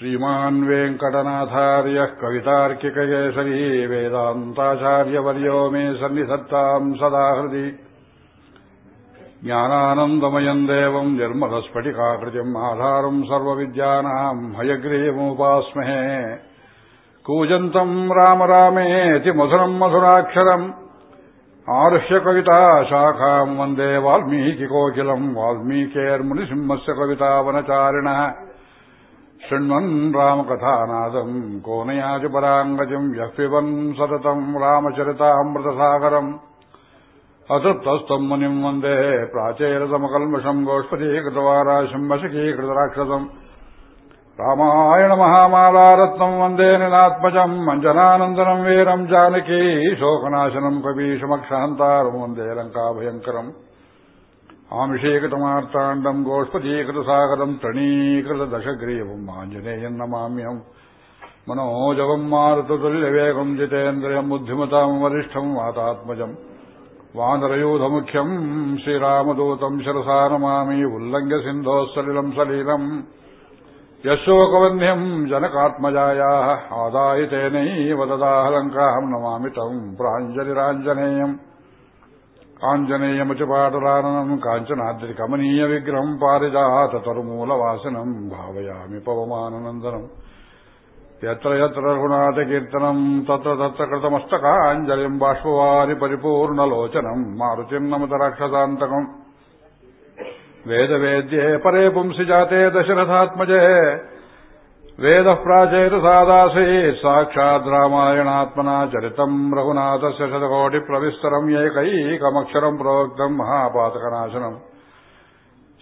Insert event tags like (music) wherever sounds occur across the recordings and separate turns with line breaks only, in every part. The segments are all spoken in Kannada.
श्रीमान् वेङ्कटनाथार्यः कवितार्किककेसरी वेदान्ताचार्यवर्यो मे सन्निधत्ताम् सदा हृदि ज्ञानानन्दमयम् देवम् निर्मलस्फटिकाकृतिम् आधारम् सर्वविद्यानाम् हयग्रीवमुपास्महे कूजन्तम् राम रामेति मधुरम् मधुराक्षरम् आरुह्य कविता शाखाम् वन्दे वाल्मीकिकोकिलम् वाल्मीकेर्मुनिसिंहस्य कवितावनचारिणः शृण्वन् रामकथानादम् कोनयाति पराङ्गतिम् यः पिबन् सततम् रामचरितामृतसागरम् अतृप्तस्तम् मुनिम् वन्दे प्राचेरतमकल्मषम् गोष्पदीकृतवाराशिम् वशकीकृतराक्षसम् रामायणमहामालारत्नम् वन्दे निनात्मजम् अञ्जनानन्दनम् वीरम् जानकी शोकनाशनम् कवीशमक्षान्तारम् वन्दे लङ्काभयङ्करम् आमिषीकृतमार्ताण्डम् गोष्पदीकृतसागरम् तृणीकृतदशग्रीवम् आञ्जनेयम् नमाम्यहम् मनोजवम् मारुततुल्यवेगम् जितेन्द्रियम् बुद्धिमताम् वरिष्ठम् वातात्मजम् वानरयूधमुख्यम् श्रीरामदूतम् शिरसा नमामि उल्लङ्घ्य सिन्धोः सलिलम् सलीलम् यशोकवह्न्यम् जनकात्मजायाः आदाय तेनैव ददाह लङ्काहम् नमामि तम् प्राञ्जलिराञ्जनेयम् आञ्जनेयमतिपाटलाननम् काञ्चनाद्रिकमनीयविग्रहम् पारिजाततरुमूलवासिनम् भावयामि पवमाननन्दनम् यत्र यत्र रघुनाथकीर्तनम् तत्र तत्र कृतमस्तकाञ्जलिम् बाष्पवारि परिपूर्णलोचनम् मारुतिम् नमत राक्षसान्तकम् वेदवेद्ये परे पुंसि जाते दशरथात्मजे वेदः प्राचेतसादासीत् साक्षात् रामायणात्मना चरितम् रघुनाथस्य शतकोटिप्रविस्तरम् एकैकमक्षरम् प्रोक्तम् महापातकनाशनम्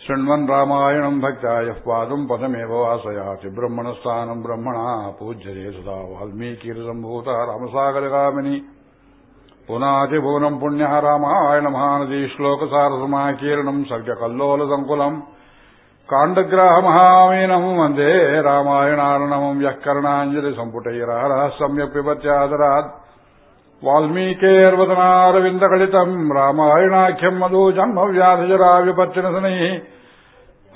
शृण्वन् रामायणम् भक्त्या यः पादम् पदमेव वासयाति ब्रह्मणस्थानम् ब्रह्मणा पूज्यते सदा वाल्मीकिरसम्भूता रामसागरगामिनी पुनातिभुवनम् पुण्यः रामायणमहानदी श्लोकसारसमाकीर्णम् सर्गकल्लोलसङ्कुलम् काण्डग्राहमहामीनम् वन्दे रामायणार्णवम् यः कर्णाञ्जलिसम्पुटैरहरः सम्यक् पिबत्यादरात् वाल्मीकेर्वदनारविन्दकलितम् रामायणाख्यम् मधु जन्मव्याधिजरा विपत्तिनसनैः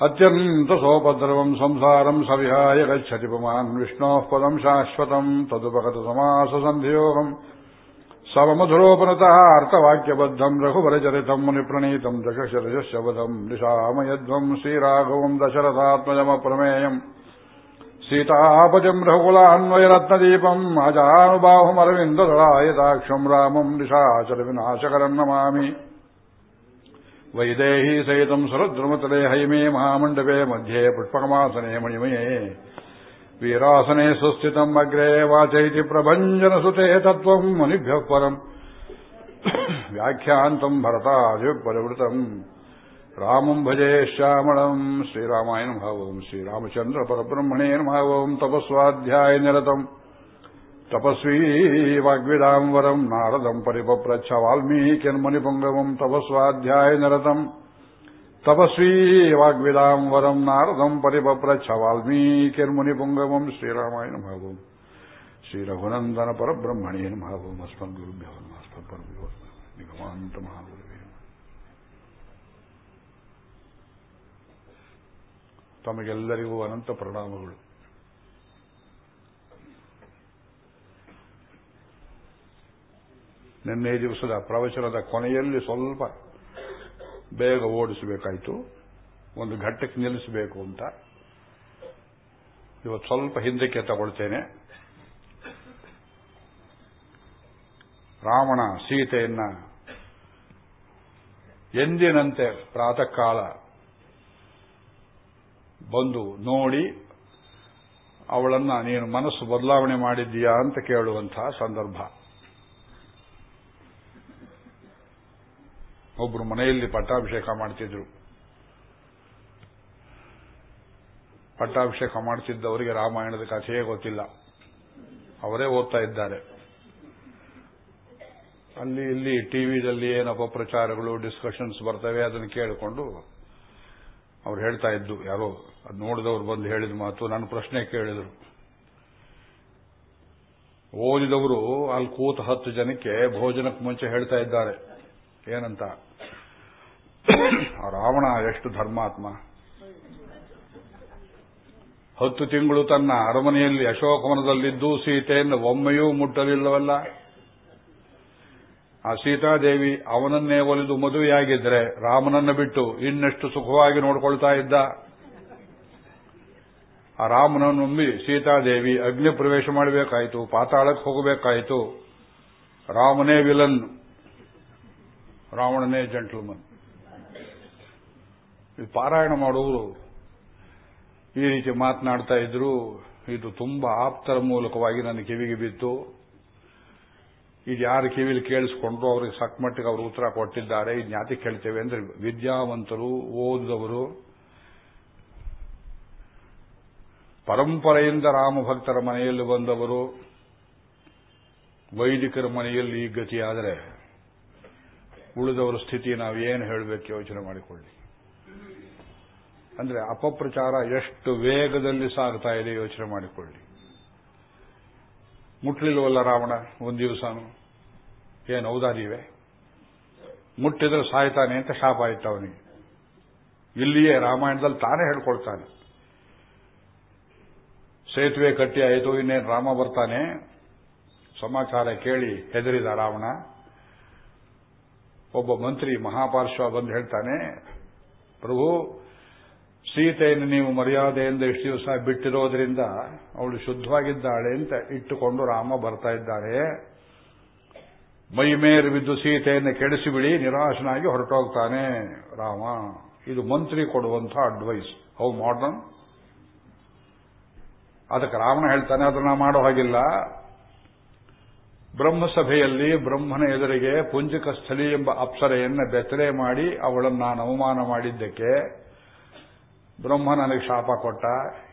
अत्यन्तसोपद्रवम् संसारम् सविहाय गच्छति पुमान् विष्णोः पदम् शाश्वतम् तदुपगतसमाससन्धियोगम् సమమధురోపనతః అర్థవాక్యబద్ధం రఘువరచరితం మునిప్రణీతం దశశరజశబదం నిశామయధ్వం శ్రీరాఘవం దశరథాత్మజమప్రమేయం సీతాపజం రఘుకులాన్వయరత్నదీపం అజానుబాహుమరవిందదళాయతాక్షం రామం నిశాచర వినాశకరం నమామి వైదేహీ సహితం సరుద్రమతలే హైమే మహామండపే మధ్యే పుష్పకమాసనే మణిమయే वीरासने सुस्थितम् अग्रे वाचैति प्रभञ्जनसुते तत्त्वम् मुनिभ्यः परम् व्याख्यान्तम् भरतादिपरिवृतम् रामम् भजे श्यामळम् श्रीरामाय नमः श्रीरामचन्द्र परब्रह्मणे नमः तपस्वाध्यायनिरतम् तपस्वी वाग्विदाम् वरम् नारदम् परिपप्रच्छ वाल्मीकिन्मुनिपुङ्गवम् तपस्वाध्यायनिरतम् ತಪಸ್ವೀ ವಾಗ್ವಿದಾಂಬರಂ ನಾರದಂ ಪರಿಪಪ್ರಚ್ಛ ವಾಲ್ಮೀಕಿರ್ಮುನಿಪುಂಗಮಂ ಶ್ರೀರಾಮಾಯಣ ಭಾಗೋ ಶ್ರೀರಘುನಂದನ ಪರಬ್ರಹ್ಮಣೇ ಭಾಗೋ ಅಸ್ಮದ್ಗುರುಭ್ಯೋ ಅಸ್ಮತ್ಪರಭ್ಯೋ ನಿಗಮಾಂತ ಮಹಾಗುರುವೇ ತಮಗೆಲ್ಲರಿಗೂ ಅನಂತ ಪ್ರಣಾಮಗಳು. ನಿನ್ನೆ ದಿವಸದ ಪ್ರವಚನದ ಕೊನೆಯಲ್ಲಿ ಸ್ವಲ್ಪ ಬೇಗ ಓಡಿಸಬೇಕಾಯಿತು. ಒಂದು ಘಟ್ಟಕ್ಕೆ ನಿಲ್ಲಿಸಬೇಕು ಅಂತ. ಇವತ್ತು ಸ್ವಲ್ಪ ಹಿಂದಕ್ಕೆ ತಗೊಳ್ತೇನೆ. ರಾವಣ ಸೀತೆಯನ್ನ ಎಂದಿನಂತೆ ಪ್ರಾತಃ ಕಾಲ ಬಂದು ನೋಡಿ, ಅವಳನ್ನ ನೀನು ಮನಸ್ಸು ಬದಲಾವಣೆ ಮಾಡಿದ್ದೀಯಾ ಅಂತ ಕೇಳುವಂತಹ ಸಂದರ್ಭ. ಒಬ್ರು ಮನೆಯಲ್ಲಿ ಪಟ್ಟಾಭಿಷೇಕ ಮಾಡ್ತಿದ್ರು. ಪಟ್ಟಾಭಿಷೇಕ ಮಾಡ್ತಿದ್ದವರಿಗೆ ರಾಮಾಯಣದ ಕಥೆಯೇ ಗೊತ್ತಿಲ್ಲ. ಅವರೇ ಓದ್ತಾ ಇದ್ದಾರೆ. ಅಲ್ಲಿ ಇಲ್ಲಿ ಟಿವಿದಲ್ಲಿ ಏನಪ್ಪ ಪ್ರಚಾರಗಳು ಡಿಸ್ಕಷನ್ಸ್ ಬರ್ತವೆ ಅದನ್ನು ಕೇಳಿಕೊಂಡು ಅವ್ರು ಹೇಳ್ತಾ ಇದ್ದು, ಯಾರೋ ಅದು ನೋಡಿದವರು ಬಂದು ಹೇಳಿದ ಮಾತು ನನ್ನ ಪ್ರಶ್ನೆ ಕೇಳಿದರು. ಓದಿದವರು ಅಲ್ಲಿ ಕೂತ ಹತ್ತು ಜನಕ್ಕೆ ಭೋಜನಕ್ಕೆ ಮುಂಚೆ ಹೇಳ್ತಾ ಇದ್ದಾರೆ. ಏನಂತ? ರಾವಣ ಎಷ್ಟು ಧರ್ಮಾತ್ಮ? ಹತ್ತು ತಿಂಗಳು ತನ್ನ ಅರಮನೆಯಲ್ಲಿ ಅಶೋಕವನದಲ್ಲಿದ್ದು ಸೀತೆಯನ್ನು ಒಮ್ಮೆಯೂ ಮುಟ್ಟಲಿಲ್ಲವಲ್ಲ? ಆ ಸೀತಾದೇವಿ ಅವನನ್ನೇ ಒಲಿದು ಮದುವೆಯಾಗಿದ್ರೆ ರಾಮನನ್ನು ಬಿಟ್ಟು ಇನ್ನೆಷ್ಟು ಸುಖವಾಗಿ ನೋಡ್ಕೊಳ್ತಾ ಇದ್ದ? ಆ ರಾಮನನ್ನೊಮ್ಮಿ ಸೀತಾದೇವಿ ಅಗ್ನಿ ಪ್ರವೇಶ ಮಾಡಬೇಕಾಯಿತು, ಪಾತಾಳಕ್ಕೆ ಹೋಗಬೇಕಾಯಿತು. ರಾಮನೇ ವಿಲನ್. ರಾವಣನೇ ಜೆಂಟ್ಲ್ಮನ್. ಇದು ಪಾರಾಯಣ ಮಾಡುವರು ಈ ರೀತಿ ಮಾತನಾಡ್ತಾ ಇದ್ರು, ಇದು ತುಂಬಾ ಆಪ್ತರ ಮೂಲಕವಾಗಿ ನನ್ನ ಕಿವಿಗೆ ಬಿತ್ತು. ಇದು ಯಾರು ಕಿವಿಲಿ ಕೇಳಿಸ್ಕೊಂಡ್ರು, ಅವ್ರಿಗೆ ಸಕ್ಮಟ್ಟಿಗೆ ಅವರು ಉತ್ತರ ಕೊಟ್ಟಿದ್ದಾರೆ. ಇದು ಜ್ಞಾತಿ ಕೇಳ್ತೇವೆ ಅಂದ್ರೆ, ವಿದ್ಯಾವಂತರು ಓದಿದವರು ಪರಂಪರೆಯಿಂದ ರಾಮಭಕ್ತರ ಮನೆಯಲ್ಲಿ ಬಂದವರು, ವೈದಿಕರ ಮನೆಯಲ್ಲಿ ಈ ಗತಿಯಾದರೆ ಉಳಿದವರ ಸ್ಥಿತಿ ನಾವು ಏನು ಹೇಳಬೇಕು ಯೋಚನೆ ಮಾಡಿಕೊಳ್ಳಿ. ಅಂದ್ರೆ ಅಪಪ್ರಚಾರ ಎಷ್ಟು ವೇಗದಲ್ಲಿ ಸಾಗ್ತಾ ಇದೆ ಯೋಚನೆ ಮಾಡಿಕೊಳ್ಳಿ. ಮುಟ್ಲಿಲ್ವಲ್ಲ ರಾವಣ ಒಂದು ದಿವಸನು? ಏನು ಔದಾರಿವೆ ಮುಟ್ಟಿದ್ರೆ ಸಾಯ್ತಾನೆ ಅಂತ ಶಾಪ ಆಯ್ತು ಅವನಿಗೆ. ಇಲ್ಲಿಯೇ ರಾಮಾಯಣದಲ್ಲಿ ತಾನೇ ಹೇಳ್ಕೊಳ್ತಾನೆ. ಸೇತುವೆ ಕಟ್ಟಿ ಆಯಿತು, ಇನ್ನೇನು ರಾಮ ಬರ್ತಾನೆ? ಸಮಾಚಾರ ಕೇಳಿ ಹೆದರಿದ ರಾವಣ. ಒಬ್ಬ ಮಂತ್ರಿ ಮಹಾಪಾರ್ಶ್ವ ಬಂದು ಹೇಳ್ತಾನೆ, ಪ್ರಭು, ಸೀತೆಯನ್ನು ನೀವು ಮರ್ಯಾದೆಯಿಂದ ಇಷ್ಟು ದಿವಸ ಬಿಟ್ಟಿರೋದ್ರಿಂದ ಅವಳು ಶುದ್ಧವಾಗಿದ್ದಾಳೆ ಅಂತ ಇಟ್ಟುಕೊಂಡು ರಾಮ ಬರ್ತಾ ಇದ್ದಾರೆ. ಮೈ ಮೇರು ಬಿದ್ದು ಸೀತೆಯನ್ನು ಕೆಡಿಸಿಬಿಡಿ, ನಿರಾಶನಾಗಿ ಹೊರಟೋಗ್ತಾನೆ ರಾಮ. ಇದು ಮಂತ್ರಿ ಕೊಡುವಂತಹ ಅಡ್ವೈಸ್ ಹೌ ಮಾಡ್ರನ್ ಅದಕ್ಕೆ ರಾಮನ ಹೇಳ್ತಾನೆ, ಅದನ್ನ ಮಾಡೋ ಹಾಗಿಲ್ಲ. ಬ್ರಹ್ಮಸಭೆಯಲ್ಲಿ ಬ್ರಹ್ಮನ ಎದುರಿಗೆ ಪುಂಜಕ ಸ್ಥಳಿ ಎಂಬ ಅಪ್ಸರೆಯನ್ನ ಬೆತ್ತಲೆ ಮಾಡಿ ಅವಳನ್ನು ನಾನು ಅವಮಾನ ಮಾಡಿದ್ದಕ್ಕೆ ಬ್ರಹ್ಮ ನನಗೆ ಶಾಪ ಕೊಟ್ಟ.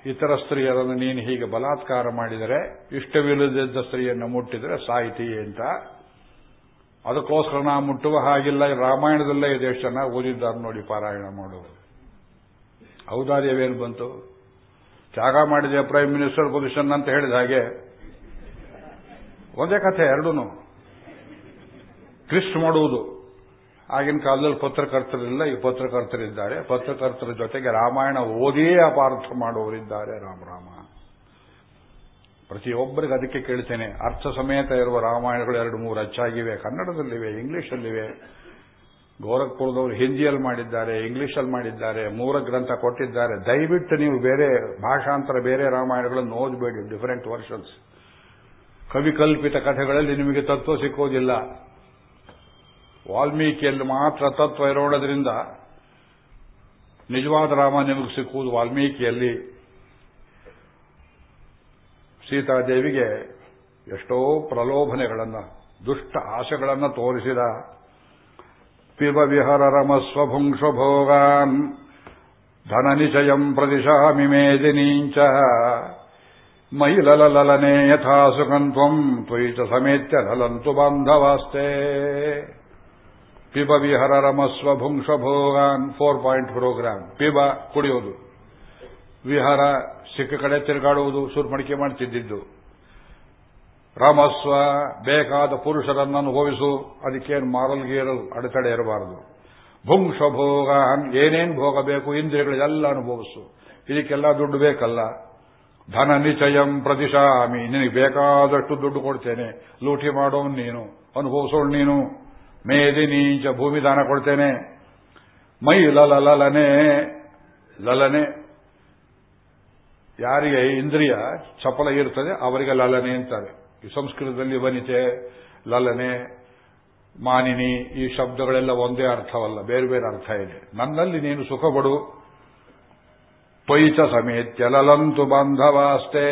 ಇತರ ಸ್ತ್ರೀಯರನ್ನು ನೀನು ಹೀಗೆ ಬಲಾತ್ಕಾರ ಮಾಡಿದರೆ, ಇಷ್ಟವಿಲ್ಲದಿದ್ದ ಸ್ತ್ರೀಯನ್ನು ಮುಟ್ಟಿದರೆ ಸಾಹಿತಿ ಅಂತ. ಅದಕ್ಕೋಸ್ಕರ ನಾ ಮುಟ್ಟುವ ಹಾಗಿಲ್ಲ. ರಾಮಾಯಣದಲ್ಲೇ ಇದೆ ಎಷ್ಟು ಚೆನ್ನಾಗಿ ಓದಿದ್ದಾರೆ ನೋಡಿ ಪಾರಾಯಣ ಮಾಡೋದು ಔದಾರ್ಯವೇನು ಬಂತು? ತ್ಯಾಗ ಮಾಡಿದೆ ಪ್ರೈಮ್ ಮಿನಿಸ್ಟರ್ ಪೊಸಿಷನ್ ಅಂತ ಹೇಳಿದ ಹಾಗೆ ಒಂದೇ ಕಥೆ ಎರಡೂ ಟ್ವಿಸ್ಟ್ ಮಾಡುವುದು. ಆಗಿನ ಕಾಲದಲ್ಲಿ ಪತ್ರಕರ್ತರಿಲ್ಲ ಈ ಪತ್ರಕರ್ತರಿದ್ದಾರೆ. ಪತ್ರಕರ್ತರ ಜೊತೆಗೆ ರಾಮಾಯಣ ಓದಿಯೇ ಅಪಾರ್ಥ ಮಾಡುವವರಿದ್ದಾರೆ ರಾಮರಾಮ ಪ್ರತಿಯೊಬ್ಬರಿಗೆ ಅದಕ್ಕೆ ಕೇಳ್ತೇನೆ. ಅರ್ಥ ಸಮೇತ ಇರುವ ರಾಮಾಯಣಗಳು ಎರಡು ಮೂರು ಅಚ್ಚಾಗಿವೆ. ಕನ್ನಡದಲ್ಲಿವೆ, ಇಂಗ್ಲಿಷಲ್ಲಿವೆ. ಗೋರಖ್ಪುರದವರು ಹಿಂದಿಯಲ್ಲಿ ಮಾಡಿದ್ದಾರೆ, ಇಂಗ್ಲಿಷಲ್ಲಿ ಮಾಡಿದ್ದಾರೆ, ಮೂರ ಗ್ರಂಥ ಕೊಟ್ಟಿದ್ದಾರೆ. ದಯವಿಟ್ಟು ನೀವು ಬೇರೆ ಭಾಷಾಂತರ, ಬೇರೆ ರಾಮಾಯಣಗಳನ್ನು ಓದಬೇಡಿ ಡಿಫರೆಂಟ್ ವರ್ಷನ್ಸ್ ಕವಿಕಲ್ಪಿತ ಕಥೆಗಳಲ್ಲಿ ನಿಮಗೆ ತತ್ವ ಸಿಕ್ಕೋದಿಲ್ಲ. ವಾಲ್ಮೀಕಿಯಲ್ಲಿ ಮಾತ್ರ ತತ್ವ ಇರೋಡೋದ್ರಿಂದ ನಿಜವಾದ ರಾಮ ನಿಮಗೆ ಸಿಕ್ಕುವುದು ವಾಲ್ಮೀಕಿಯಲ್ಲಿ. ಸೀತಾದೇವಿಗೆ ಎಷ್ಟೋ ಪ್ರಲೋಭನೆಗಳನ್ನು, ದುಷ್ಟ ಆಶೆಗಳನ್ನು ತೋರಿಸಿದ. ಪಿಬ ವಿಹರ ರಮಸ್ವಭುಂಶ ಭೋಗಾನ್ ಧನ ನಿಚಯಂ ಪ್ರದಿಶಾಮಿ ಮೇದಿನೀಂಚ. ಮೈಲಲಲನೆ ಯಥಾ ಸುಖಂತ್ವಂ ತ್ವಯಿತ ಸಮೇತ್ಯ ಲಲಂತು ಬಾಂಧವಾಸ್ತೆ. ಪಿಬ ವಿಹರ ರಮಸ್ವ ಭುಂಕ್ಷ ಭೋಗಾನ್ ಫೋರ್ ಪಾಯಿಂಟ್ ಪ್ರೋಗ್ರಾಮ್ ಪಿಬ ಕುಡಿಯೋದು. ವಿಹಾರ ಸಿಕ್ಕ ಕಡೆ ತಿರುಗಾಡುವುದು, ಸುರ್ಮಡಿಕೆ ಮಾಡ್ತಿದ್ದಿದ್ದು. ರಾಮಸ್ವ ಬೇಕಾದ ಪುರುಷರನ್ನು ಅನುಭವಿಸು, ಅದಕ್ಕೇನು ಮಾರಲ್ ಗೀರಲ್ ಅಡೆತಡೆ ಇರಬಾರದು. ಭುಂಶ ಭೋಗ ಏನೇನು ಭೋಗ ಬೇಕು ಇಂದ್ರಿಯಗಳೆಲ್ಲ ಅನುಭವಿಸು. ಇದಕ್ಕೆಲ್ಲ ದುಡ್ಡು ಬೇಕಲ್ಲ. ಧನ ನಿಚಯಂ ಪ್ರತಿಶಾಮಿ ನಿನಗೆ ಬೇಕಾದಷ್ಟು ದುಡ್ಡು ಕೊಡ್ತೇನೆ. ಲೂಟಿ ಮಾಡೋನ್ ನೀನು ಅನುಭವಿಸೋಣ್ ನೀನು. ಮೇದಿ ನೀಂಚ ಭೂಮಿ ದಾನ ಕೊಡ್ತೇನೆ. ಮೈ ಲಲ ಲಲನೆ. ಲಲನೆ ಯಾರಿಗೆ ಇಂದ್ರಿಯ ಚಪಲ ಇರ್ತದೆ, ಅವರಿಗೆ ಲಲನೆ ಅಂತಾರೆ. ಈ ಸಂಸ್ಕೃತದಲ್ಲಿ ವನಿತೆ, ಲಲನೆ, ಮಾನಿನಿ, ಈ ಶಬ್ದಗಳೆಲ್ಲ ಒಂದೇ ಅರ್ಥವಲ್ಲ, ಬೇರೆ ಬೇರೆ ಅರ್ಥ ಇದೆ. ನನ್ನಲ್ಲಿ ನೀನು ಸುಖ ಪಡು ಪೈಚ ಸಮೇತ್ಯ ಲಲಂತು ಬಾಂಧವಾಸ್ತೆ.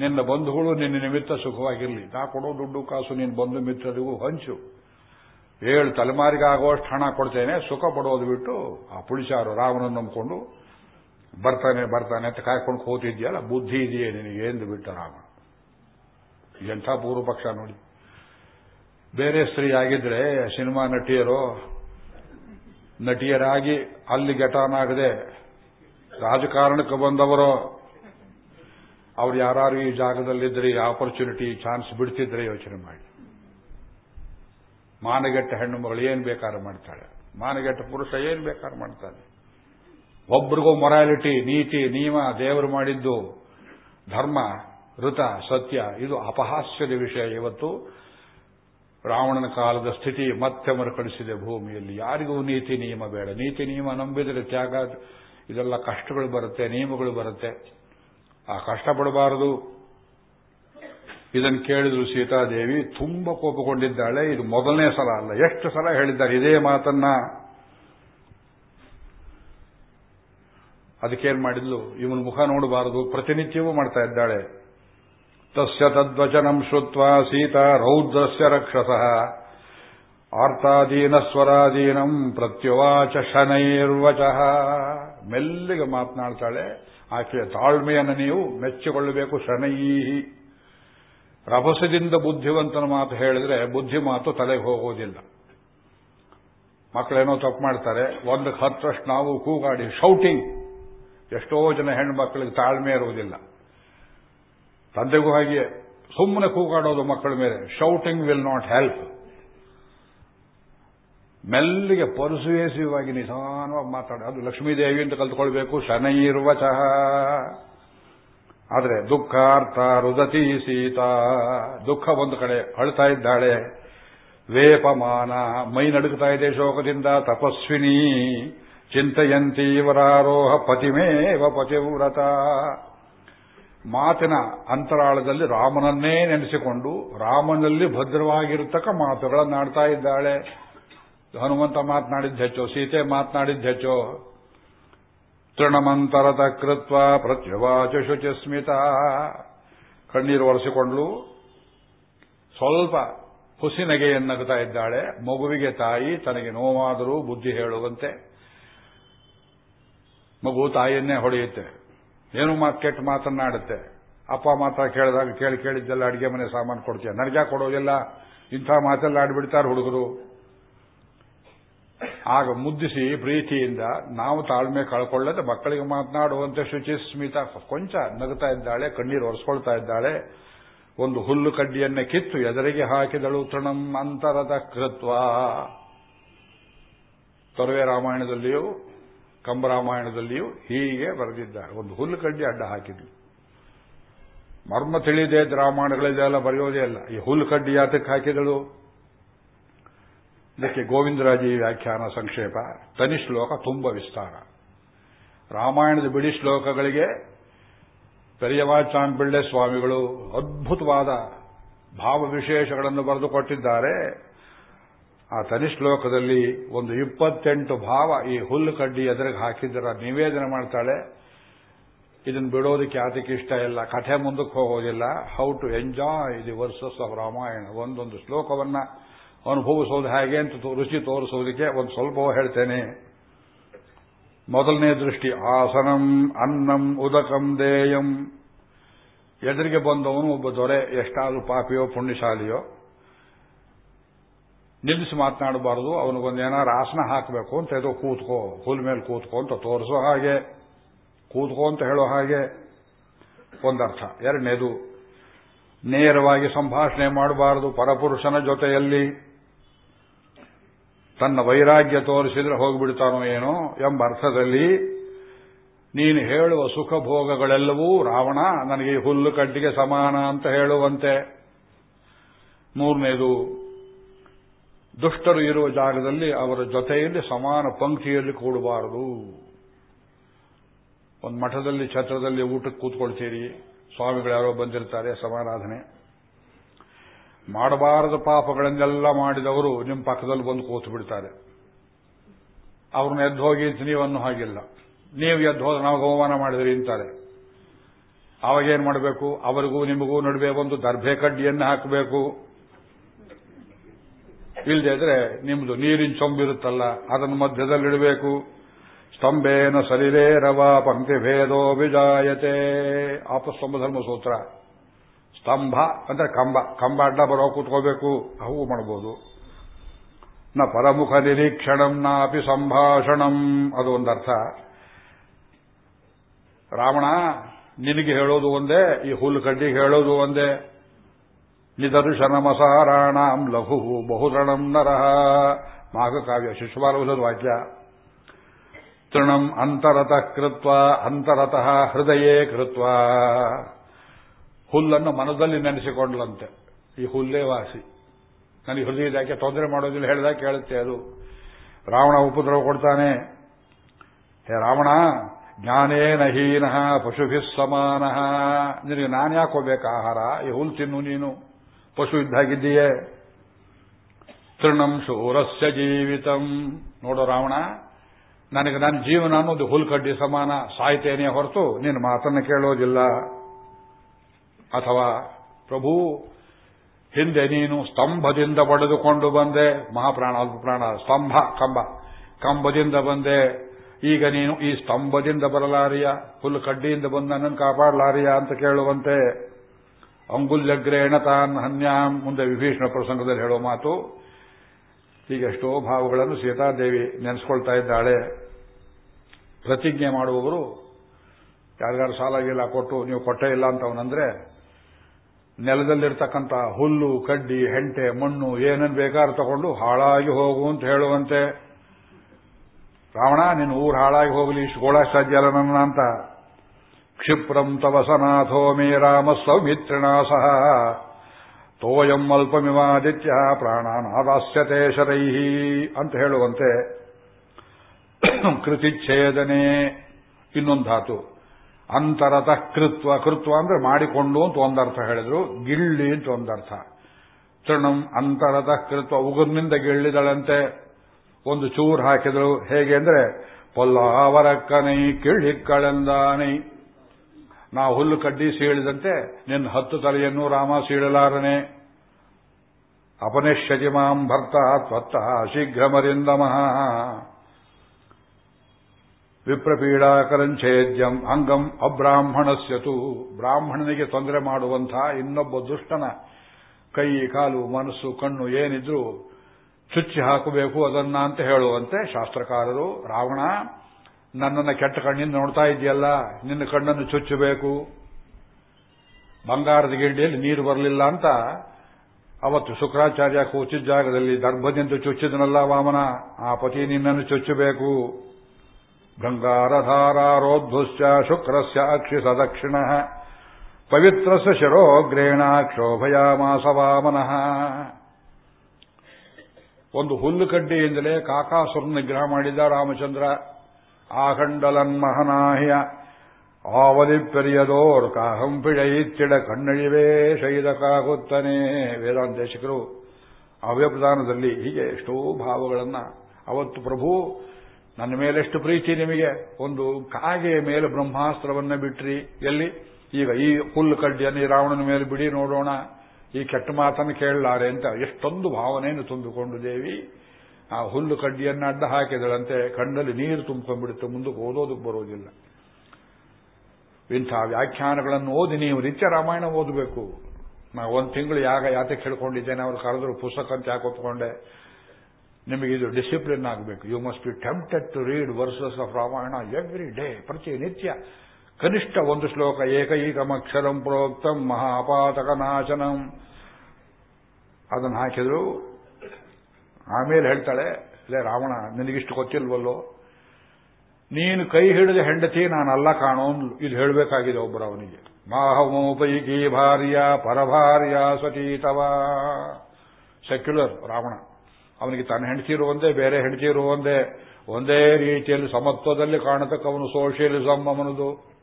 ನಿನ್ನ ಬಂಧುಗಳು ನಿನ್ನ ನಿಮಿತ್ತ ಸುಖವಾಗಿರಲಿ. ನಾ ಕೊಡೋ ದುಡ್ಡು ಕಾಸು ನಿನ್ನ ಬಂಧು ಮಿತ್ರರಿಗೂ ಹಂಚು. ಏಳು ತಲೆಮಾರಿಗಾಗುವಷ್ಟು ಹಣ ಕೊಡ್ತೇನೆ. ಸುಖ ಪಡೋದು ಬಿಟ್ಟು ಆ ಪುಳಿಸಾರು ರಾಮನನ್ನು ನಂಬಿಕೊಂಡು ಬರ್ತಾನೆ ಬರ್ತಾನೆ ಅಂತ ಕಾಯ್ಕೊಂಡು ಕೂತಿದ್ಯಲ್ಲ, ಬುದ್ಧಿ ಇದೆಯೇ ನಿನಗೆ ಎಂದು ಬಿಟ್ಟ ರಾಮ ಎಂಥ ಪೂರ್ವ ಪಕ್ಷ ನೋಡಿ. ಬೇರೆ ಸ್ತ್ರೀ ಆಗಿದ್ರೆ ಸಿನಿಮಾ ನಟಿಯರು, ನಟಿಯರಾಗಿ ಅಲ್ಲಿ ಘಟಾನಾಗದೆ ರಾಜಕಾರಣಕ್ಕೆ ಬಂದವರು, ಅವ್ರು ಯಾರು ಈ ಜಾಗದಲ್ಲಿದ್ರೆ ಆಪರ್ಚುನಿಟಿ ಚಾನ್ಸ್ ಬಿಡ್ತಿದ್ರೆ ಯೋಚನೆ ಮಾಡಿ. ಮಾನಗೆಟ್ಟ ಹೆಣ್ಣು ಮಗಳು ಏನ್ ಬೇಕಾದ್ರೆ ಮಾಡ್ತಾಳೆ. ಮಾನಗೆಟ್ಟ ಪುರುಷ ಏನ್ ಬೇಕಾದ್ರೆ ಮಾಡ್ತಾನೆ ಒಬ್ರಿಗೂ ಮೊರಾಲಿಟಿ ನೀತಿ ನಿಯಮ ದೇವರು ಮಾಡಿದ್ದು ಧರ್ಮ, ಋತ, ಸತ್ಯ, ಇದು ಅಪಹಾಸ್ಯದ ವಿಷಯ. ಇವತ್ತು ರಾವಣನ ಕಾಲದ ಸ್ಥಿತಿ ಮತ್ತೆ ಮರುಕಳಿಸಿದೆ ಭೂಮಿಯಲ್ಲಿ. ಯಾರಿಗೂ ನೀತಿ ನಿಯಮ ಬೇಡ. ನೀತಿ ನಿಯಮ ನಂಬಿದರೆ ತ್ಯಾಗ ಇದೆಲ್ಲ ಕಷ್ಟಗಳು ಬರುತ್ತೆ, ನಿಯಮಗಳು ಬರುತ್ತೆ. ಆ ಕಷ್ಟಪಡಬಾರದು ಇದನ್ನು ಕೇಳಿದ್ರು ಸೀತಾದೇವಿ, ತುಂಬಾ ಕೋಪಗೊಂಡಿದ್ದಾಳೆ. ಇದು ಮೊದಲನೇ ಸಲ ಅಲ್ಲ, ಎಷ್ಟು ಸಲ ಹೇಳಿದ್ದಾರೆ ಇದೇ ಮಾತನ್ನ. ಅದಕ್ಕೇನ್ ಮಾಡಿದ್ಲು? ಇವನ ಮುಖ ನೋಡಬಾರದು, ಪ್ರತಿನಿತ್ಯವೂ ಮಾಡ್ತಾ ಇದ್ದಾಳೆ. ತಸ್ಯ ತದ್ವಚನಂ ಶ್ರುತ್ವ ಸೀತಾ ರೌದ್ರಸ್ಯ ರಕ್ಷಸಃ. ಆರ್ತಾಧೀನ ಸ್ವರಾಧೀನಂ ಪ್ರತ್ಯುವಾಚ ಶನೈರ್ವಚಃ. ಮೆಲ್ಲಿಗೆ ಮಾತನಾಡ್ತಾಳೆ, ಆಕೆಯ ತಾಳ್ಮೆಯನ್ನು ನೀವು ಮೆಚ್ಚಿಕೊಳ್ಳಬೇಕು ಶನೈಹಿ ರಭಸದಿಂದ ಬುದ್ಧಿವಂತನ ಮಾತು ಹೇಳಿದ್ರೆ ಬುದ್ಧಿ ಮಾತು ತಲೆಗೆ ಹೋಗೋದಿಲ್ಲ. ಮಕ್ಕಳೇನೋ ತಪ್ಪು ಮಾಡ್ತಾರೆ ಒಂದಕ್ಕೆ ಹತ್ತರಷ್ಟು ನಾವು ಕೂಗಾಡಿ ಶೌಟಿಂಗ್ ಎಷ್ಟೋ ಜನ ಹೆಣ್ಮಕ್ಳಿಗೆ ತಾಳ್ಮೆ ಇರುವುದಿಲ್ಲ. ತಂದೆಗೂ ಹಾಗೆಯೇ ಸುಮ್ಮನೆ ಕೂಗಾಡೋದು ಮಕ್ಕಳ ಮೇಲೆ ಶೌಟಿಂಗ್ ವಿಲ್ ನಾಟ್ ಹೆಲ್ಪ್ ಮೆಲ್ಲಿಗೆ ಪರ್ಸುವೇಸಿವ್ ನಿಧಾನವಾಗಿ ಮಾತಾಡ. ಅದು ಲಕ್ಷ್ಮೀದೇವಿ ಅಂತ ಕಲ್ತ್ಕೊಳ್ಬೇಕು ಶನೈರ್ವ ಚಹ ಆದರೆ ದುಃಖಾರ್ಥ, ರುದತಿ ಸೀತಾ. ದುಃಖ ಒಂದು ಕಡೆ ಅಳ್ತಾ ಇದ್ದಾಳೆ. ವೇಪಮಾನ, ಮೈ ನಡುಗ್ತಾ ಇದೆ ಶೋಕದಿಂದ, ತಪಸ್ವಿನಿ, ಚಿಂತೆಯಂತೀವರಾರೋಹ, ಪತಿಮೇವ ಪತಿವ್ರತ. ಮಾತಿನ ಅಂತರಾಳದಲ್ಲಿ ರಾಮನನ್ನೇ ನೆನೆಸಿಕೊಂಡು, ರಾಮನಲ್ಲಿ ಭದ್ರವಾಗಿರತಕ್ಕ ಮಾತುಗಳನ್ನಾಡ್ತಾ ಇದ್ದಾಳೆ. ಹನುಮಂತ ಮಾತನಾಡಿದ್ದು ಹೆಚ್ಚು ಸೀತೆ ಮಾತನಾಡಿದ್ದು ಹೆಚ್ಚು ತೃಣಮಂತರದ ಕೃತ್ವ ಪ್ರತ್ಯವಾಚ ಶುಚಿಸ್ಮಿತ. ಕಣ್ಣೀರು ಒರೆಸಿಕೊಂಡ್ಲು. ಸ್ವಲ್ಪ ಹುಸಿನಗೆಯನ್ನಗುತ್ತಾ ಇದ್ದಾಳೆ. ಮಗುವಿಗೆ ತಾಯಿ, ತನಗೆ ನೋವಾದರೂ ಬುದ್ಧಿ ಹೇಳುವಂತೆ. ಮಗು ತಾಯಿಯನ್ನೇ ಹೊಡೆಯುತ್ತೆ. ಏನು ಮಾತು ಕೆಟ್ಟ ಮಾತನ್ನಾಡುತ್ತೆ. ಅಪ್ಪ ಮಾತ್ರ ಕೇಳಿದಾಗ ಕೇಳಿ ಕೇಳಿದ್ದೆಲ್ಲ ಅಡಿಗೆ ಮನೆ ಸಾಮಾನು ಕೊಡ್ತೀಯ. ನನಗೆ ಕೊಡೋದಿಲ್ಲ ಇಂಥ ಮಾತೆಲ್ಲ ಆಡ್ಬಿಡ್ತಾರೆ ಹುಡುಗರು. ಆಗ ಮುದ್ದಿಸಿ ಪ್ರೀತಿಯಿಂದ ನಾವು ತಾಳ್ಮೆ ಕಳ್ಕೊಳ್ಳದೆ ಮಕ್ಕಳಿಗೆ ಮಾತನಾಡುವಂತೆ ಶುಚಿ ಸ್ಮಿತ ಕೊಂಚ ನಗುತ್ತಾ ಇದ್ದಾಳೆ, ಕಣ್ಣೀರು ಒರೆಸ್ಕೊಳ್ತಾ ಇದ್ದಾಳೆ. ಒಂದು ಹುಲ್ಲು ಕಡ್ಡಿಯನ್ನೇ ಕಿತ್ತು ಎದರಿಗೆ ಹಾಕಿದಳು ತೃಣಂ ಅಂತರದ ಕೃತ್ವ. ತೊರವೆ ರಾಮಾಯಣದಲ್ಲಿಯೂ ಕಂಬರಾಮಾಯಣದಲ್ಲಿಯೂ ಹೀಗೆ ಬರೆದಿದ್ದಾರೆ. ಒಂದು ಹುಲ್ಲು ಕಡ್ಡಿ ಅಡ್ಡ ಹಾಕಿದ್ಲು. ಮರ್ಮ ತಿಳಿದೇ ರಾಮಾಯಣಗಳಿದೆಲ್ಲ ಬರೆಯೋದೇ ಅಲ್ಲ ಈ ಹುಲ್ಲು ಕಡ್ಡಿ ಯಾತಕ್ಕೆ ಹಾಕಿದಳು? ಇದಕ್ಕೆ ಗೋವಿಂದರಾಜಿ ವ್ಯಾಖ್ಯಾನ ಸಂಕ್ಷೇಪ. ತನಿ ಶ್ಲೋಕ ತುಂಬ ವಿಸ್ತಾರ. ರಾಮಾಯಣದ ಬಿಡಿ ಶ್ಲೋಕಗಳಿಗೆ ಪೆರಿಯವಾಚಾಂಬಿಳ್ಳೆ ಸ್ವಾಮಿಗಳು ಅದ್ಭುತವಾದ ಭಾವ ವಿಶೇಷಗಳನ್ನು ಬರೆದುಕೊಟ್ಟಿದ್ದಾರೆ. ಆ ತನಿ ಶ್ಲೋಕದಲ್ಲಿ ಒಂದು ಇಪ್ಪತ್ತೆಂಟು ಭಾವ ಈ ಹುಲ್ಲು ಕಡ್ಡಿ ಎದುರಿಗೆ ಹಾಕಿದ್ದರ ನಿವೇದನೆ ಮಾಡ್ತಾಳೆ. ಇದನ್ನು ಬಿಡೋದಕ್ಕೆ ಆತಕ್ಕೆ ಇಷ್ಟ ಇಲ್ಲ, ಕಥೆ ಮುಂದಕ್ಕೆ ಹೋಗೋದಿಲ್ಲ. How to enjoy the verses of Ramayana ಒಂದೊಂದು ಶ್ಲೋಕವನ್ನ ಅನುಭವಿಸೋದು ಹೇಗೆ ಅಂತ ರುಚಿ ತೋರಿಸೋದಕ್ಕೆ ಒಂದು ಸ್ವಲ್ಪ ಹೇಳ್ತೇನೆ. ಮೊದಲನೇ ದೃಷ್ಟಿ, ಆಸನಂ, ಅನ್ನಂ, ಉದಕಂ, ದೇಯಂ. ಎದುರಿಗೆ ಬಂದವನು ಒಬ್ಬ ದೊರೆ, ಎಷ್ಟಾದರೂ ಪಾಪಿಯೋ, ಪುಣ್ಯಶಾಲಿಯೋ. ನಿಲ್ಲಿಸಿ ಮಾತನಾಡಬಾರದು ಅವನಿಗೊಂದೇನಾದ್ರು ಆಸನ ಹಾಕಬೇಕು ಅಂತ ಏದೋ ಕೂತ್ಕೋ, ಹುಲ್ ಮೇಲೆ ಕೂತ್ಕೋ ಅಂತ ತೋರಿಸೋ ಹಾಗೆ, ಕೂತ್ಕೋ ಅಂತ ಹೇಳೋ ಹಾಗೆ. ಒಂದರ್ಥ. ಎರಡನೇದು, ನೇರವಾಗಿ ಸಂಭಾಷಣೆ ಮಾಡಬಾರದು ಪರಪುರುಷನ ಜೊತೆಯಲ್ಲಿ. ತನ್ನ ವೈರಾಗ್ಯ ತೋರಿಸಿದ್ರೆ ಹೋಗಿಬಿಡ್ತಾನೋ ಏನೋ ಎಂಬ ಅರ್ಥದಲ್ಲಿ ನೀನು ಹೇಳುವ ಸುಖ ಭೋಗಗಳೆಲ್ಲವೂ ರಾವಣ ನನಗೆ ಹುಲ್ಲು ಕಡ್ಡಿಗೆ ಸಮಾನ ಅಂತ ಹೇಳುವಂತೆ. ಮೂರನೇದು, ದುಷ್ಟರು ಇರುವ ಜಾಗದಲ್ಲಿ ಅವರ ಜೊತೆಯಲ್ಲಿ ಸಮಾನ ಪಂಕ್ತಿಯಲ್ಲಿ ಕೂಡಬಾರದು. ಒಂದು ಮಠದಲ್ಲಿ ಛತ್ರದಲ್ಲಿ ಊಟಕ್ಕೆ ಕೂತ್ಕೊಳ್ತೀರಿ. ಸ್ವಾಮಿಗಳು ಯಾರೋ ಬಂದಿರ್ತಾರೆ ಸಮಾರಾಧನೆ. ಮಾಡಬಾರದ ಪಾಪಗಳನ್ನೆಲ್ಲ ಮಾಡಿದವರು ನಿಮ್ಮ ಪಕ್ಕದಲ್ಲಿ ಬಂದು ಕೂತು ಬಿಡ್ತಾರೆ. ಅವ್ರನ್ನ ಎದ್ದು ಹೋಗಿ ನೀವನ್ನು ಹಾಗಿಲ್ಲ. ನೀವು ಎದ್ದು ನಾವು ಅವಮಾನ ಮಾಡಿದ್ರಿ ಅಂತಾರೆ. ಅವಾಗೇನ್ ಮಾಡಬೇಕು? ಅವರಿಗೂ ನಿಮಗೂ ನಡುವೆ ಒಂದು ದರ್ಭೆ ಕಡ್ಡಿಯನ್ನು ಹಾಕಬೇಕು. ಇಲ್ಲದೆ ಇದ್ರೆ ನಿಮ್ದು ನೀರಿನ ಚೊಂಬಿರುತ್ತಲ್ಲ, ಅದನ್ನು ಮಧ್ಯದಲ್ಲಿಡಬೇಕು. ಸ್ತಂಭೇನ ಸರಿರೇ ರವ ಪಂಕ್ತಿ ಭೇದೋ ವಿಜಾಯತೆ. ಆಪಸ್ತಂಭ ಧರ್ಮ ಸೂತ್ರ ಸ್ತಂಭ, ಅಂದ್ರೆ ಕಂಬ. ಕಂಬ ಅಡ್ಡ ಬರೋ ಕೂತ್ಕೋಬೇಕು. ಅವು ಮಾಡಬಹುದು ನ ಪರಮುಖ ನಿರೀಕ್ಷಣಂ ನಾಪಿ ಸಂಭಾಷಣಂ. ಅದು ಒಂದರ್ಥ ರಾವಣ, ನಿನಗೆ ಹೇಳೋದು ಒಂದೇ, ಈ ಹುಲ್ಕಡ್ಡಿಗೆ ಹೇಳೋದು ಒಂದೇ. ನಿದರ್ಶನಮಸಾರಾಣಾಂ ಲಘು ಬಹುರಣಂ ನರಹ ಮಾಘಕಾವ್ಯ ಶಿಶುಪಾಲವಸದ ವಾಕ್ಯ ತೃಣಂ ಅಂತರತಃ ಕೃತ್ವ, ಅಂತರತಃ ಹೃದಯೇ ಕೃತ್ವ. ಹುಲ್ಲನ್ನು ಮನದಲ್ಲಿ ನೆನೆಸಿಕೊಂಡ್ಲಂತೆ. ಈ ಹುಲ್ಲೇ ವಾಸಿ. ನನಗೆ ಹೃದಯದಾಕೆ ತೊಂದರೆ ಮಾಡೋದಿಲ್ಲ ಹೇಳಿದಾಗ ಕೇಳುತ್ತೆ ಅದು. ರಾವಣ ಉಪದ್ರವ ಕೊಡ್ತಾನೆ. ಹೇ ರಾವಣ, ಜ್ಞಾನೇನ ಹೀನ ಪಶುಭಿ ಸಮಾನ. ನಿನಗೆ ನಾನು ಯಾಕೆ ಹೋಗ್ಬೇಕು ಆಹಾರ? ಈ ಹುಲ್ ತಿನ್ನು ನೀನು. ಪಶು ಇದ್ದಾಗಿದ್ದೀಯೇ ತೃಣಂ ಶೂರಸ್ಯ ಜೀವಿತಂ. ನೋಡೋ ರಾವಣ, ನನಗೆ ನನ್ನ ಜೀವನ ಅನ್ನೋದು ಹುಲ್ಕಡ್ಡಿ ಸಮಾನ. ಸಾಯ್ತೇನೆ ಹೊರತು ನಿನ್ನ ಮಾತನ್ನು ಕೇಳೋದಿಲ್ಲ. ಅಥವಾ ಪ್ರಭು, ಹಿಂದೆ ನೀನು ಸ್ತಂಭದಿಂದ ಪಡೆದುಕೊಂಡು ಬಂದೆ, ಮಹಾಪ್ರಾಣ, ಅಲ್ಪಪ್ರಾಣ, ಸ್ತಂಭ, ಕಂಬ, ಕಂಬದಿಂದ ಬಂದೆ. ಈಗ ನೀನು ಈ ಸ್ತಂಭದಿಂದ ಬರಲಾರಿಯ? ಹುಲ್ಲು ಕಡ್ಡಿಯಿಂದ ಬಂದು ನನ್ನನ್ನು ಕಾಪಾಡಲಾರಿಯ ಅಂತ ಕೇಳುವಂತೆ ಅಂಗುಲ್ಯಗ್ರೇಣ ತಾನ್ ಹನ್ಯಾಂ ಮುಂದೆ ವಿಭೀಷಣ ಪ್ರಸಂಗದಲ್ಲಿ ಹೇಳೋ ಮಾತು. ಈಗ ಎಷ್ಟೋ ಭಾವಗಳನ್ನು ಸೀತಾದೇವಿ ನೆನೆಸ್ಕೊಳ್ತಾ ಇದ್ದಾಳೆ. ಪ್ರತಿಜ್ಞೆ ಮಾಡುವವರು, ಯಾರಿಗಾರು ಸಾಲ ಗೀಲ ಕೊಟ್ಟು, ನೀವು ಕೊಟ್ಟೇ ಇಲ್ಲ ಅಂತ ಅವನಂದ್ರೆ ನೆಲದಲ್ಲಿರ್ತಕ್ಕಂಥ ಹುಲ್ಲು, ಕಡ್ಡಿ, ಹೆಂಟೆ, ಮಣ್ಣು ಏನನ್ನು ಬೇಕಾದ್ರೂ ತಗೊಂಡು ಹಾಳಾಗಿ ಹೋಗು ಅಂತ ಹೇಳುವಂತೆ, ರಾವಣ, ನಿನ್ನ ಊರು ಹಾಳಾಗಿ ಹೋಗಲಿ, ಇಷ್ಟು ಗೋಳಾಕ್ ಸಾಧ್ಯ ನನ್ನ ಅಂತ. ಕ್ಷಿಪ್ರಂ ತವಸನಾಥೋ ಮೇ ರಾಮ ಸೌಮಿತ್ರಿಣ ಸಹ. ತೋಯಂ ಅಲ್ಪಮಿವಾದಿತ್ಯ ಪ್ರಾಣಾನಾದಾಸ್ಯತೆ ಶರೈಹಿ ಅಂತ ಹೇಳುವಂತೆ. ಕೃತಿಚ್ಛೇದನೆ ಇನ್ನೊಂದು ಧಾತು ಅಂತರತಃ ಕೃತ್ವ ಕೃತ್ವ ಅಂದ್ರೆ ಮಾಡಿಕೊಂಡು ಅಂತ ಒಂದರ್ಥ ಹೇಳಿದ್ರು, ಗಿಳ್ಳಿ ಅಂತ ಒಂದರ್ಥ ತೃಣಂ ಅಂತರತಃ ಕೃತ್ವ, ಉಗುರ್ನಿಂದ ಗಿಳ್ಳಿದಳಂತೆ ಒಂದು ಚೂರು ಹಾಕಿದ್ರು. ಹೇಗೆ ಅಂದ್ರೆ ಪೊಲ್ಲಾವರಕ್ಕನೈ ಕಿಳ್ಳಿಕ್ಕಳೆಂದಾನೈ ನಾ ಹುಲ್ಲು ಕಡ್ಡಿ ಸೀಳಿದಂತೆ ನಿನ್ನ ಹತ್ತು ತಲೆಯನ್ನು ರಾಮ ಸೀಳಲಾರನೆ. ಅಪನಿಶ್ಯತಿ ಮಾಂ ಭರ್ತ ತ್ವತ್ತ ಶೀಘ್ರಮರಿಂದಮಃ. ವಿಪ್ರಪೀಡಾಕರಂಛೇದ್ಯಂ ಅಂಗಂ ಅಬ್ರಾಹ್ಮಣಸ್ಯತು ಬ್ರಾಹ್ಮಣನಿಗೆ ತೊಂದರೆ ಮಾಡುವಂತಹ ಇನ್ನೊಬ್ಬ ದುಷ್ಟನ ಕೈ, ಕಾಲು, ಮನಸ್ಸು, ಕಣ್ಣು ಏನಿದ್ರೂ ಚುಚ್ಚಿ ಹಾಕಬೇಕು, ಅದನ್ನ ಅಂತ ಹೇಳುವಂತೆ ಶಾಸ್ತ್ರಕಾರರು, ರಾವಣ, ನನ್ನನ್ನು ಕೆಟ್ಟ ಕಣ್ಣಿಂದ ನೋಡ್ತಾ ಇದೆಯಲ್ಲ ನಿನ್ನ ಕಣ್ಣನ್ನು ಚುಚ್ಚಬೇಕು. ಬಂಗಾರದ ಗಿಂಡಿಯಲ್ಲಿ ನೀರು ಬರಲಿಲ್ಲ ಅಂತ ಅವತ್ತು ಶುಕ್ರಾಚಾರ್ಯ ಕೂಚಿದ ಜಾಗದಲ್ಲಿ ದರ್ಭದಿಂದ ಚುಚ್ಚಿದನಲ್ಲ ವಾಮನ, ಆ ಪತಿ ನಿನ್ನನ್ನು ಚುಚ್ಚಬೇಕು. ಗಂಗಾರಧಾರೋದ್ಭುಶ್ಚ ಶುಕ್ರಸ್ಯ ಅಕ್ಷಿ ಸದಕ್ಷಿಣ ಪವಿತ್ರಸ ಶಿರೋಗ್ರೇಣ ಕ್ಷೋಭಯಾಮಾಸ ವಾಮನಃ ಒಂದು ಹುಲ್ಲು ಕಡ್ಡಿಯಿಂದಲೇ ಕಾಕಾಸುರ ನಿಗ್ರಹ ಮಾಡಿದ ರಾಮಚಂದ್ರ ಆಕಂಡಲನ್ ಮಹನಾಹ್ಯ, ಆವಲಿ ಪೆರಿಯದೋರ್ ಕಾಹಂ ಕಣ್ಣಳಿವೇ ಶೈದಕಾಗುತ್ತನೆ ವೇದಾಂತೇಶಕರು ಅವ್ಯಪ್ರದಾನದಲ್ಲಿ ಹೀಗೆ ಎಷ್ಟೋ ಭಾವಗಳನ್ನ, ಅವತ್ತು ಪ್ರಭು ನನ್ನ ಮೇಲೆಷ್ಟು ಪ್ರೀತಿ ನಿಮಗೆ. ಒಂದು ಕಾಗೆಯ ಮೇಲೆ ಬ್ರಹ್ಮಾಸ್ತ್ರವನ್ನ ಬಿಟ್ರಿ. ಎಲ್ಲಿ? ಈಗ ಈ ಹುಲ್ಲು ಕಡ್ಡಿಯನ್ನು ಈ ರಾವಣನ ಮೇಲೆ ಬಿಡಿ ನೋಡೋಣ. ಈ ಕೆಟ್ಟ ಮಾತನ್ನು ಕೇಳಲಾರೆ ಅಂತ ಎಷ್ಟೊಂದು ಭಾವನೆಯನ್ನು ತುಂಬಿಕೊಂಡು ದೇವಿ, ಆ ಹುಲ್ಲು ಕಡ್ಡಿಯನ್ನು ಅಡ್ಡ ಹಾಕಿದಳಂತೆ ಕಣ್ಣಲ್ಲಿ ನೀರು ತುಂಬಿಕೊಂಡ್ಬಿಡುತ್ತೆ. ಮುಂದಕ್ಕೆ ಓದೋದಕ್ಕೆ ಬರೋದಿಲ್ಲ. ಇಂಥ ವ್ಯಾಖ್ಯಾನಗಳನ್ನು ಓದಿ ನೀವು ನಿತ್ಯ ರಾಮಾಯಣ ಓದಬೇಕು. ನಾ ಒಂದು ತಿಂಗಳು ಯಾಗ ಯಾತೆ ಕೇಳ್ಕೊಂಡಿದ್ದೇನೆ ಅವ್ರು ಕರೆದ್ರು ಪುಸ್ತಕ ಅಂತ ಯಾಕೆ ಒಪ್ಕೊಂಡೆ ನಿಮಗೆ ಇದು ಡಿಸಿಪ್ಲಿನ್ ಆಗಬೇಕು. You must be tempted to read verses of Ramayana every day ಪ್ರತಿನಿತ್ಯ ಕನಿಷ್ಠ ಒಂದು ಶ್ಲೋಕ ಏಕೈಕಮಕ್ಷರಂ ಪ್ರೋಕ್ತಂ ಮಹಾಪಾತಕ ನಾಶನಂ ಅದನ್ನು ಹಾಕಿದ್ರು. ಆಮೇಲೆ ಹೇಳ್ತಾಳೆ, ಲೇ ರಾವಣ, ನಿನಗಿಷ್ಟು ಗೊತ್ತಿಲ್ವಲ್ಲೋ? ನೀನು ಕೈ ಹಿಡಿದ ಹೆಂಡತಿ ನಾನಲ್ಲ ಕಾಣೋ ಇದು ಹೇಳಬೇಕಾಗಿದೆ ಒಬ್ಬರು ಅವನಿಗೆ. ಮಾಹಮೋಪೈಕಿ ಭಾರ್ಯ ಪರಭಾರ್ಯ ಸತೀತವ. ಸೆಕ್ಯುಲರ್ ರಾವಣ. ಅವನಿಗೆ ತನ್ನ ಹೆಂಡತಿರು ಒಂದೇ, ಬೇರೆ ಹೆಂಡತಿರು ಒಂದೇ ಒಂದೇ ರೀತಿಯಲ್ಲಿ ಸಮತ್ವದಲ್ಲಿ ಕಾಣತಕ್ಕ ಅವನು ಸೋಷಿಯಲಿಸಮ್ ಅವನದು.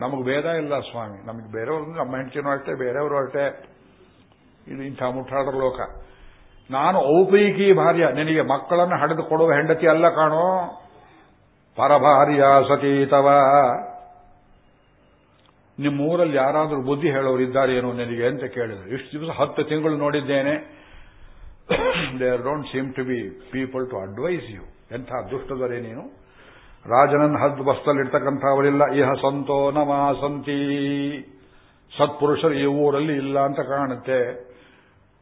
ನಮಗೆ ಭೇದ ಇಲ್ಲ ಸ್ವಾಮಿ. ನಮಗೆ ಬೇರೆಯವರು ನಮ್ಮ ಹೆಂಡತಿನೂ ಅಷ್ಟೇ, ಬೇರೆಯವರು ಅಷ್ಟೇ. ಇದು ಇಂಥ ಮುಟ್ಟಾಡರ ಲೋಕ. ನಾನು ಔಪೈಕಿ ಭಾರ್ಯ. ನಿನಗೆ ಮಕ್ಕಳನ್ನು ಹಡೆದು ಕೊಡುವ ಹೆಂಡತಿ ಅಲ್ಲ ಕಾಣೋ. ಪರಭಾರ್ಯ ಸತೀತವ ನಿಮ್ಮೂರಲ್ಲಿ ಯಾರಾದರೂ ಬುದ್ಧಿ ಹೇಳೋರು ಇದ್ದಾರೇನೋ ನಿನಗೆ ಅಂತ ಕೇಳಿದ್ರು. ಇಷ್ಟು ದಿವಸ ಹತ್ತು ತಿಂಗಳು ನೋಡಿದ್ದೇನೆ. There don't seem to be people to advise you ಎಂಥ ದುಷ್ಟದರೆ ನೀನು? ರಾಜನನ್ನು ಹದ್ದು ಬಸ್ತಲ್ಲಿರ್ತಕ್ಕಂಥವರಿಲ್ಲ ಇಹ ಸಂತೋ ನಮಾ ಸಂತಿ. ಸತ್ಪುರುಷರು ಈ ಊರಲ್ಲಿ ಇಲ್ಲ ಅಂತ ಕಾಣುತ್ತೆ.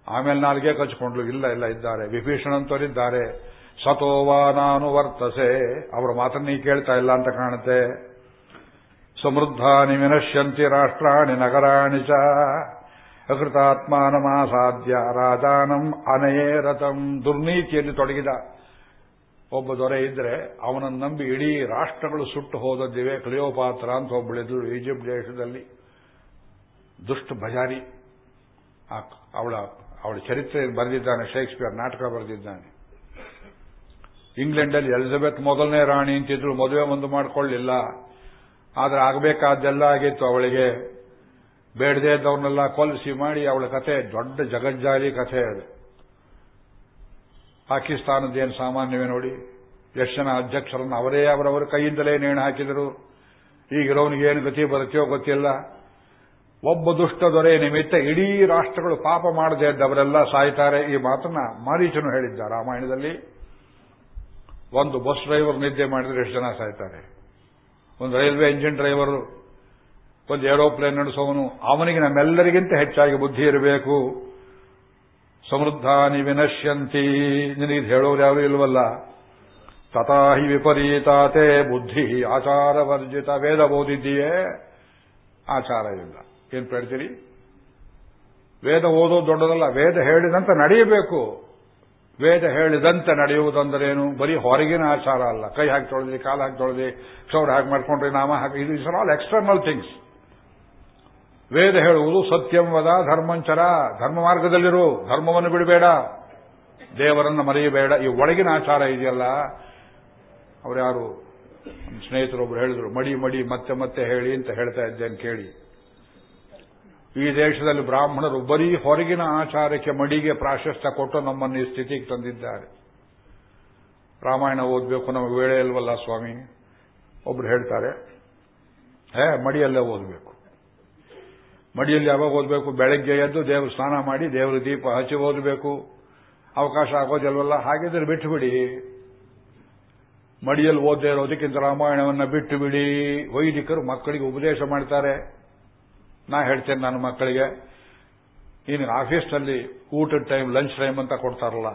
ಆಮೇಲೆ ನಾಲ್ಗೆ ಕಚ್ಕೊಂಡ್ಲು ಇಲ್ಲ ಇಲ್ಲ ಇದ್ದಾರೆ. ವಿಭೀಷಣಂತವರಿದ್ದಾರೆ. ಸತೋವಾ ನಾನು ವರ್ತಸೆ. ಅವರ ಮಾತನ್ನ ನೀ ಕೇಳ್ತಾ ಇಲ್ಲ ಅಂತ ಕಾಣುತ್ತೆ. ಸಮೃದ್ಧಾನಿ ವಿನಶ್ಯಂತಿ ರಾಷ್ಟ್ರಾಣಿ ನಗರಾಣಿ ಚ. ಅಕೃತಾತ್ಮಾನಮಾಸಾಧ್ಯ. ರಾಜಾನಂ ಅನಯೇ ರಥಂ. ದುರ್ನೀತಿಯಲ್ಲಿ ತೊಡಗಿದ. ಒಬ್ಬ ದೊರೆ ಇದ್ರೆ ಅವನನ್ನು ನಂಬಿ ಇಡೀ ರಾಷ್ಟ್ರಗಳು ಸುಟ್ಟು ಹೋದದ್ದಿವೆ. ಕ್ಲಿಯೋಪಾತ್ರ ಅಂತ ಒಬ್ಬಳಿದ್ರು ಈಜಿಪ್ಟ್ ದೇಶದಲ್ಲಿ. ದುಷ್ಟ ಭಜಾರಿ. ಅವಳ ಅವಳ ಚರಿತ್ರೆ ಬರೆದಿದ್ದಾನೆ, ಶೇಕ್ಸ್ಪಿಯರ್ ನಾಟಕ ಬರೆದಿದ್ದಾನೆ. ಇಂಗ್ಲೆಂಡಲ್ಲಿ ಎಲಿಜಬೆತ್ ಮೊದಲನೇ ರಾಣಿ ಅಂತಿದ್ರು ಮದುವೆ ಒಂದು ಮಾಡಿಕೊಳ್ಳಿಲ್ಲ. ಆದರೆ ಆಗಬೇಕಾದ್ದೆಲ್ಲ ಆಗಿತ್ತು ಅವಳಿಗೆ. ಬೇಡದೇ ಇದ್ದವ್ರನ್ನೆಲ್ಲ ಕೊಲಿಸಿ ಮಾಡಿ ಅವಳ ಕಥೆ ದೊಡ್ಡ ಜಗಜ್ಜಾಲಿ ಕಥೆ ಅದು. ಪಾಕಿಸ್ತಾನದ್ದೇನು ಸಾಮಾನ್ಯವೇ ನೋಡಿ ಎಷ್ಟು ಜನ ಅಧ್ಯಕ್ಷರನ್ನು ಅವರೇ ಅವರವರ ಕೈಯಿಂದಲೇ ನೇಣು ಹಾಕಿದರು. ಈಗಿರೋನಿಗೆ ಏನು ಗತಿ ಬರುತ್ತೆಯೋ ಗೊತ್ತಿಲ್ಲ. ಒಬ್ಬ ದುಷ್ಟ ದೊರೆ ನಿಮಿತ್ತ ಇಡೀ ರಾಷ್ಟ್ರಗಳು ಪಾಪ ಮಾಡದೇ ಇದ್ದವರೆಲ್ಲ ಸಾಯ್ತಾರೆ. ಈ ಮಾತನ್ನ ಮಾರೀಚನು ಹೇಳಿದ್ದ ರಾಮಾಯಣದಲ್ಲಿ. ಒಂದು ಬಸ್ ಡ್ರೈವರ್ ನಿದ್ದೆ ಮಾಡಿದ್ರೆ ಎಷ್ಟು ಜನ ಸಾಯ್ತಾರೆ? ಒಂದು ರೈಲ್ವೆ ಇಂಜಿನ್ ಡ್ರೈವರ್ ಒಂದು ಏರೋಪ್ಲೇನ್ ನಡೆಸೋವನು, ಅವನಿಗೆ ನಮ್ಮೆಲ್ಲರಿಗಿಂತ ಹೆಚ್ಚಾಗಿ ಬುದ್ಧಿ ಇರಬೇಕು. ಸಮೃದ್ಧಾನಿ ವಿನಶ್ಯಂತಿ. ನಿನಗೆ ಹೇಳೋರು ಯಾರು ಇಲ್ವಲ್ಲ? ತಥಾಹಿ ವಿಪರೀತಾತೆ ಬುದ್ಧಿ ಆಚಾರ ವರ್ಜಿತ ವೇದ ಓದಿದ್ದೀಯೇ? ಆಚಾರ ಇಲ್ಲ. ಏನ್ ಹೇಳ್ತೀರಿ? ವೇದ ಓದೋದು ದೊಡ್ಡದಲ್ಲ, ವೇದ ಹೇಳಿದಂತೆ ನಡೆಯಬೇಕು. ವೇದ ಹೇಳಿದಂತೆ ನಡೆಯುವುದಂದರೇನು? ಬರೀ ಹೊರಗಿನ ಆಚಾರ ಅಲ್ಲ. ಕೈ ಹಾಕಿ ತೊಳೆದಿ, ಕಾಲು ಹಾಕಿ ತೊಳೆದಿ ಕ್ಷೌರ ಹಾಕಿ ಮಾಡ್ಕೊಂಡ್ರಿ ನಾಮ ಹಾಕಿ, ಇದು is all external things. Veda ಹೇಳುವುದು ಸತ್ಯಂ ವದ ಧರ್ಮಂಚರ ಧರ್ಮ ಮಾರ್ಗದಲ್ಲಿರು. ಧರ್ಮವನ್ನು ಬಿಡಬೇಡ. ದೇವರನ್ನು ಮರೆಯಬೇಡ. ಈ ಒಳಗಿನ ಆಚಾರ ಇದೆಯಲ್ಲ. ಅವ್ರು ಯಾರು? ಸ್ನೇಹಿತರೊಬ್ರು ಹೇಳಿದ್ರು, ಮಡಿ ಮಡಿ, ಮತ್ತೆ ಮತ್ತೆ ಹೇಳಿ ಅಂತ ಹೇಳ್ತಾ ಇದ್ದೇನೆ ಕೇಳಿ. ಈ ದೇಶದಲ್ಲಿ ಬ್ರಾಹ್ಮಣರು ಬರೀ ಹೊರಗಿನ ಆಚಾರಕ್ಕೆ ಮಡಿಗೆ ಪ್ರಾಶಸ್ತ್ಯ ಕೊಟ್ಟು ನಮ್ಮನ್ನು ಈ ಸ್ಥಿತಿಗೆ ತಂದಿದ್ದಾರೆ. ರಾಮಾಯಣ ಓದಬೇಕು ನಮಗೆ ವೇಳೆ ಇಲ್ವಲ್ಲ ಸ್ವಾಮಿ? ಒಬ್ರು ಹೇಳ್ತಾರೆ, ಹೇ, ಮಡಿಯಲ್ಲೇ ಓದಬೇಕು. ಮಡಿಯಲ್ಲಿ ಯಾವಾಗ ಓದಬೇಕು? ಬೆಳಗ್ಗೆ ಎದ್ದು ದೇವರು ಸ್ನಾನ ಮಾಡಿ ದೇವರು ದೀಪ ಹಚ್ಚಿ ಓದಬೇಕು. ಅವಕಾಶ ಆಗೋದಿಲ್ವಲ್ಲ? ಹಾಗಿದ್ರೆ ಬಿಟ್ಟು ಬಿಡಿ ಮಡಿಯಲ್ಲಿ ಓದದೇ ಇರೋದಕ್ಕಿಂತ ರಾಮಾಯಣವನ್ನು ಬಿಟ್ಟು ಬಿಡಿ ವೈದಿಕರು ಮಕ್ಕಳಿಗೆ ಉಪದೇಶ ಮಾಡ್ತಾರೆ. ನಾ ಹೇಳ್ತೇನೆ ನನ್ನ ಮಕ್ಕಳಿಗೆ ಇನ್ನು ಆಫೀಸ್ನಲ್ಲಿ ಊಟದ ಟೈಮ್ ಲಂಚ್ ಟೈಮ್ ಅಂತ ಕೊಡ್ತಾರಲ್ಲ,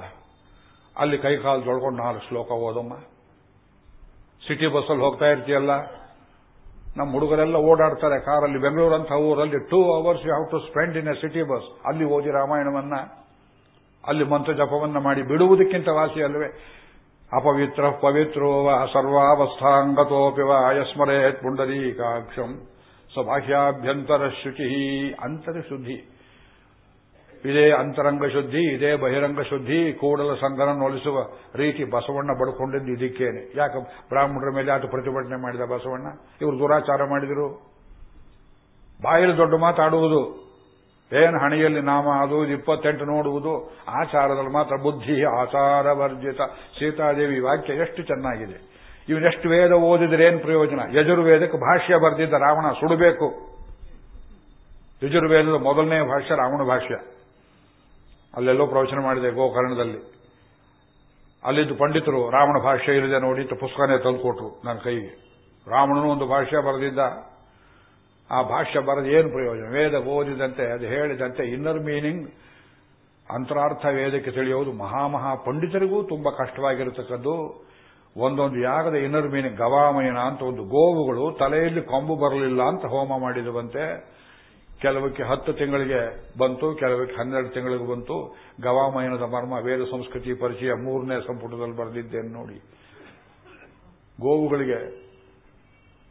ಅಲ್ಲಿ ಕೈ ಕಾಲು ತೊಳ್ಕೊಂಡು ನಾಲ್ಕು ಶ್ಲೋಕ ಓದಮ್ಮ. ಸಿಟಿ ಬಸ್ಸಲ್ಲಿ ಹೋಗ್ತಾ ಇರ್ತೀಯಲ್ಲ ನಮ್ಮ ಹುಡುಗರೆಲ್ಲ ಓಡಾಡ್ತಾರೆ ಕಾರಲ್ಲಿ. ಬೆಂಗಳೂರು ಅಂತ ಊರಲ್ಲಿ two hours you have to spend in a city bus ಅಲ್ಲಿ ಓದಿ ರಾಮಾಯಣವನ್ನ, ಅಲ್ಲಿ ಮಂತ್ರ ಜಪವನ್ನ ಮಾಡಿ ಬಿಡುವುದಕ್ಕಿಂತ ವಾಸಿ ಅಲ್ವೇ ಅಪವಿತ್ರ ಪವಿತ್ರೋವ ಸರ್ವಾವಸ್ಥಾಂಗತೋಪಿ ಯಸ್ಮರೇತ್ ಪುಂಡರೀಕಾಕ್ಷಂ ಸ್ವಬಾಹ್ಯಾಭ್ಯಂತರ ಶುಚಿ ಅಂತರ ಶುದ್ಧಿ ಇದೇ ಅಂತರಂಗ ಶುದ್ಧಿ, ಇದೇ ಬಹಿರಂಗ ಶುದ್ಧಿ, ಕೂಡಲ ಸಂಘನ ಒಲಿಸುವ ರೀತಿ ಬಸವಣ್ಣ ಬಡ್ಕೊಂಡಿದ್ದು ಇದಕ್ಕೇನೆ. ಯಾಕೆ ಬ್ರಾಹ್ಮಣರ ಮೇಲೆ ಆತ ಪ್ರತಿಭಟನೆ ಮಾಡಿದ ಬಸವಣ್ಣ. ಇವರು ದುರಾಚಾರ ಮಾಡಿದರು. ಬಾಯಲ್ಲಿ ದೊಡ್ಡ ಮಾತಾಡುವುದು. ಏನು ಹಣೆಯಲ್ಲಿ ನಾಮ ಅದು ಇಪ್ಪತ್ತೆಂಟು ನೋಡುವುದು. ಆಚಾರದಲ್ಲಿ ಮಾತ್ರ ಬುದ್ಧಿ ಆಚಾರ ವರ್ಜಿತ. ಸೀತಾದೇವಿ ವಾಕ್ಯ ಎಷ್ಟು ಚೆನ್ನಾಗಿದೆ. ಇವನೆಷ್ಟು ವೇದ ಓದಿದ್ರೆ ಏನು ಪ್ರಯೋಜನ? ಯಜುರ್ವೇದಕ್ಕೆ ಭಾಷ್ಯ ಬರೆದಿದ್ದ ರಾವಣ ಸುಡಬೇಕು. ಯಜುರ್ವೇದದ ಮೊದಲನೇ ಭಾಷ್ಯ ರಾವಣ ಭಾಷ್ಯ. ಅಲ್ಲೆಲ್ಲೋ ಪ್ರವಚನ ಮಾಡಿದೆ ಗೋಕರ್ಣದಲ್ಲಿ. ಅಲ್ಲಿದ್ದು ಪಂಡಿತರು ರಾವಣ ಭಾಷೆ ಇಲ್ಲದೆ ನೋಡಿ ಪುಸ್ತಕನೇ ತಂದುಕೊಟ್ರು ನನ್ನ ಕೈಗೆ. ರಾವಣನು ಒಂದು ಭಾಷ್ಯ ಬರೆದಿದ್ದ. ಆ ಭಾಷ್ಯ ಬರೆದು ಏನು ಪ್ರಯೋಜನ? ವೇದ ಓದಿದಂತೆ, ಅದು ಹೇಳಿದಂತೆ ಇನ್ನರ್ ಮೀನಿಂಗ್ ಅಂತರಾರ್ಥ ವೇದಕ್ಕೆ ತಿಳಿಯೋದು ಮಹಾಮಹಾ. ಪಂಡಿತರಿಗೂ ತುಂಬಾ ಕಷ್ಟವಾಗಿರತಕ್ಕದ್ದು ಒಂದೊಂದು ಯಾಗದ ಇನ್ನರ್ ಮೀನಿಂಗ್ ಗವಾಮಯನ ಅಂತ ಒಂದು ಗೋವುಗಳು ತಲೆಯಲ್ಲಿ ಕೊಂಬು ಬರಲಿಲ್ಲ ಅಂತ ಹೋಮ ಮಾಡಿದವಂತೆ ಕೆಲವಕ್ಕೆ ಹತ್ತು ತಿಂಗಳಿಗೆ ಬಂತು, ಕೆಲವಕ್ಕೆ ಹನ್ನೆರಡು ತಿಂಗಳಿಗೆ ಬಂತು. ಗವಾಮಯನದ ಮರ್ಮ, ವೇದ ಸಂಸ್ಕೃತಿ ಪರಿಚಯ ಮೂರನೇ ಸಂಪುಟದಲ್ಲಿ ಬರೆದಿದ್ದೇನೆ ನೋಡಿ. ಗೋವುಗಳಿಗೆ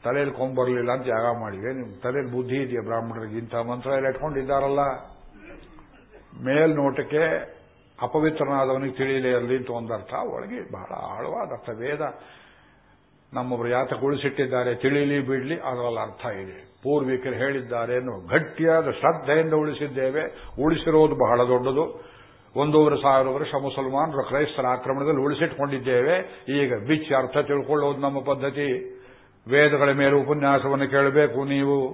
ತಲೆಯಲ್ಲಿ ಕೊಂಬರಲಿಲ್ಲ ಅಂತ ಯಾಗ ಮಾಡಿವೆ. ನಿಮ್ ತಲೆಯಲ್ಲಿ ಬುದ್ಧಿ ಇದೆಯಾ ಬ್ರಾಹ್ಮಣರಿಗೆ? ಇಂಥ ಮಂತ್ರ ಎಲ್ಲ ಇಟ್ಕೊಂಡಿದ್ದಾರಲ್ಲ. ಮೇಲ್ನೋಟಕ್ಕೆ ಅಪವಿತ್ರನಾದವನಿಗೆ ತಿಳಿಯಲೇ ಇರಲಿ ಅಂತ ಒಂದರ್ಥ. ಒಳಗೆ ಬಹಳ ಆಳವಾದ ಅರ್ಥ. ವೇದ ನಮ್ಮೊಬ್ಬರು ಯಾತಕ್ಕೆ ಉಳಿಸಿಟ್ಟಿದ್ದಾರೆ ತಿಳಿಲಿ ಬಿಡ್ಲಿ, ಅದರಲ್ಲಿ ಅರ್ಥ ಇದೆ. ಪೂರ್ವಿಕರು ಹೇಳಿದ್ದಾರೆ ಗಟ್ಟಿಯಾದ ಶ್ರದ್ಧೆಯಿಂದ ಉಳಿಸಿದ್ದೇವೆ. ಉಳಿಸಿರೋದು ಬಹಳ ದೊಡ್ಡದು. ಒಂದೂವರೆ ಸಾವಿರ ವರ್ಷ ಮುಸಲ್ಮಾನರು ಕ್ರೈಸ್ತರ ಆಕ್ರಮಣದಲ್ಲಿ ಉಳಿಸಿಟ್ಕೊಂಡಿದ್ದೇವೆ. ಈಗ ಬಿಚ್ಚಿ ಅರ್ಥ ತಿಳ್ಕೊಳ್ಳೋದು ನಮ್ಮ ಪದ್ಧತಿ. ವೇದಗಳ ಮೇಲೆ ಉಪನ್ಯಾಸವನ್ನು ಕೇಳಬೇಕು ನೀವು.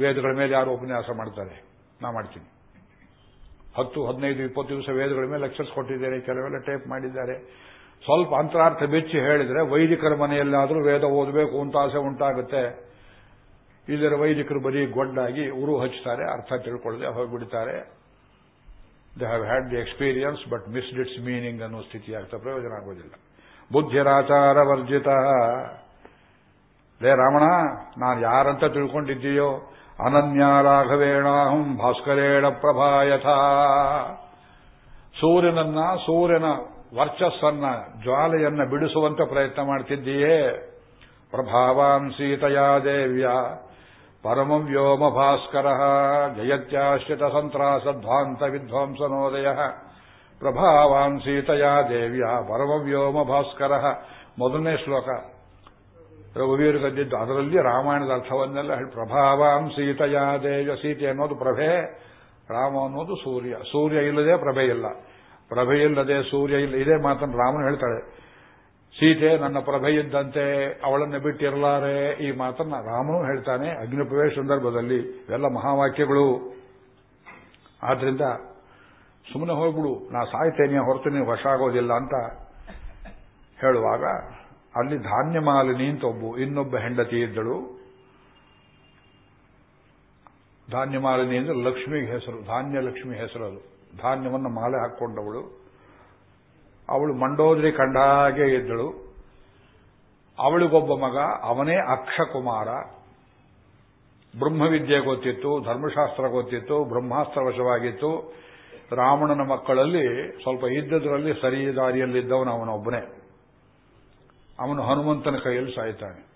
ವೇದಗಳ ಮೇಲೆ ಯಾರು ಉಪನ್ಯಾಸ ಮಾಡ್ತಾರೆ? ನಾ ಮಾಡ್ತೀನಿ. ಹತ್ತು, ಹದಿನೈದು, ಇಪ್ಪತ್ತು ದಿವಸ ವೇದಗಳ ಮೇಲೆ ಲೆಕ್ಚರ್ಸ್ ಕೊಟ್ಟಿದ್ದಾರೆ, ಕೆಲವೆಲ್ಲ ಟೇಪ್ ಮಾಡಿದ್ದಾರೆ. ಸ್ವಲ್ಪ ಅಂತರಾರ್ಥ ಬೆಚ್ಚಿ ಹೇಳಿದ್ರೆ ವೈದಿಕರ ಮನೆಯಲ್ಲಾದರೂ ವೇದ ಓದಬೇಕು ಅಂತ ಆಸೆ ಉಂಟಾಗುತ್ತೆ. ಇದರ ವೈದಿಕರು ಬರೀ ಗೊಡ್ಡಾಗಿ ಉರು ಹಚ್ಚುತ್ತಾರೆ ಅರ್ಥ ತಿಳ್ಕೊಳ್ಳದೆ ಹೋಗ್ಬಿಡ್ತಾರೆ. They have had the experience but missed its meaning ಅನ್ನೋ ಸ್ಥಿತಿ ಆಗ್ತಾ ಪ್ರಯೋಜನ ಆಗೋದಿಲ್ಲ. ಬುದ್ಧಿರಾಚಾರ ವರ್ಜಿತ ರೇ ರಾವಣ, ನಾನು ಯಾರಂತ ತಿಳ್ಕೊಂಡಿದ್ದೀಯೋ? ಅನನ್ಯ ರಾಘವೇಣಾಹಂ ಭಾಸ್ಕರೇಣ ಪ್ರಭಾಯಥ. ಸೂರ್ಯನನ್ನ ಸೂರ್ಯನ ವರ್ಚಸ್ಸನ್ನ, ಜ್ವಾಲೆಯನ್ನ ಬಿಡಿಸುವಂತ ಪ್ರಯತ್ನ ಮಾಡ್ತಿದ್ದೀಯೇ? ಪ್ರಭಾವಾನ್ ಸೀತಯಾ ದೇವ್ಯ. ಪರಮಂ ವ್ಯೋಮ जयत्याश्रितसन्त्रासध्वान्तविध्वंसनोदयः ಜಯತ್ಯಾಶ್ರಿತ सीतया ವಿಧ್ವಂಸನೋದಯ ಪ್ರಭಾವಾನ್ ಸೀತೆಯಾ ದೇವ್ಯ ಪರಮಂ ವ್ಯೋಮ ಭಾಸ್ಕರ ಮೊದಲನೇ ಶ್ಲೋಕ। ರಘುವೀರ್ ಕದ್ದಿದ್ದು ಅದರಲ್ಲಿ ರಾಮಾಯಣದ ಅರ್ಥವನ್ನೆಲ್ಲ ಹೇಳಿ. ಪ್ರಭಾವಾಂ ಸೀತೆ ಅನ್ನೋದು ಪ್ರಭೆ, ರಾಮ ಅನ್ನೋದು ಸೂರ್ಯ. ಸೂರ್ಯ ಇಲ್ಲದೆ ಪ್ರಭೆ ಇಲ್ಲ. ಪ್ರಭೆ ಇಲ್ಲದೆ ಸೂರ್ಯ ಇಲ್ಲ. ಇದೇ ಮಾತನ್ನು ರಾಮನು ಹೇಳ್ತಾಳೆ. ಸೀತೆ ನನ್ನ ಪ್ರಭೆ ಇದ್ದಂತೆ ಅವಳನ್ನು ಬಿಟ್ಟಿರಲಾರೆ. ಈ ಮಾತನ್ನ ರಾಮನು ಹೇಳ್ತಾನೆ ಅಗ್ನಿಪ್ರವೇಶ ಸಂದರ್ಭದಲ್ಲಿ. ಇವೆಲ್ಲ ಮಹಾವಾಕ್ಯಗಳು. ಆದ್ರಿಂದ ಸುಮ್ಮನೆ ಹೋಗ್ಬಿಡು. ನಾ ಸಾಯ್ತೇನೆ ಹೊರತು ನೀವು ವಶ ಆಗೋದಿಲ್ಲ ಅಂತ ಹೇಳುವಾಗ ಅಲ್ಲಿ ಧಾನ್ಯ ಮಾಲಿನಿ ಅಂತ ಒಬ್ಬು ಇನ್ನೊಬ್ಬ ಹೆಂಡತಿ ಇದ್ದಳು. ಧಾನ್ಯ ಮಾಲಿನಿ ಅಂದ್ರೆ ಲಕ್ಷ್ಮಿಗೆ ಹೆಸರು ಧಾನ್ಯ ಲಕ್ಷ್ಮಿ ಹೆಸರು ಅದು. ಧಾನ್ಯವನ್ನು ಮಾಲೆ ಹಾಕೊಂಡವಳು ಅವಳು ಮಂಡೋದ್ರಿ ಕಂಡಾಗೆ ಇದ್ದಳು ಅವಳಿಗೊಬ್ಬ ಮಗ, ಅವನೇ ಅಕ್ಷಕುಮಾರ. ಬ್ರಹ್ಮವಿದ್ಯೆ ಗೊತ್ತಿತ್ತು, ಧರ್ಮಶಾಸ್ತ್ರ ಗೊತ್ತಿತ್ತು ಬ್ರಹ್ಮಾಸ್ತ್ರ ವಶವಾಗಿತ್ತು ರಾವಣನ ಮಕ್ಕಳಲ್ಲಿ ಸ್ವಲ್ಪ ಇದ್ದದರಲ್ಲಿ ಸರಿ ದಾರಿಯಲ್ಲಿದ್ದವನು ಅವನೊಬ್ಬನೇ. ಅವನು ಹನುಮಂತನ ಕೈಯಲ್ಲಿ ಸಾಯ್ತಾನೆ.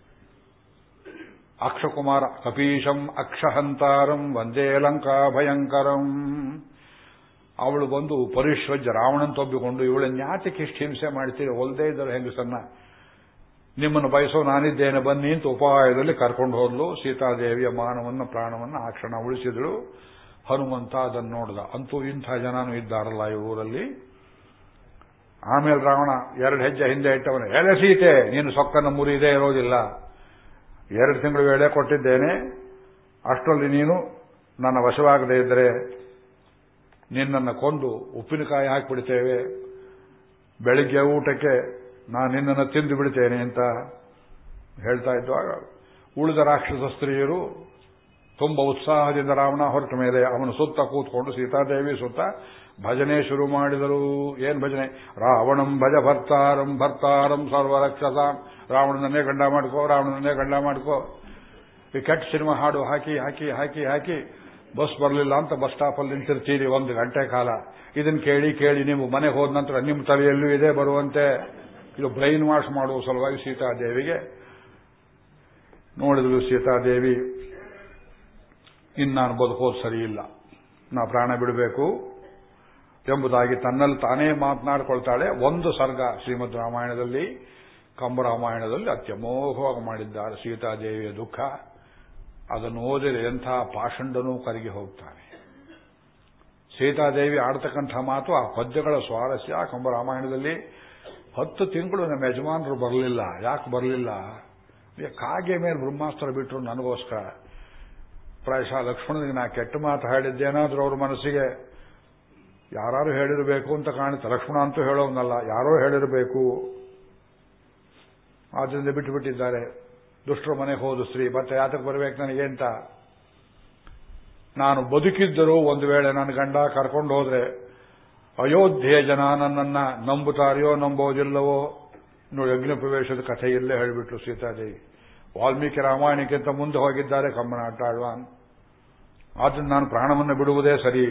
ಅಕ್ಷಕುಮಾರ ಕಪೀಶಂ ಅಕ್ಷಹಂತಾರಂ, ವಂದೇ ಲಂಕಾ ಭಯಂಕರಂ. ಅವಳು ಬಂದು ಪರಿಶ್ವಜ ರಾವಣನ್ ತೊಬ್ಬಿಕೊಂಡು ಇವಳನ್ನ ಯಾತಕ್ಕೆ ಇಷ್ಟು ಹಿಂಸೆ ಮಾಡ್ತೀರಿ ಒಲ್ದೇ ಇದ್ದರು ಹೆಂಗಸನ್ನ ನಿಮ್ಮನ್ನು ಬಯಸೋ ನಾನಿದ್ದೇನೆ, ಬನ್ನಿ ಅಂತ ಉಪಾಯದಲ್ಲಿ ಕರ್ಕೊಂಡು ಹೋದ್ಲು. ಸೀತಾದೇವಿಯ ಮಾನವನ್ನ, ಪ್ರಾಣವನ್ನ ಆ ಕ್ಷಣ ಉಳಿಸಿದಳು. ಹನುಮಂತ ಅದನ್ನು ನೋಡ್ದ. ಅಂತೂ ಇಂಥ ಜನನೂ ಇದ್ದಾರಲ್ಲ ಈ ಊರಲ್ಲಿ. ಆಮೇಲೆ ರಾವಣ ಎರಡು ಹೆಜ್ಜೆ ಹಿಂದೆ ಇಟ್ಟವನು, ಎಲೆ ಸೀತೆ, ನೀನು ಸೊಕ್ಕನ ಮುರಿದೇ ಇರೋದಿಲ್ಲ. ಎರಡು ತಿಂಗಳು ವೇಳೆ ಕೊಟ್ಟಿದ್ದೇನೆ. ಅಷ್ಟರಲ್ಲಿ ನೀನು ನನ್ನ ವಶವಾಗದೇ ಇದ್ದರೆ ನಿನ್ನನ್ನು ಕೊಂದು ಉಪ್ಪಿನಕಾಯಿ ಹಾಕಿಬಿಡ್ತೇವೆ. ಬೆಳಿಗ್ಗೆ ಊಟಕ್ಕೆ ನಾನು ನಿನ್ನನ್ನು ತಿಂದು ಬಿಡ್ತೇನೆ ಅಂತ ಹೇಳ್ತಾ ಇದ್ದಾಗ ಉಳಿದ ರಾಕ್ಷಸ ಸ್ತ್ರೀಯರು ತುಂಬ ಉತ್ಸಾಹದಿಂದ ರಾವಣ ಹೊರಟ ಮೇಲೆ ಅವನು ಸುತ್ತ ಕೂತ್ಕೊಂಡು ಸೀತಾದೇವಿ ಸುತ್ತ ಭಜನೆ ಶುರು ಮಾಡಿದರು. ಏನ್ ಭಜನೆ? ರಾವಣಂ ಭಜ ಭರ್ತಾರಂ ಭರ್ತಾರಂ ಸರ್ವರಕ್ಷಸ. ರಾವಣನನ್ನೇ ಗಂಡ ಮಾಡ್ಕೋ, ರಾವಣನನ್ನೇ ಗಂಡ ಮಾಡ್ಕೋ. ಈ ಕೆಟ್ಟ ಸಿನಿಮಾ ಹಾಡು ಹಾಕಿ ಹಾಕಿ ಹಾಕಿ ಹಾಕಿ ಬಸ್ ಬರಲಿಲ್ಲ ಅಂತ ಬಸ್ ಸ್ಟಾಪಲ್ಲಿ ನಿಂತಿರ್ತೀರಿ ಒಂದು ಗಂಟೆ ಕಾಲ. ಇದನ್ನು ಕೇಳಿ ಕೇಳಿ ನೀವು ಮನೆಗೆ ಹೋದ ನಂತರ ನಿಮ್ಮ ತಲೆಯಲ್ಲೂ ಇದೆ ಬರುವಂತೆ. ಇದು ಬ್ರೈನ್ ವಾಶ್ ಮಾಡುವ ಸಲುವಾಗಿ ಸೀತಾದೇವಿಗೆ. ನೋಡಿದಳು ಸೀತಾದೇವಿ, ಇನ್ನು ನಾನು ಬದುಕೋದು ಸರಿ ಇಲ್ಲ. ನಾ ಪ್ರಾಣ ಬಿಡಬೇಕು ಎಂಬುದಾಗಿ ತನ್ನಲ್ಲಿ ತಾನೇ ಮಾತನಾಡಿಕೊಳ್ತಾಳೆ. ಒಂದು ಸರ್ಗ ಶ್ರೀಮದ್ ರಾಮಾಯಣದಲ್ಲಿ ಕಂಬರಾಮಾಯಣದಲ್ಲಿ ಅತ್ಯಮೋಹವಾಗಿ ಮಾಡಿದ್ದಾರೆ ಸೀತಾದೇವಿಯ ದುಃಖ. ಅದನ್ನು ಓದಿದರೆ ಎಂಥ ಪಾಷಂಡನೂ ಕರಗಿ ಹೋಗ್ತಾನೆ. ಸೀತಾದೇವಿ ಆಡ್ತಕ್ಕಂಥ ಮಾತು ಆ ಪದ್ಯಗಳ ಸ್ವಾರಸ್ಯ. ಕಂಬರಾಮಾಯಣದಲ್ಲಿ ಹತ್ತು ತಿಂಗಳು ನಮ್ಮ ಯಜಮಾನರು ಬರಲಿಲ್ಲ. ಯಾಕೆ ಬರಲಿಲ್ಲ? ಕಾಗೆ ಮೇಲೆ ಬ್ರಹ್ಮಾಸ್ತ್ರ ಬಿಟ್ಟರು ನನಗೋಸ್ಕರ. ಪ್ರಾಯಶಃ ಲಕ್ಷ್ಮಣನಿಗೆ ನಾ ಕೆಟ್ಟ ಮಾತು ಹೇಳಿದ್ದೇನಾದ್ರೂ ಅವ್ರ ಮನಸ್ಸಿಗೆ ಯಾರು ಹೇಳಿರಬೇಕು ಅಂತ ಕಾಣುತ್ತೆ. ಲಕ್ಷ್ಮಣ ಅಂತೂ ಹೇಳೋನಲ್ಲ ಯಾರೋ ಹೇಳಿರಬೇಕು. ಆದ್ದರಿಂದ ಬಿಟ್ಟು ಬಿಟ್ಟಿದ್ದಾರೆ. ದುಷ್ಟರ ಮನೆಗೆ ಹೋದು ಸ್ತ್ರೀ, ಮತ್ತೆ ಯಾತಕ್ಕೆ ಬರಬೇಕು ನನಗೆ ಅಂತ. ನಾನು ಬದುಕಿದ್ದರೂ ಒಂದು ವೇಳೆ ನನ್ನ ಗಂಡ ಕರ್ಕೊಂಡು ಹೋದ್ರೆ ಅಯೋಧ್ಯೆಯ ಜನ ನನ್ನನ್ನ ನಂಬುತ್ತಾರೆಯೋ ನಂಬೋದಿಲ್ಲವೋ ನೋಡಿ ಯಜ್ಞ ಪ್ರವೇಶದ ಕಥೆ ಇಲ್ಲೇ ಹೇಳಿಬಿಟ್ಲು ಸೀತಾದೇವಿ. ವಾಲ್ಮೀಕಿ ರಾಮಾಯಣಕ್ಕಿಂತ ಮುಂದೆ ಹೋಗಿದ್ದಾರೆ ಕಮ್ಮನಾಟ ಆಳ್ವಾನ್ ಆದ್ರಿಂದ ನಾನು ಪ್ರಾಣವನ್ನು ಬಿಡುವುದೇ ಸರಿ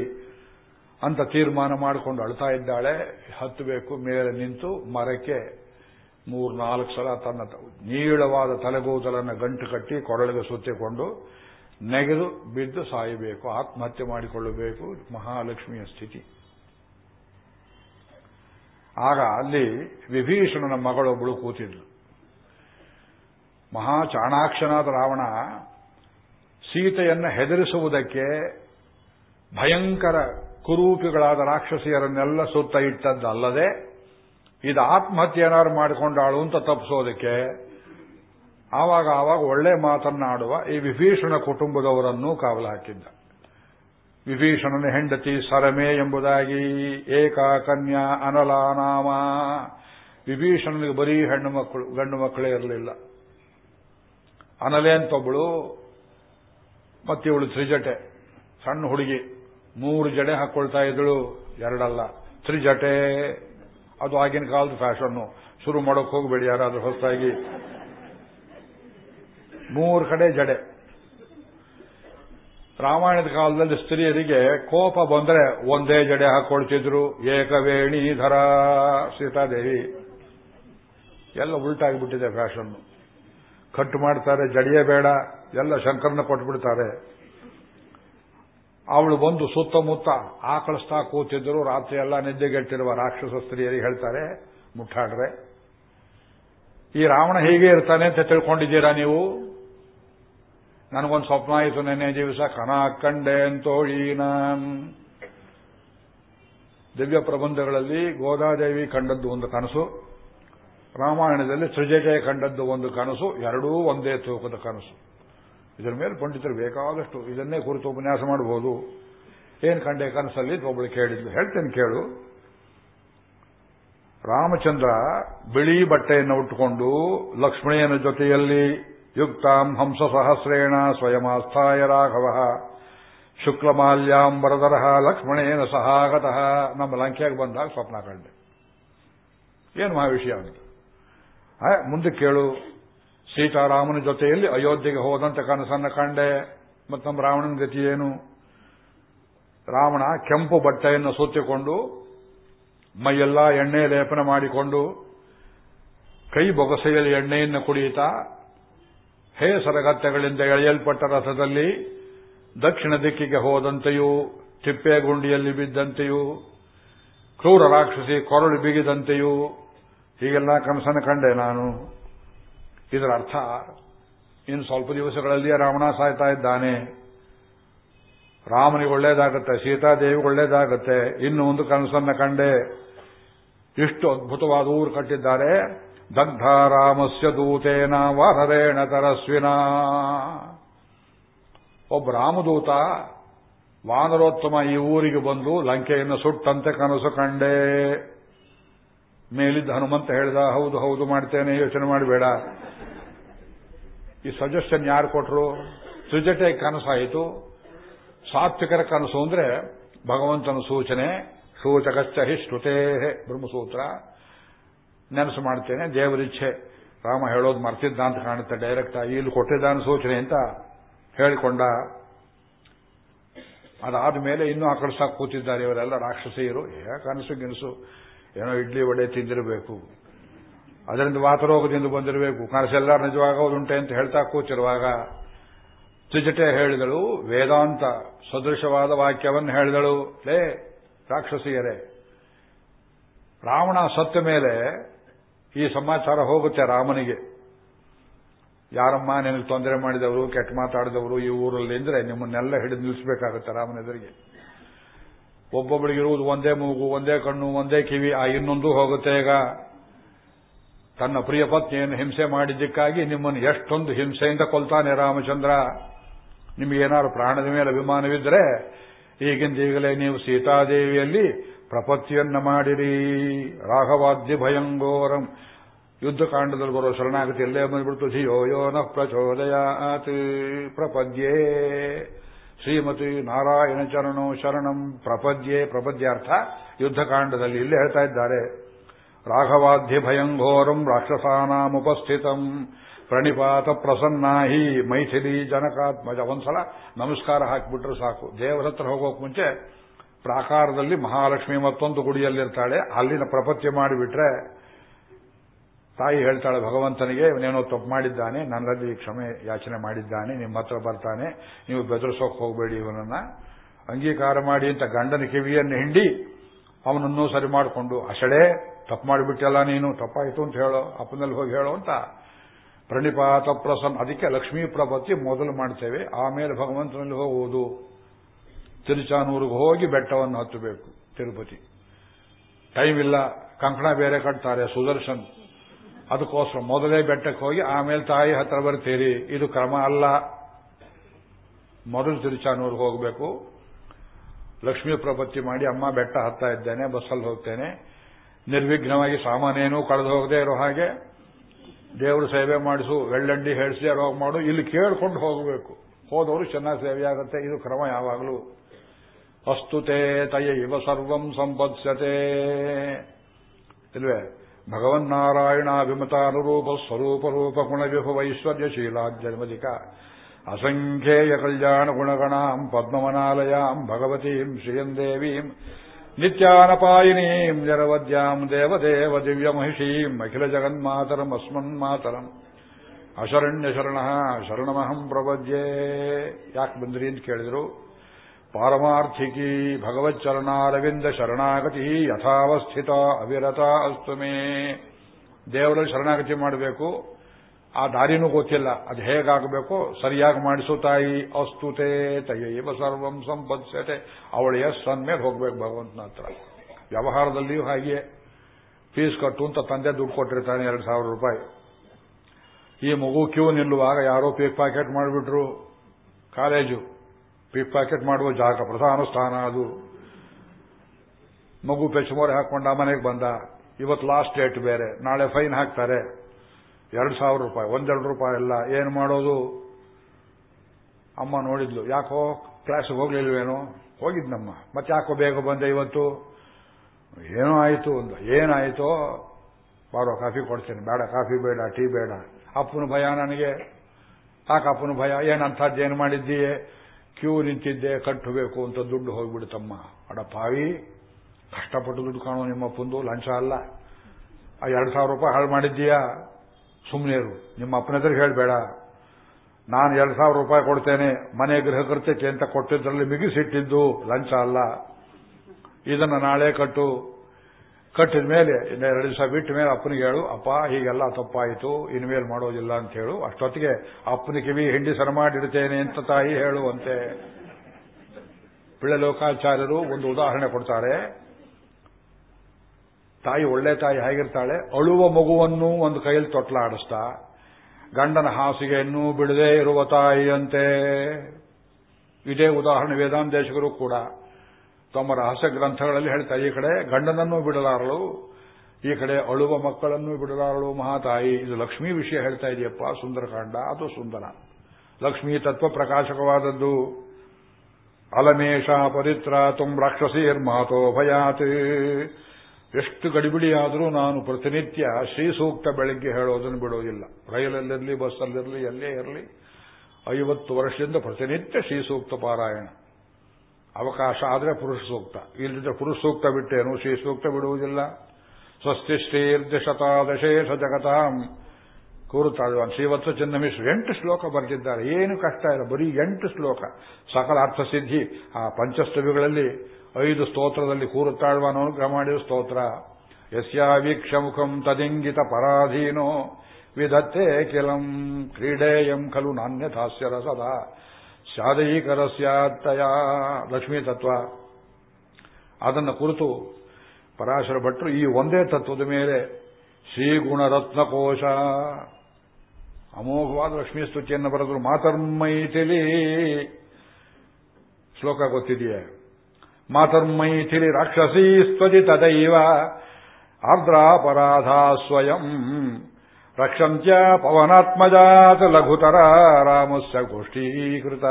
ಅಂತ ತೀರ್ಮಾನ ಮಾಡಿಕೊಂಡು ಅಳ್ತಾ ಇದ್ದಾಳೆ. ಹತ್ತಬೇಕು ಮೇಲೆ ನಿಂತು ಮರಕ್ಕೆ ಮೂರ್ನಾಲ್ಕು ಸಲ ತನ್ನ ನೀಳವಾದ ತಲೆಗೂದಲನ್ನು ಗಂಟು ಕಟ್ಟಿ ಕೊರಳಿಗೆ ಸುತ್ತಿಕೊಂಡು ನೆಗೆದು ಬಿದ್ದು ಸಾಯಬೇಕು, ಆತ್ಮಹತ್ಯೆ ಮಾಡಿಕೊಳ್ಳಬೇಕು. ಮಹಾಲಕ್ಷ್ಮಿಯ ಸ್ಥಿತಿ. ಆಗ ಅಲ್ಲಿ ವಿಭೀಷಣನ ಮಗಳೊಬ್ಬಳು ಕೂತಿದ್ಲು. ಮಹಾ ಚಾಣಾಕ್ಷನಾದ ರಾವಣ ಸೀತೆಯನ್ನು ಹೆದರಿಸುವುದಕ್ಕೆ ಭಯಂಕರ ಕುರೂಪಿಗಳಾದ ರಾಕ್ಷಸಿಯರನ್ನೆಲ್ಲ ಸುತ್ತ ಇಟ್ಟದ್ದಲ್ಲದೆ ಇದು ಆತ್ಮಹತ್ಯೆ ಏನಾದ್ರು ಮಾಡಿಕೊಂಡಾಳು ಅಂತ ತಪ್ಪಿಸೋದಕ್ಕೆ ಆವಾಗ ಆವಾಗ ಒಳ್ಳೆ ಮಾತನ್ನಾಡುವ ಈ ವಿಭೀಷಣ ಕುಟುಂಬದವರನ್ನೂ ಕಾವಲು ಹಾಕಿದ್ದ. ವಿಭೀಷಣನ ಹೆಂಡತಿ ಸರಮೆ ಎಂಬುದಾಗಿ ಏಕಾ ಕನ್ಯಾ ಅನಲಾನಾಮ ವಿಭೀಷಣನಿಗೆ ಬರೀ ಹೆಣ್ಣು ಮಕ್ಕಳು, ಗಂಡು ಮಕ್ಕಳೇ ಇರಲಿಲ್ಲ. ಅನಲೆ ಅಂತೊಬ್ಬಳು, ಮತ್ತೆ ಇವಳು ತ್ರಿಜಟೆ. ಸಣ್ಣ ಹುಡುಗಿ. ಮೂರು ಜಡೆ ಹಾಕೊಳ್ತಾ ಇದ್ದಳು, ಎರಡಲ್ಲ. ತ್ರಿಜಟೆ. ಅದು ಆಗಿನ ಕಾಲದ ಫ್ಯಾಷನ್ನು ಶುರು ಮಾಡೋಕೆ ಹೋಗಬೇಡಿ ಯಾರಾದರೂ ಹೊಸದಾಗಿ ಮೂರು ಕಡೆ ಜಡೆ. ರಾಮಾಯಣದ ಕಾಲದಲ್ಲಿ ಸ್ತ್ರೀಯರಿಗೆ ಕೋಪ ಬಂದ್ರೆ ಒಂದೇ ಜಡೆ ಹಾಕೊಳ್ತಿದ್ರು. ಏಕವೇಣಿಧರ ಸೀತಾದೇವಿ. ಎಲ್ಲ ಉಲ್ಟಾಗಿಬಿಟ್ಟಿದೆ ಫ್ಯಾಷನ್ನು. ಕಟ್ ಮಾಡ್ತಾರೆ, ಜಡಿಯೇ ಬೇಡ. ಎಲ್ಲ ಶಂಕರನ ಕೊಟ್ಬಿಡ್ತಾರೆ. ಅವಳು ಬಂದು ಸುತ್ತಮುತ್ತ ಆಕಳಿಸ್ತಾ ಕೂತಿದ್ರು ರಾತ್ರಿ ಎಲ್ಲ ನಿದ್ದೆಗೆಟ್ಟಿರುವ ರಾಕ್ಷಸ ಸ್ತ್ರೀಯರಿಗೆ ಹೇಳ್ತಾರೆ, ಮುಟ್ಟಾಡ್ರೆ. ಈ ರಾವಣ ಹೀಗೆ ಇರ್ತಾನೆ ಅಂತ ತಿಳ್ಕೊಂಡಿದ್ದೀರಾ ನೀವು? ನನಗೊಂದು ಸ್ವಪ್ನ ಆಯಿತು ನೆನ್ನೆ ದಿವಸ ಕನ ಕಂಡೆ ಅಂತೋಳೀನ. ದಿವ್ಯ ಪ್ರಬಂಧಗಳಲ್ಲಿ ಗೋದಾದೇವಿ ಕಂಡದ್ದು ಒಂದು ಕನಸು, ರಾಮಾಯಣದಲ್ಲಿ ಸೃಜಜಯ ಕಂಡದ್ದು ಒಂದು ಕನಸು, ಎರಡೂ ಒಂದೇ ತೂಕದ ಕನಸು. ಇದರ ಮೇಲೆ ಪಂಡಿತರು ಬೇಕಾದಷ್ಟು ಇದನ್ನೇ ಕುರಿತು ಉಪನ್ಯಾಸ ಮಾಡಬಹುದು. ಏನು ಕಂಡೆ ಕನಸಲ್ಲಿ ಒಬ್ಬಳು ಕೇಳಿದ್ಲು. ಹೇಳ್ತೇನೆ ಕೇಳು. ರಾಮಚಂದ್ರ ಬಿಳಿ ಬಟ್ಟೆಯನ್ನು ಉಟ್ಟುಕೊಂಡು ಲಕ್ಷ್ಮಣನ ಜೊತೆಯಲ್ಲಿ ಯುಕ್ತಾಂ ಹಂಸ ಸಹಸ್ರೇಣ ಸ್ವಯಮಾಸ್ಥಾಯ ರಾಘವ. ಶುಕ್ಲಮಾಲ್ಯಾಂಬರದರ ಲಕ್ಷ್ಮಣೇನ ಸಹಾಗತಃ ನಮ್ಮ ಲಂಕೆಗೆ ಬಂದಾಗ ಸ್ವಪ್ನ ಕಂಡೆ. ಏನು ಮಹಾ ವಿಷಯ ಅಂತ ಮುಂದೆ ಕೇಳು. ಸೀತಾರಾಮನ ಜೊತೆಯಲ್ಲಿ ಅಯೋಧ್ಯೆಗೆ ಹೋದಂತ ಕನಸನ್ನ ಕಂಡೆ. ಮತ್ತು ನಮ್ಮ ರಾವಣನ ಗತಿ ಏನು? ರಾವಣ ಕೆಂಪು ಬಟ್ಟೆಯನ್ನು ಸುತ್ತಿಕೊಂಡು ಮೈಯೆಲ್ಲ ಎಣ್ಣೆ ಲೇಪನ ಮಾಡಿಕೊಂಡು ಕೈ ಬೊಗಸೆಯಲ್ಲಿ ಎಣ್ಣೆಯನ್ನು ಕುಡಿಯುತ್ತಾ ಹೇ ಸರಗತ್ತೆಗಳಿಂದ ಎಳೆಯಲ್ಪಟ್ಟ ರಥದಲ್ಲಿ ದಕ್ಷಿಣ ದಿಕ್ಕಿಗೆ ಹೋದಂತೆಯೂ, ತಿಪ್ಪೆಗುಂಡಿಯಲ್ಲಿ ಬಿದ್ದಂತೆಯೂ, ಕ್ರೂರ ರಾಕ್ಷಸಿ ಕೊರಳು ಬಿಗಿದಂತೆಯೂ ಹೀಗೆಲ್ಲ ಕನಸನ್ನು ಕಂಡೆ ನಾನು. ಇದರ ಅರ್ಥ ಇನ್ನು ಸ್ವಲ್ಪ ದಿವಸಗಳಲ್ಲಿಯೇ ರಾವಣ ಸಾಯ್ತಾ ಇದ್ದಾನೆ. ರಾಮನಿಗೆ ಒಳ್ಳೇದಾಗತ್ತೆ, ಸೀತಾದೇವಿಗೆ ಒಳ್ಳೇದಾಗತ್ತೆ. ಇನ್ನು ಒಂದು ಕನಸನ್ನ ಕಂಡೆ. ಇಷ್ಟು ಅದ್ಭುತವಾದ ಊರು ಕಟ್ಟಿದ್ದಾರೆ. ದಗ್ಧ ರಾಮಸ್ಯ ದೂತೇನ ವರರೇಣ ತರಸ್ವಿನ. ಒಬ್ಬ ರಾಮದೂತ ವಾನರೋತ್ತಮ ಈ ಊರಿಗೆ ಬಂದು ಲಂಕೆಯನ್ನು ಸುಟ್ಟಂತೆ ಕನಸು ಕಂಡೆ. ಮೇಲಿದ್ದ ಹನುಮಂತ ಹೇಳಿದ, ಹೌದು ಹೌದು ಮಾಡ್ತೇನೆ, ಯೋಚನೆ ಮಾಡಬೇಡ ಈ ಸಜೆಷನ್ ಯಾರು ಕೊಟ್ಟರು ತ್ರಿಜಟೆ ಕನಸಾಯಿತು. ಸಾತ್ವಿಕರ ಕನಸು ಅಂದ್ರೆ ಭಗವಂತನ ಸೂಚನೆ, ಸೂಚಕಶ್ಚ ಹಿ ಶ್ರುತೇ ಬ್ರಹ್ಮಸೂತ್ರ. ನೆನಸು ಮಾಡ್ತೇನೆ, ದೇವರಿಚ್ಛೆ. ರಾಮ ಹೇಳೋದು ಮರ್ತಿದ್ದ ಅಂತ ಕಾಣುತ್ತೆ ಡೈರೆಕ್ಟ್ ಆಗಿ. ಇಲ್ಲಿ ಕೊಟ್ಟಿದ್ದಾನೆ ಸೂಚನೆ ಅಂತ ಹೇಳಿಕೊಂಡ. ಅದಾದ ಮೇಲೆ ಇನ್ನೂ ಆಕರ್ಷ ಕೂತಿದ್ದಾರೆ ಇವರೆಲ್ಲ ರಾಕ್ಷಸಿಯರು. ಕನಸು ಗಿನಸು. ಏನೋ ಇಡ್ಲಿ ವಡೆ ತಿಂದಿರಬೇಕು. ಅದರಿಂದ ವಾತರೋಗದಿಂದ ಬಂದಿರಬೇಕು. ಕನಸೆಲ್ಲ ನಿಜವಾಗೋದುಂಟೆ ಅಂತ ಹೇಳ್ತಾ ಕೂತಿರುವಾಗ ತ್ರಿಜಟೆ ಹೇಳಿದಳು, ವೇದಾಂತ ಸದೃಶವಾದ ವಾಕ್ಯವನ್ನು ಹೇಳಿದಳು. ಲೇ, ರಾಕ್ಷಸಿಯರೇ, ರಾವಣ ಸತ್ತ ಮೇಲೆ ಈ ಸಮಾಚಾರ ಹೋಗುತ್ತೆ ರಾಮನಿಗೆ. ಯಾರಮ್ಮ ನಿನಗೆ ತೊಂದರೆ ಮಾಡಿದವರು, ಕೆಟ್ಟ ಮಾತಾಡಿದವರು ಈ ಊರಲ್ಲಿ ನಿಮ್ಮನ್ನೆಲ್ಲ ಹಿಡಿದು ನಿಲ್ಲಿಸಬೇಕಾಗುತ್ತೆ ರಾಮನೆದುರಿಗೆ ಒಬ್ಬೊಬ್ಬಳಿಗಿರುವುದು ಒಂದೇ ಮೂಗು, ಒಂದೇ ಕಣ್ಣು, ಒಂದೇ ಕಿವಿ, ಆ ಇನ್ನೊಂದು ಹೋಗುತ್ತೆ ಈಗ. ತನ್ನ ಪ್ರಿಯ ಪತ್ನಿಯನ್ನು ಹಿಂಸೆ ಮಾಡಿದ್ದಕ್ಕಾಗಿ ನಿಮ್ಮನ್ನು ಎಷ್ಟೊಂದು ಹಿಂಸೆಯಿಂದ ಕೊಲ್ತಾನೆ ರಾಮಚಂದ್ರ. ನಿಮಗೇನಾದ್ರು ಪ್ರಾಣದ ಮೇಲೆ ಅಭಿಮಾನವಿದ್ದರೆ ಈಗಿಂದ ಈಗಲೇ ನೀವು ಸೀತಾದೇವಿಯಲ್ಲಿ ಪ್ರಪತ್ತಿಯನ್ನ ಮಾಡಿರಿ. ರಾಘವಾದ್ಯ ಭಯಂಗೋರಂ. ಯುದ್ಧಕಾಂಡದಲ್ಲಿ ಬರೋ ಶರಣಾಗತಿ ಎಲ್ಲೇ ಬಂದ್ಬಿಡ್ತು. ಧಿಯೋ ಯೋ ನ ಪ್ರಚೋದಯಾತ್. ಪ್ರಪದ್ಯೇ. ಶ್ರೀಮತಿ ನಾರಾಯಣ ಚರಣೋ ಶರಣಂ ಪ್ರಪದ್ಯೆ ಪ್ರಪದ್ಯಾರ್ಥ ಯುದ್ಧಕಾಂಡದಲ್ಲಿ ಇಲ್ಲಿ ಹೇಳ್ತಾ ಇದ್ದಾರೆ. ರಾಘವಾಧ್ಯ ಭಯಂಘೋರಂ ರಾಕ್ಷಸಾನಾಮುಪಸ್ಥಿತಂ ಪ್ರಣಿಪಾತ ಪ್ರಸನ್ನಾಹಿ ಮೈಥಿಲಿ ಜನಕಾತ್ಮಜ. ಒಂದ್ಸಲ ನಮಸ್ಕಾರ ಹಾಕಿಬಿಟ್ರೆ ಸಾಕು. ದೇವರ ಹತ್ರ ಹೋಗೋಕೆ ಮುಂಚೆ ಪ್ರಾಕಾರದಲ್ಲಿ ಮಹಾಲಕ್ಷ್ಮಿ ಮತ್ತೊಂದು ಗುಡಿಯಲ್ಲಿರ್ತಾಳೆ. ಅಲ್ಲಿನ ಪ್ರಪತ್ಯ ಮಾಡಿಬಿಟ್ರೆ ತಾಯಿ ಹೇಳ್ತಾಳೆ, ಭಗವಂತನಿಗೆ ಇವನೇನೋ ತಪ್ಪು ಮಾಡಿದ್ದಾನೆ, ನನ್ನಲ್ಲಿ ಕ್ಷಮೆ ಯಾಚನೆ ಮಾಡಿದ್ದಾನೆ, ನಿಮ್ಮ ಹತ್ರ ಬರ್ತಾನೆ, ನೀವು ಬೆದರಿಸೋಕೆ ಹೋಗಬೇಡಿ ಇವನನ್ನ. ಅಂಗೀಕಾರ ಮಾಡಿ ಅಂತ ಗಂಡನ ಕಿವಿಯನ್ನು ಹಿಂಡಿ, ಅವನನ್ನು ಸರಿ ಮಾಡಿಕೊಂಡು ಅಸಡೆ ತಪ್ಪು ಮಾಡಿಬಿಟ್ಟಲ್ಲ ನೀನು, ತಪ್ಪಾಯಿತು ಅಂತ ಹೇಳೋ, ಅಪ್ಪನಲ್ಲಿ ಹೋಗಿ ಹೇಳೋ ಅಂತ. ಪ್ರಣಿಪಾತ ಪ್ರಸನ್ನ, ಅದಕ್ಕೆ ಲಕ್ಷ್ಮೀ ಪ್ರಭತಿ ಮೊದಲು ಮಾಡ್ತೇವೆ, ಆಮೇಲೆ ಭಗವಂತನಲ್ಲಿ ಹೋಗುವುದು. ತಿರುಚಾನೂರಿಗೆ ಹೋಗಿ ಬೆಟ್ಟವನ್ನು ಹತ್ತಬೇಕು, ತಿರುಪತಿ. ಟೈಮ್ ಇಲ್ಲ, ಕಂಕಣ ಬೇರೆ ಕಟ್ತಾರೆ, ಸುದರ್ಶನ್. ಅದಕ್ಕೋಸ್ಕರ ಮೊದಲೇ ಬೆಟ್ಟಕ್ಕೆ ಹೋಗಿ ಆಮೇಲೆ ತಾಯಿ ಹತ್ರ ಬರ್ತೀರಿ ಇದು ಕ್ರಮ ಅಲ್ಲ. ಮೊದಲು ತಿರುಚಾನೂರಿಗೆ ಹೋಗಬೇಕು. ಲಕ್ಷ್ಮೀ ಪ್ರಪತ್ತಿ ಮಾಡಿ ಅಮ್ಮ ಬೆಟ್ಟ ಹತ್ತಾ ಇದ್ದೇನೆ, ಬಸ್ಸಲ್ಲಿ ಹೋಗ್ತೇನೆ. ನಿರ್ವಿಘ್ನವಾಗಿ ಸಾಮಾನೇನೂ ಕಳೆದು ಹೋಗದೆ ಇರೋ ಹಾಗೆ ದೇವರು ಸೇವೆ ಮಾಡಿಸು ಬೆಳ್ಳಂಡಿ ಹೇಳಿಸದೆ ರೋಗ ಮಾಡು, ಇಲ್ಲಿ ಕೇಳ್ಕೊಂಡು ಹೋಗಬೇಕು. ಹೋದವರು ಚೆನ್ನಾಗಿ ಸೇವೆ ಆಗುತ್ತೆ, ಇದು ಕ್ರಮ ಯಾವಾಗಲೂ. ಅಸ್ತುತೆ ತಯ ಇವ ಸರ್ವಂ ಸಂಪತ್ಸತೆ ಇಲ್ವೇ? ಭಗವನ್ನಾರಾಯಣಾಭಿಮತಾನುರೂಪ ಸ್ವರೂಪ ರೂಪ ಗುಣ ವಿಭವ ಐಶ್ವರ್ಯಶೀಲ ಜನ್ಮದಿಕ ಅಸಂಖ್ಯೇಯ ಕಲ್ಯಾಣ ಗುಣಗಣಾಂ ಪದ್ಮವನಾಲಯಾಂ ಭಗವತೀಂ ಶ್ರಿಯಂ ದೇವೀಂ ನಿತ್ಯಾನಪಾಯಿನೀಂ ನಿರವದ್ಯಾಂ ದೇವದೇವ ದಿವ್ಯಮಹಿಷೀಂ ಅಖಿಲ ಜಗನ್ಮಾತರಂ ಅಸ್ಮನ್ಮಾತರಂ ಅಶರಣ್ಯ ಶರಣ ಶರಣಮಹಂ ಪ್ರಪದ್ಯೆ ಯಾಕೆ ಬಂದ್ರಿ ಅಂತ ಕೇಳಿದ್ರು. ಪಾರಮಾರ್ಥಿಕಿ ಭಗವಚ್ಚರಣಾರವಿಂದ ಶರಣಾಗತಿ ಯಥಾವಸ್ಥಿತ ಅವಿರತ ಅಸ್ತುಮೇ ದೇವರ ಶರಣಾಗತಿ ಮಾಡಬೇಕು. ಆ ದಾರಿನೂ ಗೊತ್ತಿಲ್ಲ. ಅದು ಹೇಗಾಗಬೇಕು? ಸರಿಯಾಗಿ ಮಾಡಿಸು ತಾಯಿ, ಅಸ್ತುತೆ, ತಯೈವ ಸರ್ವಂ ಸಂಪತ್ಸತೆ ಅವಳ ಎಸ್ ಮೇಲೆ ಹೋಗ್ಬೇಕು ಭಗವಂತನ ಹತ್ರ. ವ್ಯವಹಾರದಲ್ಲಿಯೂ ಹಾಗೆಯೇ. ಫೀಸ್ ಕಟ್ಟು ಅಂತ ತಂದೆ ದುಡ್ಡು ಕೊಟ್ಟಿರ್ತಾನೆ ಎರಡು ಸಾವಿರ ರೂಪಾಯಿ. ಈ ಮಗು ಕ್ಯೂ ನಿಲ್ಲುವಾಗ ಯಾರೋ ಪೀಕ್ ಪ್ಯಾಕೆಟ್ ಮಾಡಿಬಿಟ್ರು. ಕಾಲೇಜು. ಪೀಕ್ ಪ್ಯಾಕೆಟ್ ಮಾಡುವ ಜಾಗ, ಪ್ರಧಾನ ಸ್ಥಾನ ಅದು. ಮಗು ಪೆಚ್ಚಮೋರೆ ಹಾಕೊಂಡ, ಮನೆಗೆ ಬಂದ. ಇವತ್ತು ಲಾಸ್ಟ್ ಡೇಟ್ ಬೇರೆ. ನಾಳೆ ಫೈನ್ ಹಾಕ್ತಾರೆ. ಎರಡು ಸಾವಿರ ರೂಪಾಯಿ, ಒಂದೆರಡು ರೂಪಾಯಿ ಇಲ್ಲ ಏನು ಮಾಡೋದು? ಅಮ್ಮ ನೋಡಿದ್ಲು, ಯಾಕೋ ಕ್ಲಾಸ್ಗೆ ಹೋಗ್ಲಿಲ್ವೇನೋ? ಹೋಗಿದ್ನಮ್ಮ. ಮತ್ತೆ ಯಾಕೋ ಬೇಗ ಬಂದೆ ಇವತ್ತು? ಏನೋ ಆಯಿತು ಒಂದು ಏನಾಯಿತೋ ಬಾರೋ, ಕಾಫಿ ಕೊಡ್ತೇನೆ. ಬೇಡ, ಕಾಫಿ ಬೇಡ, ಟೀ ಬೇಡ. ಅಪ್ಪನ ಭಯ ನನಗೆ. ಯಾಕೆ ಅಪ್ಪನ ಭಯ? ಏನಂತಹದ್ದು ಏನು ಮಾಡಿದ್ದೀಯೇ? ಕ್ಯೂ ನಿಂತಿದ್ದೆ, ಕಟ್ಟಬೇಕು ಅಂತ ದುಡ್ಡು ಹೋಗ್ಬಿಡುತ್ತಮ್ಮ ಅಡ ಪಾವಿ, ಕಷ್ಟಪಟ್ಟು ದುಡ್ಡು ಕಾಣೋ ನಿಮ್ಮಪ್ಪಂದು ಲಂಚ ಅಲ್ಲ. ಆ ಎರಡು ಸಾವಿರ ರೂಪಾಯಿ ಹಾಳು ಮಾಡಿದ್ದೀಯಾ? ಸುಮ್ಮನೆರು ನಿಮ್ಮ ಅಪ್ಪನ ಎದುರು ಹೇಳಬೇಡ. ನಾನು ಎರಡು ಸಾವಿರ ರೂಪಾಯಿ ಕೊಡ್ತೇನೆ, ಮನೆ ಗೃಹ ಕೃತ್ಯಕ್ಕೆ ಅಂತ ಕೊಟ್ಟಿದ್ದರಲ್ಲಿ ಮಿಗಿಸಿಟ್ಟಿದ್ದು ಲಂಚ ಅಲ್ಲ. ಇದನ್ನು ನಾಳೆ ಕಟ್ಟು. ಕಟ್ಟಿದ ಮೇಲೆ ಎರಡು ದಿವಸ ಬಿಟ್ಟ ಮೇಲೆ ಅಪ್ಪನಿಗೆ ಹೇಳು, ಅಪ್ಪ, ಹೀಗೆಲ್ಲ ತಪ್ಪಾಯಿತು, ಇನ್ಮೇಲೆ ಮಾಡೋದಿಲ್ಲ ಅಂತ ಹೇಳು. ಅಷ್ಟೊತ್ತಿಗೆ ಅಪ್ಪನ ಕಿವಿ ಹಿಂಡಿ ಸರ ಮಾಡಿಡ್ತೇನೆ ಅಂತ ತಾಯಿ ಹೇಳುವಂತೆ. ಪಿಳ್ಳೆ ಲೋಕಾಚಾರ್ಯರು ಒಂದು ಉದಾಹರಣೆ ಕೊಡ್ತಾರೆ. ತಾಯಿ ಒಳ್ಳೆ ತಾಯಿ ಹೇಗಿರ್ತಾಳೆ? ಅಳುವ ಮಗುವನ್ನು ಒಂದು ಕೈಯಲ್ಲಿ ತೊಟ್ಲಾಡಿಸ್ತಾ, ಗಂಡನ ಹಾಸಿಗೆಯನ್ನು ಬಿಡದೇ ಇರುವ ತಾಯಿಯಂತೆ. ಇದೇ ಉದಾಹರಣೆ ವೇದಾಂತೇಶಕರು ಕೂಡ. ತಮ್ಮ ರಹಸ್ಯ ಗ್ರಂಥಗಳಲ್ಲಿ ಹೇಳ್ತಾ, ಈ ಕಡೆ ಗಂಡನನ್ನು ಬಿಡಲಾರಳು, ಈ ಕಡೆ ಅಳುವ ಮಕ್ಕಳನ್ನು ಬಿಡಲಾರಳು, ಮಹಾತಾಯಿ, ಇದು ಲಕ್ಷ್ಮೀ ವಿಷಯ ಹೇಳ್ತಾ ಇದೆಯಪ್ಪ, ಸುಂದರಕಾಂಡ, ಅದು ಸುಂದರ. ಲಕ್ಷ್ಮೀ ತತ್ವ ಪ್ರಕಾಶಕವಾದದ್ದು. ಅಲಮೇಶ ಪರಿತ್ರ ತುಂ ರಾಕ್ಷಸೀರ್ಮಾತೋ ಭಯಾತ್. ಎಷ್ಟು ಗಡಿಬಿಡಿಯಾದರೂ ನಾನು ಪ್ರತಿನಿತ್ಯ ಶ್ರೀ ಸೂಕ್ತ ಬೆಳಗ್ಗೆ ಹೇಳೋದನ್ನು ಬಿಡೋದಿಲ್ಲ. ರೈಲಲ್ಲಿರಲಿ, ಬಸ್ಸಲ್ಲಿರಲಿ, ಎಲ್ಲೇ ಇರಲಿ, ಐವತ್ತು ವರ್ಷದಿಂದ ಪ್ರತಿನಿತ್ಯ ಶ್ರೀ ಸೂಕ್ತ ಪಾರಾಯಣ. ಅವಕಾಶ ಆದರೆ ಪುರುಷ ಸೂಕ್ತ. ಇಲ್ಲದಿದ್ದರೆ ಪುರುಷ ಸೂಕ್ತ ಬಿಟ್ಟೇನು ಶ್ರೀ ಸೂಕ್ತ ಬಿಡುವುದಿಲ್ಲ. ಸ್ವಸ್ತಿ ಶ್ರೀರ್ಧ ಜಗತ ಕೂರುತ್ತಾಳ್ವಾನ್ ಶ್ರೀವತ್ಸ ಚಿನ್ನಮಿಶ್ರು ಎಂಟು ಶ್ಲೋಕ ಬರೆದಿದ್ದಾರೆ. ಏನು ಕಷ್ಟ ಇಲ್ಲ, ಬರೀ ಎಂಟು ಶ್ಲೋಕ. ಸಕಲ ಅರ್ಥಸಿದ್ಧಿ. ಆ ಪಂಚಸ್ತವಿಗಳಲ್ಲಿ ಐದು ಸ್ತೋತ್ರದಲ್ಲಿ ಕೂರುತ್ತಾಳ್ವಾನ್ ಅನುಗ್ರಹ ಮಾಡಿದ ಸ್ತೋತ್ರ. ಯಸ್ಯಾವೀಕ್ಷಮುಖಂ ತದಿಂಗಿತ ಪರಾಧೀನೋ. ವಿಧತ್ತೆ ಕಿಲಂ ಕ್ರೀಡೆಯಂ ಖಲು ನಾಣ್ಯಥಾಸ್ಯರ ಸದಾ. ಸ್ಯಾದಯೀಕರಸ್ಯಾತ್ತಯ ಲಕ್ಷ್ಮೀ ತತ್ವ. ಅದನ್ನು ಕುರಿತು ಪರಾಶರ ಭಟ್ರು ಈ ಒಂದೇ ತತ್ವದ ಮೇಲೆ ಶ್ರೀಗುಣರತ್ನಕೋಶ. ಅಮೋಘವಾದ ಲಕ್ಷ್ಮೀ ಸ್ತುತಿಯನ್ನು ಬರೆದ್ರು ಮಾತರ್ಮೈಥಿಲಿ. ಶ್ಲೋಕ ಗೊತ್ತಿದೆಯೇ? ಮಾತರ್ಮೈಥಿಲಿ ರಾಕ್ಷಸೀ ಸ್ತುತಿ ತದೈವ. ಆರ್ದ್ರಾಪರಾಧ ಸ್ವಯಂ. ರಕ್ಷಂತ್ಯ ಪವನಾತ್ಮಜಾತ ಲಘುತರ ರಾಮಸ್ಯ ಗೋಷ್ಠೀಕೃತ.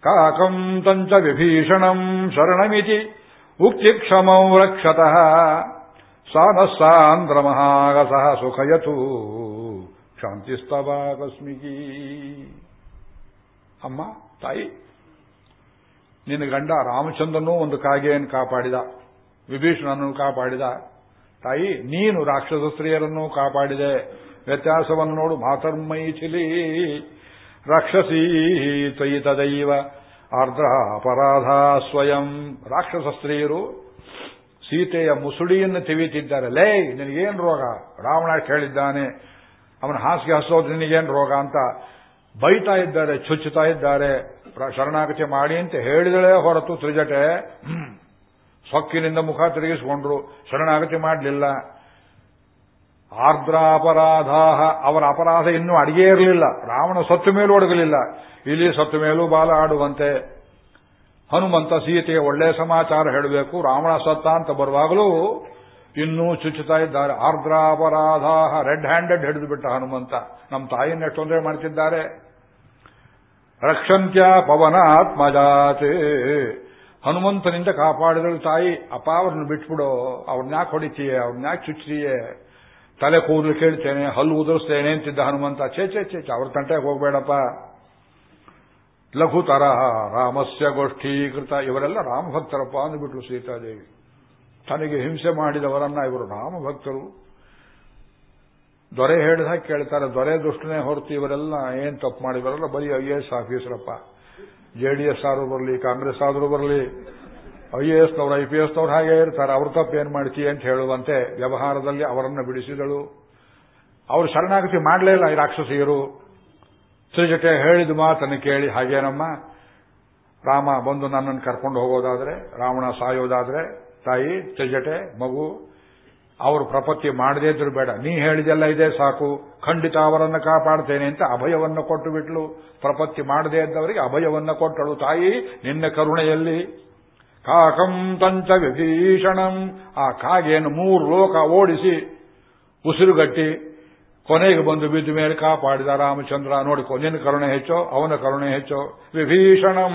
ಕಾಕಂ ತಂಚ ವಿಭೀಷಣಂ ಶರಣಮಿತಿ सा नः सान्द्रमहागसः ಸುಖಯತು. ಶಾಂತಿಸ್ತವಾಕಸ್ಮಿಕಿ ಅಮ್ಮ, ತಾಯಿ, ನಿನ್ನ ಗಂಡ ರಾಮಚಂದ್ರನೂ ಒಂದು ಕಾಗೆಯನ್ನು ಕಾಪಾಡಿದ, ವಿಭೀಷಣನನ್ನು ಕಾಪಾಡಿದ. ತಾಯಿ, ನೀನು ರಾಕ್ಷಸ ಸ್ತ್ರೀಯರನ್ನು ಕಾಪಾಡಿದೆ. ವ್ಯತ್ಯಾಸವನ್ನು ನೋಡು ಮಾತರ್ಮೈಥಿಲಿ ರಾಕ್ಷಸೀ ತ್ವಯಿ ತದೈವ. ಆರ್ದ್ರ ಅಪರಾಧ ಸ್ವಯಂ. ರಾಕ್ಷಸ ಸ್ತ್ರೀಯರು ಸೀತೆಯ ಮುಸುಡಿಯನ್ನು ತಿವಿತಿದ್ದಾರೆ. ಲೇ, ನಿನಗೇನು ರೋಗ? ರಾವಣ ಕೇಳಿದ್ದಾನೆ. ಅವನ ಹಾಸಿಗೆ ಹಸೋದು ನಿನಗೇನು ರೋಗ ಅಂತ ಬೈತಾ ಇದ್ದಾರೆ, ಚುಚ್ಚುತ್ತಾ ಇದ್ದಾರೆ. ಶರಣಾಗತಿ ಮಾಡಿ ಅಂತ ಹೇಳಿದಳೆ ಹೊರತು ತ್ರಿಜಟೆ. ಸೊಕ್ಕಿನಿಂದ ಮುಖ ತಿರುಗಿಸಿಕೊಂಡ್ರು, ಶರಣಾಗತಿ ಮಾಡಲಿಲ್ಲ. ಆರ್ದ್ರಾಪರಾಧ ಅವರ ಅಪರಾಧ ಇನ್ನೂ ಅಡಿಗೆ ಇರಲಿಲ್ಲ. ರಾವಣ ಸತ್ತು ಮೇಲೂ ಒಡಗಲಿಲ್ಲ ಇಲ್ಲಿ ಸತ್ತು ಮೇಲೂ ಬಾಲ ಆಡುವಂತೆ. ಹನುಮಂತ ಸೀತೆಯ ಒಳ್ಳೆ ಸಮಾಚಾರ ಹೇಳಬೇಕು. ರಾವಣ ಸತ್ತ ಅಂತ ಬರುವಾಗಲೂ ಇನ್ನೂ ಚುಚ್ಚುತ್ತಾ ಇದ್ದಾರೆ. ಆರ್ದ್ರಾಪರಾಧ ರೆಡ್ ಹ್ಯಾಂಡೆಡ್ ಹಿಡಿದು ಬಿಟ್ಟ ಹನುಮಂತ. ನಮ್ಮ ಎಷ್ಟು ತೊಂದರೆ ಮಾಡ್ತಿದ್ದಾರೆ. ರಕ್ಷಂತ್ಯ ಪವನಾತ್ಮಜಾತೆ. ಹನುಮಂತನಿಂದ ಕಾಪಾಡಿದಳು ತಾಯಿ. ಅಪ್ಪ ಅವ್ರನ್ನ ಬಿಟ್ಬಿಡು. ಅವ್ರನ್ನ ಯಾಕೆ ಹೊಡಿತೀಯೇ? ಅವ್ರನ್ನ ಯಾಕೆ ಚುಚ್ಚಿಯೇ ತಲೆ ಕೂದಲು ಕೇಳ್ತೇನೆ, ಹಲ್ಲು ಉದುರಿಸ್ತೇನೆ ಅಂತಿದ್ದ ಹನುಮಂತ. ಚೇ ಚೇ ಚೇ ಅವ್ರ ತಂಟೆಗೆ ಹೋಗ್ಬೇಡಪ್ಪ. ಲಘುತರ ರಾಮಸ್ಯ ಗೋಷ್ಠೀಕೃತ ಇವರೆಲ್ಲ ರಾಮಭಕ್ತರಪ್ಪ ಅಂದ್ಬಿಟ್ಲು ಸೀತಾದೇವಿ. ತನಗೆ ಹಿಂಸೆ ಮಾಡಿದವರನ್ನ ಇವರು ರಾಮಭಕ್ತರು. ದೊರೆ ಹೇಳಿದ ಕೇಳ್ತಾರೆ. ದೊರೆ ದುಷ್ಟನೇ ಹೊರತು ಇವರೆಲ್ಲ ಏನ್ ತಪ್ಪು ಮಾಡಿದವರೆಲ್ಲ ಬರೀ ಐ ಎ ಎಸ್ ಆಫೀಸರಪ್ಪ. ಜೆ ಡಿ ಎಸ್ ಆದ್ರೂ ಬರಲಿ, ಕಾಂಗ್ರೆಸ್ ಆದ್ರೂ ಬರಲಿ, ಐ ಎ ಎಸ್ನವ್ರು ಐ ಪಿ ಎಸ್ನವ್ರು ಹಾಗೆ ಇರ್ತಾರೆ. ಅವ್ರ ತಪ್ಪು ಏನ್ ಮಾಡ್ತೀಯ ಅಂತ ಹೇಳುವಂತೆ ವ್ಯವಹಾರದಲ್ಲಿ ಅವರನ್ನು ಬಿಡಿಸಿದಳು. ಅವರು ಶರಣಾಗತಿ ಮಾಡಲೇ ಇಲ್ಲ ಈ ರಾಕ್ಷಸಿಯರು. ತ್ರಿಜಟೆ ಹೇಳಿದ ಮಾತನ್ನು ಕೇಳಿ, ಹಾಗೇನಮ್ಮ? ರಾಮ ಬಂದು ನನ್ನನ್ನು ಕರ್ಕೊಂಡು ಹೋಗೋದಾದ್ರೆ, ರಾವಣ ಸಾಯೋದಾದ್ರೆ, ತಾಯಿ ತ್ರಿಜಟೆ ಮಗು ಅವರು ಪ್ರಪತ್ತಿ ಮಾಡದೇ ಇದ್ರು ಬೇಡ. ನೀ ಹೇಳಿದೆಲ್ಲ ಇದೆ ಸಾಕು. ಖಂಡಿತ ಅವರನ್ನು ಕಾಪಾಡ್ತೇನೆ ಅಂತ ಅಭಯವನ್ನು ಕೊಟ್ಟು ಬಿಟ್ಲು ಪ್ರಪತ್ತಿ ಮಾಡದೇ ಇದ್ದವರಿಗೆ ಅಭಯವನ್ನು ಕೊಟ್ಟಳು ತಾಯಿ. ನಿನ್ನ ಕರುಣೆಯಲ್ಲಿ. ಕಾಕಂ ತಂಚ ವಿಭೀಷಣಂ. ಆ ಕಾಗೆಯನ್ನು ಮೂರು ಲೋಕ ಓಡಿಸಿ ಉಸಿರುಗಟ್ಟಿ ಕೊನೆಗೆ ಬಂದು ಬಿದ್ದ ಮೇಲೆ ಕಾಪಾಡಿದ ರಾಮಚಂದ್ರ, ನೋಡಿಕೊ, ನಿನ್ನ ಕರುಣೆ ಹೆಚ್ಚೋ, ಅವನ ಕರುಣೆ ಹೆಚ್ಚೋ. ವಿಭೀಷಣಂ.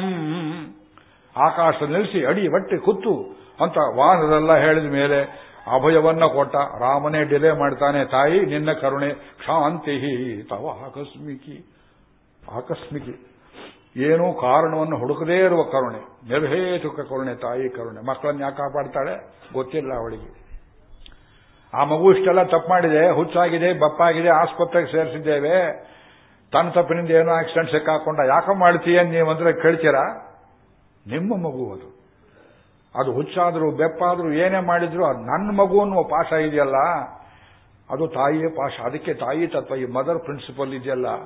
ಆಕಾಶ ನಿಲ್ಲಿಸಿ, ಅಡಿ, ಬಟ್ಟೆ, ಕುತ್ತು ಅಂತ ವಾಹನದೆಲ್ಲ ಹೇಳಿದ ಮೇಲೆ ಅಭಯವನ್ನ ಕೊಟ್ಟ. ರಾಮನೇ ಡಿಲೇ ಮಾಡ್ತಾನೆ, ತಾಯಿ, ನಿನ್ನ ಕರುಣೆ ಶಾಂತಿ ತವ ಆಕಸ್ಮಿಕಿ. ಆಕಸ್ಮಿಕಿ. ಏನೂ ಕಾರಣವನ್ನು ಹುಡುಕದೇ ಇರುವ ಕರುಣೆ. ನಿರ್ಹೇತುಕ ಕರುಣೆ, ತಾಯಿ ಕರುಣೆ. ಮಕ್ಕಳನ್ನ ಯಾಕೆ ಕಾಪಾಡ್ತಾಳೆ? ಗೊತ್ತಿಲ್ಲ ಅವಳಿಗೆ. ಆ ಮಗು ಇಷ್ಟೆಲ್ಲ ತಪ್ಪು ಮಾಡಿದೆ, ಹುಚ್ಚಾಗಿದೆ, ಬಪ್ಪಾಗಿದೆ, ಆಸ್ಪತ್ರೆಗೆ ಸೇರಿಸಿದ್ದೇವೆ. ತನ್ನ ತಪ್ಪಿನಿಂದ ಏನೋ ಆಕ್ಸಿಡೆಂಟ್ ಸಿಕ್ಕಾಕೊಂಡ. ಯಾಕೆ ಮಾಡ್ತೀಯ ನೀವಂದ್ರೆ ಕೇಳ್ತೀರಾ? ನಿಮ್ಮ ಮಗು ಅದು. ಅದು ಹುಚ್ಚಾದ್ರು ಬೆಪ್ಪಾದ್ರು ಏನೇ ಮಾಡಿದ್ರು ಅದು ನನ್ನ ಮಗು ಅನ್ನುವ ಪಾಶ ಇದೆಯಲ್ಲ? ಅದು ತಾಯಿಯೇ ಪಾಶ ಅದಕ್ಕೆ ತಾಯಿ ತತ್ವ. ಈ ಮದರ್ ಪ್ರಿನ್ಸಿಪಲ್ ಇದೆಯಲ್ಲ.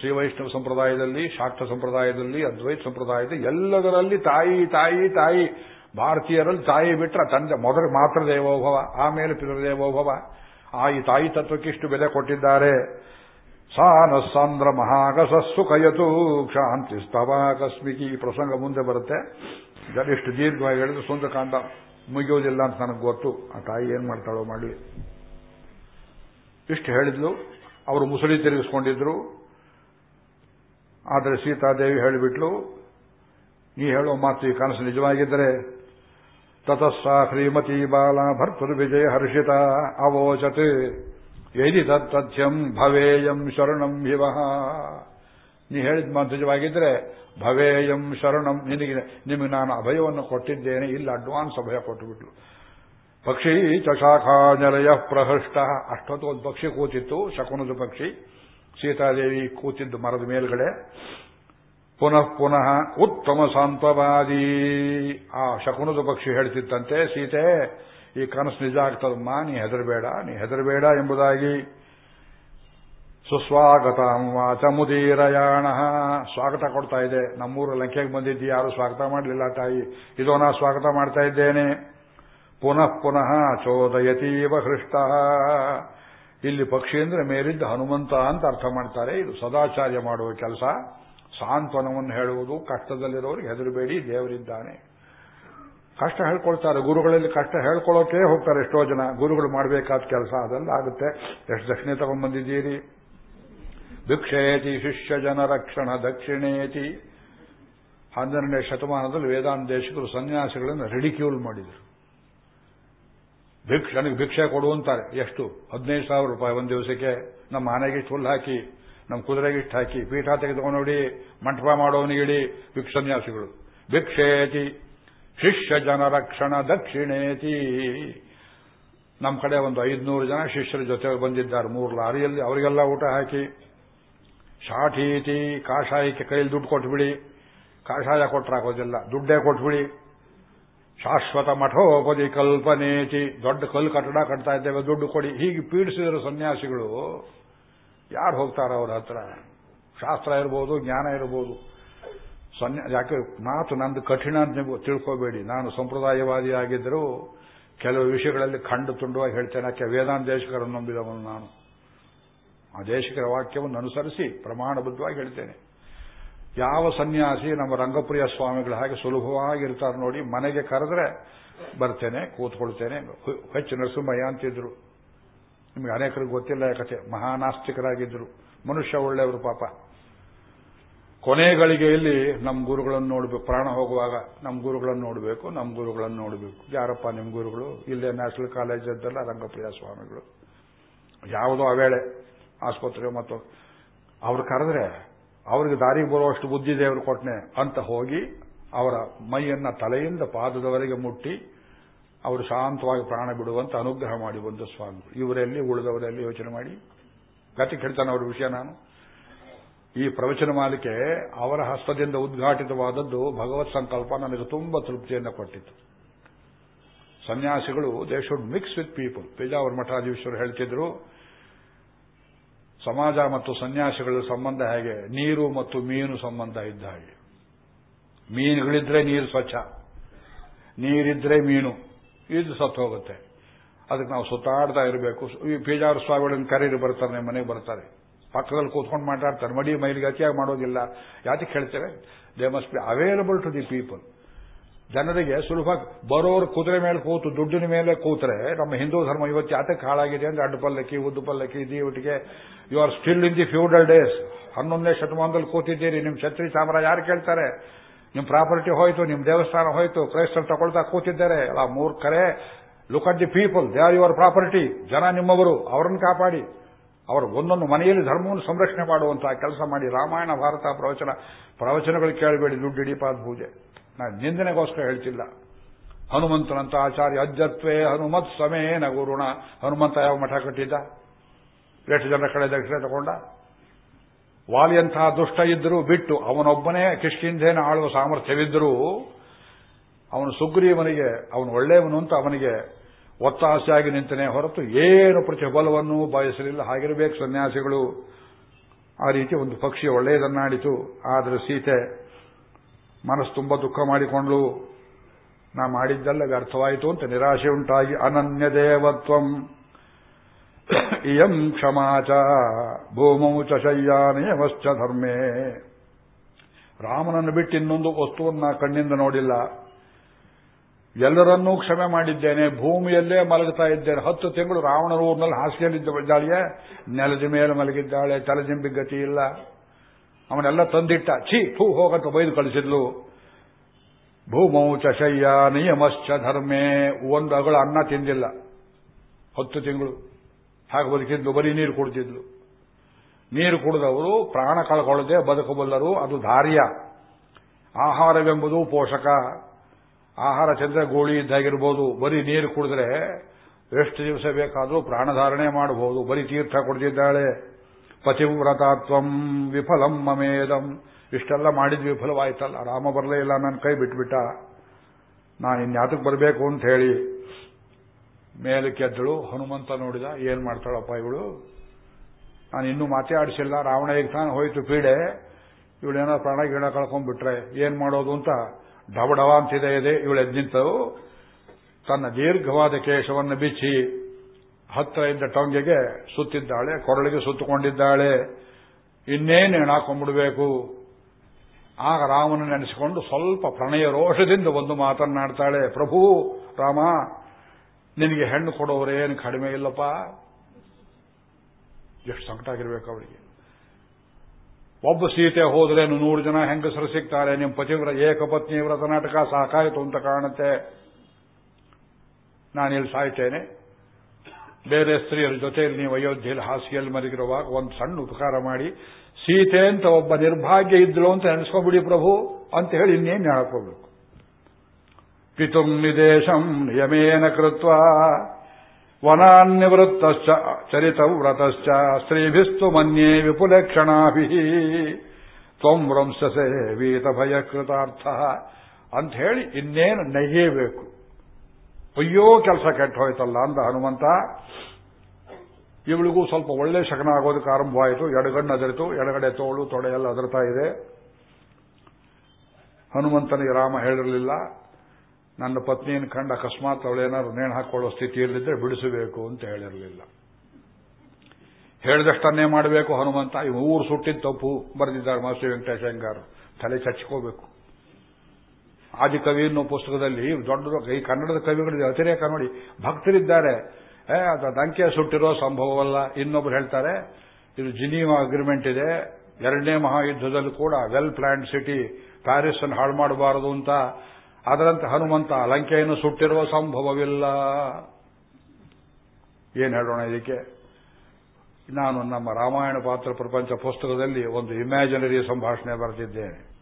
ಶ್ರೀ ವೈಷ್ಣವ ಸಂಪ್ರದಾಯದಲ್ಲಿ, ಶಾಕ್ತ ಸಂಪ್ರದಾಯದಲ್ಲಿ, ಅದ್ವೈತ ಸಂಪ್ರದಾಯದಲ್ಲಿ ಎಲ್ಲದರಲ್ಲಿ ತಾಯಿ ತಾಯಿ ತಾಯಿ. ಭಾರತೀಯರಲ್ಲಿ ತಾಯಿ ಬಿಟ್ಟರೆ ತಂದೆ, ಮೊದಲು ಮಾತ್ರ ದೇವೋಭವ ಆಮೇಲೆ ಪಿತೃದೇವೋಭವ. ಆ ಈ ತಾಯಿ ತತ್ವಕ್ಕೆ ಇಷ್ಟು ಬೆಲೆ ಕೊಟ್ಟಿದ್ದಾರೆ. ಸಾನಸ್ಸಾಂದ್ರ ಮಹಾಗಸಸ್ಸು ಕಯತು ಕ್ಷಾಂತಿ ಸ್ತವಾಕಸ್ಮಿಕಿ ಈ ಪ್ರಸಂಗ ಮುಂದೆ ಬರುತ್ತೆ. ಇಷ್ಟು ದೀರ್ಘವಾಗಿ ಹೇಳಿದ್ರೆ ಸುಂದರಕಾಂತ ಮುಗಿಯೋದಿಲ್ಲ ಅಂತ ನನಗೆ ಗೊತ್ತು. ಆ ತಾಯಿ ಏನ್ ಮಾಡ್ತಾಳೋ ಮಾಡಿ ಇಷ್ಟು ಹೇಳಿದ್ಲು. ಅವರು ಮುಸುಳಿ ತಿರುಗಿಸ್ಕೊಂಡಿದ್ರು. ಆದರೆ ಸೀತಾದೇವಿ ಹೇಳಿಬಿಟ್ಲು, ನೀ ಹೇಳೋ ಮಾತು ಈ ಕನಸು ನಿಜವಾಗಿದ್ದರೆ ತತಸ್ಸಾ ಶ್ರೀಮತಿ ಬಾಲ ಭರ್ತೃ ವಿಜಯ ಹರ್ಷಿತ ಅವೋಚತ್. ಯದಿ ತತ್ಥ್ಯಂ ಭವೇಯಂ ಶರಣಂ ಹಿವ ನೀ ಹೇಳಿದ ಮಾತು ನಿಜವಾಗಿದ್ರೆ, ಭವೇಯಂ ಶರಣಂ, ನಿನಗೆ, ನಿಮಗೆ ನಾನು ಅಭಯವನ್ನು ಕೊಟ್ಟಿದ್ದೇನೆ, ಇಲ್ಲ ಅಡ್ವಾನ್ಸ್ ಅಭಯ ಕೊಟ್ಟುಬಿಟ್ಲು. ಪಕ್ಷಿ ಚಶಾಖಾ ನೆಲಯ ಪ್ರಹೃಷ್ಟ. ಅಷ್ಟೊತ್ತು ಒಂದು ಪಕ್ಷಿ ಕೂತಿತ್ತು, ಶಕುನದ ಪಕ್ಷಿ. ಸೀತಾದೇವಿ ಕೂತಿದ್ದು ಮರದ ಮೇಲ್ಗಡೆ. ಪುನಃ ಪುನಃ ಉತ್ತಮ ಸಾಂತ್ವವಾದಿ. ಆ ಶಕುನದ ಪಕ್ಷಿ ಹೇಳ್ತಿತ್ತಂತೆ, ಸೀತೆ ಈ ಕನಸು ನಿಜ ಆಗ್ತದಮ್ಮ ನೀ ಹೆದರಬೇಡ ನೀ ಹೆದರಬೇಡ ಎಂಬುದಾಗಿ ಸುಸ್ವಾಗತ ಚಮುದೀರಯಾಣ ಮುದೀರಯಾಣ ಸ್ವಾಗತ ಕೊಡ್ತಾ ಇದೆ. ನಮ್ಮೂರ ಲಂಕೆಗೆ ಬಂದಿದ್ದು, ಯಾರು ಸ್ವಾಗತ ಮಾಡಲಿಲ್ಲ ತಾಯಿ. ಇದೋ ನಾ ಸ್ವಾಗತ ಮಾಡ್ತಾ ಇದ್ದೇನೆ. ಪುನಃ ಪುನಃ ಚೋದಯತೀವ ಹೃಷ್ಟ. ಇಲ್ಲಿ ಪಕ್ಷಿ ಅಂದ್ರೆ ಮೇಲಿದ್ದ ಹನುಮಂತ ಅಂತ ಅರ್ಥ ಮಾಡ್ತಾರೆ. ಇದು ಸದಾಚಾರ್ಯ ಮಾಡುವ ಕೆಲಸ. ಸಾಂತ್ವನವನ್ನು ಹೇಳುವುದು, ಕಷ್ಟದಲ್ಲಿರೋರಿಗೆ ಹೆದರಬೇಡಿ, ದೇವರಿದ್ದಾನೆ. ಕಷ್ಟ ಹೇಳ್ಕೊಳ್ತಾರೆ, ಗುರುಗಳಲ್ಲಿ ಕಷ್ಟ ಹೇಳ್ಕೊಳ್ಳೋಕೆ ಹೋಗ್ತಾರೆ ಎಷ್ಟೋ ಜನ. ಗುರುಗಳು ಮಾಡಬೇಕಾದ ಕೆಲಸ ಅದೆಲ್ಲ ಆಗುತ್ತೆ. ಎಷ್ಟು ದಕ್ಷಿಣೆ ತಗೊಂಡ್ಬಂದಿದ್ದೀರಿ ಭಿಕ್ಷೇತಿ ಶಿಷ್ಯ ಜನ ರಕ್ಷಣ ದಕ್ಷಿಣೇತಿ. ಹನ್ನೆರಡನೇ ಶತಮಾನದಲ್ಲಿ ವೇದಾಂತ ದೇಶಕರು ಸನ್ಯಾಸಿಗಳನ್ನು ರೆಡಿಕ್ಯೂಲ್ ಮಾಡಿದರು. ಭಿಕ್ಷ, ನನಗೆ ಭಿಕ್ಷೆ ಕೊಡುವಂತಾರೆ ಎಷ್ಟು? ಹದಿನೈದು ಸಾವಿರ ರೂಪಾಯಿ ಒಂದು ದಿವಸಕ್ಕೆ. ನಮ್ಮ ಮನೆಗೆ ಹುಲ್ಲು ಹಾಕಿ, ನಮ್ಮ ಕುದುರೆಗೆ ಇಷ್ಟು ಹಾಕಿ, ಪೀಠ ತೆಗೆದುಕೊಂಡು ನೋಡಿ ಮಂಟಪ ಮಾಡೋವನಿಗಿಡಿ ಭಿಕ್ಷ ಸನ್ಯಾಸಿಗಳು. ಭಿಕ್ಷೇತಿ ಶಿಷ್ಯ ಜನರಕ್ಷಣ ದಕ್ಷಿಣೇತಿ ನಮ್ಮ ಕಡೆ ಒಂದು ಐದುನೂರು ಜನ ಶಿಷ್ಯರ ಜೊತೆ ಬಂದಿದ್ದಾರೆ. ಮೂರು ಲಾರಿಯಲ್ಲಿ ಅವರಿಗೆಲ್ಲ ಊಟ ಹಾಕಿ. ಶಾಠೀತಿ ಕಾಷಾಯಕ್ಕೆ ಕೈಯಲ್ಲಿ ದುಡ್ಡು ಕೊಟ್ಬಿಡಿ. ಕಾಷಾಯ ಕೊಟ್ಟರಾಗೋದಿಲ್ಲ ದುಡ್ಡೇ ಕೊಟ್ಬಿಡಿ. ಶಾಶ್ವತ ಮಠೋಪದಿ ಕಲ್ಪನೇತಿ ದೊಡ್ಡ ಕಲ್ಲು ಕಟ್ಟಡ ಕಟ್ತಾ ಇದ್ದೇವೆ, ದುಡ್ಡು ಕೊಡಿ. ಹೀಗೆ ಪೀಡಿಸಿದರು ಸನ್ಯಾಸಿಗಳು. ಯಾರು ಹೋಗ್ತಾರ ಅವ್ರ ಹತ್ರ. ಶಾಸ್ತ್ರ ಇರ್ಬೋದು, ಜ್ಞಾನ ಇರ್ಬೋದು. ಸನ್ಯಾ ಯಾಕೆ ಮಾತು ನಂದು ಕಠಿಣ ಅಂತ ನೀವು ತಿಳ್ಕೋಬೇಡಿ. ನಾನು ಸಂಪ್ರದಾಯವಾದಿ ಆಗಿದ್ದರೂ ಕೆಲವು ವಿಷಯಗಳಲ್ಲಿ ಖಂಡು ತುಂಡವಾಗಿ ಹೇಳ್ತೇನೆ. ಯಾಕೆ? ವೇದಾಂತ ದೇಶಕರನ್ನು ನಂಬಿದವನು ನಾನು. ಆ ದೇಶಕರ ವಾಕ್ಯವನ್ನು ಅನುಸರಿಸಿ ಪ್ರಮಾಣಬದ್ಧವಾಗಿ ಹೇಳ್ತೇನೆ. ಯಾವ ಸನ್ಯಾಸಿ ನಮ್ಮ ರಂಗಪ್ರಿಯ ಸ್ವಾಮಿಗಳ ಹಾಗೆ ಸುಲಭವಾಗಿರ್ತಾರೆ ನೋಡಿ, ಮನೆಗೆ ಕರೆದ್ರೆ ಬರ್ತೇನೆ, ಕೂತ್ಕೊಳ್ತೇನೆ. ಹೆಚ್ಚು ನರಸಿಂಹಯ್ಯ ಅಂತಿದ್ರು. ನಿಮಗೆ ಅನೇಕರಿಗೆ ಗೊತ್ತಿಲ್ಲ ಕಥೆ ಮಹಾನಾಸ್ತಿಕರಾಗಿದ್ದರು ಮನುಷ್ಯ ಒಳ್ಳೆಯವರು ಪಾಪ. ಕೊನೆಗಳಿಗೆಯಲ್ಲಿ ನಮ್ಮ ಗುರುಗಳನ್ನು ನೋಡಬೇಕು ಪ್ರಾಣ ಹೋಗುವಾಗ ನಮ್ಮ ಗುರುಗಳನ್ನು ನೋಡಬೇಕು ನಮ್ಮ ಗುರುಗಳನ್ನು ನೋಡಬೇಕು. ಯಾರಪ್ಪ ನಿಮ್ಮ ಗುರುಗಳು? ಇಲ್ಲೇ ನ್ಯಾಷನಲ್ ಕಾಲೇಜ್ ಅಂತಲ್ಲ ರಂಗಪ್ರಿಯ ಸ್ವಾಮಿಗಳು. ಯಾವುದೋ ಆ ವೇಳೆ ಆಸ್ಪತ್ರೆ ಮತ್ತು ಅವ್ರು ಕರೆದ್ರೆ, ಅವ್ರಿಗೆ ದಾರಿಗೆ ಬರುವಷ್ಟು ಬುದ್ಧಿ ದೇವರು ಕೊಟ್ಟನೆ ಅಂತ ಹೋಗಿ ಅವರ ಮೈಯನ್ನ ತಲೆಯಿಂದ ಪಾದದವರೆಗೆ ಮುಟ್ಟಿ ಅವರು ಶಾಂತವಾಗಿ ಪ್ರಾಣ ಬಿಡುವಂತ ಅನುಗ್ರಹ ಮಾಡಿ ಬಂದ ಸ್ವಾಮಿ ಇವರಲ್ಲಿ ಉಳಿದವರಲ್ಲಿ ಯೋಚನೆ ಮಾಡಿ? ಗತಿ ಕೆಡ್ತಾನೆ ಅವ್ರ ವಿಷಯ ನಾನು. ಈ ಪ್ರವಚನ ಮಾಲಿಕೆ ಅವರ ಹಸ್ತದಿಂದ ಉದ್ಘಾಟಿತವಾದದ್ದು ಭಗವತ್ ಸಂಕಲ್ಪ ನನಗೆ ತುಂಬಾ ತೃಪ್ತಿಯನ್ನು ಕೊಟ್ಟಿತ್ತು. ಸನ್ಯಾಸಿಗಳು they should mix with people Pejavar ಮಠಾಧೀಶ್ವರು ಹೇಳ್ತಿದ್ರು, ಸಮಾಜ ಮತ್ತು ಸನ್ಯಾಸಿಗಳ ಸಂಬಂಧ ಹೇಗೆ? ನೀರು ಮತ್ತು ಮೀನು ಸಂಬಂಧ ಇದ್ದ ಹಾಗೆ. ಮೀನುಗಳಿದ್ರೆ ನೀರು ಸ್ವಚ್ಛ, ನೀರಿದ್ರೆ ಮೀನು, ಇದು ಸತ್ತು ಹೋಗುತ್ತೆ. ಅದಕ್ಕೆ ನಾವು ಸುತ್ತಾಡ್ತಾ ಇರಬೇಕು. ಈ ಪೇಜಾವರ್ ಸ್ವಾಮಿಗಳನ್ನು ಕರೀರಿ ಬರ್ತಾರೆ, ಮನೆಗೆ ಬರ್ತಾರೆ. ಪಕ್ಕದಲ್ಲಿ ಕೂತ್ಕೊಂಡು ಮಾತಾಡ್ತಾರೆ. ಮಡಿ ಮೈಲಿಗೆ ಅತಿಯಾಗಿ ಮಾಡೋದಿಲ್ಲ. ಯಾತಕ್ಕೆ ಹೇಳ್ತೇವೆ they must be available to the people ಜನರಿಗೆ ಸುಲಭ ಬರೋರು ಕುದುರೆ ಮೇಲೆ ಕೂತು, ದುಡ್ಡಿನ ಮೇಲೆ ಕೂತ್ರೆ, ನಮ್ಮ ಹಿಂದೂ ಧರ್ಮ ಇವತ್ತು ಯಾತಕ್ಕೆ ಹಾಳಾಗಿದೆ ಅಂದ್ರೆ ಅಡ್ಡು ಪಲ್ಲಕ್ಕಿ, ಉದ್ದು ಪಲ್ಲಕ್ಕಿ, ದೀವಟಿಗೆ you are still in the feudal days ಹನ್ನೊಂದನೇ ಶತಮಾನದಲ್ಲಿ ಕೂತಿದ್ದೀರಿ. ನಿಮ್ಮ ಛತ್ರಿ ಸಾಮ್ರಾಜ್ಯ ಯಾರು ಕೇಳ್ತಾರೆ? ನಿಮ್ಮ ಪ್ರಾಪರ್ಟಿ ಹೋಯ್ತು ನಿಮ್ಮ ದೇವಸ್ಥಾನ ಹೋಯ್ತು, ಕ್ರೈಸ್ತರು ತಗೊಳ್ತಾ ಕೂತಿದ್ದಾರೆ. ಅಲ್ಲ ಮೂರ್ಖರೇ. Look at the people they are your property ಜನ ನಿಮ್ಮವರು. ಅವರನ್ನು ಕಾಪಾಡಿ. ಅವರು ಒಂದೊಂದು ಮನೆಯಲ್ಲಿ ಧರ್ಮವನ್ನು ಸಂರಕ್ಷಣೆ ಮಾಡುವಂತಹ ಕೆಲಸ ಮಾಡಿ ರಾಮಾಯಣ, ಭಾರತ ಪ್ರವಚನ, ಪ್ರವಚನಗಳು ಕೇಳಬೇಡಿ, ದುಡ್ಡು ಪಾದ ಪೂಜೆ. ನಾನು ನಿಂದನೆಗೋಸ್ಕರ ಹೇಳ್ತಿಲ್ಲ. ಹನುಮಂತನಂತ ಆಚಾರ್ಯ ಅಜ್ಜತ್ವೇ ಹನುಮತ್ ಸಮೇನ ಗುರುಣ. ಹನುಮಂತ ಯಾವ ಮಠ ಕಟ್ಟಿದ್ದ? ಎಷ್ಟು ಜನರ ಕಡೆ ದಕ್ಷಿಣ ತಗೊಂಡ? ವಾಲಿಯಂತಹ ದುಷ್ಟ ಇದ್ದರೂ ಬಿಟ್ಟು ಅವನೊಬ್ಬನೇ ಕಿಷ್ಕಿಂಧೇನ ಆಳುವ ಸಾಮರ್ಥ್ಯವಿದ್ದರೂ ಅವನು ಸುಗ್ರೀವನಿಗೆ, ಅವನು ಒಳ್ಳೆಯವನು ಅಂತ ಅವನಿಗೆ ಒತ್ತಾಸೆಯಾಗಿ ನಿಂತನೇ ಹೊರತು ಏನು ಪ್ರತಿಫಲವನ್ನು ಬಯಸಲಿಲ್ಲ. ಹಾಗಿರಬೇಕು ಸನ್ಯಾಸಿಗಳು. ಆ ರೀತಿ ಒಂದು ಪಕ್ಷಿ ಒಳ್ಳೆಯದನ್ನಾಡಿತು. ಆದರೆ ಸೀತೆ ಮನಸ್ಸು ತುಂಬಾ ದುಃಖ ಮಾಡಿಕೊಂಡ್ಲು ನಾ ಮಾಡಿದ್ದಲ್ಲ ವ್ಯರ್ಥವಾಯಿತು ಅಂತ ನಿರಾಶೆ ಉಂಟಾಗಿ, ಅನನ್ಯ ದೇವತ್ವಂ ಇಯಂ ಕ್ಷಮಾಚ ಭೂಮೌ ಚ ಶಯ್ಯಾನೇವಶ್ಚ ಧರ್ಮೇ. ರಾಮನನ್ನು ಬಿಟ್ಟು ಇನ್ನೊಂದು ವಸ್ತುವನ್ನ ಕಣ್ಣಿಂದ ನೋಡಿಲ್ಲ. ಎಲ್ಲರನ್ನೂ ಕ್ಷಮೆ ಮಾಡಿದ್ದೇನೆ, ಭೂಮಿಯಲ್ಲೇ ಮಲಗುತ್ತಾ ಇದ್ದೇನೆ. ಹತ್ತು ತಿಂಗಳು ರಾವಣನ ಊರಿನಲ್ಲಿ ಹಾಸಿಗೆಯಲ್ಲಿದ್ದಾಳೆಯೇ ನೆಲದ ಮೇಲೆ ಮಲಗಿದ್ದಾಳೆ ತಲೆಜಿಂಬಿ ಗತಿ ಇಲ್ಲ. ಅವನೆಲ್ಲ ತಂದಿಟ್ಟ. ಛೀ ಹೂ ಹೋಗಕ್ಕೆ ಬೈದು ಕಳಿಸಿದ್ಲು. ಭೂಮೌ ಚಶಯ್ಯ ನಿಯಮಶ್ಚ ಧರ್ಮೇ, ಒಂದು ಅಗಳ ಅನ್ನ ತಿಂದಿಲ್ಲ. ಹತ್ತು ತಿಂಗಳು ಹಾಗೆ ಬದುಕಿದ್ಲು, ಬರೀ ನೀರು ಕುಡಿದಿದ್ಲು ನೀರು ಕುಡಿದವರು ಪ್ರಾಣ ಕಳ್ಕೊಳ್ಳದೆ ಬದುಕಬಲ್ಲರು, ಅದು ಧಾರ್ಯ. ಆಹಾರವೆಂಬುದು ಪೋಷಕ. ಆಹಾರ ಚಂದ್ರ ಗೋಳಿ ಇದ್ದಾಗಿರ್ಬೋದು ಬರೀ ನೀರು ಕುಡಿದ್ರೆ ಎಷ್ಟು ದಿವಸ ಬೇಕಾದರೂ ಪ್ರಾಣಧಾರಣೆ ಮಾಡಬಹುದು ಬರೀ ತೀರ್ಥ ಕುಡಿದಿದ್ದಾಳೆ ಪತಿವ್ರತಾತ್ವಂ ವಿಫಲಂ ಮಮೇದಂ. ಇಷ್ಟೆಲ್ಲ ಮಾಡಿದ್ ವಿಫಲವಾಯ್ತಲ್ಲ, ರಾಮ ಬರಲೇ ಇಲ್ಲ, ನನ್ನ ಕೈ ಬಿಟ್ಬಿಟ್ಟ. ನಾನು ಇನ್ಯಾತಕ್ಕೆ ಬರಬೇಕು ಅಂತ ಹೇಳಿ ಮೇಲೆ ಕೆದ್ದಳು, ಹನುಮಂತ ನೋಡಿದ, ಏನ್ ಮಾಡ್ತಾಳಪ್ಪ ಇವಳು? ನಾನು ಇನ್ನೂ ಮಾತೇ ಆಡಿಸಿಲ್ಲ, ರಾವಣ ಈಗ ತಾನು ಹೋಯ್ತು, ಪೀಡೆ. ಇವಳೇನೋ ಪ್ರಾಣ ಗಿಡ ಕಳ್ಕೊಂಡ್ಬಿಟ್ರೆ, ಏನ್ ಮಾಡೋದು ಅಂತ ಡಬಡವ ಅಂತಿದೆ, ಇದೆ, ಇವಳು ಎದ್ದಿಂತು ತನ್ನ ದೀರ್ಘವಾದ ಕೇಶವನ್ನು ಬಿಚ್ಚಿ ಹತ್ತಿರ ಇದ್ದ ಟೊಂಗೆಗೆ ಸುತ್ತಿದ್ದಾಳೆ, ಕೊರಳಿಗೆ ಸುತ್ತುಕೊಂಡಿದ್ದಾಳೆ. ಇನ್ನೇನು ಹಾಕೊಂಡ್ಬಿಡ್ಬೇಕು ಆಗ ರಾಮನ ನೆನೆಸಿಕೊಂಡು ಸ್ವಲ್ಪ ಪ್ರಣಯ ರೋಷದಿಂದ ಒಂದು ಮಾತನ್ನಾಡ್ತಾಳೆ, ಪ್ರಭು, ರಾಮ, ನಿನಗೆ ಹೆಣ್ಣು ಕೊಡೋರೇನು ಕಡಿಮೆ ಇಲ್ಲಪ್ಪ? ಎಷ್ಟು ಸಂಕಟ ಆಗಿರ್ಬೇಕು ಅವಳಿಗೆ. ಒಬ್ಬ ಸೀತೆ ಹೋದ್ರೇನು ನೂರು ಜನ ಹೆಂಗಸರು ಸಿಗ್ತಾರೆ. ನಿಮ್ಮ ಪತಿವ್ರ ಏಕಪತ್ನಿ ವ್ರತ ನಾಟಕ ಸಾಕಾಯಿತು ಅಂತ ಕಾಣುತ್ತೆ. ನಾನಿಲ್ಲಿ ಸಾಯ್ತೇನೆ. ಬೇರೆ ಸ್ತ್ರೀಯರ ಜೊತೆಯಲ್ಲಿ ನೀವು ಅಯೋಧ್ಯೆಯಲ್ಲಿ ಹಾಸಿಗೆಯಲ್ಲಿ ಮಲಗಿರುವಾಗ ಒಂದು ಸಣ್ಣ ಉಪಕಾರ ಮಾಡಿ, ಸೀತೆ ಅಂತ ಒಬ್ಬ ನಿರ್ಭಾಗ್ಯ ಇದ್ರು ಅಂತ ನೆನೆಸ್ಕೊಬಿಡಿ ಪ್ರಭು ಅಂತ ಹೇಳಿ ಇನ್ನೇನು ಹೇಳ್ಕೋಬೇಕು ಪಿತುಂ ನಿದೇಶಂ ಯಮೇನ ಕೃತ್ವ ವನಾನ್ಯವೃತ್ತಶ್ಚ ಚರಿತವ್ರತಶ್ಚ ಸ್ತ್ರೀಭಿಸ್ತು ಮನ್ಯೇ ವಿಪುಲಕ್ಷಣಾಭಿ. ತ್ವಂ ವಂಶಸೆ ವೀತ ಭಯಕೃತಾರ್ಥ. ಅಂತ ಹೇಳಿ ಇನ್ನೇನು ನಯ್ಯೇಬೇಕು? ಅಯ್ಯೋ, ಕೆಲಸ ಕೆಟ್ಟ ಹೋಯ್ತಲ್ಲ ಅಂದ ಹನುಮಂತ. ಇವಳಿಗೂ ಸ್ವಲ್ಪ ಒಳ್ಳೆ ಶಕನ ಆಗೋದಕ್ಕೆ ಆರಂಭವಾಯಿತು. ಎಡಗಣ್ಣು ಅದರಿತು, ಎಡಗಡೆ ತೋಳು, ತೊಡೆ ಎಲ್ಲ ಅದರ್ತಾ ಇದೆ. ಹನುಮಂತನಿಗೆ ರಾಮ ಹೇಳಿರಲಿಲ್ಲ. ನನ್ನ ಪತ್ನಿಯನ್ನು ಕಂಡು ಅಕಸ್ಮಾತ್ ಅವಳೇನಾದ್ರು ನೇಣು ಹಾಕೊಳ್ಳೋ ಸ್ಥಿತಿಯಲ್ಲಿದ್ದರೆ ಬಿಡಿಸಬೇಕು ಅಂತ ಹೇಳಿರಲಿಲ್ಲ. ಹೇಳಿದಷ್ಟನ್ನೇ ಮಾಡಬೇಕು, ಹನುಮಂತ. ಈ ಊರು ಸುಟ್ಟಿದ ತಪ್ಪು, ಬರೆದಿದ್ದಾರೆ ಮಾಸ್ತಿ ವೆಂಕಟೇಶ ತಲೆ ಚಚ್ಕೋಬೇಕು ಆದಿಕವಿ ಅನ್ನೋ ಪುಸ್ತಕದಲ್ಲಿ ದೊಡ್ಡ ಈ ಕನ್ನಡದ ಕವಿಗಳಿದೆ, ಅತಿರೇಕ ನೋಡಿ. ಭಕ್ತರಿದ್ದಾರೆ. ಏ, ಅದು ಅಂಕೆ ಸುಟ್ಟಿರೋ ಸಂಭವವಲ್ಲ. ಇನ್ನೊಬ್ರು ಹೇಳ್ತಾರೆ, ಇದು ಜಿನೀವಾ ಅಗ್ರಿಮೆಂಟ್ ಇದೆ. ಎರಡನೇ ಮಹಾಯುದ್ಧದಲ್ಲೂ ಕೂಡ ವೆಲ್ ಪ್ಲಾನ್ಡ್ ಸಿಟಿ ಪ್ಯಾರಿಸ್ ಅನ್ನು ಹಾಳು ಮಾಡಬಾರದು ಅಂತ ಅದರಂತೆ ಹನುಮಂತ ಲಂಕೆಯನ್ನು ಸುಟ್ಟಿರುವ ಸಂಭವವಿಲ್ಲ. ಏನು ಹೇಳೋಣ ಇದಕ್ಕೆ? ನಾನು ನಮ್ಮ ರಾಮಾಯಣ ಪಾತ್ರ ಪ್ರಪಂಚ ಪುಸ್ತಕದಲ್ಲಿ ಒಂದು ಇಮ್ಯಾಜಿನರಿ ಸಂಭಾಷಣೆ ಬರೆದಿದ್ದೇನೆ.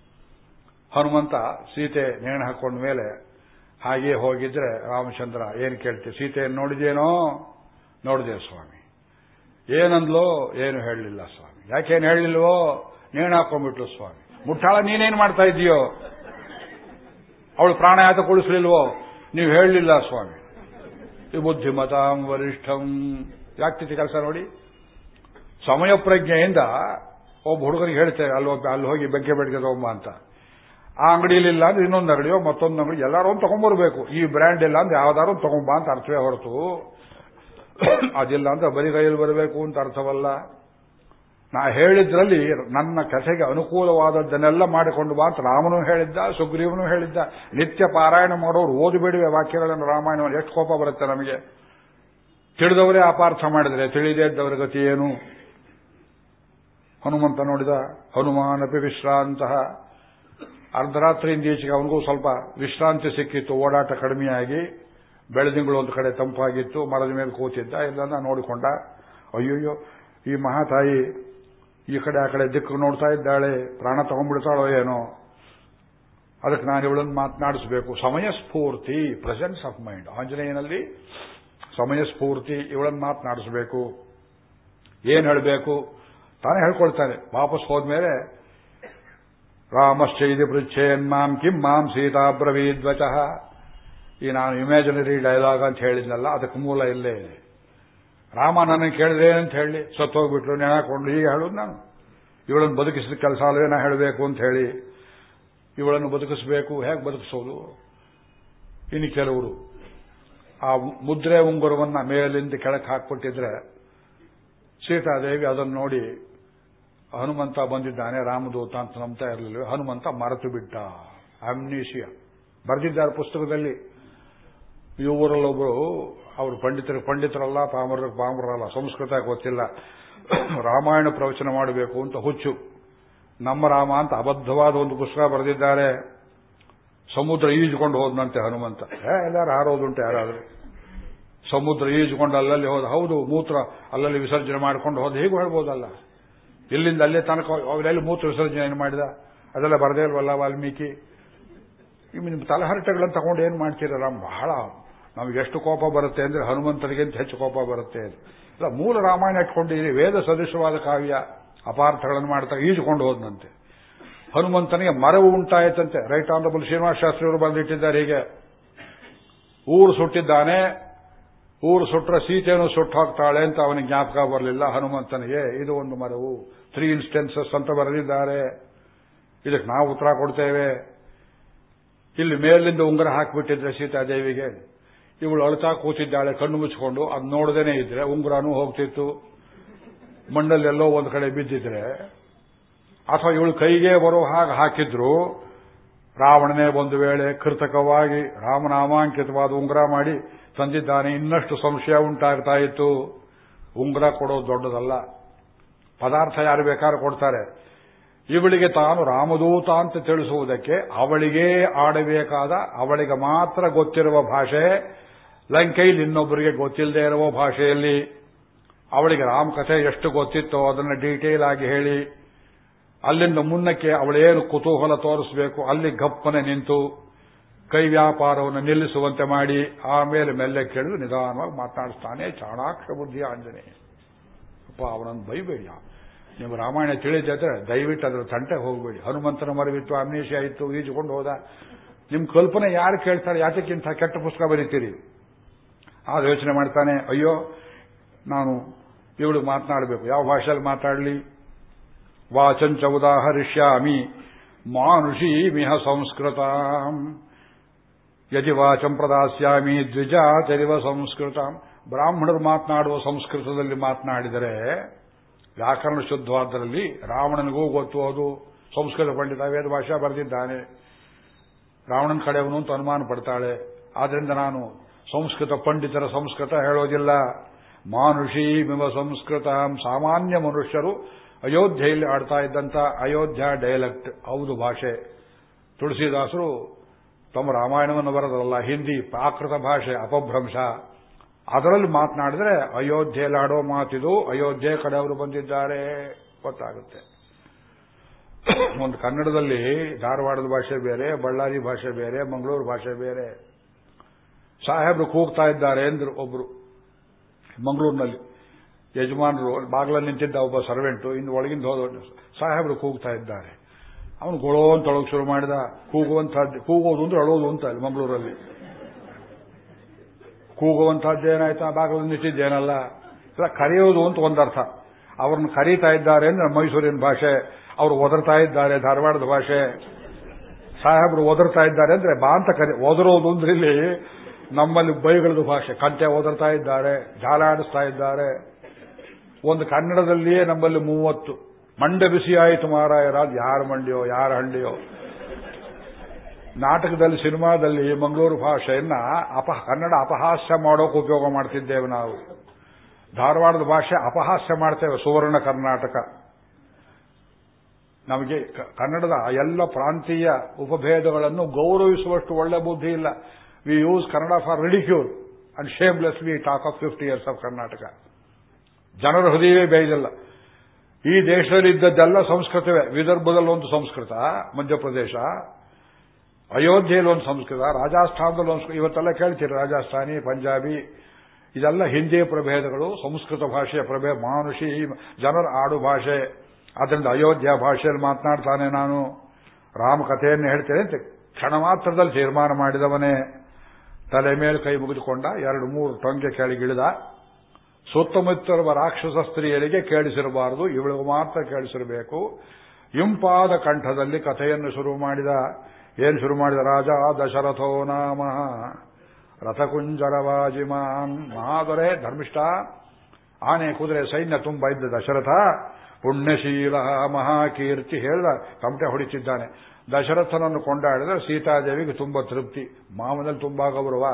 ಹನುಮಂತ ಸೀತೆ ನೇಣು ಹಾಕೊಂಡ ಮೇಲೆ ಹಾಗೆ ಹೋಗಿದ್ರೆ ರಾಮಚಂದ್ರ ಏನು ಕೇಳ್ತೀವಿ ಸೀತೆಯನ್ನು ನೋಡಿದೇನೋ? ನೋಡಿದೆ ಸ್ವಾಮಿ. ಏನಂದ್ಲೋ ಏನು ಹೇಳಲಿಲ್ಲ ಸ್ವಾಮಿ. ಯಾಕೇನು ಹೇಳಲಿಲ್ವೋ? ನೇಣು ಹಾಕೊಂಡ್ಬಿಟ್ಲು ಸ್ವಾಮಿ. ಮುಟ್ಟಾಳ ನೀನೇನು ಮಾಡ್ತಾ ಇದೆಯೋ ಅವಳು ಪ್ರಾಣಾಯಾತ ಕೊಡಿಸ್ಲಿಲ್ವೋ? ನೀವು ಹೇಳಲಿಲ್ಲ ಸ್ವಾಮಿ. ಬುದ್ಧಿಮತಾಂ ವರಿಷ್ಠಂ. ಯಾಕ್ತಿತಿ ಕೆಲಸ ನೋಡಿ? ಸಮಯ ಪ್ರಜ್ಞೆಯಿಂದ ಒಬ್ಬ ಹುಡುಗನಿಗೆ ಹೇಳ್ತೇವೆ, ಅಲ್ಲಿ ಅಲ್ಲಿ ಹೋಗಿ ಬೆಂಕಿ ತಗೊಂಬ ಅಂತ. ಆ ಅಂಗಡಿಲಿಲ್ಲ ಅಂದ್ರೆ ಇನ್ನೊಂದು ಅಂಗಡಿಯೋ, ಮತ್ತೊಂದು ಅಂಗಡಿ ಎಲ್ಲಾರು ಒಂದು ತಗೊಂಡ್ಬರ್ಬೇಕು ಈ ಬ್ರ್ಯಾಂಡ್ ಇಲ್ಲ ಅಂದ್ರೆ ಯಾವ್ದಾರು ತಗೊಂಬ ಅಂತ ಅರ್ಥವೇ ಹೊರತು. (coughs) ಅದಿಲ್ಲ ಅಂತ ಬರಿ ಕೈಯಲ್ಲಿ ಬರಬೇಕು ಅಂತ ಅರ್ಥವಲ್ಲ. ನಾ ಹೇಳಿದ್ರಲ್ಲಿ ನನ್ನ ಕಥೆಗೆ ಅನುಕೂಲವಾದದ್ದನ್ನೆಲ್ಲ ಮಾಡಿಕೊಂಡು ಬಾ ಅಂತ ರಾಮನು ಹೇಳಿದ್ದ, ಸುಗ್ರೀವನು ಹೇಳಿದ್ದ. ನಿತ್ಯ ಪಾರಾಯಣ ಮಾಡೋರು ಓದಿಬಿಡುವೆ ವಾಕ್ಯಗಳನ್ನು ರಾಮಾಯಣವನ್ನು ಎಷ್ಟು ಕೋಪ ಬರುತ್ತೆ ನಮಗೆ. ತಿಳಿದವರೇ ಅಪಾರ್ಥ ಮಾಡಿದರೆ, ತಿಳಿದೇ ಇದ್ದವರ ಗತಿ ಏನು? ಹನುಮಂತ ನೋಡಿದ ಹನುಮಾನಪಿ ವಿಶ್ರಾಂತ. ಅರ್ಧರಾತ್ರಿಯಿಂದ ಈಚೆಗೆ ಅವನಿಗೂ ಸ್ವಲ್ಪ ವಿಶ್ರಾಂತಿ ಸಿಕ್ಕಿತ್ತು, ಓಡಾಟ ಕಡಿಮೆಯಾಗಿ. ಬೆಳೆದಿಂಗಳು ಒಂದು ಕಡೆ ತಂಪಾಗಿತ್ತು, ಮರದ ಮೇಲೆ ಕೂತಿದ್ದ ಎಲ್ಲ ನೋಡಿಕೊಂಡ. ಅಯ್ಯೋಯ್ಯೋ, ಈ ಮಹಾತಾಯಿ ಈ ಕಡೆ ಆ ಕಡೆ ದಿಕ್ಕು ನೋಡ್ತಾ ಇದ್ದಾಳೆ, ಪ್ರಾಣ ತಗೊಂಡ್ಬಿಡ್ತಾಳೋ ಏನೋ. ಅದಕ್ಕೆ ನಾನು ಇವಳನ್ನು ಮಾತನಾಡಿಸಬೇಕು. ಸಮಯ ಸ್ಫೂರ್ತಿ ಪ್ರೆಸೆನ್ಸ್ ಆಫ್ ಮೈಂಡ್ ಆಂಜನೇಯನಲ್ಲಿ ಸಮಯ ಸ್ಫೂರ್ತಿ, ಇವಳನ್ನು ಮಾತನಾಡಿಸಬೇಕು. ಏನು ಹೇಳಬೇಕು? ತಾನೇ ಹೇಳ್ಕೊಳ್ತಾನೆ. ವಾಪಸ್ ಹೋದ್ಮೇಲೆ ರಾಮಶ್ಚೈದಿ ಪೃಚ್ಛೇನ್ ಮಾಂ ಕಿಂ ಮಾಂ ಸೀತಾ ಈ ನಾನು ಇಮ್ಯಾಜಿನರಿ ಡೈಲಾಗ್ ಅಂತ ಹೇಳಿದ್ನಲ್ಲ, ಅದಕ್ಕೆ ಮೂಲ ಇಲ್ಲೇ ಇದೆ. ರಾಮ ನನಗೆ ಕೇಳಿದೆ ಅಂತ ಹೇಳಿ ಸತ್ತೋಗ್ಬಿಟ್ರು ನೆನಾಕೊಂಡು ಹೀಗೆ ಹೇಳೋದು ನಾನು. ಇವಳನ್ನು ಬದುಕಿಸಿದ ಕೆಲಸ ಅಲ್ವೇನ ಹೇಳಬೇಕು ಅಂತ ಹೇಳಿ ಇವಳನ್ನು ಬದುಕಿಸಬೇಕು, ಹೇಗೆ ಬದುಕಿಸೋದು? ಇನ್ನು ಕೆಲವರು ಆ ಮುದ್ರೆ ಉಂಗುರವನ್ನ ಮೇಲಿಂದ ಕೆಳಕ್ಕೆ ಹಾಕ್ಬಿಟ್ಟಿದ್ರೆ ಸೀತಾದೇವಿ ಅದನ್ನು ನೋಡಿ, ಹನುಮಂತ ಬಂದಿದ್ದಾನೆ, ರಾಮದೂತ ಅಂತ ನಂಬ್ತಾ ಇರಲಿಲ್ಲ ಹನುಮಂತ ಮರೆತು ಬಿಟ್ಟ. ಅಮ್ನೀಷಿಯ ಬರೆದಿದ್ದಾರೆ ಪುಸ್ತಕದಲ್ಲಿ. ಈ ಊರಲ್ಲೊಬ್ಬರು ಅವರು ಪಂಡಿತರು, ಪಂಡಿತರಲ್ಲ ಪಾಮರ ಪಾಮರಲ್ಲ ಸಂಸ್ಕೃತ ಗೊತ್ತಿಲ್ಲ. ರಾಮಾಯಣ ಪ್ರವಚನ ಮಾಡಬೇಕು ಅಂತ ಹುಚ್ಚು. ನಮ್ಮ ರಾಮ ಅಂತ ಅಬದ್ಧವಾದ ಒಂದು ಪುಸ್ತಕ ಬರೆದಿದ್ದಾರೆ. ಸಮುದ್ರ ಈಜುಕೊಂಡು ಹೋದ್ನಂತೆ ಹನುಮಂತ. ಎಲ್ಲಾರು ಹಾರೋದುಂಟು ಯಾರಾದರೂ. ಸಮುದ್ರ ಈಜುಕೊಂಡು ಅಲ್ಲಲ್ಲಿ ಹೋದ, ಹೌದು, ಮೂತ್ರ ಅಲ್ಲಲ್ಲಿ ವಿಸರ್ಜನೆ ಮಾಡ್ಕೊಂಡು ಹೋದ, ಹೇಗೂ ಹೇಳ್ಬೋದಲ್ಲ. ಇಲ್ಲಿಂದ ಅಲ್ಲೇ ತನಕ ಅವರೆಲ್ಲಿ ಮೂತ್ರ ವಿಸರ್ಜನೆ ಏನು ಮಾಡಿದ? ಅದೆಲ್ಲ ಬರದೇ ಇಲ್ವಲ್ಲ ವಾಲ್ಮೀಕಿ? ನಿಮ್ಮ ತಲಹರಟೆಗಳನ್ನು ತಗೊಂಡು ಏನು ಮಾಡ್ತೀರ ರಾಮ್? ಬಹಳ ನಮಗೆ ಎಷ್ಟು ಕೋಪ ಬರುತ್ತೆ ಅಂದ್ರೆ ಹನುಮಂತನಿಗಿಂತ ಹೆಚ್ಚು ಕೋಪ ಬರುತ್ತೆ ಇಲ್ಲ, ಮೂಲ ರಾಮಾಯಣ ಇಟ್ಕೊಂಡಿರಿ ವೇದ ಸದೃಶವಾದ ಕಾವ್ಯ, ಅಪಾರ್ಥಗಳನ್ನು ಮಾಡ್ತಾ ಈಜುಕೊಂಡು ಹೋದ್ನಂತೆ. ಹನುಮಂತನಿಗೆ ಮರವು ಉಂಟಾಯಿತಂತೆ. ರೈಟ್ ಆನರಬಲ್ ಶ್ರೀನಿವಾಸ ಶಾಸ್ತ್ರಿಯವರು ಬಂದಿಟ್ಟಿದ್ದಾರೆ ಹೀಗೆ. ಊರು ಸುಟ್ಟಿದ್ದಾನೆ, ಊರು ಸುಟ್ಟರೆ ಸೀತೆಯನ್ನು ಸುಟ್ಟು ಹಾಕ್ತಾಳೆ ಅಂತ ಅವನಿಗೆ ಜ್ಞಾಪಕ ಬರಲಿಲ್ಲ. ಹನುಮಂತನಿಗೆ, ಇದು ಒಂದು ಮರವು ತ್ರೀ ಇನ್ಸ್ಟೆನ್ಸಸ್ ಅಂತ ಬರೆದಿದ್ದಾರೆ. ಇದಕ್ಕೆ ನಾವು ಉತ್ತರ ಕೊಡ್ತೇವೆ. ಇಲ್ಲಿ ಮೇಲಿಂದ ಉಂಗುರ ಹಾಕಿಬಿಟ್ಟಿದ್ರೆ ಸೀತಾದೇವಿಗೆ. ಇವಳು ಅಳ್ತಾ ಕೂತಿದ್ದಾಳೆ, ಕಣ್ಣು ಮುಚ್ಚಿಕೊಂಡು ಅದು ನೋಡದೇನೆ ಇದ್ರೆ, ಉಂಗುರನೂ ಹೋಗ್ತಿತ್ತು. ಮಣ್ಣಲ್ಲೆಲ್ಲೋ ಒಂದು ಕಡೆ ಬಿದ್ದಿದ್ರೆ. ಅಥವಾ ಇವಳು ಕೈಗೆ ಬರೋ ಹಾಗೆ ಹಾಕಿದ್ರು. ರಾವಣನೇ ಒಂದು ವೇಳೆ ಕೃತಕವಾಗಿ ರಾಮನಾಮಾಂಕಿತವಾದ ಉಂಗುರ ಮಾಡಿ ತಂದಿದ್ದಾನೆ. ಇನ್ನಷ್ಟು ಸಂಶಯ ಉಂಟಾಗ್ತಾ ಇತ್ತು. ಉಂಗುರ ಕೊಡೋದು ದೊಡ್ಡದಲ್ಲ. ಪದಾರ್ಥ ಯಾರು ಬೇಕಾದ್ರೂ ಕೊಡ್ತಾರೆ. ಇವಳಿಗೆ ತಾನು ರಾಮದೂತ ಅಂತ ತಿಳಿಸುವುದಕ್ಕೆ ಅವಳಿಗೇ ಆಡಬೇಕಾದ, ಅವಳಿಗೆ ಮಾತ್ರ ಗೊತ್ತಿರುವ ಭಾಷೆ ಲಂಕೈಲಿ ಇನ್ನೊಬ್ಬರಿಗೆ ಗೊತ್ತಿಲ್ಲದೆ ಇರುವ ಭಾಷೆಯಲ್ಲಿ ಅವಳಿಗೆ ರಾಮಕಥೆ ಎಷ್ಟು ಗೊತ್ತಿತ್ತೋ ಅದನ್ನು ಡೀಟೇಲ್ ಆಗಿ ಹೇಳಿ, ಅಲ್ಲಿಂದ ಮುನ್ನಕ್ಕೆ ಅವಳೇನು ಕುತೂಹಲ ತೋರಿಸಬೇಕು, ಅಲ್ಲಿ ಗಪ್ಪನೆ ನಿಂತು ಕೈ ವ್ಯಾಪಾರವನ್ನು ನಿಲ್ಲಿಸುವಂತೆ ಮಾಡಿ, ಆಮೇಲೆ ಮೆಲ್ಲೆ ಕೇಳಿದು ನಿಧಾನವಾಗಿ ಮಾತನಾಡಿಸ್ತಾನೆ ಚಾಣಾಕ್ಷ ಬುದ್ಧಿ ಆಂಜನೇಯ. ಅಪ್ಪ, ಅವನನ್ನು ಬೈಬೇಡಿ. ನೀವು ರಾಮಾಯಣ ತಿಳಿದಿದ್ರೆ ದಯವಿಟ್ಟು ಅದರ ತಂಟೆ ಹೋಗಬೇಡಿ. ಹನುಮಂತನ ಮರವಿತ್ತು ಅಮ್ನೇಶಿ ಆಯಿತು ಈಜುಕೊಂಡು ಹೋದ. ನಿಮ್ಮ ಕಲ್ಪನೆ ಯಾರು ಕೇಳ್ತಾರೆ? ಯಾತಕ್ಕಿಂತ ಕೆಟ್ಟ ಪುಸ್ತಕ ಬರೀತೀರಿ? ಆದ ಯೋಚನೆ ಮಾಡ್ತಾನೆ, ಅಯ್ಯೋ, ನಾನು ಇವಳು ಮಾತನಾಡಬೇಕು. ಯಾವ ಭಾಷೆಯಲ್ಲಿ ಮಾತಾಡಲಿ? ವಾಚಂಚ ಉದಾಹರಿಷ್ಯಾಮಿ ಮಾನುಷಿ ಮಿಹ ಸಂಸ್ಕೃತ. ಯದಿ ವಾಚಂ ಪ್ರದಾಸ್ಯಾಮಿ ದ್ವಿಜಾಚರಿವ ಸಂಸ್ಕೃತ. ಬ್ರಾಹ್ಮಣರು ಮಾತನಾಡುವ ಸಂಸ್ಕೃತದಲ್ಲಿ ಮಾತನಾಡಿದರೆ, ವ್ಯಾಕರಣ ಶುದ್ಧವಾದರಲ್ಲಿ ರಾವಣನಿಗೂ ಗೊತ್ತು ಅದು. ಸಂಸ್ಕೃತ ಪಂಡಿತ ವೇದ ಭಾಷೆ ಬರೆದಿದ್ದಾನೆ. ರಾವಣನ ಕಡೆಯವನು ಅಂತ ಅನುಮಾನ ಪಡ್ತಾಳೆ. ಆದ್ರಿಂದ ನಾನು ಸಂಸ್ಕೃತ ಪಂಡಿತರ ಸಂಸ್ಕೃತ ಹೇಳೋದಿಲ್ಲ. ಮಾನುಷಿ ಮಿವ ಸಂಸ್ಕೃತ. ಸಾಮಾನ್ಯ ಮನುಷ್ಯರು ಅಯೋಧ್ಯೆಯಲ್ಲಿ ಆಡ್ತಾ ಇದ್ದಂತ ಅಯೋಧ್ಯ ಡೈಲೆಕ್ಟ್ ಹೌದು ಭಾಷೆ. ತುಳಸಿದಾಸರು ತಮ್ಮ ರಾಮಾಯಣವನ್ನು ಬರೆದಲ್ಲ ಹಿಂದಿ ಪ್ರಾಕೃತ ಭಾಷೆ, ಅಪಭ್ರಂಶ. ಅದರಲ್ಲಿ ಮಾತನಾಡಿದ್ರೆ ಅಯೋಧ್ಯೆಯಲ್ಲಿ ಆಡೋ ಮಾತಿದು ಅಯೋಧ್ಯೆ ಕಡೆಯವರು ಬಂದಿದ್ದಾರೆ. ಗೊತ್ತಾಗುತ್ತೆ. ಒಂದು ಕನ್ನಡದಲ್ಲಿ ಧಾರವಾಡದ ಭಾಷೆ ಬೇರೆ, ಬಳ್ಳಾರಿ ಭಾಷೆ ಬೇರೆ, ಮಂಗಳೂರು ಭಾಷೆ ಬೇರೆ. ಸಾಹೇಬರು ಕೂಗ್ತಾ ಇದ್ದಾರೆ ಅಂದ್ರೆ ಒಬ್ರು ಮಂಗಳೂರಿನಲ್ಲಿ ಯಜಮಾನರು ಬಾಗಿಲಲ್ಲಿ ನಿಂತಿದ್ದ ಒಬ್ಬ ಸರ್ವೆಂಟು ಇನ್ನು ಒಳಗಿಂದ ಹೋದ ಸಾಹೇಬರು ಕೂಗ್ತಾ ಇದ್ದಾರೆ. ಅವನು ಗೊಳೋ ಅಂತ ಒಳಗೆ ಶುರು ಮಾಡಿದ. ಕೂಗುವಂತಹದ್ದು ಕೂಗೋದು ಅಂದ್ರೆ ಅಳೋದು ಅಂತ ಅಲ್ಲಿ ಮಂಗಳೂರಲ್ಲಿ. ಕೂಗುವಂತಹದ್ದು ಆ ಬಾಗಿಲಲ್ಲಿ ನಿಂತಿದ್ದೇನಲ್ಲ ಇಲ್ಲ, ಕರೆಯೋದು ಅಂತ ಒಂದರ್ಥ. ಅವ್ರನ್ನ ಕರೀತಾ ಇದ್ದಾರೆ ಅಂದ್ರೆ ಮೈಸೂರಿನ ಭಾಷೆ. ಅವರು ಒದರ್ತಾ ಇದ್ದಾರೆ ಧಾರವಾಡದ ಭಾಷೆ. ಸಾಹೇಬರು ಒದರ್ತಾ ಇದ್ದಾರೆ ಅಂದ್ರೆ ಬಾ ಅಂತ ಕರಿ, ಒದರೋದು ಅಂದ್ರೆ ಇಲ್ಲಿ ನಮ್ಮಲ್ಲಿ ಬೈಗಳದ ಭಾಷೆ. ಕಂತೆ ಓದರ್ತಾ ಇದ್ದಾರೆ ಜಾಲಾಡಿಸ್ತಾ ಇದ್ದಾರೆ. ಒಂದು ಕನ್ನಡದಲ್ಲಿಯೇ ನಮ್ಮಲ್ಲಿ ಮೂವತ್ತು. ಮಂಡ ಬಿಸಿ ಆಯಿತು ಮಾರಾಯರಾದ್ ಯಾರ ಮಂಡಿಯೋ, ಯಾರ ಹಳ್ಳಿಯೋ. ನಾಟಕದಲ್ಲಿ, ಸಿನಿಮಾದಲ್ಲಿ ಮಂಗಳೂರು ಭಾಷೆಯನ್ನ ಅಪ ಕನ್ನಡ ಅಪಹಾಸ್ಯ ಮಾಡೋಕೆ ಉಪಯೋಗ ಮಾಡ್ತಿದ್ದೇವೆ ನಾವು. ಧಾರವಾಡದ ಭಾಷೆ ಅಪಹಾಸ್ಯ ಮಾಡ್ತೇವೆ, ಸುವರ್ಣ ಕರ್ನಾಟಕ. ನಮಗೆ ಕನ್ನಡದ ಎಲ್ಲ ಪ್ರಾಂತೀಯ ಉಪಭೇದಗಳನ್ನು ಗೌರವಿಸುವಷ್ಟು ಒಳ್ಳೆ ಬುದ್ಧಿ ಇಲ್ಲ. We use Kannada for ridicule and shamelessly talk of fifty years of Karnataka ಜನರ ಹೃದಯವೇ ಬೇಯ್ದಿಲ್ಲ ಈ ದೇಶದಲ್ಲಿ ಇದ್ದದ್ದೆಲ್ಲ ಸಂಸ್ಕೃತವೇ. ವಿದರ್ಭದಲ್ಲಿ ಒಂದು ಸಂಸ್ಕೃತ, ಮಧ್ಯಪ್ರದೇಶ, ಅಯೋಧ್ಯೆಯಲ್ಲಿ ಒಂದು ಸಂಸ್ಕೃತ, ರಾಜಸ್ಥಾನದಲ್ಲಿ ಒಂದು ಇವತ್ತೆಲ್ಲ ಕೇಳ್ತೀರಿ, ರಾಜಸ್ಥಾನಿ, ಪಂಜಾಬಿ, ಇದೆಲ್ಲ ಹಿಂದಿ ಪ್ರಭೇದಗಳು, ಸಂಸ್ಕೃತ ಭಾಷೆಯ ಪ್ರಭೇದ, ಮಾನುಷಿ, ಜನರ ಆಡು ಭಾಷೆ. ಅದರಿಂದ ಅಯೋಧ್ಯ ಭಾಷೆಯಲ್ಲಿ ಮಾತನಾಡ್ತಾನೆ ನಾನು. ರಾಮಕಥೆಯನ್ನು ಹೇಳ್ತೇನೆ ಅಂತ ಕ್ಷಣ ಮಾತ್ರದಲ್ಲಿ ತೀರ್ಮಾನ ಮಾಡಿದವನೇ. ತಲೆ ಮೇಲೆ ಕೈ ಮುಗಿದುಕೊಂಡ ಎರಡು ಮೂರು ಟೊಂಗೆ ಕೆಳಗಿಳಿದ ಸುತ್ತಮುತ್ತಿರುವ ರಾಕ್ಷಸ ಸ್ತ್ರೀಯರಿಗೆ ಕೇಳಿಸಿರಬಾರದು, ಇವಳಿಗೆ ಮಾತ್ರ ಕೇಳಿಸಿರಬೇಕು. ಇಂಪಾದ ಕಂಠದಲ್ಲಿ ಕಥೆಯನ್ನು ಶುರು ಮಾಡಿದ. ಏನು ಶುರು ಮಾಡಿದ? ರಾಜ ದಶರಥೋ ನಾಮ. ರಥಕುಂಜರವಾಜಿಮಾನ್ ಮಹಾದೊರೆ ಧರ್ಮಿಷ್ಠ. ಆನೆ ಕುದುರೆ ಸೈನ್ಯ ತುಂಬ ಇದ್ದ ದಶರಥ. ಪುಣ್ಯಶೀಲ ಮಹಾಕೀರ್ತಿ ಹೇಳಿದ, ತಮಟೆ ಹೊಡಿತಿದ್ದಾನೆ. ದಶರಥನನ್ನು ಕೊಂಡಾಡಿದ್ರೆ ಸೀತಾದೇವಿಗೆ ತುಂಬಾ ತೃಪ್ತಿ. ಮಾವನಲ್ಲಿ ತುಂಬಾ ಗೌರವ.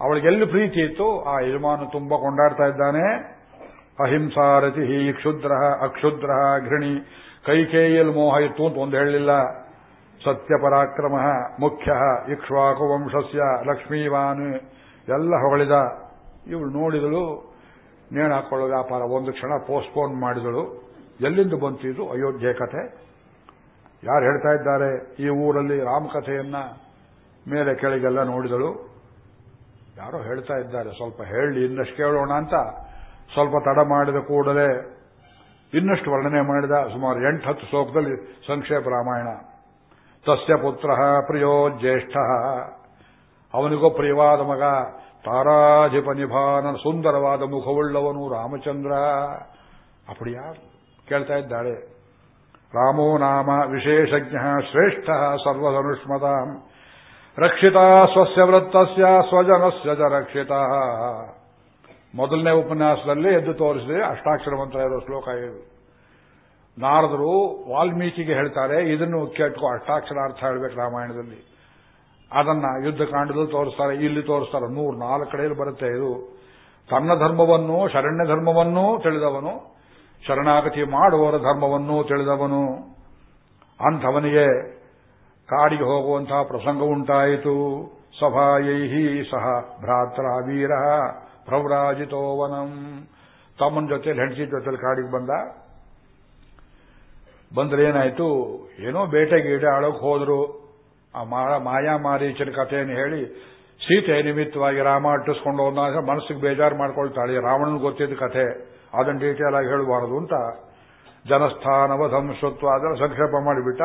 ಅವಳಿಗೆಲ್ಲಿ ಪ್ರೀತಿ ಇತ್ತು ಆ ಯಜಮಾನ ತುಂಬಾ ಕೊಂಡಾಡ್ತಾ ಇದ್ದಾನೆ. ಅಹಿಂಸಾರತಿ ಕ್ಷುದ್ರ ಅಕ್ಷುದ್ರ ಘೃಣಿ. ಕೈಕೇಯಲ್ ಮೋಹ ಇತ್ತು ಅಂತ ಒಂದು ಹೇಳಲಿಲ್ಲ. ಸತ್ಯ ಪರಾಕ್ರಮ ಮುಖ್ಯ. ಇಕ್ಷ್ವಾಕು ವಂಶಸ್ಯ ಲಕ್ಷ್ಮೀವಾನ್. ಎಲ್ಲ ಹೊಗಳಿದ. ಇವಳು ನೋಡಿದಳು ನೇಣು ಹಾಕೊಳ್ಳೋ ವ್ಯಾಪಾರ ಒಂದು ಕ್ಷಣ ಪೋಸ್ಟ್ಪೋನ್ ಮಾಡಿದಳು. ಎಲ್ಲಿಂದ ಬಂತು ಇದು? ಅಯೋಧ್ಯೆ ಕಥೆ ಯಾರು ಹೇಳ್ತಾ ಇದ್ದಾರೆ? ಈ ಊರಲ್ಲಿ ರಾಮಕಥೆಯನ್ನ ಮೇಲೆ ಕೆಳಗೆಲ್ಲ ನೋಡಿದಳು. ಯಾರೋ ಹೇಳ್ತಾ ಇದ್ದಾರೆ, ಸ್ವಲ್ಪ ಹೇಳಿ, ಇನ್ನಷ್ಟು ಕೇಳೋಣ ಅಂತ. ಸ್ವಲ್ಪ ತಡ ಮಾಡಿದ ಕೂಡಲೇ ಇನ್ನಷ್ಟು ವರ್ಣನೆ ಮಾಡಿದ, ಸುಮಾರು ಎಂಟು ಹತ್ತು ಶ್ಲೋಕದಲ್ಲಿ ಸಂಕ್ಷೇಪ ರಾಮಾಯಣ. ತಸ್ಯ ಪುತ್ರ ಪ್ರಿಯೋ ಜ್ಯೇಷ್ಠ. ಅವನಿಗೋ ಪ್ರಿಯವಾದ ಮಗ ನಿಭಾನ ಸುಂದರವಾದ ಮುಖವುಳ್ಳವನು ರಾಮಚಂದ್ರ. ಅಪಡಿಯಾ ಕೇಳ್ತಾ ಇದ್ದಾಳೆ. ರಾಮೋ ನಾಮ ವಿಶೇಷಜ್ಞ ಶ್ರೇಷ್ಠ ಸರ್ವಧನುಷ್ಮತ ರಕ್ಷಿತ ಸ್ವಸ್ಯ ವೃತ್ತಸ್ಯ ಸ್ವಜನಸ್ಯ ಜ ರಕ್ಷಿತ. ಮೊದಲನೇ ಉಪನ್ಯಾಸದಲ್ಲಿ ಎದ್ದು ತೋರಿಸಿದೆ ಅಷ್ಟಾಕ್ಷರ ಮಂತ್ರ ಇರೋ ಶ್ಲೋಕ ಇದು. ನಾರದರು ವಾಲ್ಮೀಕಿಗೆ ಹೇಳ್ತಾರೆ, ಇದನ್ನು ಕೇಟ್ಕೋ ಅಷ್ಟಾಕ್ಷರ ಅರ್ಥ ಹೇಳಬೇಕು ರಾಮಾಯಣದಲ್ಲಿ. ಅದನ್ನ ಯುದ್ಧಕಾಂಡದಲ್ಲಿ ತೋರಿಸ್ತಾರೆ, ಇಲ್ಲಿ ತೋರಿಸ್ತಾರೆ. ನೂರು ನಾಲ್ಕು ಕಡೆಯಲ್ಲಿ ಬರುತ್ತೆ ಇದು. ತನ್ನ ಧರ್ಮವನ್ನು, ಶರಣ್ಯ ಧರ್ಮವನ್ನೂ ತಿಳಿದವನು, ಶರಣಾಗತಿ ಮಾಡುವವರ ಧರ್ಮವನ್ನೂ ತಿಳಿದವನು. ಅಂಥವನಿಗೆ ಕಾಡಿಗೆ ಹೋಗುವಂತಹ ಪ್ರಸಂಗ ಉಂಟಾಯಿತು. ಸಭಾಯೈಹಿ ಸಹ ಭ್ರಾತ್ರ ವೀರ ಪ್ರವ್ರಾಜಿತೋವನಂ. ತಮ್ಮನ ಜೊತೆಲಿ, ಹೆಂಡತಿ ಜೊತೆಲಿ ಕಾಡಿಗೆ ಬಂದ. ಬಂದ್ರೆ ಏನಾಯ್ತು? ಏನೋ ಬೇಟೆ ಗೀಟೆ ಆಳೋಕ್ ಹೋದ್ರು. ಆ ಮಾಯಾ ಮಾರೀಚನ ಕಥೆಯನ್ನು ಹೇಳಿ ಸೀತೆ ನಿಮಿತ್ತವಾಗಿ ರಾಮ ಅಟ್ಟಿಸ್ಕೊಂಡು ಹೋದಾಗ ಮನಸ್ಸಿಗೆ ಬೇಜಾರು ಮಾಡ್ಕೊಳ್ತಾಳೆ. ರಾವಣನ್ ಗೊತ್ತಿದ್ದ ಕಥೆ. ಅದನ್ನು ಡೀಟೇಲ್ ಆಗಿ ಹೇಳಬಾರದು ಅಂತ ಜನಸ್ಥಾನವ ಧಂಸತ್ವ ಅದರ ಸಂಕ್ಷೇಪ ಮಾಡಿಬಿಟ್ಟ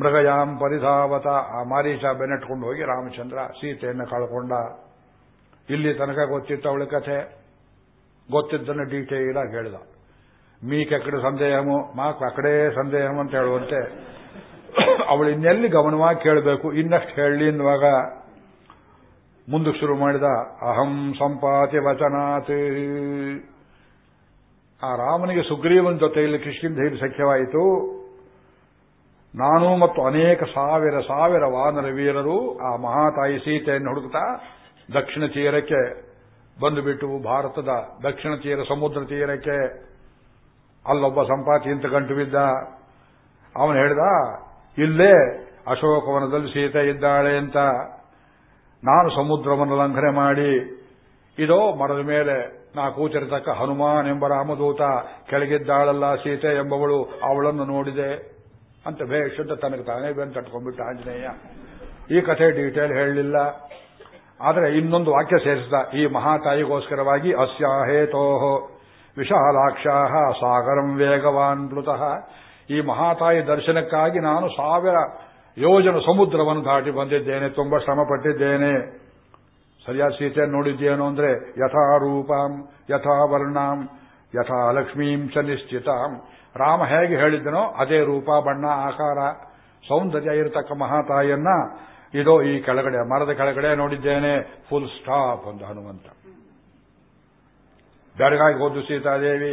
ಮೃಗಯಾಂ ಪರಿಧಾವತ. ಆ ಮಾರೀಚ ಬೆನ್ನಟ್ಕೊಂಡು ಹೋಗಿ ರಾಮಚಂದ್ರ ಸೀತೆಯನ್ನು ಕಳ್ಕೊಂಡ. ಇಲ್ಲಿ ತನಕ ಗೊತ್ತಿತ್ತು ಅವಳ ಕಥೆ. ಗೊತ್ತಿದ್ದನ್ನು ಡೀಟೇಲ್ ಆಗಿ ಹೇಳಿದ. ಮೀಕೆಕ್ಕಡೆ ಸಂದೇಹಮು, ಮಾಕ್ ಅಕಡೆ ಸಂದೇಹಂ ಅಂತ ಹೇಳುವಂತೆ (coughs) ಅವಳು ಇನ್ನೆಲ್ಲಿ ಗಮನವಾಗಿ ಕೇಳಬೇಕು, ಇನ್ನಷ್ಟು ಹೇಳಿ ಎನ್ನುವಾಗ ಮುಂದಕ್ಕೆ ಶುರು ಮಾಡಿದ, ಅಹಂ ಸಂಪಾತಿ ವಚನಾತ್. ಆ ರಾಮನಿಗೆ ಸುಗ್ರೀವನ ಜೊತೆಯಲ್ಲಿ ಹೇಳಿ ಸಖ್ಯವಾಯಿತು. ನಾನು ಮತ್ತು ಅನೇಕ ಸಾವಿರ ಸಾವಿರ ವಾನರ ವೀರರು ಆ ಮಹಾತಾಯಿ ಸೀತೆಯನ್ನು ಹುಡುಕ್ತಾ ದಕ್ಷಿಣ ತೀರಕ್ಕೆ ಬಂದುಬಿಟ್ಟು ಭಾರತದ ದಕ್ಷಿಣ ತೀರ, ಸಮುದ್ರ ತೀರಕ್ಕೆ ಅಲ್ಲೊಬ್ಬ ಸಂಪಾತಿ ಅಂತ ಗಂಟು ಬಿದ್ದ, ಅವನು ಹೇಳ್ದ ಇಲ್ಲೇ ಅಶೋಕವನದಲ್ಲಿ ಸೀತೆ ಇದ್ದಾಳೆ ಅಂತ ನಾನು ಸಮುದ್ರವನ್ನು ಲಂಘನೆ ಮಾಡಿ, ಇದೋ ಮರದ ಮೇಲೆ ನಾ ಕೂತಿರತಕ್ಕ ಹನುಮಾನ್ ಎಂಬ ರಾಮದೂತ ಕೆಳಗಿದ್ದಾಳಲ್ಲ ಸೀತೆ ಎಂಬವಳು ಅವಳನ್ನು ನೋಡಿದೆ ಅಂತ ಭೇಷ್ ಅಂತ ತನಗೆ ತಾನೇ ಬೆನ್ ತಟ್ಕೊಂಡ್ಬಿಟ್ಟ ಆಂಜನೇಯ. ಈ ಕಥೆ ಡೀಟೇಲ್ ಹೇಳಲಿಲ್ಲ. ಆದರೆ ಇನ್ನೊಂದು ವಾಕ್ಯ ಸೇರಿಸಿದ, ಈ ಮಹಾತಾಯಿಗೋಸ್ಕರವಾಗಿ ಅಸ್ಯಾಹೇತೋ ವಿಶಾಲಾಕ್ಷಾಹ ಸಾಗರಂ ವೇಗವಾನ್ ಪ್ಲುತಃ ಈ ಮಹಾತಾಯಿ ದರ್ಶನಕ್ಕಾಗಿ ನಾನು ಸಾವಿರ ಯೋಜನ ಸಮುದ್ರವನ್ನು ದಾಟಿ ಬಂದಿದ್ದೇನೆ, ತುಂಬಾ ಶ್ರಮ ಪಟ್ಟಿದ್ದೇನೆ ಸರಿಯಾದ ಸೀತೆಯನ್ನು ನೋಡಿದ್ದೇನು ಅಂದ್ರೆ ಯಥಾ ರೂಪಾಂ ಯಥಾ ವರ್ಣಾಂ ಯಥಾ ಲಕ್ಷ್ಮೀಂ ಚ ನಿಶ್ಚಿತಾಂ. ರಾಮ ಹೇಗೆ ಹೇಳಿದ್ದನೋ ಅದೇ ರೂಪ, ಬಣ್ಣ, ಆಕಾರ, ಸೌಂದರ್ಯ ಇರತಕ್ಕ ಮಹಾತಾಯಿಯನ್ನ ಇದೋ ಈ ಕೆಳಗಡೆ, ಮರದ ಕೆಳಗಡೆ ನೋಡಿದ್ದೇನೆ ಫುಲ್ ಸ್ಟಾಪ್ ಒಂದು ಹನುಮಂತ. ಬೆಳಗಾಗಿ ಹೋದ್ದು ಸೀತಾದೇವಿ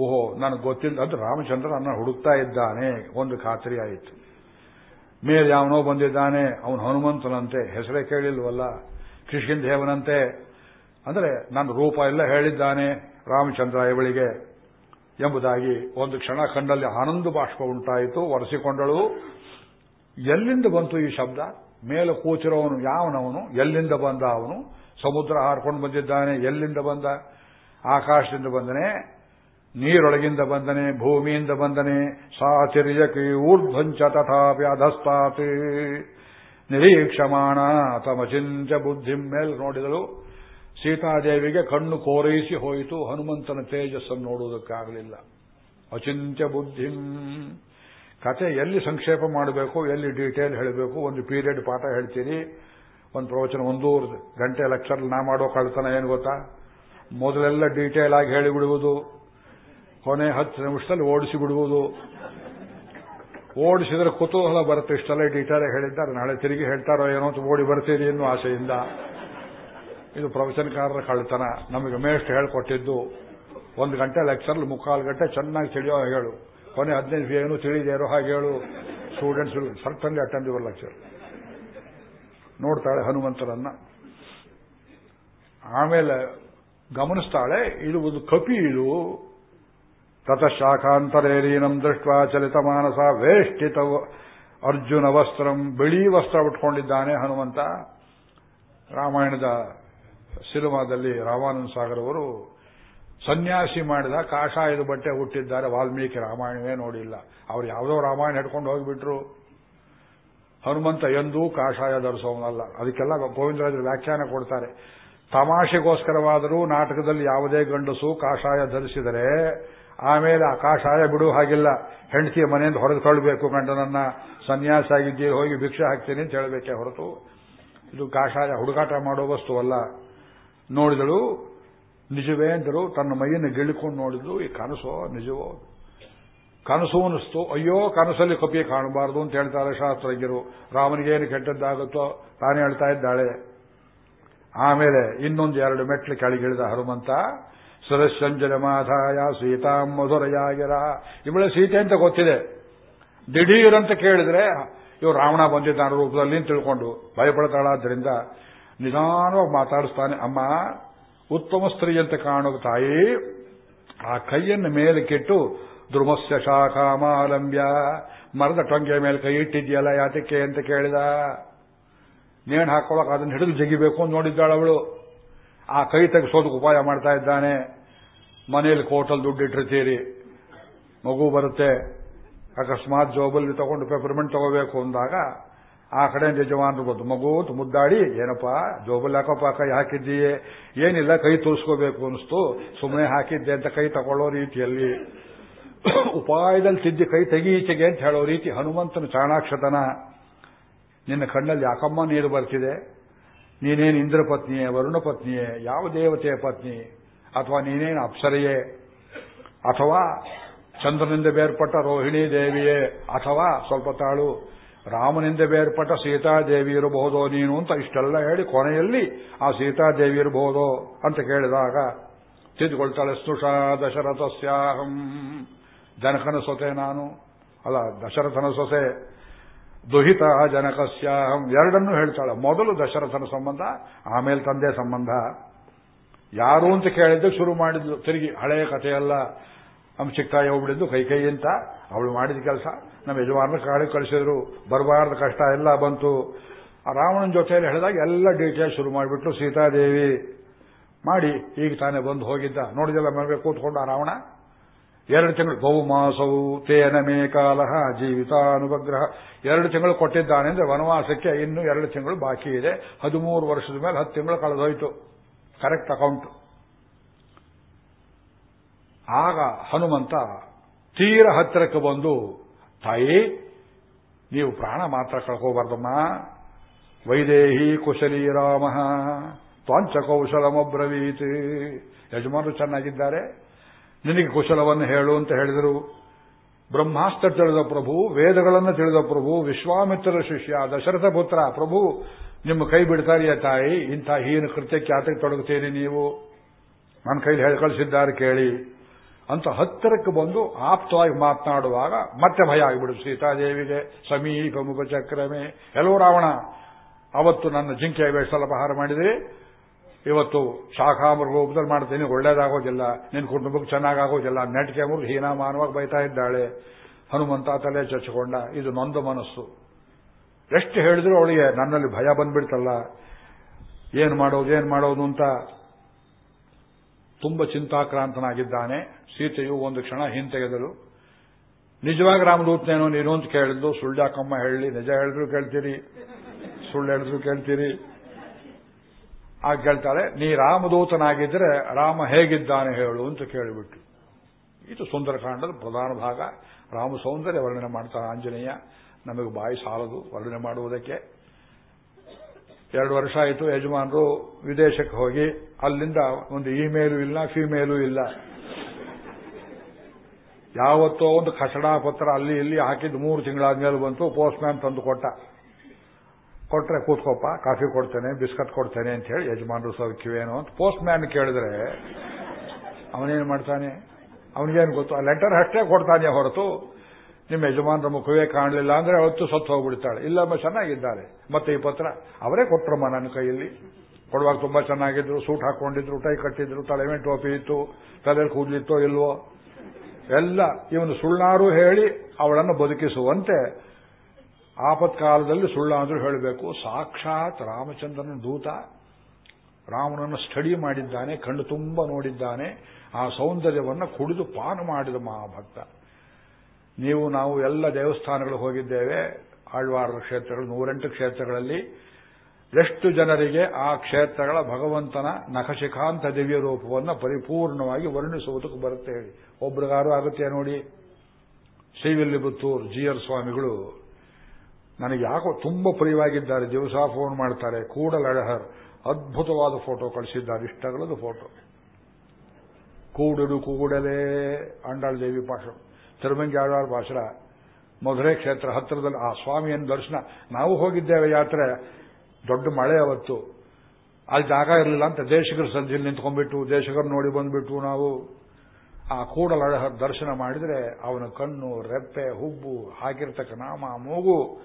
ಓಹೋ, ನನಗೆ ಗೊತ್ತಿಲ್ಲ. ಅಂದ್ರೆ ರಾಮಚಂದ್ರ ನನ್ನ ಹುಡುಕ್ತಾ ಇದ್ದಾನೆ. ಒಂದು ಖಾತ್ರಿ ಆಯಿತು. ಮೇಲೆ ಯಾವನೋ ಬಂದಿದ್ದಾನೆ. ಅವನು ಹನುಮಂತನಂತೆ. ಹೆಸರೇ ಕೇಳಿಲ್ವಲ್ಲ. ಕೃಷ್ಣ ದೇವನಂತೆ ಅಂದರೆ ನನ್ನ ರೂಪ ಎಲ್ಲ ಹೇಳಿದ್ದಾನೆ ರಾಮಚಂದ್ರ ಇವಳಿಗೆ. ಎಂಬುದಾಗಿ ಒಂದು ಕ್ಷಣ ಕಂಡಲ್ಲಿ ಆನಂದ ಬಾಷ್ಪ ಉಂಟಾಯಿತು. ಒರೆಸಿಕೊಂಡಳು. ಎಲ್ಲಿಂದ ಬಂತು ಈ ಶಬ್ದ? ಮೇಲೆ ಕೂತಿರೋವನು ಯಾವನವನು? ಎಲ್ಲಿಂದ ಬಂದ ಅವನು? ಸಮುದ್ರ ಹಾರ್ಕೊಂಡು ಬಂದಿದ್ದಾನೆ. ಎಲ್ಲಿಂದ ಬಂದ? ಆಕಾಶದಿಂದ ಬಂದನೆ. ನೀರೊಳಗಿಂದ ಬಂದನೆ, ಭೂಮಿಯಿಂದ ಬಂದನೆ ಸಾತಿರ್ಯಕಿ ಊರ್ಧ್ವಂಚ ತಥಾಪಿ ಅಧಸ್ತಾತ್ ನಿರೀಕ್ಷಮಾಣ ತಮಚಿಂಚ ಬುದ್ಧಿಂ ಮೇಲ್ ನೋಡಿದಳು. ಸೀತಾದೇವಿಗೆ ಕಣ್ಣು ಕೋರೈಸಿ ಹೋಯಿತು. ಹನುಮಂತನ ತೇಜಸ್ಸನ್ನು ನೋಡುವುದಕ್ಕಾಗಲಿಲ್ಲ. ಅಚಿಂತ್ಯ ಬುದ್ಧಿಂ. ಕತೆ ಎಲ್ಲಿ ಸಂಕ್ಷೇಪ ಮಾಡಬೇಕು, ಎಲ್ಲಿ ಡೀಟೇಲ್ ಹೇಳಬೇಕು, ಒಂದು ಪೀರಿಯಡ್ ಪಾಠ ಹೇಳ್ತೀನಿ. ಒಂದು ಪ್ರವಚನ ಒಂದೂರು ಗಂಟೆ ಲೆಕ್ಚರ್ ನಾ ಮಾಡೋ ಕಳ್ತನ ಏನು ಗೊತ್ತಾ? ಮೊದಲೆಲ್ಲ ಡೀಟೇಲ್ ಆಗಿ ಹೇಳಿಬಿಡುವುದು. ಕೊನೆ ಹತ್ತು ನಿಮಿಷದಲ್ಲಿ ಓಡಿಸಿ ಬಿಡುವುದು ಓಡಿಸಿದ್ರೆ ಕುತೂಹಲ ಬರುತ್ತೆ, ಇಷ್ಟೆಲ್ಲ ಡೀಟೇಲ್ ಹೇಳಿದ್ದಾರೆ. ನಾಳೆ ತಿರುಗಿ ಹೇಳ್ತಾರೋ ಏನೋ ಅಂತ ಓಡಿ ಬರ್ತೀರಿ ಎನ್ನುವ ಆಸೆಯಿಂದ. ಇದು ಪ್ರವಚನಕಾರರ ಕಳ್ತನ ನಮಗೆ ಮೇಷ್ಟು ಹೇಳ್ಕೊಟ್ಟಿದ್ದು, ಒಂದು ಗಂಟೆ ಲೆಕ್ಚರ್ ಮುಕ್ಕಾಲು ಗಂಟೆ ಚೆನ್ನಾಗಿ ತಿಳಿಯೋ ಹೇಳು. ಕೊನೆ ಹದಿನೈದು ಏನು ತಿಳಿದೇ ಇರೋ ಹಾಗೆ ಹೇಳು. Students certainly attend your lecture ನೋಡ್ತಾಳೆ ಹನುಮಂತರನ್ನ. ಆಮೇಲೆ ಗಮನಿಸ್ತಾಳೆ, ಇದು ಒಂದು ಕಪಿ ಇದು. ತತಃಶಾಖಾಂತರೇರೀನಂ ದೃಷ್ಟ ಚಲಿತ ಮಾನಸ ವೇಷ್ಟಿತ ಅರ್ಜುನ ವಸ್ತ್ರಂ ಬಿಳಿ ವಸ್ತ್ರ ಉಟ್ಕೊಂಡಿದ್ದಾನೆ ಹನುಮಂತ. ರಾಮಾಯಣದ ಸಿನಿಮಾದಲ್ಲಿ ರಾಮಾನಂದ ಸಾಗರ್ ಅವರು ಸನ್ಯಾಸಿ ಮಾಡಿದ ಕಾಷಾಯದ ಬಟ್ಟೆ ಹುಟ್ಟಿದ್ದಾರೆ ವಾಲ್ಮೀಕಿ ರಾಮಾಯಣವೇ ನೋಡಿಲ್ಲ. ಅವ್ರು ಯಾವುದೋ ರಾಮಾಯಣ ಹಿಡ್ಕೊಂಡು ಹೋಗಿಬಿಟ್ರು. ಹನುಮಂತ ಎಂದೂ ಕಾಷಾಯ ಧರಿಸೋನಲ್ಲ. ಅದಕ್ಕೆಲ್ಲ ಗೋವಿಂದರಾಜರು ವ್ಯಾಖ್ಯಾನ ಕೊಡ್ತಾರೆ. ತಮಾಷೆಗೋಸ್ಕರವಾದರೂ ನಾಟಕದಲ್ಲಿ ಯಾವುದೇ ಗಂಡಸು ಕಾಷಾಯ ಧರಿಸಿದರೆ ಆಮೇಲೆ ಆ ಕಾಷಾಯ ಬಿಡು ಹಾಗಿಲ್ಲ. ಹೆಂಡತಿಯ ಮನೆಯಿಂದ ಹೊರಗೆ ತಳ್ಳಬೇಕು ಗಂಡನನ್ನ ಸನ್ಯಾಸ ಆಗಿದ್ದೀರಿ ಹೋಗಿ ಭಿಕ್ಷೆ ಹಾಕ್ತೀನಿ ಅಂತ ಹೇಳಬೇಕೆ ಹೊರತು. ಇದು ಕಾಷಾಯ ಹುಡುಗಾಟ ಮಾಡೋ ವಸ್ತುವಲ್ಲ ನೋಡಿದಳು, ನಿಜವೇ ಅಂದರು, ತನ್ನ ಮೈಯನ್ನು ಗಿಳಿಕೊಂಡು ನೋಡಿದ್ಲು ಈ ಕನಸೋ ನಿಜವೋ? ಕನಸು ಅನಿಸ್ತು ಅಯ್ಯೋ, ಕನಸಲ್ಲಿ ಕಪಿ ಕಾಣಬಾರದು ಅಂತ ಹೇಳ್ತಾರೆ ಶಾಸ್ತ್ರಜ್ಞರು. ರಾಮನಿಗೇನು ಕೆಟ್ಟದ್ದಾಗುತ್ತೋ ತಾನೇ ಹೇಳ್ತಾ ಇದ್ದಾಳೆ. ಆಮೇಲೆ ಇನ್ನೊಂದು ಎರಡು ಮೆಟ್ಲು ಕೆಳಗಿಳಿದ ಹನುಮಂತ ಸುರಸಂಜನ ಮಾಧಾಯ ಸೀತಾಂ ಮಧುರಯಾಗಿರ. ಇವಳ ಸೀತೆ ಅಂತ ಗೊತ್ತಿದೆ. ದಿಢೀರ್ ಅಂತ ಕೇಳಿದ್ರೆ ಇವ್ ರಾವಣ ಬಂದಿದ್ದಾನೆ ರೂಪದಲ್ಲಿ ತಿಳ್ಕೊಂಡು ಭಯಪಡ್ತಾಳಾದ್ರಿಂದ ನಿಧಾನವಾಗಿ ಮಾತಾಡಿಸ್ತಾನೆ, ಅಮ್ಮ, ಉತ್ತಮ ಸ್ತ್ರೀ ಅಂತ ಕಾಣೋ ತಾಯಿ, ಆ ಕೈಯನ್ನು ಮೇಲೆ ಕೆಟ್ಟು ಧ್ರುಮಸ್ಯ ಶಾಖಾಮಾಲಂಬ್ಯ ಮರದ ಟೊಂಗೆ ಮೇಲೆ ಕೈ ಇಟ್ಟಿದ್ಯಲ್ಲ ಯಾತಕ್ಕೆ ಅಂತ ಕೇಳಿದ. ನೇಣು ಹಾಕೊಳ್ಳೋಕೆ ಅದನ್ನು ಹಿಡಿದು ಜಗಿಬೇಕು ಅಂತ ನೋಡಿದ್ದಾಳು ಆ ಕೈ ತೆಗೆಸೋದಕ್ಕೆ ಉಪಾಯ ಮಾಡ್ತಾ ಇದ್ದಾನೆ. ಮನೆಯಲ್ಲಿ ಕೋಟಲ್ ದುಡ್ಡಿಟ್ಟಿರ್ತೀರಿ ಮಗು ಬರುತ್ತೆ, ಅಕಸ್ಮಾತ್ ಜೋಬಲ್ಲಿ ತಗೊಂಡು ಪೇಪರ್ಮೆಂಟ್ ತಗೋಬೇಕು ಅಂದಾಗ ಆ ಕಡೆ ಯಜಮಾನರು ಗೊತ್ತು, ಮಗು ಮುದ್ದಾಡಿ, ಏನಪ್ಪ ಜೋಬಲ್ಲಿ ಯಾಕಪ್ಪ ಕೈ ಹಾಕಿದ್ದೀಯೇ? ಏನಿಲ್ಲ, ಕೈ ತೋರಿಸ್ಕೋಬೇಕು ಅನಿಸ್ತು ಸುಮ್ಮನೆ ಹಾಕಿದ್ದೆ ಅಂತ ಕೈ ತಗೊಳ್ಳೋ ರೀತಿಯಲ್ಲಿ ಉಪಾಯದಲ್ಲಿ ತಿದ್ದಿ ಕೈ ತೆಗೀಚೆಗೆ ಅಂತ ಹೇಳೋ ರೀತಿ ಹನುಮಂತನ ಚಾಣಾಕ್ಷತನ. ನಿನ್ನ ಕಣ್ಣಲ್ಲಿ ಯಾಕಮ್ಮ ನೀರು ಬರ್ತಿದೆ? ನೀನೇನು ಇಂದ್ರ ಪತ್ನಿಯೇ ವರುಣ ಪತ್ನಿಯೇ ಯಾವ ದೇವತೆಯ ಪತ್ನಿ? ಅಥವಾ ನೀನೇನು ಅಪ್ಸರೆಯೇ? ಅಥವಾ ಚಂದ್ರನಿಂದ ಬೇರ್ಪಟ್ಟ ರೋಹಿಣಿ ದೇವಿಯೇ? ಅಥವಾ ಸ್ವಲ್ಪ ತಾಳು ರಾಮನಿಂದ ಬೇರ್ಪಟ್ಟ ಸೀತಾದೇವಿ ಇರಬಹುದೋ ನೀನು ಅಂತ ಇಷ್ಟೆಲ್ಲ ಹೇಳಿ ಕೊನೆಯಲ್ಲಿ ಆ ಸೀತಾದೇವಿ ಇರಬಹುದೋ ಅಂತ ಕೇಳಿದಾಗ ತಿದ್ದುಕೊಳ್ತಾಳೆ ಸ್ನುಷಾ ದಶರಥಸ್ಯಾಹಂ. ಜನಕನ ಸೊಸೆ ನಾನು. ಅಲ್ಲ, ದಶರಥನ ಸೊಸೆ. ದುಹಿತ ಜನಕಸ್ಯಾಹಂ. ಎರಡನ್ನೂ ಹೇಳ್ತಾಳೆ. ಮೊದಲು ದಶರಥನ ಸಂಬಂಧ, ಆಮೇಲೆ ತಂದೆ ಸಂಬಂಧ. ಯಾರು ಅಂತ ಕೇಳಿದ್ದು ಶುರು ಮಾಡಿದ್ಲು. ತಿರುಗಿ ಹಳೆಯ ಕಥೆಯೆಲ್ಲ, ನಮ್ಮ ಚಿಕ್ಕಾಯಿ ಹೋಗ್ಬಿಡಿದ್ದು ಕೈ ಕೈ ಅಂತ. ಅವಳು ಮಾಡಿದ ಕೆಲಸ. ನಮ್ಮ ಯಜಮಾನ ಕಾಳಿ ಕಳಿಸಿದ್ರು. ಬರಬಾರ್ದ ಕಷ್ಟ ಎಲ್ಲ ಬಂತು. ರಾವಣನ ಜೊತೆಯಲ್ಲಿ ಹೇಳಿದಾಗ ಎಲ್ಲ ಡೀಟೇಲ್ ಶುರು ಮಾಡಿಬಿಟ್ಲು ಸೀತಾದೇವಿ ಮಾಡಿ, ಈಗ ತಾನೇ ಬಂದು ಹೋಗಿದ್ದ. ನೋಡಿದೆಲ್ಲ ಮೇಲೆ ಕೂತ್ಕೊಂಡು ಆ ರಾವಣ. ಎರಡು ತಿಂಗಳು, ಬಹುಮಾಸವು, ತೇನ ಮೇ ಕಾಲಹ, ಜೀವಿತಾನುಪಗ್ರಹ. ಎರಡು ತಿಂಗಳು ಕೊಟ್ಟಿದ್ದಾನೆ ಅಂದ್ರೆ ವನವಾಸಕ್ಕೆ ಇನ್ನೂ ಎರಡು ತಿಂಗಳು ಬಾಕಿ ಇದೆ. ಹದಿಮೂರು ವರ್ಷದ ಮೇಲೆ ಹತ್ತು ತಿಂಗಳು ಕಳೆದೋಯ್ತು. Correct account. ಆಗ ಹನುಮಂತ ತೀರ ಹತ್ತಿರಕ್ಕೆ ಬಂದು, ತಾಯಿ, ನೀವು ಪ್ರಾಣ ಮಾತ್ರ ಕಳ್ಕೋಬಾರ್ದಮ್ಮ. ವೈದೇಹಿ ಕುಶಲಿ ರಾಮ, ತ್ವಾಂಚ ಕೌಶಲಮ್ರವೀತಿ ಯಜಮಾನರು ಚೆನ್ನಾಗಿದ್ದಾರೆ. ನಿನಗೆ ಕುಶಲವನ್ನು ಹೇಳು ಅಂತ ಹೇಳಿದರು. ಬ್ರಹ್ಮಾಸ್ತ್ರ ತಿಳಿದ ಪ್ರಭು, ವೇದಗಳನ್ನು ತಿಳಿದ ಪ್ರಭು ವಿಶ್ವಾಮಿತ್ರರ ಶಿಷ್ಯ, ದಶರಥ ಪುತ್ರ, ಪ್ರಭು ನಿಮ್ಮ ಕೈ ಬಿಡ್ತಾರಿಯ ತಾಯಿ? ಇಂಥ ಹೀನ ಕೃತ್ಯಕ್ಕೆ ಆತಕ್ಕೆ ತೊಡಗುತ್ತೇನೆ ನೀವು? ನನ್ನ ಕೈಲಿ ಹೇಳಿ ಕಳಿಸಿದ್ದಾರೆ ಕೇಳಿ. ಅಂತ ಹತ್ತಿರಕ್ಕೆ ಬಂದು ಆಪ್ತವಾಗಿ ಮಾತನಾಡುವಾಗ ಮತ್ತೆ ಭಯ ಆಗಿಬಿಡು ಸೀತಾದೇವಿಗೆ ಸಮೀಪ ಮುಖಚಕ್ರಮೇ ಎಲ್ಲೋ ರಾವಣ, ಅವತ್ತು ನನ್ನ ಜಿಂಕೆಯ ವೇಷ ಅಪಹಾರ ಮಾಡಿದೆ ಇವತ್ತು ಶಾಖಾಮೃಗ ರೂಪದಲ್ಲಿ ಮಾಡ್ತೀನಿ. ಒಳ್ಳೇದಾಗೋದಿಲ್ಲ. ನಿನ್ನ ಕುಟುಂಬಕ್ಕೆ ಚೆನ್ನಾಗಾಗೋದಿಲ್ಲ. ನೆಟ್ಗೆ ಮೃಗ ಹೀನಾಮಾನವಾಗಿ ಬೈತಾ ಇದ್ದಾಳೆ. ಹನುಮಂತ ತಲೆ ಚಚ್ಚಿಕೊಂಡ. ಇದು ನೊಂದ ಮನಸ್ಸು. ಎಷ್ಟು ಹೇಳಿದ್ರು ಅವಳಿಗೆ, ನನ್ನಲ್ಲಿ ಭಯ ಬಂದ್ಬಿಡ್ತಲ್ಲ. ಏನು ಮಾಡೋದು ಏನು ಮಾಡೋದು ಅಂತ ತುಂಬ ಚಿಂತಾಕ್ರಾಂತನಾಗಿದ್ದಾನೆ. ಸೀತೆಯು ಒಂದು ಕ್ಷಣ ಹಿಂತೆಗೆದಳು. ನಿಜವಾಗಿ ರಾಮದೂತನೇನೋ ನೀನು ಅಂತ ಕೇಳಿದ್ದು ಸುಳ್ಳ್ಯಾಕಮ್ಮ ಹೇಳಿ ನಿಜ ಹೇಳಿದ್ರು ಕೇಳ್ತೀರಿ, ಸುಳ್ಳು ಹೇಳಿದ್ರು ಕೇಳ್ತೀರಿ. ಆಗ ಕೇಳ್ತಾಳೆ, ನೀ ರಾಮದೂತನಾಗಿದ್ರೆ ರಾಮ ಹೇಗಿದ್ದಾನೆ ಹೇಳು ಅಂತ ಕೇಳಿಬಿಟ್ಟು ಇದು ಸುಂದರಕಾಂಡದ ಪ್ರಧಾನ ಭಾಗ. ರಾಮ ಸೌಂದರ್ಯ ವರ್ಣನೆ ಮಾಡ್ತಾನೆ ಆಂಜನೇಯ. ನಮಗೆ ಬಾಯಿ ಸಾಲದು. ವರ್ಣನೆ ಮಾಡುವುದಕ್ಕೆ ಎರಡು ವರ್ಷ ಆಯಿತು ಯಜಮಾನರು ವಿದೇಶಕ್ಕೆ ಹೋಗಿ. ಅಲ್ಲಿಂದ ಒಂದು ಇಮೇಲು ಇಲ್ಲ, ಫಿಮೇಲು ಇಲ್ಲ. ಯಾವತ್ತೋ ಒಂದು ಕಸಡಾ ಪತ್ರ ಅಲ್ಲಿ ಇಲ್ಲಿ ಹಾಕಿದ್ದು ಮೂರು ತಿಂಗಳಾದ್ಮೇಲೆ ಬಂತು ಪೋಸ್ಟ್ ಮ್ಯಾನ್ ತಂದು ಕೊಟ್ಟ. ಕೊಟ್ರೆ ಕೂತ್ಕೊಪ್ಪ, ಕಾಫಿ ಕೊಡ್ತೇನೆ ಬಿಸ್ಕಟ್ ಕೊಡ್ತೇನೆ ಅಂತ ಹೇಳಿ ಯಜಮಾನರು ಸೌಖ್ಯವೇನು ಅಂತ ಪೋಸ್ಟ್ ಮ್ಯಾನ್ ಕೇಳಿದ್ರೆ ಅವನೇನು ಮಾಡ್ತಾನೆ? ಅವನಿಗೇನು ಗೊತ್ತು? ಆ ಲೆಟರ್ ಅಷ್ಟೇ ಕೊಡ್ತಾನೆ ಹೊರತು. ನಿಮ್ಮ ಯಜಮಾನರ ಮುಖವೇ ಕಾಣಲಿಲ್ಲ ಅಂದ್ರೆ ಅವತ್ತು ಸತ್ತು ಹೋಗ್ಬಿಡ್ತಾಳೆ. ಇಲ್ಲಮ್ಮ ಚೆನ್ನಾಗಿದ್ದಾರೆ ಮತ್ತೆ ಈ ಪತ್ರ? ಅವರೇ ಕೊಟ್ರಮ್ಮ ನನ್ನ ಕೈಯಲ್ಲಿ. ಕೊಡುವಾಗ ತುಂಬಾ ಚೆನ್ನಾಗಿದ್ರು. ಸೂಟ್ ಹಾಕೊಂಡಿದ್ರು, ಟೈ ಕಟ್ಟಿದ್ರು ತಲೆಮೆ ಟೋಪಿ ಇತ್ತು, ತಲೆ ಕೂದಲಿತ್ತೋ ಇಲ್ವೋ? ಎಲ್ಲ ಇವನು ಸುಳ್ಳಾರು ಹೇಳಿ ಅವಳನ್ನು ಬದುಕಿಸುವಂತೆ ಆಪತ್ಕಾಲದಲ್ಲಿ ಸುಳ್ಳಾದರೂ ಹೇಳಬೇಕು. ಸಾಕ್ಷಾತ್ ರಾಮಚಂದ್ರನ ದೂತ ರಾಮನನ್ನು ಸ್ಟಡಿ ಮಾಡಿದ್ದಾನೆ, ಕಣ್ಣು ತುಂಬ ನೋಡಿದ್ದಾನೆ, ಆ ಸೌಂದರ್ಯವನ್ನು ಕುಡಿದು ಪಾನ ಮಾಡಿದ ಮಹಾಭಕ್ತ. ನೀವು ನಾವು ಎಲ್ಲ ದೇವಸ್ಥಾನಗಳು ಹೋಗಿದ್ದೇವೆ, ಆಳ್ವಾರ ಕ್ಷೇತ್ರಗಳು, ನೂರೆಂಟು ಕ್ಷೇತ್ರಗಳಲ್ಲಿ. ಎಷ್ಟು ಜನರಿಗೆ ಆ ಕ್ಷೇತ್ರಗಳ ಭಗವಂತನ ನಖಶಿಖಾಂತ ದಿವ್ಯ ರೂಪವನ್ನು ಪರಿಪೂರ್ಣವಾಗಿ ವರ್ಣಿಸುವುದಕ್ಕೆ ಬರುತ್ತೆ ಹೇಳಿ ಒಬ್ರಿಗಾರು ಆಗುತ್ತೆ ನೋಡಿ. ಶ್ರೀವಿಲ್ಲಿಪುತ್ತೂರು ಜಿ ಆರ್ ಸ್ವಾಮಿಗಳು ನನಗೆ ಯಾಕೋ ತುಂಬಾ ಪ್ರಿಯವಾಗಿದ್ದಾರೆ. ದಿವಸ ಫೋನ್ ಮಾಡ್ತಾರೆ. ಕೂಡಲಳಹರ್ ಅದ್ಭುತವಾದ ಫೋಟೋ ಕಳಿಸಿದ್ದಾರೆ. ಇಷ್ಟಗಳದು ಫೋಟೋ. ಕೂಡಲು ಕೂಡಲೇ ಅಂಡಾಳ ದೇವಿ ಪಾಶ ತಿರುಮಂಗಿ ಭಾಷಣ. ಮಧುರೆ ಕ್ಷೇತ್ರ ಹತ್ತಿರದಲ್ಲಿ ಆ ಸ್ವಾಮಿಯನ್ನು ದರ್ಶನ. ನಾವು ಹೋಗಿದ್ದೇವೆ ಯಾತ್ರೆ. ದೊಡ್ಡ ಮಳೆ ಅವತ್ತು. ಅಲ್ಲಿ ಜಾಗ ಇರಲಿಲ್ಲ ಅಂತ ದೇಶಗರ ಸಂಧಿಯಲ್ಲಿ ನಿಂತ್ಕೊಂಡ್ಬಿಟ್ಟು ದೇಶಗರ ನೋಡಿ ಬಂದ್ಬಿಟ್ಟು ನಾವು. ಆ ಕೂಡಲ ದರ್ಶನ ಮಾಡಿದರೆ ಅವನ ಕಣ್ಣು, ರೆಪ್ಪೆ, ಹುಬ್ಬು, ಹಾಕಿರ್ತಕ್ಕ ನಾಮ, ಮೂಗು,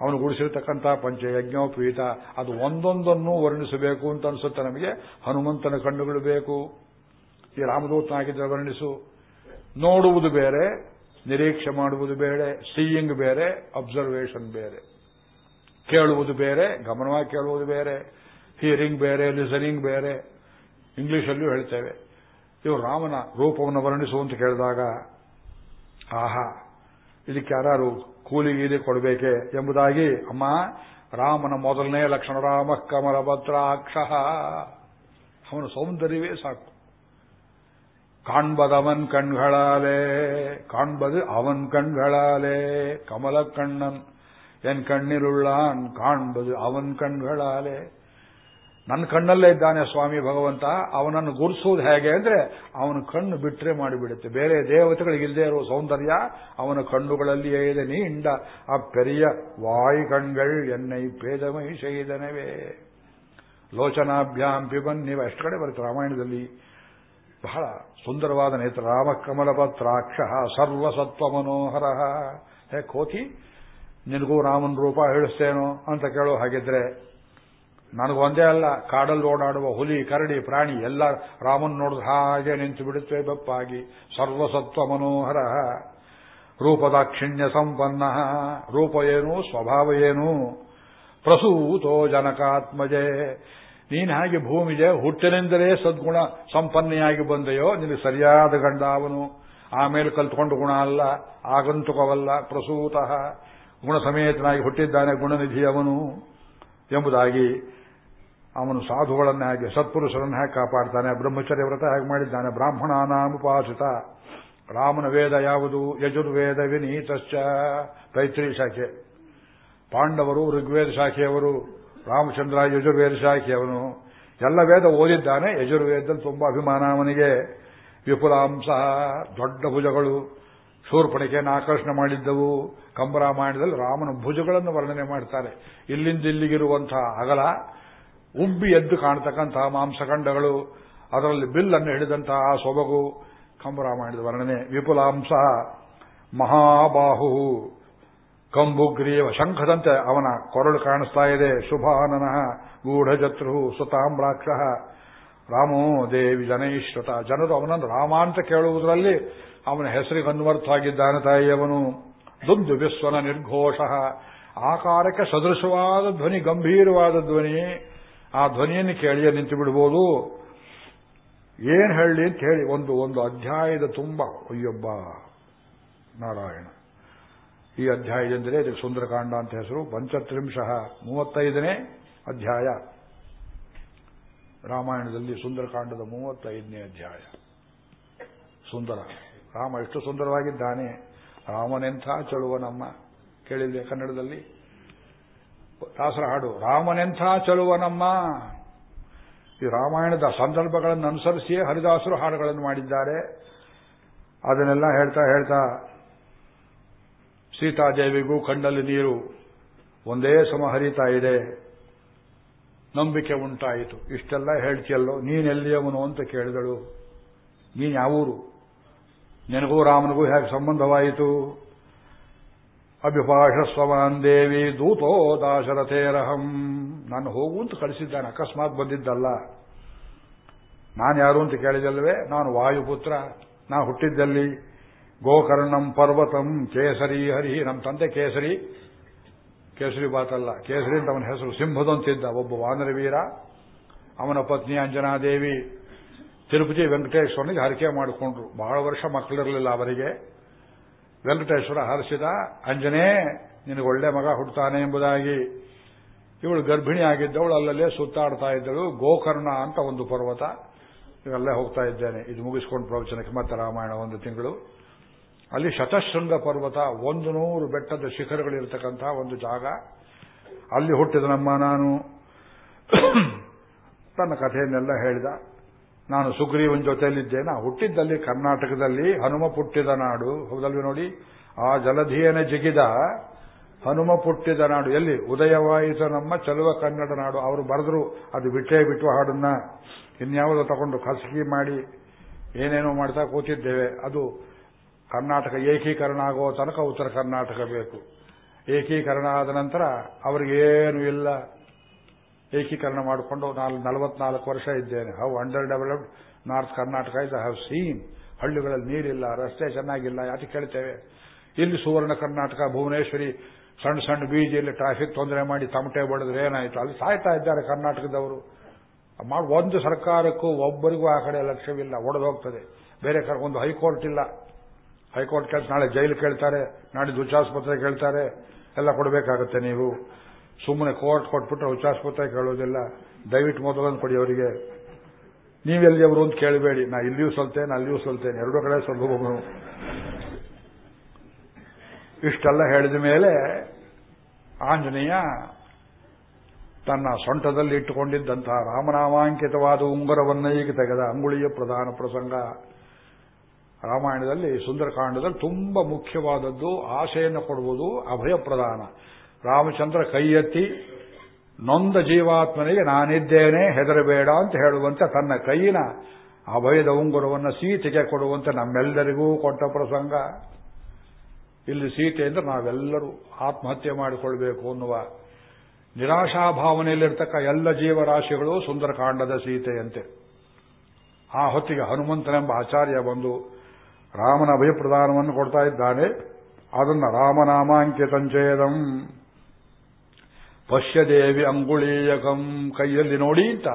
ಅವನು ಗುಡಿಸಿರ್ತಕ್ಕಂಥ ಪಂಚಯಜ್ಞೋಪೀತ ಅದು ಒಂದೊಂದನ್ನು ವರ್ಣಿಸಬೇಕು ಅಂತ ಅನಿಸುತ್ತೆ ನಮಗೆ. ಹನುಮಂತನ ಕಣ್ಣುಗಳು ಬೇಕು. ಈ ರಾಮದೂತನಾಗಿದ್ದರೆ ವರ್ಣಿಸು. ನೋಡುವುದು ಬೇರೆ, ನಿರೀಕ್ಷೆ ಮಾಡುವುದು ಬೇರೆ ಸೀಯಿಂಗ್ ಬೇರೆ ಅಬ್ಸರ್ವೇಷನ್ ಬೇರೆ. ಕೇಳುವುದು ಬೇರೆ, ಗಮನವಾಗಿ ಕೇಳುವುದು ಬೇರೆ ಹಿಯರಿಂಗ್ ಬೇರೆ ಲಿಸನಿಂಗ್ ಬೇರೆ. ಇಂಗ್ಲಿಷಲ್ಲೂ ಹೇಳ್ತೇವೆ. ಇವರು ರಾಮನ ರೂಪವನ್ನು ವರ್ಣಿಸುವಂತ ಕೇಳಿದಾಗ, ಆಹಾ, ಇದಕ್ಕೆ ಯಾರು ಕೂಲಿ ಗೀಲಿ ಕೊಡಬೇಕೆ? ಎಂಬುದಾಗಿ, ಅಮ್ಮ, ರಾಮನ ಮೊದಲನೇ ಲಕ್ಷಣ ರಾಮ ಕಮಲಭದ್ರಾಕ್ಷ. ಅವನ ಸೌಂದರ್ಯವೇ ಸಾಕು. ಕಾಣ್ಬದವನ್ ಕಣ್ಗಳಾಲೇ ಕಾಣ್ಬದು ಅವನ್ ಕಣ್ಗಳಾಲೇ ಕಮಲ ಕಣ್ಣನ್ ಎನ್ ಕಣ್ಣಿರುಳ್ಳಾನ್ ಕಾಣ್ಬದು ಅವನ್ ಕಣ್ಗಳಾಲೆ ನನ್ನ ಕಣ್ಣಲ್ಲೇ ಇದ್ದಾನೆ ಸ್ವಾಮಿ ಭಗವಂತ ಅವನನ್ನು ಗುರುಸೋದು ಹೇಗೆ ಅಂದ್ರೆ ಅವನ ಕಣ್ಣು ಬಿಟ್ರೆ ಮಾಡಿಬಿಡುತ್ತೆ. ಬೇರೆ ದೇವತೆಗಳಿಗಿಲ್ಲದೆ ಇರುವ ಸೌಂದರ್ಯ ಅವನ ಕಣ್ಣುಗಳಲ್ಲಿಯೇ ಇದೆ. ನೀಂಡ ಆ ಪೆರಿಯ ವಾಯು ಕಣ್ಗಳು ಎನ್ನೈ ಪೇದಮೈ ಶೈದನವೇ. ಲೋಚನಾಭ್ಯಾಂ ಪಿಬನ್ ನೀವು ಎಷ್ಟು ಕಡೆ ಬರುತ್ತೆ ರಾಮಾಯಣದಲ್ಲಿ? ಬಹಳ ಸುಂದರವಾದ ನೇತ್ರ. ರಾಮಕಮಲಪತ್ರಾಕ್ಷ ಸರ್ವಸತ್ವ ಮನೋಹರ ಹೇ ಕೋತಿ, ನಿನಗೂ ರಾಮನ ರೂಪ ಹೇಳಿಸ್ತೇನೋ ಅಂತ ಕೇಳೋ ಹಾಗಿದ್ರೆ ನನಗೊಂದೇ ಅಲ್ಲ, ಕಾಡಲ್ಲಿ ಓಡಾಡುವ ಹುಲಿ, ಕರಡಿ, ಪ್ರಾಣಿ, ಎಲ್ಲ ರಾಮನ್ ನೋಡಿದ ಹಾಗೆ ನಿಂತು ಬಿಡುತ್ತೆ ಬಪ್ಪಾಗಿ. ಸರ್ವಸತ್ವ ಮನೋಹರ ರೂಪದಾಕ್ಷಿಣ್ಯ ಸಂಪನ್ನ. ರೂಪ ಏನು, ಸ್ವಭಾವ ಏನು? ಪ್ರಸೂತೋ ಜನಕಾತ್ಮಜೆ. ನೀನು ಹಾಗೆ ಭೂಮಿಗೆ ಹುಟ್ಟಿನಿಂದಲೇ ಸದ್ಗುಣ ಸಂಪನ್ನೆಯಾಗಿ ಬಂದೆಯೋ ನಿನಗೆ ಸರಿಯಾದ ಗಂಡ ಅವನು. ಆಮೇಲೆ ಕಲ್ತ್ಕೊಂಡು ಗುಣ ಅಲ್ಲ, ಆಗಂತುಕವಲ್ಲ, ಪ್ರಸೂತಃ. ಗುಣ ಸಮೇತನಾಗಿ ಹುಟ್ಟಿದ್ದಾನೆ ಗುಣನಿಧಿ ಅವನು. ಎಂಬುದಾಗಿ ಅವನು ಸಾಧುಗಳನ್ನು ಹೇಗೆ, ಸತ್ಪುರುಷರನ್ನು ಹೇಗೆ ಕಾಪಾಡ್ತಾನೆ. ಬ್ರಹ್ಮಚರ್ಯ ವ್ರತ ಹೇಗೆ ಮಾಡಿದ್ದಾನೆ. ಬ್ರಾಹ್ಮಣಾನಾಮುಪಾಸಿತ. ರಾಮನ ವೇದ ಯಾವುದು? ಯಜುರ್ವೇದ ವಿನೀತಶ್ಚ. ತೈತ್ರಿ ಶಾಖೆ. ಪಾಂಡವರು, ಋಗ್ವೇದ ಶಾಖೆಯವರು ರಾಮಚಂದ್ರ ಯಜುರ್ವೇದ ಶಾಖೆಯವನು ಎಲ್ಲ ವೇದ ಓದಿದ್ದಾನೆ. ಯಜುರ್ವೇದದಲ್ಲಿ ತುಂಬಾ ಅಭಿಮಾನ ಅವನಿಗೆ. ವಿಪುಲಾಂಶ ದೊಡ್ಡ ಭುಜಗಳು ಶೂರ್ಪಣಿಕೆಯನ್ನು ಆಕರ್ಷಣೆ ಮಾಡಿದ್ದವು. ಕಂಬರಾಮಾಯಣದಲ್ಲಿ ರಾಮನ ಭುಜಗಳನ್ನು ವರ್ಣನೆ ಮಾಡ್ತಾರೆ. ಇಲ್ಲಿಂದ ಇಲ್ಲಿಗಿರುವಂತಹ ಅಗಲ ಉಬ್ಬಿ ಎದ್ದು ಕಾಣತಕ್ಕಂತಹ ಮಾಂಸಖಂಡಗಳು, ಅದರಲ್ಲಿ ಬಿಲ್ಲನ್ನು ಹಿಡಿದಂತಹ ಆ ಸೊಬಗು ಕಂಬರಾಮಾಯಣದ ವರ್ಣನೆ. ವಿಪುಲಾಂಶ ಮಹಾಬಾಹು ಕಂಬುಗ್ರೀವ ಶಂಖದಂತೆ ಅವನ ಕೊರಳು ಕಾಣಿಸ್ತಾ ಇದೆ. ಶುಭಾನನಃ ಗೂಢಜತ್ರು ಸುತಾಮ್ರಾಕ್ಷ ರಾಮೋ ದೇವಿ ಜನೈಶ್ವತ ಜನರು ಅವನನ್ನು ರಾಮ ಅಂತ ಕೇಳುವುದರಲ್ಲಿ ಅವನ ಹೆಸರಿಗೆ ಅನ್ವರ್ಥವಾಗಿದ್ದಾನೆ ತಾಯಿಯವನು. ದುಂದು ವಿಶ್ವನ ನಿರ್ಘೋಷ. ಆಕಾರಕ್ಕೆ ಸದೃಶವಾದ ಧ್ವನಿ, ಗಂಭೀರವಾದ ಧ್ವನಿ. ಆ ಧ್ವನಿಯನ್ನು ಕೇಳಿಯೇ ನಿಂತು ಬಿಡ್ಬೋದು. ಏನ್ ಹೇಳಿ ಅಂತ ಹೇಳಿ ಒಂದು ಒಂದು ಅಧ್ಯಾಯದ ತುಂಬ, ಅಯ್ಯೊಬ್ಬ, ನಾರಾಯಣ. ಈ ಅಧ್ಯಾಯದಿಂದಲೇ ಇದಕ್ಕೆ ಸುಂದರಕಾಂಡ ಅಂತ ಹೆಸರು. ಪಂಚತ್ರಿಂಶಃ ಮೂವತ್ತೈದನೇ ಅಧ್ಯಾಯ. ರಾಮಾಯಣದಲ್ಲಿ ಸುಂದರಕಾಂಡದ ಮೂವತ್ತೈದನೇ ಅಧ್ಯಾಯ. ಸುಂದರ. ರಾಮ ಎಷ್ಟು ಸುಂದರವಾಗಿದ್ದಾನೆ? ರಾಮನೆಂಥ ಚಳುವ ನಮ್ಮ ಕೇಳಿದ್ದೆ ಕನ್ನಡದಲ್ಲಿ? ದಾಸರ ಹಾಡು. ರಾಮನೆಂಥ ಚಳುವ ನಮ್ಮ ಈ ರಾಮಾಯಣದ ಸಂದರ್ಭಗಳನ್ನು ಅನುಸರಿಸಿಯೇ ಹರಿದಾಸರು ಹಾಡುಗಳನ್ನು ಮಾಡಿದ್ದಾರೆ. ಅದನ್ನೆಲ್ಲ ಹೇಳ್ತಾ ಹೇಳ್ತಾ ಸೀತಾದೇವಿಗೂ ಕಣ್ಣಲ್ಲಿ ನೀರು ಒಂದೇ ಸಮ ಹರಿತಾ ಇದೆ. ನಂಬಿಕೆ ಉಂಟಾಯಿತು. ಇಷ್ಟೆಲ್ಲ ಹೇಳ್ತಿಯಲ್ಲೋ ನೀನೆಲ್ಲಿಯವನು ಅಂತ ಕೇಳಿದಳು. ನೀನ್ ಯಾವೂರು? ನಿನಗೂ ರಾಮನಿಗೂ ಹೇಗೆ ಸಂಬಂಧವಾಯಿತು? ಅಭಿಭಾಷಸ್ವಮಾನ್ ದೇವಿ ದೂತೋ ದಾಶರಥೇರಹಂ. ನಾನು ಹೋಗು ಅಂತ ಕಳಿಸಿದ್ದಾನೆ, ಅಕಸ್ಮಾತ್ ಬಂದಿದ್ದಲ್ಲ. ನಾನು ಯಾರು ಅಂತ ಕೇಳಿದಲ್ವೇ ನಾನು ವಾಯುಪುತ್ರ. ನಾ ಹುಟ್ಟಿದ್ದಲ್ಲಿ? ಗೋಕರ್ಣಂ ಪರ್ವತಂ ಕೇಸರಿ ಹರಿ. ನಮ್ಮ ತಂದೆ ಕೇಸರಿ. ಕೇಸರಿ ಬಾತಲ್ಲ ಕೇಸರಿ ಅಂತ ಅವನ ಹೆಸರು ಸಿಂಹದಂತಿದ್ದ ಒಬ್ಬ ವಾನರ ವೀರ, ಅವನ ಪತ್ನಿ ಅಂಜನಾದೇವಿ. ತಿರುಪತಿ ವೆಂಕಟೇಶ್ವರನಿಗೆ ಹರಕೆ ಮಾಡಿಕೊಂಡ್ರು. ಬಹಳ ವರ್ಷ ಮಕ್ಕಳಿರಲಿಲ್ಲ ಅವರಿಗೆ. ವೆಂಕಟೇಶ್ವರ ಹರಿಸಿದ, ಅಂಜನೇ, ನಿನಗೆ ಒಳ್ಳೆ ಮಗ ಹುಟ್ಟುತ್ತಾನೆ ಎಂಬುದಾಗಿ. ಇವಳು ಗರ್ಭಿಣಿ ಆಗಿದ್ದವಳು, ಅಲ್ಲಲ್ಲೇ ಸುತ್ತಾಡ್ತಾ ಇದ್ದಳು. ಗೋಕರ್ಣ ಅಂತ ಒಂದು ಪರ್ವತ. ಇವೆಲ್ಲ ಹೋಗ್ತಾ ಇದ್ದೇನೆ. ಇದು ಮುಗಿಸ್ಕೊಂಡು ಪ್ರವಚನಕ್ಕೆ ಮತ್ತೆ ರಾಮಾಯಣ ಒಂದು ತಿಂಗಳು. ಅಲ್ಲಿ ಶತಶೃಂಗ ಪರ್ವತ, ಒಂದು ನೂರು ಬೆಟ್ಟದ ಶಿಖರಗಳಿರ್ತಕ್ಕಂತಹ ಒಂದು ಜಾಗ. ಅಲ್ಲಿ ಹುಟ್ಟಿದ ನಮ್ಮ ನಾನು. ತನ್ನ ಕಥೆಯನ್ನೆಲ್ಲ ಹೇಳಿದ. ನಾನು ಸುಗ್ರೀವನ್ ನಾ ಹುಟ್ಟಿದ್ದಲ್ಲಿ, ಕರ್ನಾಟಕದಲ್ಲಿ ಹನುಮ ಪುಟ್ಟಿದ ನಾಡು. ಹೌದಲ್ವಿ ನೋಡಿ? ಆ ಜಲಧಿಯನ ಜಿಗಿದ ಹನುಮ ಪುಟ್ಟಿದ ನಾಡು. ಎಲ್ಲಿ? ಉದಯವಾಯಿತು ನಮ್ಮ ಚಲುವ ಕನ್ನಡ ನಾಡು. ಅವರು ಬರೆದ್ರು, ಅದು ಬಿಟ್ಟೇ ಬಿಟ್ಟು ಹಾಡನ್ನ. ಇನ್ಯಾವುದೋ ತಗೊಂಡು ಖಾಸಗಿ ಮಾಡಿ ಏನೇನೋ ಮಾಡ್ತಾ ಕೂತಿದ್ದೇವೆ. ಅದು ಕರ್ನಾಟಕ ಏಕೀಕರಣ ಆಗೋ ತನಕ ಉತ್ತರ ಕರ್ನಾಟಕ ಬೇಕು. ಏಕೀಕರಣ ಆದ ನಂತರ ಅವರಿಗೇನು ಇಲ್ಲ. ಏಕೀಕರಣ ಮಾಡಿಕೊಂಡು ನಾನು ನಲವತ್ನಾಲ್ಕು ವರ್ಷ ಇದ್ದೇನೆ. How underdeveloped north Karnataka is I have seen ಹಳ್ಳಿಗಳಲ್ಲಿ ನೀರಿಲ್ಲ, ರಸ್ತೆ ಚೆನ್ನಾಗಿಲ್ಲ, ಯಾಕೆ ಕೇಳ್ತೇವೆ? ಇಲ್ಲಿ ಸುವರ್ಣ ಕರ್ನಾಟಕ, ಭುವನೇಶ್ವರಿ ಸಣ್ಣ ಸಣ್ಣ ಬೀಜಿಯಲ್ಲಿ ಟ್ರಾಫಿಕ್ ತೊಂದರೆ ಮಾಡಿ ತಮಟೆ ಬಡಿದ್ರೆ ಏನಾಯ್ತು? ಅಲ್ಲಿ ಸಾಯ್ತಾ ಇದ್ದಾರೆ ಕರ್ನಾಟಕದವರು. ಒಂದು ಸರ್ಕಾರಕ್ಕೂ ಒಬ್ಬರಿಗೂ ಆ ಕಡೆ ಲಕ್ಷ್ಯವಿಲ್ಲ ಒಡೆದು ಹೋಗ್ತದೆ ಬೇರೆ ಒಂದು ಹೈಕೋರ್ಟ್ ಇಲ್ಲ. ಹೈಕೋರ್ಟ್ ಕೇಳ್ತಾರೆ ನಾಳೆ ಜೈಲು ಕೇಳ್ತಾರೆ, ನಾಳೆ ಉಚ್ಚಾಸ್ಪತ್ರೆ ಕೇಳ್ತಾರೆ, ಎಲ್ಲ ಕೊಡಬೇಕಾಗುತ್ತೆ ನೀವು. ಸುಮ್ಮನೆ ಕೋರ್ಟ್ ಕೊಟ್ಬಿಟ್ರೆ ಉಚ್ಚಾಸ್ಪತ್ರೆ ಕೇಳೋದಿಲ್ಲ. ದಯವಿಟ್ಟು ಮೊದಲನ್ನು ಕೊಡಿ ಅವರಿಗೆ. ನೀವೆಲ್ಲಿಯವರು ಅಂತ ಕೇಳಬೇಡಿ. ನಾ ಇಲ್ಲಿಯೂ ಸಲ್ತೇನೆ, ಅಲ್ಲಿಯೂ ಸಲ್ತೇನೆ. ಎರಡೂ ಕಡೆ ಸ್ವಲ್ಪ ಇಷ್ಟೆಲ್ಲ ಹೇಳಿದ ಮೇಲೆ ಆಂಜನೇಯ ತನ್ನ ಸೊಂಟದಲ್ಲಿ ಇಟ್ಟುಕೊಂಡಿದ್ದಂತಹ ರಾಮನಾಮಾಂಕಿತವಾದ ಉಂಗುರವನ್ನ ಈಗ ತೆಗೆದ ಅಂಗುಳಿಯ ಪ್ರಧಾನ ಪ್ರಸಂಗ. ರಾಮಾಯಣದಲ್ಲಿ, ಸುಂದರಕಾಂಡದಲ್ಲಿ ತುಂಬಾ ಮುಖ್ಯವಾದದ್ದು ಆಶೆಯನ್ನು ಕೊಡುವುದು ಅಭಯ ಪ್ರದಾನ ರಾಮಚಂದ್ರ ಕೈ ಎತ್ತಿ ನೊಂದ ಜೀವಾತ್ಮನಿಗೆ ನಾನಿದ್ದೇನೆ, ಹೆದರಬೇಡ ಅಂತ ಹೇಳುವಂತೆ ತನ್ನ ಕೈಯಿನ ಅಭಯದ ಉಂಗುರವನ್ನು ಸೀತೆಗೆ ಕೊಡುವಂತೆ ನಮ್ಮೆಲ್ಲರಿಗೂ ಕೊಟ್ಟ ಪ್ರಸಂಗ. ಇಲ್ಲಿ ಸೀತೆ ಅಂದ್ರೆ ನಾವೆಲ್ಲರೂ ಆತ್ಮಹತ್ಯೆ ಮಾಡಿಕೊಳ್ಬೇಕು ಅನ್ನುವ ನಿರಾಶಾಭಾವನೆಯಲ್ಲಿರ್ತಕ್ಕ ಎಲ್ಲ ಜೀವರಾಶಿಗಳು ಸುಂದರಕಾಂಡದ ಸೀತೆಯಂತೆ. ಆ ಹೊತ್ತಿಗೆ ಹನುಮಂತನೆಂಬ ಆಚಾರ್ಯ ಬಂದು ರಾಮನ ಅಭಯಪ್ರದಾನವನ್ನು ಕೊಡ್ತಾ ಇದ್ದಾನೆ. ಅದನ್ನ ರಾಮನಾಮಾಂಕಿತಂಚೇದಂ ಪಶ್ಯದೇವಿ ಅಂಗುಳೀಯಕಂ. ಕೈಯಲ್ಲಿ ನೋಡಿ ಅಂತ.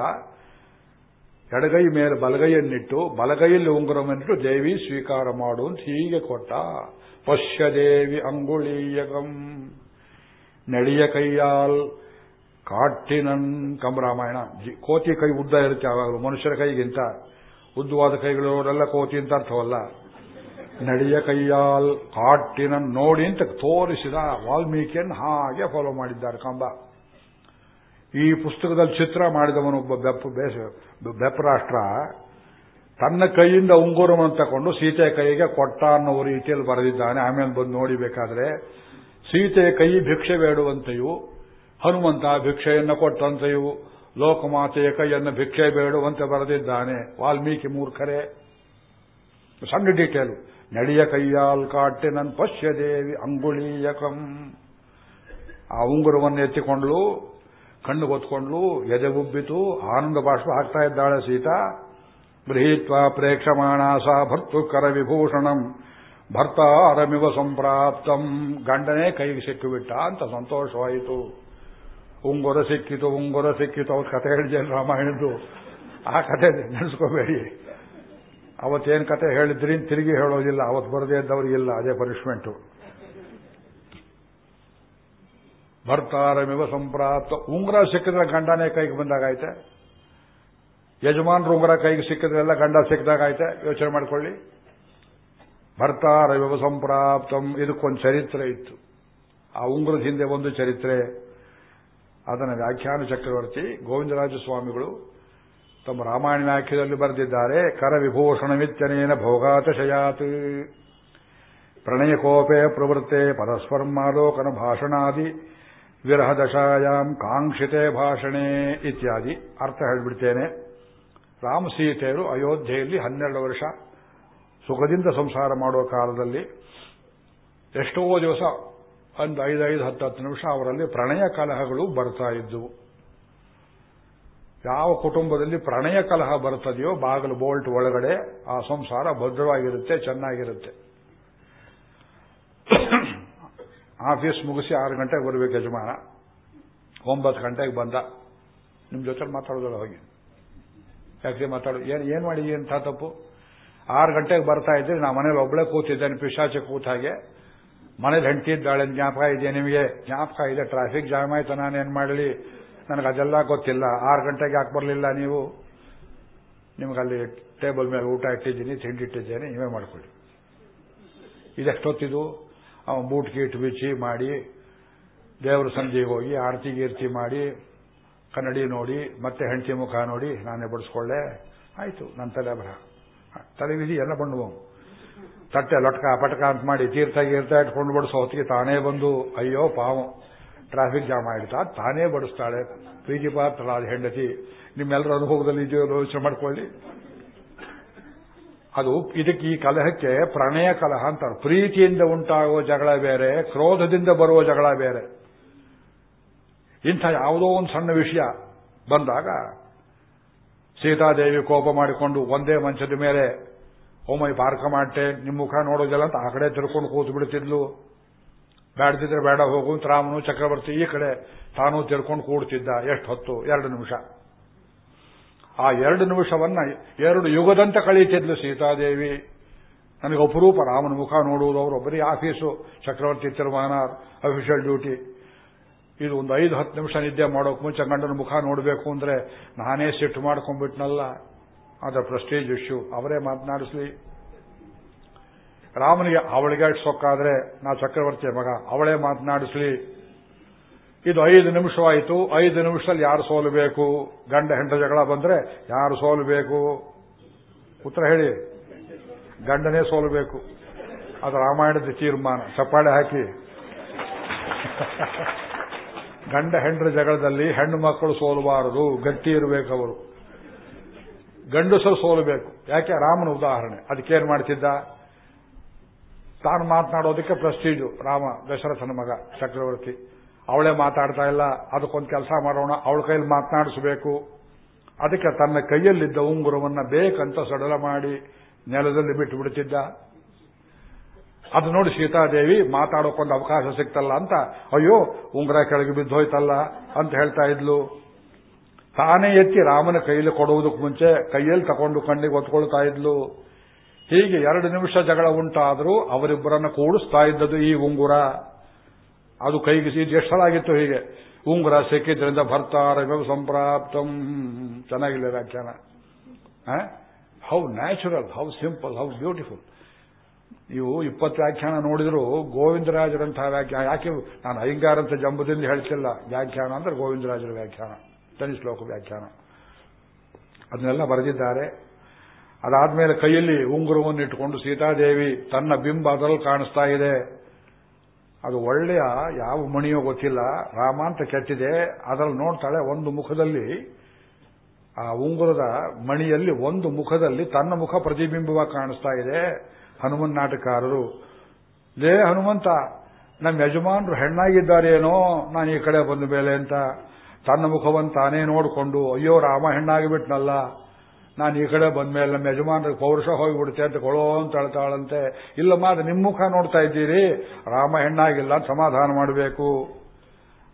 ಎಡಗೈ ಮೇಲೆ ಬಲಗೈಯನ್ನಿಟ್ಟು, ಬಲಗೈಯಲ್ಲಿ ಉಂಗುರವನ್ನಿಟ್ಟು ದೇವಿ ಸ್ವೀಕಾರ ಮಾಡು ಅಂತ ಹೀಗೆ ಕೊಟ್ಟ. ಪಶ್ಯದೇವಿ ಅಂಗುಳೀಯಕಂ. ನೆಳಿಯ ಕೈಯಾಲ್ ಕಾಟಿನನ್ ಕಂಬರಾಮಾಯಣ. ಕೋತಿ ಕೈ ಉದ್ದ ಇರುತ್ತೆ ಯಾವಾಗಲೂ ಮನುಷ್ಯರ ಕೈಗಿಂತ. ಉದ್ದವಾದ ಕೈಗಳವರೆಲ್ಲ ಕೋತಿ ಅಂತ ಅರ್ಥವಲ್ಲ. ನಡೆಯ ಕೈಯಾಲ್ ಕಾಟಿನ ನೋಡಿ ಅಂತ ತೋರಿಸಿದ ವಾಲ್ಮೀಕಿಯನ್ನು ಹಾಗೆ ಫಾಲೋ ಮಾಡಿದ್ದಾರೆ ಕಂಬ. ಈ ಪುಸ್ತಕದಲ್ಲಿ ಚಿತ್ರ ಮಾಡಿದವನೊಬ್ಬ ಬೆಪ್ಪ ಬೆಪ್ಪರಾಷ್ಟ್ರ ತನ್ನ ಕೈಯಿಂದ ಉಂಗುರವನ್ನು ತಕೊಂಡು ಸೀತೆ ಕೈಗೆ ಕೊಟ್ಟ ಅನ್ನೋ ರೀತಿಯಲ್ಲಿ ಬರೆದಿದ್ದಾನೆ. ಆಮೇಲೆ ಬಂದು ನೋಡಿಬೇಕಾದ್ರೆ ಸೀತೆಯ ಕೈ ಭಿಕ್ಷೆ ಬೇಡುವಂತೆಯೂ, ಹನುಮಂತ ಭಿಕ್ಷೆಯನ್ನು ಕೊಟ್ಟಂತೆಯೂ, ಲೋಕಮಾತೆಯ ಕೈಯನ್ನು ಭಿಕ್ಷೆ ಬೇಡುವಂತೆ ಬರೆದಿದ್ದಾನೆ ವಾಲ್ಮೀಕಿ ಮೂರ್ಖರೇ. ಸಣ್ಣ ಡೀಟೇಲ್ ನಡೆಯ ಕೈಯಾಲ್ ಕಾಟೆ ನನ್ ಪಶ್ಯದೇವಿ ಅಂಗುಳೀಯಕಂ ಆ ಉಂಗುರವನ್ನು ಎತ್ತಿಕೊಂಡ್ಲು ಕಣ್ಣು ಗೊತ್ಕೊಂಡ್ಲು ಎದೆ ಉಬ್ಬಿತು ಆನಂದ ಬಾಷ್ಪ ಹಾಕ್ತಾ ಇದ್ದಾಳೆ ಸೀತಾ ಗೃಹೀತ್ವ ಭರ್ತು ಕರ ವಿಭೂಷಣಂ ಭರ್ತಾರಮಿವ ಸಂಪ್ರಾಪ್ತಂ ಗಂಡನೇ ಕೈಗೆ ಸಿಕ್ಕಿಬಿಟ್ಟ ಅಂತ ಸಂತೋಷವಾಯಿತು ಉಂಗುರ ಸಿಕ್ಕಿತು ಉಂಗುರ ಸಿಕ್ಕಿತು ಅವ್ರ ಕಥೆ ಹೇಳಿದೆ ರಾಮಾಯಣದ್ದು ಆ ಕಥೆ ನೆನೆಸ್ಕೋಬೇಡಿ ಅವತ್ತೇನು ಕತೆ ಹೇಳಿದ್ರಿ ತಿರುಗಿ ಹೇಳೋದಿಲ್ಲ. ಅವತ್ತು ಬರದೇ ಇದ್ದವರಿಗಿಲ್ಲ ಅದೇ ಪನಿಷ್ಮೆಂಟು ಭರ್ತಾರಮಿವ ಸಂಪ್ರಾಪ್ತ. ಉಂಗುರ ಸಿಕ್ಕಿದ್ರೆ ಗಂಡನೇ ಕೈಗೆ ಬಂದಾಗೈತೆ ಯಜಮಾನ್ರು ಉಂಗುರ ಕೈಗೆ ಸಿಕ್ಕಿದ್ರೆಲ್ಲ ಗಂಡ ಸಿಕ್ಕಿದಾಗೈತೆ ಯೋಚನೆ ಮಾಡ್ಕೊಳ್ಳಿ. ಭರ್ತಾರವಿವ ಸಂಪ್ರಾಪ್ತಂ. ಇದಕ್ಕೊಂದು ಚರಿತ್ರೆ ಇತ್ತು. ಆ ಉಂಗುರದ ಹಿಂದೆ ಒಂದು ಚರಿತ್ರೆ. ಅದನ್ನು ವ್ಯಾಖ್ಯಾನ ಚಕ್ರವರ್ತಿ ಗೋವಿಂದರಾಜ ಸ್ವಾಮಿಗಳು ತಮ್ಮ ರಾಮಾಯಣ ವ್ಯಾಖ್ಯದಲ್ಲಿ ಬರೆದಿದ್ದಾರೆ ಕರವಿಭೂಷಣಮಿತ್ಯನೇನ ಭೋಗಾತಶಯಾತ್. ಪ್ರಣಯಕೋಪೆ ಪ್ರವೃತ್ತೆ ಪರಸ್ಪರ್ಮಾಲೋಕನ ಭಾಷಣಾದಿ ವಿರಹ ದಶಾಯಾಂ ಕಾಂಕ್ಷಿತೆ ಭಾಷಣೆ ಇತ್ಯಾದಿ. ಅರ್ಥ ಹೇಳಿಬಿಡ್ತೇನೆ. ರಾಮ ಸೀತೆಯರು ಅಯೋಧ್ಯೆಯಲ್ಲಿ ಹನ್ನೆರಡು ವರ್ಷ ಸುಖದಿಂದ ಸಂಸಾರ ಮಾಡುವ ಕಾಲದಲ್ಲಿ ಎಷ್ಟೋ ದಿವಸ, ಒಂದು ಐದೈದು ಹತ್ತು ಹತ್ತು ನಿಮಿಷ ಅವರಲ್ಲಿ ಪ್ರಣಯ ಕಲಹಗಳು ಬರ್ತಾ ಇದ್ದವು ಯಾವ ಕುಟುಂಬದಲ್ಲಿ ಪ್ರಣಯ ಕಲಹ ಬರ್ತದೆಯೋ ಬಾಗಿಲು ಬೋಲ್ಟ್ ಒಳಗಡೆ ಆ ಸಂಸಾರ ಭದ್ರವಾಗಿರುತ್ತೆ, ಚೆನ್ನಾಗಿರುತ್ತೆ. ಆಫೀಸ್ ಮುಗಿಸಿ ಆರು ಗಂಟೆಗೆ ಬರಬೇಕು ಯಜಮಾನ. ಒಂಬತ್ತು ಗಂಟೆಗೆ ಬಂದ. ನಿಮ್ಮ ಜೊತೆ ಮಾತಾಡೋದಲ್ಲ ಹೋಗಿ. ಯಾಕೆ ಮಾತಾಡೋದು ಏನು ಏನು ಮಾಡಿ ಎಂಥ ತಪ್ಪು? ಆರು ಗಂಟೆಗೆ ಬರ್ತಾ ಇದ್ರೆ, ನಾ ಮನೇಲಿ ಒಬ್ಬಳೇ ಕೂತಿದ್ದೇನೆ ಪಿಶಾಚಿ ಕೂತ ಹಾಗೆ. ಮನೇಲಿ ಹೆಂಡತಿದ್ದಾಳೆ ಜ್ಞಾಪಕ ಇದೆಯಾ ನಿಮಗೆ? ಜ್ಞಾಪಕ ಇದೆ, ಟ್ರಾಫಿಕ್ ಜಾಮ್ ಆಯ್ತು, ನಾನೇನು ಮಾಡಲಿ? ನನಗೆ ಅದೆಲ್ಲ ಗೊತ್ತಿಲ್ಲ. ಆರು ಗಂಟೆಗೆ ಯಾಕೆ ಬರಲಿಲ್ಲ ನೀವು? ನಿಮಗಲ್ಲಿ ಟೇಬಲ್ ಮೇಲೆ ಊಟ ಇಟ್ಟಿದ್ದೀನಿ, ತಿಂಡಿ ಇಟ್ಟಿದ್ದೇನೆ, ನೀವೇ ಮಾಡಿಕೊಳ್ಳಿ. ಇದೆಷ್ಟೊತ್ತಿದು ಅವನು ಬೂಟ್ ಕೀಟ್ ಬಿಚ್ಚಿ ಮಾಡಿ, ದೇವರ ಸಂಜೆಗೆ ಹೋಗಿ, ಆರತಿ ಗೀರ್ತಿ ಮಾಡಿ, ಕನ್ನಡಿ ನೋಡಿ, ಮತ್ತೆ ಹೆಂಡತಿ ಮುಖ ನೋಡಿ, ನಾನೇ ಬಡಿಸ್ಕೊಳ್ಳೆ. ಆಯಿತು, ನನ್ನ ತಲೆ ಬರ ತಲೆವಿಧಿ ಎಲ್ಲ ಬಂಡುವ ತಟ್ಟೆ ಲಟ್ಕ ಪಟಕ ಅಂತ ಮಾಡಿ ತೀರ್ಥ ಗೀರ್ಥ ಇಟ್ಕೊಂಡು ಬಡಿಸೋ ಹೊತ್ತಿಗೆ ತಾನೇ ಬಂದು, ಅಯ್ಯೋ ಪಾವು. ಟ್ರಾಫಿಕ್ ಜಾಮ್ ಆಯ್ತಾ. ತಾನೇ ಬಡಿಸ್ತಾಳೆ. ಪ್ರೀತಿ ಪಾತ್ರರಾದ ಹೆಂಡತಿ. ನಿಮ್ಮೆಲ್ಲರ ಅನುಭವದಲ್ಲಿ ಯೋಚನೆ ಮಾಡ್ಕೊಳ್ಳಿ. ಅದು ಇದಕ್ಕೆ ಈ ಕಲಹಕ್ಕೆ ಪ್ರಣಯ ಕಲಹ ಅಂತಾರೆ. ಪ್ರೀತಿಯಿಂದ ಉಂಟಾಗುವ ಜಗಳ ಬೇರೆ, ಕ್ರೋಧದಿಂದ ಬರುವ ಜಗಳ ಬೇರೆ. ಇಂಥ ಯಾವುದೋ ಒಂದು ಸಣ್ಣ ವಿಷಯ ಬಂದಾಗ ಸೀತಾದೇವಿ ಕೋಪ ಮಾಡಿಕೊಂಡು ಒಂದೇ ಮಂಚದ ಮೇಲೆ, ಓಮೈ ಪಾರ್ಕ ಮಾಡ್ತೆ ನಿಮ್ಮ ಮುಖ ನೋಡೋದಿಲ್ಲ ಅಂತ ಆ ಕಡೆ ತಿರ್ಕೊಂಡು ಕೂತು ಬಿಡ್ತಿದ್ಲು ಬೇಡದಿದ್ರೆ ಬೇಡ, ಹೋಗು ರಾಮನು ಚಕ್ರವರ್ತಿ ಈ ಕಡೆ ತಾನು ತಿರ್ಕೊಂಡು ಕೂಡ್ತಿದ್ದ. ಎಷ್ಟು ಹೊತ್ತು? ಎರಡು ನಿಮಿಷ. ಆ ಎರಡು ನಿಮಿಷವನ್ನ ಎರಡು ಯುಗದಂತ ಕಳೀತಿದ್ಲು ಸೀತಾದೇವಿ. ನನಗೆ ಅಪರೂಪ ರಾಮನ ಮುಖ ನೋಡುವುದು. ಅವರು ಬರೀ ಆಫೀಸು, ಚಕ್ರವರ್ತಿ ತಿರುಮಾನಾರ್ ಅಫಿಷಿಯಲ್ ಡ್ಯೂಟಿ ಇದು ಒಂದು ಐದು, ಹತ್ತು ನಿಮಿಷ ನಿದ್ದೆ ಮಾಡೋಕೆ ಮುಂಚೆ ಗಂಡನ ಮುಖ ನೋಡಬೇಕು ಅಂದ್ರೆ ನಾನೇ ಸಿಟ್ಟು ಮಾಡ್ಕೊಂಡ್ಬಿಟ್ನಲ್ಲ. ಅದರ ಪ್ರೆಸ್ಟೀಜ್ ಇಶ್ಯೂ ಅವರೇ ಮಾತನಾಡಿಸ್ಲಿ. ರಾಮನಿಗೆ ಅವಳಿಗೆ ಸೊಕ್ಕಾದ್ರೆ ನಾ ಚಕ್ರವರ್ತಿಯ ಮಗ. ಅವಳೇ ಮಾತನಾಡಿಸ್ಲಿ. ಇದು ಐದು ನಿಮಿಷವಾಯಿತು. ಐದು ನಿಮಿಷದಲ್ಲಿ ಯಾರು ಸೋಲಬೇಕು? ಗಂಡ ಹೆಂಡ ಜಗಳ ಬಂದ್ರೆ ಯಾರು ಸೋಲಬೇಕು? ಉತ್ತರ ಹೇಳಿ. ಗಂಡನೇ ಸೋಲಬೇಕು. ಅದು ರಾಮಾಯಣದ ತೀರ್ಮಾನ. ಚಪ್ಪಾಳೆ ಹಾಕಿ. ಗಂಡ, ಹೆಂಡರ ಜಗಳದಲ್ಲಿ ಹೆಣ್ಣು ಮಕ್ಕಳು ಸೋಲಬಾರದು. ಗಟ್ಟಿ ಇರಬೇಕು ಅವರು. ಗಂಡಸರು ಸೋಲಬೇಕು. ಯಾಕೆ? ರಾಮನ ಉದಾಹರಣೆ. ಅದಕ್ಕೇನು ಮಾಡ್ತಿದ್ದ? ತಾನು ಮಾತನಾಡೋದಕ್ಕೆ ಪ್ರೆಸ್ಟೀಜು ರಾಮ, ದಶರಥನ ಮಗ, ಚಕ್ರವರ್ತಿ. ಅವಳೇ ಮಾತಾಡ್ತಾ ಇಲ್ಲ, ಅದಕ್ಕೊಂದು ಕೆಲಸ ಮಾಡೋಣ, ಅವಳ ಕೈಯಲ್ಲಿ ಮಾತನಾಡಿಸಬೇಕು. ಅದಕ್ಕೆ ತನ್ನ ಕೈಯಲ್ಲಿದ್ದ ಉಂಗುರವನ್ನು ಬೇಕಂತ ಸಡಲ ಮಾಡಿ ನೆಲದಲ್ಲಿ ಬಿಟ್ಟು ಬಿಡುತ್ತಿದ್ದ ಅದು ನೋಡಿ ಸೀತಾದೇವಿ ಮಾತಾಡೋಕೊಂದು ಅವಕಾಶ ಸಿಕ್ತಲ್ಲ ಅಂತ, ಅಯ್ಯೋ, ಉಂಗುರ ಕೆಳಗೆ ಬಿದ್ದೋಯ್ತಲ್ಲ ಅಂತ ಹೇಳ್ತಾ ಇದ್ಲು. ತಾನೇ ಎತ್ತಿ ರಾಮನ ಕೈಯಲ್ಲಿ ಕೊಡುವುದಕ್ಕೆ ಮುಂಚೆ ಕೈಯಲ್ಲಿ ತಗೊಂಡು ಕಣ್ಣಿಗೆ ಒತ್ಕೊಳ್ತಾ ಇದ್ಲು. ಹೀಗೆ ಎರಡು ನಿಮಿಷ ಜಗಳ ಉಂಟಾದರೂ ಅವರಿಬ್ಬರನ್ನು ಕೂಡಿಸ್ತಾ ಇದ್ದದ್ದು ಈ ಉಂಗುರ. ಅದು ಕೈಗೆ ಎಷ್ಟಲಾಗಿತ್ತು ಹೀಗೆ. ಉಂಗುರ ಸಿಕ್ಕಿದ್ರಿಂದ ಭರ್ತಾರ ಸಂಪ್ರಾಪ್ತಂ. ಚೆನ್ನಾಗಿಲ್ಲ ವ್ಯಾಖ್ಯಾನ. How? Natural how simple how beautiful ನೀವು ಇಪ್ಪತ್ತು ವ್ಯಾಖ್ಯಾನ ನೋಡಿದ್ರು ಗೋವಿಂದರಾಜರಂತಹ ವ್ಯಾಖ್ಯಾನ, ಯಾಕೆ ನಾನು ಅಯ್ಯಂಗಾರಂತ ಜಂಬದಿಂದ ಹೇಳ್ತಿಲ್ಲ ವ್ಯಾಖ್ಯಾನ ಅಂದ್ರೆ ಗೋವಿಂದರಾಜರ ವ್ಯಾಖ್ಯಾನ ತನಿ ಶ್ಲೋಕ ವ್ಯಾಖ್ಯಾನ. ಅದನ್ನೆಲ್ಲ ಬರೆದಿದ್ದಾರೆ. ಅದಾದ್ಮೇಲೆ ಕೈಯಲ್ಲಿ ಉಂಗುರವನ್ನು ಇಟ್ಟುಕೊಂಡು ಸೀತಾದೇವಿ ತನ್ನ ಬಿಂಬ ಅದರಲ್ಲಿ ಕಾಣಿಸ್ತಾ ಇದೆ. ಅದು ಒಳ್ಳೆಯ ಯಾವ ಮಣಿಯೋ ಗೊತ್ತಿಲ್ಲ. ರಾಮ ಅಂತ ಕೆಟ್ಟಿದೆ. ಅದರಲ್ಲಿ ನೋಡ್ತಾಳೆ ಒಂದು ಮುಖದಲ್ಲಿ, ಆ ಉಂಗುರದ ಮಣಿಯಲ್ಲಿ ಒಂದು ಮುಖದಲ್ಲಿ ತನ್ನ ಮುಖ ಪ್ರತಿಬಿಂಬವಾಗಿ ಕಾಣಿಸ್ತಾ ಇದೆ ಹನುಮನ್ ನಾಟಕಾರರು ಲೇ ಹನುಮಂತ, ನಮ್ಮ ಯಜಮಾನರು ಹೆಣ್ಣಾಗಿದ್ದಾರೇನೋ, ನಾನು ಈ ಕಡೆ ಬಂದ ಮೇಲೆ ಅಂತ ತನ್ನ ಮುಖವನ್ನು ತಾನೇ ನೋಡಿಕೊಂಡು, ಅಯ್ಯೋ ರಾಮ ಹೆಣ್ಣಾಗಿಬಿಟ್ನಲ್ಲ. ನಾನು ಈ ಕಡೆ ಬಂದ ಮೇಲೆ ನಮ್ಮ ಯಜಮಾನರಿಗೆ ಪೌರುಷ ಹೋಗಿಬಿಡುತ್ತೆ ಅಂತ ಕೊಳೋ ಅಂತ ಹೇಳ್ತಾಳಂತೆ ಇಲ್ಲಮ್ಮ ಅದು ನಿಮ್ಮ ಮುಖ ನೋಡ್ತಾ ಇದ್ದೀರಿ? ರಾಮ ಹೆಣ್ಣಾಗಿಲ್ಲ ಸಮಾಧಾನ ಮಾಡಬೇಕು.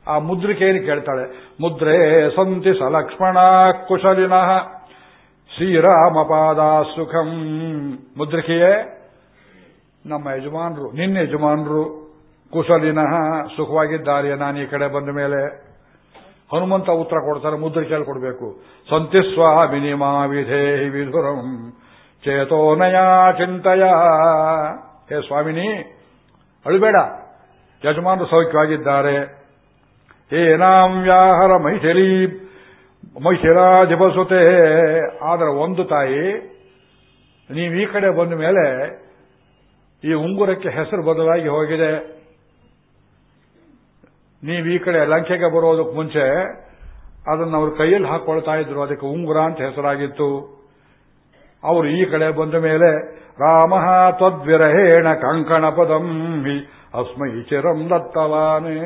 ಆ ಮುದ್ರಿಕೆಯನ್ನು ಕೇಳ್ತಾಳೆ? ಮುದ್ರೆ ಸಂತಿ ಸಲಕ್ಷ್ಮಣ ಕುಶಲಿನಃ. ಶ್ರೀರಾಮಪಾದ ಸುಖಂ. ಮುದ್ರಿಕೆಯೇ? ನಮ್ಮ ಯಜಮಾನರು, ನಿನ್ನ ಯಜಮಾನರು ಕುಶಲಿನಃ ಸುಖವಾಗಿದ್ದಾರೆ ನಾನು ಈ ಕಡೆ ಬಂದ ಮೇಲೆ. ಹನುಮಂತ ಉತ್ತರ ಕೊಡ್ತಾರೆ, ಮುದ್ರಿಕೆಯಲ್ಲಿ ಕೊಡಬೇಕು. ಸಂತಿ ಸ್ವಾಮಿನಿ ಮಾ ವಿಧೇಹಿ ವಿಧುರಂ. ಚೇತೋನಯ ಚಿಂತಯ. ಹೇ ಸ್ವಾಮಿನಿ, ಅಳುಬೇಡ. ಯಜಮಾನರು ಸೌಖ್ಯವಾಗಿದ್ದಾರೆ. ಏನಾಂ ವ್ಯಾಹರ ಮೈಥಿಲಿ, ಮೈಥಿಲಾಧಿಪಸುತೆ. ಆದರೆ ಒಂದು ತಾಯಿ, ನೀವು ಈ ಕಡೆ ಬಂದ ಮೇಲೆ ಈ ಉಂಗುರಕ್ಕೆ ಹೆಸರು ಬದಲಾಗಿ ಹೋಗಿದೆ. ನೀವು ಈ ಕಡೆ ಲಂಕೆಗೆ ಬರೋದಕ್ಕೆ ಮುಂಚೆ ಅದನ್ನು ಅವರು ಕೈಯಲ್ಲಿ ಹಾಕೊಳ್ತಾ ಇದ್ರು. ಅದಕ್ಕೆ ಉಂಗುರ ಅಂತ ಹೆಸರಾಗಿತ್ತು. ಅವರು ಈ ಕಡೆ ಬಂದ ಮೇಲೆ, ರಾಮ ತ್ವದ್ವಿರಹೇಣ ಕಂಕಣ ಪದಂ ಹಿ ಅಸ್ಮೈ ಚಿರಂ ದತ್ತವಾನೇ.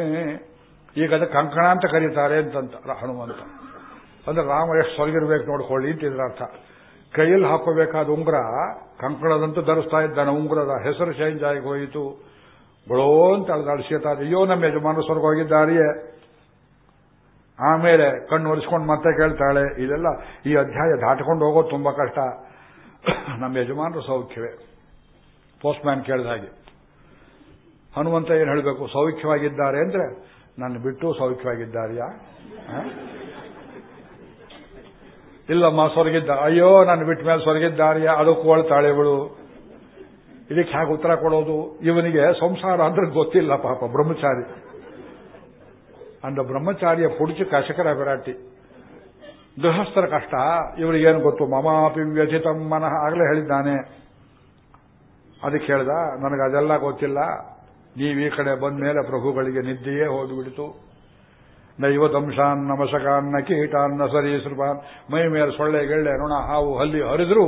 ಈಗ ಅದು ಕಂಕಣ ಅಂತ ಕರೀತಾರೆ ಅಂತಂತ ಹನುಮಂತ ಅಂದ್ರೆ ರಾಮ ಎಷ್ಟು ಸೊಲಗಿರ್ಬೇಕು ನೋಡ್ಕೊಳ್ಳಿ ಅಂತ ಅರ್ಥ. ಕೈಯಲ್ಲಿ ಹಾಕೋಬೇಕಾದ ಉಂಗುರ ಕಂಕಣದಂತೂ ಧರಿಸ್ತಾ ಇದ್ದಾನೆ. ಉಂಗುರದ ಹೆಸರು ಚೇಂಜ್ ಆಗಿ ಹೋಯಿತು. ಬಳೋ ಅಂತ ಅಳ್ದಾಳು ಸೀತಾ ಅಯ್ಯೋ, ನಮ್ಮ ಯಜಮಾನ ಸ್ವರ್ಗ ಹೋಗಿದ್ದಾರೆಯೇ. ಆಮೇಲೆ ಕಣ್ಣು ಒರೆಸ್ಕೊಂಡು ಮತ್ತೆ ಕೇಳ್ತಾಳೆ ಇದೆಲ್ಲ ಈ ಅಧ್ಯಾಯ ದಾಟ್ಕೊಂಡು ಹೋಗೋದು ತುಂಬಾ ಕಷ್ಟ. ನಮ್ಮ ಯಜಮಾನರು ಸೌಖ್ಯವೇ. ಪೋಸ್ಟ್ ಮ್ಯಾನ್ ಕೇಳಿದ ಹಾಗೆ. ಹನುಮಂತ ಏನು ಹೇಳಬೇಕು? ಸೌಖ್ಯವಾಗಿದ್ದಾರೆ ಅಂದ್ರೆ ನನ್ನ ಬಿಟ್ಟು ಸೌಖ್ಯವಾಗಿದ್ದಾರೆಯಾ? ಇಲ್ಲಮ್ಮ ಸ್ವರ್ಗಿದ್ದ ಅಯ್ಯೋ, ನನ್ನ ಬಿಟ್ಟ ಮೇಲೆ ಸ್ವರ್ಗಿದ್ದಾರೆಯಾ ಅದಕ್ಕೂ ಕೊಳ್ತಾಳೆ ಇವಳು. ಇದಕ್ಕೆ ಹೇಗೆ ಉತ್ತರ ಕೊಡೋದು? ಇವನಿಗೆ ಸಂಸಾರ ಅಂದ್ರೆ ಗೊತ್ತಿಲ್ಲ ಪಾಪ, ಬ್ರಹ್ಮಚಾರಿ. ಅಂದ ಬ್ರಹ್ಮಚಾರಿಯ ಪುಡಿಚು ಕಶಕರ ವಿರಾಟಿ ಗೃಹಸ್ಥರ ಕಷ್ಟ ಇವರಿಗೇನು ಗೊತ್ತು? ಮಮಾಪಿ ವ್ಯಥಿತಂ ಮನಃ, ಆಗಲೇ ಹೇಳಿದ್ದಾನೆ. ಅದಕ್ಕೆ ಹೇಳ್ದ, ನನಗೆ ಅದೆಲ್ಲ ಗೊತ್ತಿಲ್ಲ. ನೀವು ಈ ಕಡೆ ಬಂದ ಮೇಲೆ ಪ್ರಭುಗಳಿಗೆ ನಿದ್ದೆಯೇ ಹೋಗಿಬಿಡಿತು ನೈವ ದಂಶಾನ್ನ ಮಶಕಾನ್ನ ಕೀಟಾನ್ನ ಸರೀಸೃಪಾನ್. ಮೈ ಮೇಲೆ ಸೊಳ್ಳೆ ಗೆಳ್ಳೆ ನೊಣ ಹಾವು ಹಲ್ಲಿ ಹರಿದ್ರು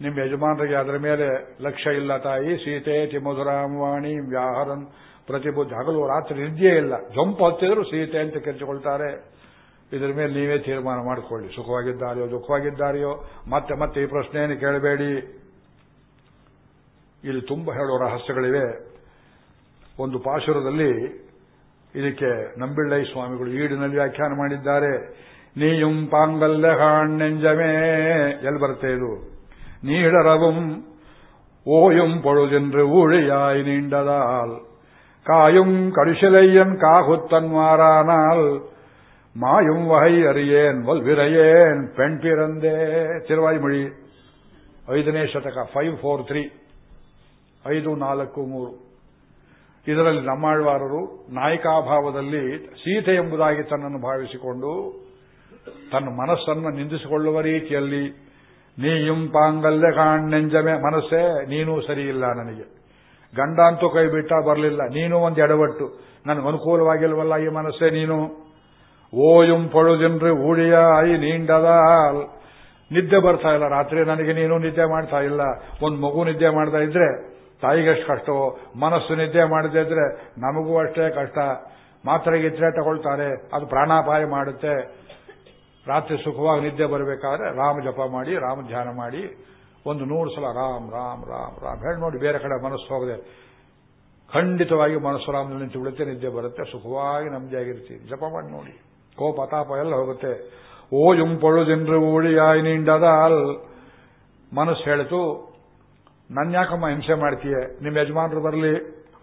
ನಿಮ್ಮ ಯಜಮಾನರಿಗೆ ಅದರ ಮೇಲೆ ಲಕ್ಷ್ಯ ಇಲ್ಲ ತಾಯಿ. ಸೀತೆ ತಿಮಧುರಾಮವಾಣಿ ವ್ಯಾಹರನ್ ಪ್ರತಿಬುದ್ಧ ಹಗಲು ರಾತ್ರಿ ನಿದ್ಯೆ ಇಲ್ಲ. ಜಂಪ್ ಹತ್ತಿದ್ರು ಸೀತೆ ಅಂತ ಕೆರೆಸಿಕೊಳ್ತಾರೆ ಇದರ ಮೇಲೆ ನೀವೇ ತೀರ್ಮಾನ ಮಾಡಿಕೊಳ್ಳಿ. ಸುಖವಾಗಿದ್ದಾರೆಯೋ, ದುಃಖವಾಗಿದ್ದಾರೆಯೋ, ಮತ್ತೆ ಮತ್ತೆ ಈ ಪ್ರಶ್ನೆಯನ್ನು ಕೇಳಬೇಡಿ. ಇಲ್ಲಿ ತುಂಬ ಹೇಳೋ ರಹಸ್ಯಗಳಿವೆ. ಒಂದು ಪಾಶುರದಲ್ಲಿ ಇದಕ್ಕೆ ನಂಬಿಳ್ಳೈ ಸ್ವಾಮಿಗಳು ಈಡಿನಲ್ಲಿ ವ್ಯಾಖ್ಯಾನ ಮಾಡಿದ್ದಾರೆ. ನೀಯುಂ ಪಾಂಗಲ್ಯ ಕಾಣ್ಣೆಂಜಮೇ ಎಲ್ಲಿ ಬರುತ್ತೆ ಇದು? நீளரவும் ஓயும் பொழுதென்று ಊಳಿಯಾಯಿ ನೀಂಡದಾಲ್ ಕಾಯುಂ கடிசிலையன் காகுத்தன் மாறானால் மாயும் வகை அறியேன் வல்விரையேன் பெண் பிறந்தே ಐದನೇ ಶತಕ ಫೈವ್ ಫೋರ್ ತ್ರೀ ಐದು ನಾಲ್ಕು ಮೂರು ಇದರಲ್ಲಿ ನಮ್ಮಾಳ್ವಾರರು ನಾಯಕಾಭಾವದಲ್ಲಿ ಸೀತೆ ಎಂಬುದಾಗಿ ತನ್ನನ್ನು ಭಾವಿಸಿಕೊಂಡು ತನ್ನ ಮನಸ್ಸನ್ನು ನಿಂದಿಸಿಕೊಳ್ಳುವ ರೀತಿಯಲ್ಲಿ ನೀಯುಂ ಪಾಂಗಲ್ಯ ಕಾಣ್ಣೆಂಜಮೆ ಮನಸ್ಸೇ ನೀನೂ ಸರಿಯಿಲ್ಲ ನನಗೆ. ಗಂಡ ಅಂತೂ ಕೈ ಬಿಟ್ಟ ಬರಲಿಲ್ಲ, ನೀನು ಒಂದು ಎಡವಟ್ಟು. ನನಗೆ ಅನುಕೂಲವಾಗಿಲ್ವಲ್ಲ ಈ ಮನಸ್ಸೇ ನೀನು? ಓಯುಂ ಪೊಳುದಿನ್ರಿ ಊಳಿಯ ಐ ನೀಂಡದ ನಿದ್ದೆ ಬರ್ತಾ ಇಲ್ಲ, ರಾತ್ರಿ ನನಗೆ ನೀನು ನಿದ್ದೆ ಮಾಡ್ತಾ ಇಲ್ಲ. ಒಂದು ಮಗು ನಿದ್ದೆ ಮಾಡ್ತಾ ಇದ್ರೆ ತಾಯಿಗೆಷ್ಟು ಕಷ್ಟವೋ ಮನಸ್ಸು ನಿದ್ದೆ ಮಾಡದೇ ಇದ್ರೆ ನಮಗೂ ಅಷ್ಟೇ ಕಷ್ಟ. ಮಾತ್ರೆಗಿದ್ರೆ ತಗೊಳ್ತಾರೆ, ಅದು ಪ್ರಾಣಾಪಾಯ ಮಾಡುತ್ತೆ. ರಾತ್ರಿ ಸುಖವಾಗಿ ನಿದ್ದೆ ಬರಬೇಕಾದ್ರೆ ರಾಮ ಜಪ ಮಾಡಿ, ರಾಮ ಧ್ಯಾನ ಮಾಡಿ, ಒಂದು ನೂರು ಸಲ ರಾಮ್ ರಾಮ್ ರಾಮ್ ರಾಮ್ ಹೇಳಿ ನೋಡಿ ಬೇರೆ ಕಡೆ ಮನಸ್ಸು ಹೋಗದೆ. ಖಂಡಿತವಾಗಿ ಮನಸ್ಸು ರಾಮ್ ನಿಂತು ಬಿಡುತ್ತೆ, ನಿದ್ದೆ ಬರುತ್ತೆ, ಸುಖವಾಗಿ ನಮ್ದಿಯಾಗಿರ್ತೀವಿ ಜಪ ಮಾಡಿ ನೋಡಿ. ಕೋಪ, ತಾಪ ಎಲ್ಲ ಹೋಗುತ್ತೆ. ಓ ಯುಂಪೊಳು ಜನರು ಆಯ್ ನಿಂಡದ ಅಲ್ ಮನಸ್ಸು ಹೇಳಿತು ನನ್ನ ಯಾಕಮ್ಮ ಹಿಂಸೆ ಮಾಡ್ತೀಯ? ನಿಮ್ಮ ಯಜಮಾನರು ಬರಲಿ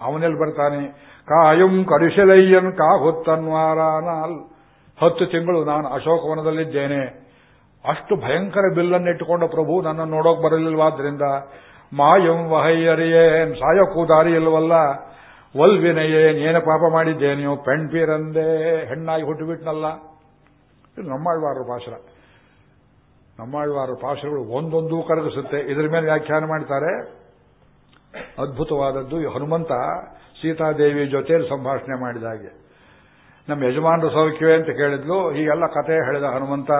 ಅವನೆಲ್ಲಿ ಬರ್ತಾನೆ. ಕಾಯುಂ ಕರಿಶಲಯ್ಯನ್ ಕಾ ಹೊತ್ತನ್ವಾರಾನಲ್ ಹತ್ತು ತಿಂಗಳು ನಾನು ಅಶೋಕವನದಲ್ಲಿದ್ದೇನೆ. ಅಷ್ಟು ಭಯಂಕರ ಬಿಲ್ಲನ್ನು ಇಟ್ಟುಕೊಂಡ ಪ್ರಭು ನನ್ನ ನೋಡೋಕೆ ಬರಲಿಲ್ವಾದ್ರಿಂದ ಮಾಯಂ ವಹಯ್ಯರಿಯೇನ್ ಸಾಯೋಕ್ಕೂ ದಾರಿ ಇಲ್ವಲ್ಲ ವಲ್ವಿನಯೇನ್ ನೇನ ಪಾಪ ಮಾಡಿದ್ದೇನೆಯೋ ಪೆಣ್ಪೀರಂದೇ ಹೆಣ್ಣಾಗಿ ಹುಟ್ಟುಬಿಟ್ನಲ್ಲ. ಇದು ನಮ್ಮಾಳ್ವಾರರ ಪಾಶರ ನಮ್ಮಾಳ್ವಾರರ ಪಾಶಗಳು ಒಂದೊಂದೂ ಕರಗಿಸುತ್ತೆ. ಇದರ ಮೇಲೆ ವ್ಯಾಖ್ಯಾನ ಮಾಡ್ತಾರೆ. ಅದ್ಭುತವಾದದ್ದು ಹನುಮಂತ ಸೀತಾದೇವಿ ಜೊತೆಯಲ್ಲಿ ಸಂಭಾಷಣೆ ಮಾಡಿದ ಹಾಗೆ. ನಮ್ಮ ಯಜಮಾನರು ಸೌಖ್ಯವೇ ಅಂತ ಕೇಳಿದ್ಲು. ಹೀಗೆಲ್ಲ ಕಥೆ ಹೇಳಿದ ಹನುಮಂತ,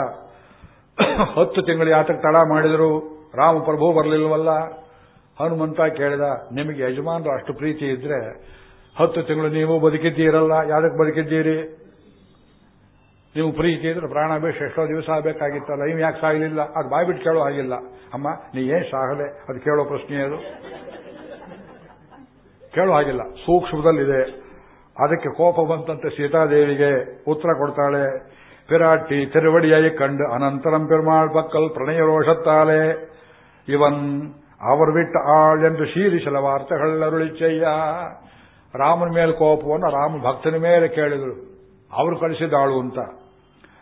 ಹತ್ತು ತಿಂಗಳು ಯಾತಕ್ಕೆ ತಡ ಮಾಡಿದರು. ರಾಮಪ್ರಭು ಬರಲಿಲ್ವಲ್ಲ? ಹನುಮಂತ ಕೇಳಿದ, ನಿಮಗೆ ಯಜಮಾನರು ಅಷ್ಟು ಪ್ರೀತಿ ಇದ್ರೆ ಹತ್ತು ತಿಂಗಳು ನೀವು ಬದುಕಿದ್ದೀರಲ್ಲ ಯಾರಕ್ಕೆ ಬದುಕಿದ್ದೀರಿ? ನೀವು ಪ್ರೀತಿ ಇದ್ರೆ ಪ್ರಾಣ ಬೇಷ ಎಷ್ಟೋ ದಿವಸ ಆಗಬೇಕಾಗಿತ್ತಲ್ಲ ನೀವು ಯಾಕೆ ಸಾಗಲಿಲ್ಲ ಅದು ಬಾಯ್ಬಿಟ್ಟು ಕೇಳೋ ಹಾಗಿಲ್ಲ. ಅಮ್ಮ, ನೀ ಏನ್ ಸಾಗಲೆ? ಅದು ಕೇಳೋ ಪ್ರಶ್ನೆ ಅದು. ಕೇಳೋ ಹಾಗಿಲ್ಲ. ಸೂಕ್ಷ್ಮದಲ್ಲಿದೆ. ಅದಕ್ಕೆ ಕೋಪ ಬಂತಂತೆ ಸೀತಾದೇವಿಗೆ ಉತ್ತರ ಕೊಡ್ತಾಳೆ. ಪಿರಾಟಿ ತಿರುವಡಿಯಾಗಿ ಕಂಡು ಅನಂತರಂ ಪೆರುಮಾಳ್ ಬಕ್ಕಲ್ ಪ್ರಣಯ ರೋಷತ್ತಾಳೆ ಇವನ್ ಅವರ್ ಬಿಟ್ಟ ಆಳ್ ಎಂದು ಶೀರಿಶಲ ವಾರ್ತೆಗಳೆಲ್ಲರುಳಿಚಯ್ಯ ರಾಮನ ಮೇಲೆ ಕೋಪವನ್ನು ರಾಮ ಭಕ್ತನ ಮೇಲೆ ಕೇಳಿದರು ಅವರು ಕಳಿಸಿದಾಳು ಅಂತ.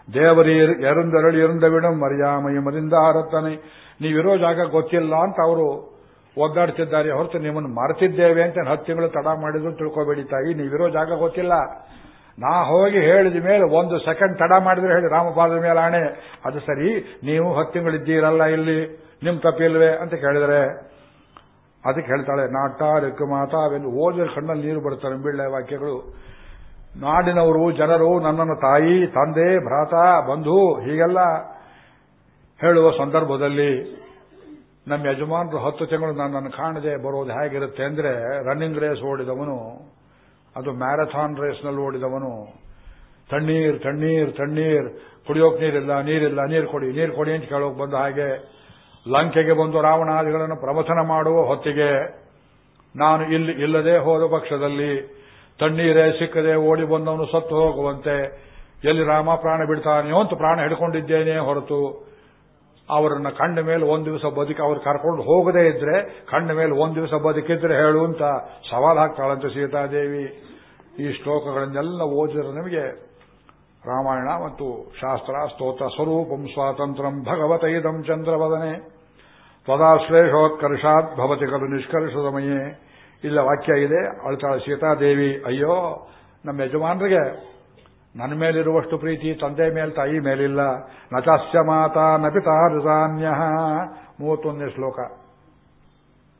ದೇವರಿ, ಎರಂದರಳಿ ಎರೊಂದ ವಿಡಂ ಮರ್ಯಾಮಯ ಮರಿಂದ ಆರತ್ತಾನೆ ನೀವಿರೋ ಜಾಗ ಗೊತ್ತಿಲ್ಲ ಅಂತ ಅವರು ಒದ್ದಾಡ್ತಿದ್ದಾರೆ ಹೊರತು ನಿಮ್ಮನ್ನು ಮರೆತಿದ್ದೇವೆ ಅಂತ ಹತ್ತು ತಿಂಗಳು ತಡ ಮಾಡಿದ್ರು ತಿಳ್ಕೊಬೇಡಿ ತಾಯಿ. ನೀವಿರೋ ಜಾಗ ಗೊತ್ತಿಲ್ಲ. ನಾ ಹೋಗಿ ಹೇಳಿದ ಮೇಲೆ ಒಂದು ಸೆಕೆಂಡ್ ತಡ ಮಾಡಿದ್ರೆ ಹೇಳಿ ರಾಮಪಾದದ ಮೇಲೆ ಆಣೆ. ಅದು ಸರಿ, ನೀವು ಹತ್ತು ತಿಂಗಳಿದ್ದೀರಲ್ಲ ಇಲ್ಲಿ, ನಿಮ್ ತಪ್ಪಿಲ್ವೇ ಅಂತ ಕೇಳಿದರೆ. ಅದಕ್ಕೆ ಹೇಳ್ತಾಳೆ ನಾಟಾರಕ್ಕೆ ಮಾತಾವೆಂದು ಓದಿದ ಕಣ್ಣಲ್ಲಿ ನೀರು ಬರುತ್ತಾರೆ ಬೀಳ್ಳೆ ವಾಕ್ಯಗಳು. ನಾಡಿನವರು, ಜನರು, ನನ್ನನ್ನು ತಾಯಿ, ತಂದೆ, ಭ್ರಾತ, ಬಂಧು ಹೀಗೆಲ್ಲ ಹೇಳುವ ಸಂದರ್ಭದಲ್ಲಿ ನಮ್ಮ ಯಜಮಾನರು ಹತ್ತು ತಿಂಗಳು ನನ್ನನ್ನು ಕಾಣದೆ ಬರೋದು ಹೇಗಿರುತ್ತೆ ಅಂದ್ರೆ ರನ್ನಿಂಗ್ ರೇಸ್ ಓಡಿದವನು, ಅದು ಮ್ಯಾರಥಾನ್ ರೇಸ್ನಲ್ಲಿ ಓಡಿದವನು, ತಣ್ಣೀರ್ ತಣ್ಣೀರ್ ತಣ್ಣೀರ್, ಕುಡಿಯೋಕೆ ನೀರಿಲ್ಲ ನೀರಿಲ್ಲ, ನೀರು ಕೊಡಿ ನೀರು ಕೊಡಿ ಅಂತ ಕೇಳೋಕೆ ಬಂದ ಹಾಗೆ ಲಂಕೆಗೆ ಬಂದು ರಾವಣಾದಿಗಳನ್ನು ಪ್ರವಚನ ಮಾಡುವ ಹೊತ್ತಿಗೆ ನಾನು ಇಲ್ಲಿ ಇಲ್ಲದೆ ಹೋದ ಪಕ್ಷದಲ್ಲಿ ತಣ್ಣೀರೇ ಸಿಕ್ಕದೆ ಓಡಿ ಬಂದವನು ಸತ್ತು ಹೋಗುವಂತೆ ಎಲ್ಲಿ ರಾಮ ಪ್ರಾಣ ಬಿಡ್ತಾನೆಯೋ ಅಂತ ಪ್ರಾಣ ಹಿಡ್ಕೊಂಡಿದ್ದೇನೆ ಹೊರತು ಅವರನ್ನ ಕಂಡ ಮೇಲೆ ಒಂದು ದಿವಸ ಬದುಕಿ ಅವ್ರು ಕರ್ಕೊಂಡು ಹೋಗದೇ ಇದ್ರೆ ಕಂಡ ಮೇಲೆ ಒಂದು ದಿವಸ ಬದುಕಿದ್ರೆ ಹೇಳು ಅಂತ ಸವಾಲ್ ಹಾಕ್ತಾಳಂತೆ ಸೀತಾದೇವಿ. ಈ ಶ್ಲೋಕಗಳನ್ನೆಲ್ಲ ಓದಿದ್ರೆ ನಮಗೆ ರಾಮಾಯಣ ಮತ್ತು ಶಾಸ್ತ್ರ ಸ್ತೋತ್ರ ಸ್ವರೂಪಂ ಸ್ವಾತಂತ್ರ್ಯಂ ಭಗವತ ಇದಂ ಚಂದ್ರವದನೆ. ತ್ವದಾಶ್ಲೇಷೋತ್ಕರ್ಷಾತ್ ಭವತಿ ಕಲು ನಿಷ್ಕರ್ಷದಮಯೇ ಇಲ್ಲ ವಾಕ್ಯ ಇದೆ, ಅಳ್ತಾಳ ಸೀತಾದೇವಿ, ಅಯ್ಯೋ, ನಮ್ಮ ಯಜಮಾನರಿಗೆ ನನ್ನ ಮೇಲಿರುವಷ್ಟು ಪ್ರೀತಿ ತಂದೆ ಮೇಲೆ ತಾಯಿ ಮೇಲಿಲ್ಲ. ನಚಾಸ್ಯ ಮಾತಾ ನಪಿತಾ ಋತಾನ್ಯ ಮೂವತ್ತೊಂದನೇ ಶ್ಲೋಕ.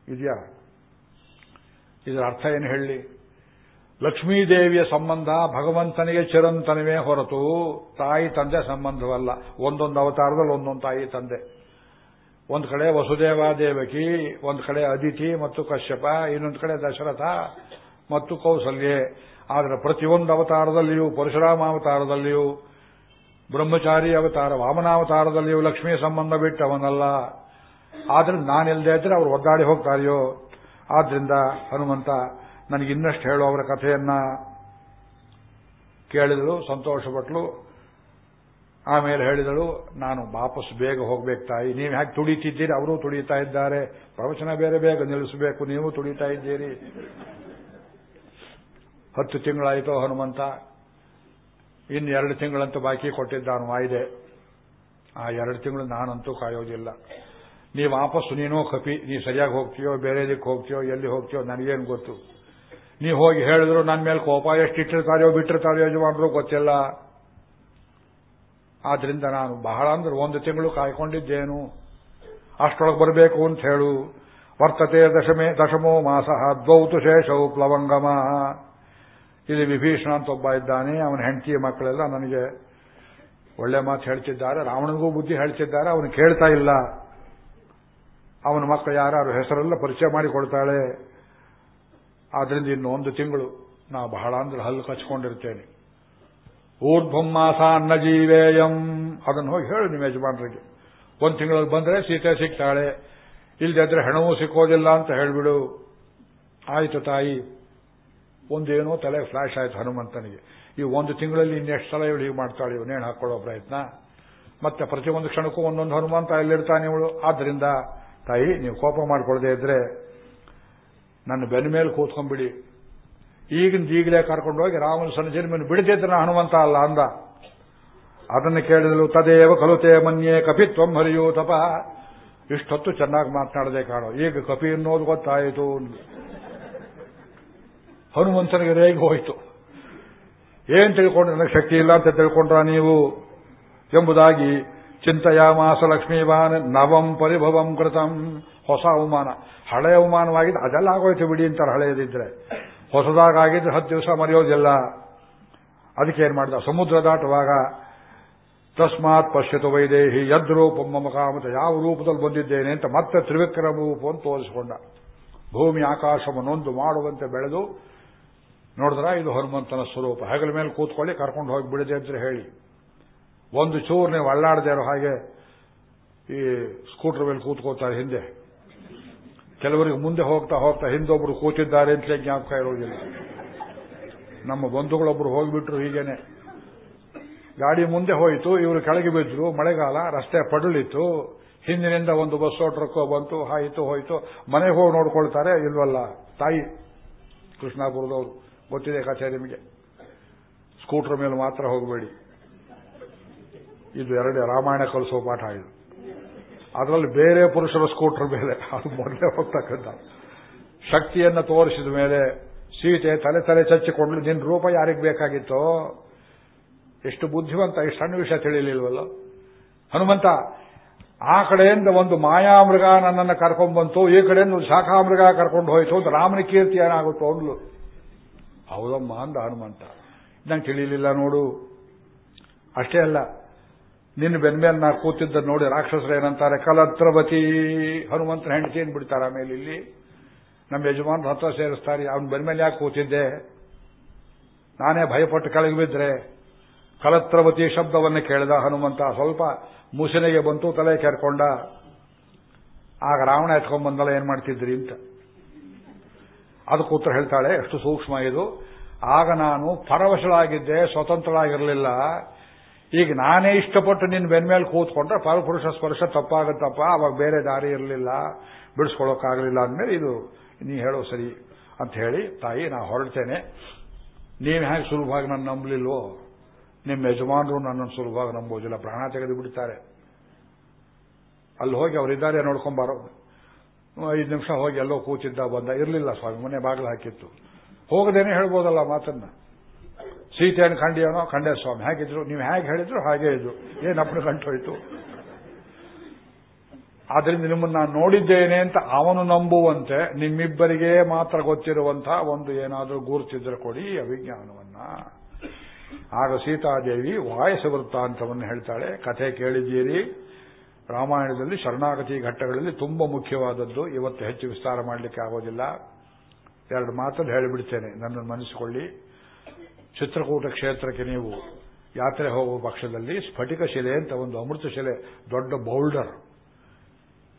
ಇದೆಯಾ? ಇದರ ಅರ್ಥ ಏನು ಹೇಳಿ? ಲಕ್ಷ್ಮೀದೇವಿಯ ಸಂಬಂಧ ಭಗವಂತನಿಗೆ ಚಿರಂತನವೇ ಹೊರತು ತಾಯಿ ತಂದೆ ಸಂಬಂಧವಲ್ಲ. ಒಂದೊಂದು ಅವತಾರದಲ್ಲಿ ಒಂದೊಂದು ತಾಯಿ ತಂದೆ. ಒಂದು ಕಡೆ ವಸುದೇವಾದೇವಕಿ ಒಂದು ಕಡೆ ಅದಿತಿ ಮತ್ತು ಕಶ್ಯಪ, ಇನ್ನೊಂದು ಕಡೆ ದಶರಥ ಮತ್ತು ಕೌಸಲ್ಯೆ. ಆದರೆ ಪ್ರತಿಯೊಂದು ಅವತಾರದಲ್ಲಿಯೂ, ಪರಶುರಾಮ ಅವತಾರದಲ್ಲಿಯೂ, ಬ್ರಹ್ಮಚಾರಿ ಅವತಾರ ವಾಮನಾವತಾರದಲ್ಲಿಯೂ ಲಕ್ಷ್ಮೀ ಸಂಬಂಧ ಬಿಟ್ಟವನಲ್ಲ. ಆದ್ರಿಂದ ನಾನಿಲ್ಲದೆ ಇದ್ರೆ ಅವರು ಒದ್ದಾಡಿ ಹೋಗ್ತಾರೆಯೋ? ಆದ್ರಿಂದ ಹನುಮಂತ ನನಗೆ ಇನ್ನಷ್ಟು ಹೇಳೋ ಅವರ ಕಥೆಯನ್ನ. ಕೇಳಿದಳು, ಸಂತೋಷಪಟ್ಲು. ಆಮೇಲೆ ಹೇಳಿದಳು, ನಾನು ವಾಪಸ್ ಬೇಗ ಹೋಗ್ಬೇಕು ತಾಯಿ. ನೀವು ಯಾಕೆ ತುಡಿತಿದ್ದೀರಿ? ಅವರು ತುಡಿತಾ ಇದ್ದಾರೆ. ಪ್ರವಚನ ಬೇರೆ ಬೇಗ ನಿಲ್ಲಿಸಬೇಕು. ನೀವು ತುಡಿತಾ ಇದ್ದೀರಿ. ಹತ್ತು ತಿಂಗಳಾಯಿತು ಹನುಮಂತ. ಇನ್ನು ಎರಡು ತಿಂಗಳಂತೂ ಬಾಕಿ ಕೊಟ್ಟಿದ್ದಾನು ವಾಯ್ದೆ ಆ ಎರಡು ತಿಂಗಳು ನಾನಂತೂ ಕಾಯೋದಿಲ್ಲ. ನೀ ವಾಪಸ್ಸು ನೀನೋ ಕಪಿ, ನೀ ಸರಿಯಾಗಿ ಹೋಗ್ತೀಯೋ, ಬೇರೆ ದಿಕ್ಕೆ ಹೋಗ್ತೀಯೋ, ಎಲ್ಲಿ ಹೋಗ್ತೀಯೋ ನನಗೇನು ಗೊತ್ತು. ನೀ ಹೋಗಿ ಹೇಳಿದ್ರು ನನ್ನ ಮೇಲೆ ಕೋಪ, ಎಷ್ಟು ಇಟ್ಟಿರ್ತಾರೆಯೋ, ಬಿಟ್ಟಿರ್ತಾರೆಯೋ ಯಜಮಾನರು ಗೊತ್ತಿಲ್ಲ. ಆದ್ರಿಂದ ನಾನು ಬಹಳ ಅಂದ್ರೆ ಒಂದು ತಿಂಗಳು ಕಾಯ್ಕೊಂಡಿದ್ದೇನು. ಅಷ್ಟೊಳಗೆ ಬರಬೇಕು ಅಂತ ಹೇಳು. ವರ್ತತೆ ದಶಮೇ, ದಶಮೋ ಮಾಸ ದ್ವೌತು ಶೇಷವು ಪ್ಲವಂಗಮ. ಇಲ್ಲಿ ವಿಭೀಷಣ ಅಂತ ಒಬ್ಬ ಇದ್ದಾನೆ, ಅವನ ಹೆಂಡತಿಯ ಮಕ್ಕಳೆಲ್ಲ ನನಗೆ ಒಳ್ಳೆ ಮಾತು ಹೇಳ್ತಿದ್ದಾರೆ. ರಾವಣನಿಗೂ ಬುದ್ಧಿ ಹೇಳ್ತಿದ್ದಾರೆ, ಅವನು ಕೇಳ್ತಾ ಇಲ್ಲ. ಅವನ ಮಕ್ಕಳು ಯಾರು ಹೆಸರೆಲ್ಲ ಪರಿಚಯ ಮಾಡಿಕೊಡ್ತಾಳೆ. ಆದ್ರಿಂದ ಇನ್ನು ಒಂದು ತಿಂಗಳು ನಾ ಬಹಳ ಅಂದ್ರೆ ಹಲ್ಲು ಕಚ್ಕೊಂಡಿರ್ತೇನೆ. ಊರ್ಧ್ವಂ ಮಾಸ ಅನ್ನ ಜೀವೇಯಂ. ಅದನ್ನು ಹೋಗಿ ಹೇಳು ನಿಮ್ಮ ಯಜಮಾನರಿಗೆ. ಒಂದು ತಿಂಗಳಲ್ಲಿ ಬಂದ್ರೆ ಸೀತೆ ಸಿಗ್ತಾಳೆ. ಇಲ್ದಿದ್ರೆ ಹೆಣವೂ ಸಿಕ್ಕೋದಿಲ್ಲ ಅಂತ ಹೇಳಿಬಿಡು. ಆಯಿತು ತಾಯಿ. ಒಂದೇನೋ ತಲೆ ಫ್ಲಾಶ್ ಆಯ್ತು ಹನುಮಂತನಿಗೆ. ಈ ಒಂದು ತಿಂಗಳಲ್ಲಿ ಇನ್ನೆಷ್ಟು ಸಲ ಇವಳು ಹೀಗೆ ಮಾಡ್ತಾಳೆ ಇವಳು, ನೇಣು ಹಾಕೊಳ್ಳೋ ಪ್ರಯತ್ನ? ಮತ್ತೆ ಪ್ರತಿಯೊಂದು ಕ್ಷಣಕ್ಕೂ ಒಂದೊಂದು ಹನುಮಂತ ಎಲ್ಲಿರ್ತಾನೆ ಇವಳು? ಆದ್ದರಿಂದ ತಾಯಿ, ನೀವು ಕೋಪ ಮಾಡಿಕೊಳ್ಳದೆ ಇದ್ರೆ ನನ್ನ ಬೆನ್ನ ಮೇಲೆ ಕೂತ್ಕೊಂಡ್ಬಿಡಿ. ಈಗಿನ ಈಗಲೇ ಕರ್ಕೊಂಡೋಗಿ ರಾಮನ ಸನ್ನಿಧಿಯಲ್ಲಿ ಬಿಡದಿದ್ರೆ ಹನುಮಂತ ಅಲ್ಲ ಅಂದ. ಅದನ್ನು ಕೇಳಿದಳು, ತದೇವ ಕಲುತೆ ಮನ್ಯೆ ಕಪಿತ್ವಂ ಹರಿಯೋ ತಪ ಇಷ್ಟೊತ್ತು ಚೆನ್ನಾಗಿ ಮಾತನಾಡದೆ ಕಾಣೋ. ಈಗ ಕಪಿ ಅನ್ನೋದು ಗೊತ್ತಾಯಿತು. ಹನುಮಂತನಿಗೆ ರೇಗಿ ಹೋಯಿತು. ಏನ್ ತಿಳ್ಕೊಂಡ್ರೆ ನನಗೆ ಶಕ್ತಿ ಇಲ್ಲ ಅಂತ ತಿಳ್ಕೊಂಡ್ರ ನೀವು? ಎಂಬುದಾಗಿ ಚಿಂತೆಯಾಮಾಸ ಲಕ್ಷ್ಮೀವಾನ್ ನವಂ ಪರಿಭವಂ ಕೃತಂ. ಹೊಸ ಅವಮಾನ. ಹಳೆ ಅವಮಾನವಾಗಿದ್ದು ಅದೆಲ್ಲ ಆಗೋಯ್ತು ಬಿಡಿ ಅಂತಾರೆ ಹಳೆಯದಿದ್ರೆ. ಹೊಸದಾಗಿದ್ರೆ ಹತ್ತು ದಿವಸ ಮರೆಯೋದಿಲ್ಲ. ಅದಕ್ಕೆ ಏನ್ ಮಾಡಿದ? ಸಮುದ್ರ ದಾಟುವಾಗ ತಸ್ಮಾತ್ ಪಶ್ಯತು ವೈದೇಹಿ ಯದ್ರೂಪಂ ಮಮ ಕಾಮತ. ಯಾವ ರೂಪದಲ್ಲಿ ಬಂದಿದ್ದೇನೆ ಅಂತ ಮತ್ತೆ ತ್ರಿವಿಕ್ರಮ ರೂಪ ಅಂತ ತೋರಿಸಿಕೊಂಡ. ಭೂಮಿ ಆಕಾಶವನ್ನೊಂದು ಮಾಡುವಂತೆ ಬೆಳೆದು ನೋಡಿದ್ರ ಇದು ಹನುಮಂತನ ಸ್ವರೂಪ. ಹೆಗಲ ಮೇಲೆ ಕೂತ್ಕೊಳ್ಳಿ, ಕರ್ಕೊಂಡು ಹೋಗಿ ಬಿಡದೆ ಅಂತ ಹೇಳಿ. ಒಂದು ಚೂರು ನೀವು ಅಲ್ಲಾಡದೆ ಇರೋ ಹಾಗೆ ಈ ಸ್ಕೂಟರ್ ಮೇಲೆ ಕೂತ್ಕೋತಾರೆ ಹಿಂದೆ. ಕೆಲವರಿಗೆ ಮುಂದೆ ಹೋಗ್ತಾ ಹೋಗ್ತಾ ಹಿಂದೊಬ್ರು ಕೂತಿದ್ದಾರೆ ಅಂತಲೇ ಜ್ಞಾಪಕ ಇರೋದಿಲ್ಲ. ನಮ್ಮ ಬಂಧುಗಳೊಬ್ರು ಹೋಗಿಬಿಟ್ರು ಹೀಗೇನೆ. ಗಾಡಿ ಮುಂದೆ ಹೋಯಿತು, ಇವರು ಕೆಳಗೆ ಬಿದ್ದರು ಮಳೆಗಾಲ, ರಸ್ತೆ ಪಡಲಿತ್ತು, ಹಿಂದಿನಿಂದ ಒಂದು ಬಸ್ಸೋ ಟ್ರಕ್ಕೋ ಬಂತು ಹಾಯಿತು ಹೋಯಿತು, ಮನೆಗೆ ಹೋಗಿ ನೋಡ್ಕೊಳ್ತಾರೆ, ಇಲ್ವಲ್ಲ, ತಾಯಿ ಕೃಷ್ಣಾಪುರದವರು. ಗೊತ್ತಿದೆ ಕಥೆ ನಿಮಗೆ. ಸ್ಕೂಟರ್ ಮೇಲೆ ಮಾತ್ರ ಹೋಗಬೇಡಿ. ಇದು ಎರಡೇ ರಾಮಾಯಣ ಕಲಿಸೋ ಪಾಠ ಇದು. ಅದರಲ್ಲಿ ಬೇರೆ ಪುರುಷರ ಸ್ಕೂಟರ್ ಮೇಲೆ, ಅದು ಮೊದಲೇ ಹೋಗ್ತಕ್ಕಂಥ. ಶಕ್ತಿಯನ್ನು ತೋರಿಸಿದ ಮೇಲೆ ಸೀತೆ ತಲೆ ತಲೆ ಚಚ್ಚಿಕೊಂಡು ನಿನ್ನ ರೂಪ ಯಾರಿಗೆ ಬೇಕಾಗಿತ್ತೋ? ಎಷ್ಟು ಬುದ್ಧಿವಂತ, ಎಷ್ಟು ಸಣ್ಣ ವಿಷಯ ತಿಳಿಲಿಲ್ವಲ್ಲ? ಹನುಮಂತ, ಆ ಕಡೆಯಿಂದ ಒಂದು ಮಾಯಾಮೃಗ ನನ್ನನ್ನು ಕರ್ಕೊಂಡ್ಬಂತು ಈ ಕಡೆಯಿಂದ ಒಂದು ಶಾಖಾಮೃಗ ಕರ್ಕೊಂಡು ಹೋಯ್ತು ಅಂತ ರಾಮನ ಕೀರ್ತಿ ಏನಾಗುತ್ತೋ ಅಂದ್ಲು. ಹೌದಮ್ಮ ಅಂದ ಹನುಮಂತ. ನಂಗೆ ತಿಳಿಲಿಲ್ಲ ನೋಡು. ಅಷ್ಟೇ ಅಲ್ಲ, ನಿನ್ನ ಬೆನ್ಮೇಲೆ ನಾ ಕೂತಿದ್ದ ನೋಡಿ ರಾಕ್ಷಸರು ಏನಂತಾರೆ, ಕಲತ್ರವತಿ ಹನುಮಂತನ ಹೆಂಡತಿ ಏನು ಬಿಡ್ತಾರೆ ಆಮೇಲೆ ಇಲ್ಲಿ? ನಮ್ಮ ಯಜಮಾನ್ರ ಹತ್ರ ಸೇರಿಸ್ತಾರೆ, ಅವನ ಬೆನ್ಮೇಲೆ ಯಾಕೆ ಕೂತಿದ್ದೆ? ನಾನೇ ಭಯಪಟ್ಟು ಕೆಳಗೆ ಬಿದ್ದರೆ ಕಲತ್ರವತಿ ಶಬ್ದವನ್ನು ಕೇಳಿದ ಹನುಮಂತ, ಸ್ವಲ್ಪ ಮುಸಿನೆಗೆ ಬಂತು ತಲೆ ಕೆರ್ಕೊಂಡ. ಆಗ ರಾವಣ ಎತ್ಕೊಂಡ್ ಬಂದಲ್ಲ, ಏನ್ ಮಾಡ್ತಿದ್ರಿ ಅಂತ. ಅದಕ್ಕೆ ಉತ್ತರ ಹೇಳ್ತಾಳೆ, ಎಷ್ಟು ಸೂಕ್ಷ್ಮ ಇದು. ಆಗ ನಾನು ಪರವಶಳಾಗಿದ್ದೆ, ಸ್ವತಂತ್ರಳಾಗಿರಲಿಲ್ಲ. ಈಗ ನಾನೇ ಇಷ್ಟಪಟ್ಟು ನಿನ್ನ ಬೆನ್ಮೇಲೆ ಕೂತ್ಕೊಂಡ್ರೆ ಪರಪುರುಷ ಸ್ಪರ್ಶ ತಪ್ಪಾಗುತ್ತಪ್ಪ, ಅವಾಗ ಬೇರೆ ದಾರಿ ಇರಲಿಲ್ಲ ಬಿಡಿಸ್ಕೊಳ್ಳೋಕ್ಕಾಗಲಿಲ್ಲ ಅಂದಮೇಲೆ ಇದು ನೀ ಹೇಳೋ ಸರಿ ಅಂತ ಹೇಳಿ, ತಾಯಿ, ನಾ ಹೊರಡ್ತೇನೆ. ನೀವು ಹೇಗೆ ಸುಲಭವಾಗಿ ನನ್ನ ನಂಬಲಿಲ್ವೋ? ನಿಮ್ಮ ಯಜಮಾನರು ನನ್ನನ್ನು ಸುಲಭವಾಗಿ ನಂಬೋದಿಲ್ಲ ಪ್ರಾಣ ತೆಗೆದು ಬಿಡ್ತಾರೆ. ಅಲ್ಲಿ ಹೋಗಿ ಅವರಿದ್ದಾರೆ ನೋಡ್ಕೊಂಬಾರೋ. ಐದು ನಿಮಿಷ ಹೋಗಿ ಎಲ್ಲೋ ಕೂತಿದ್ದ, ಬಂದ. ಇರಲಿಲ್ಲ ಸ್ವಾಮಿ, ಮನೆ ಬಾಗಿಲು ಹಾಕಿತ್ತು. ಹೋಗದೇನೆ ಹೇಳ್ಬೋದಲ್ಲ ಮಾತನ್ನ. ಸೀತೆಯನ್ನು ಕಂಡಿಯನೋ? ಕಂಡೆ ಸ್ವಾಮಿ. ಹೇಗಿದ್ರು, ನೀವು ಹೇಗೆ ಹೇಳಿದ್ರು ಹಾಗೆ ಇದ್ರು ಏನಪ್ಪನ ಕಂಠೋಯ್ತು ಆದ್ರಿಂದ ನಿಮ್ಮನ್ನು ನಾನು ನೋಡಿದ್ದೇನೆ ಅಂತ ಅವನು ನಂಬುವಂತೆ ನಿಮ್ಮಿಬ್ಬರಿಗೆ ಮಾತ್ರ ಗೊತ್ತಿರುವಂತಹ ಒಂದು ಏನಾದರೂ ಗುರುತಿದ್ರೆ ಕೊಡಿ ಅವಿಜ್ಞಾನವನ್ನ ಆಗ ಸೀತಾದೇವಿ ವಾಯಸ ವೃತ್ತಾಂತವನ್ನು ಹೇಳ್ತಾಳೆ. ಕಥೆ ಕೇಳಿದ್ದೀರಿ. ರಾಮಾಯಣದಲ್ಲಿ ಶರಣಾಗತಿ ಘಟ್ಟಗಳಲ್ಲಿ ತುಂಬಾ ಮುಖ್ಯವಾದದ್ದು. ಇವತ್ತು ಹೆಚ್ಚು ವಿಸ್ತಾರ ಮಾಡಲಿಕ್ಕೆ ಆಗೋದಿಲ್ಲ. ಎರಡು ಮಾತಲ್ಲಿ ಹೇಳಿಬಿಡ್ತೇನೆ. ನನ್ನನ್ನು ಮನಸ್ಸಿಕೊಳ್ಳಿ. ಚಿತ್ರಕೂಟ ಕ್ಷೇತ್ರಕ್ಕೆ ನೀವು ಯಾತ್ರೆ ಹೋಗುವ ಪಕ್ಷದಲ್ಲಿ ಸ್ಫಟಿಕ ಶಿಲೆ ಅಂತ ಒಂದು ಅಮೃತ ಶಿಲೆ, ದೊಡ್ಡ ಬೌಲ್ಡರ್.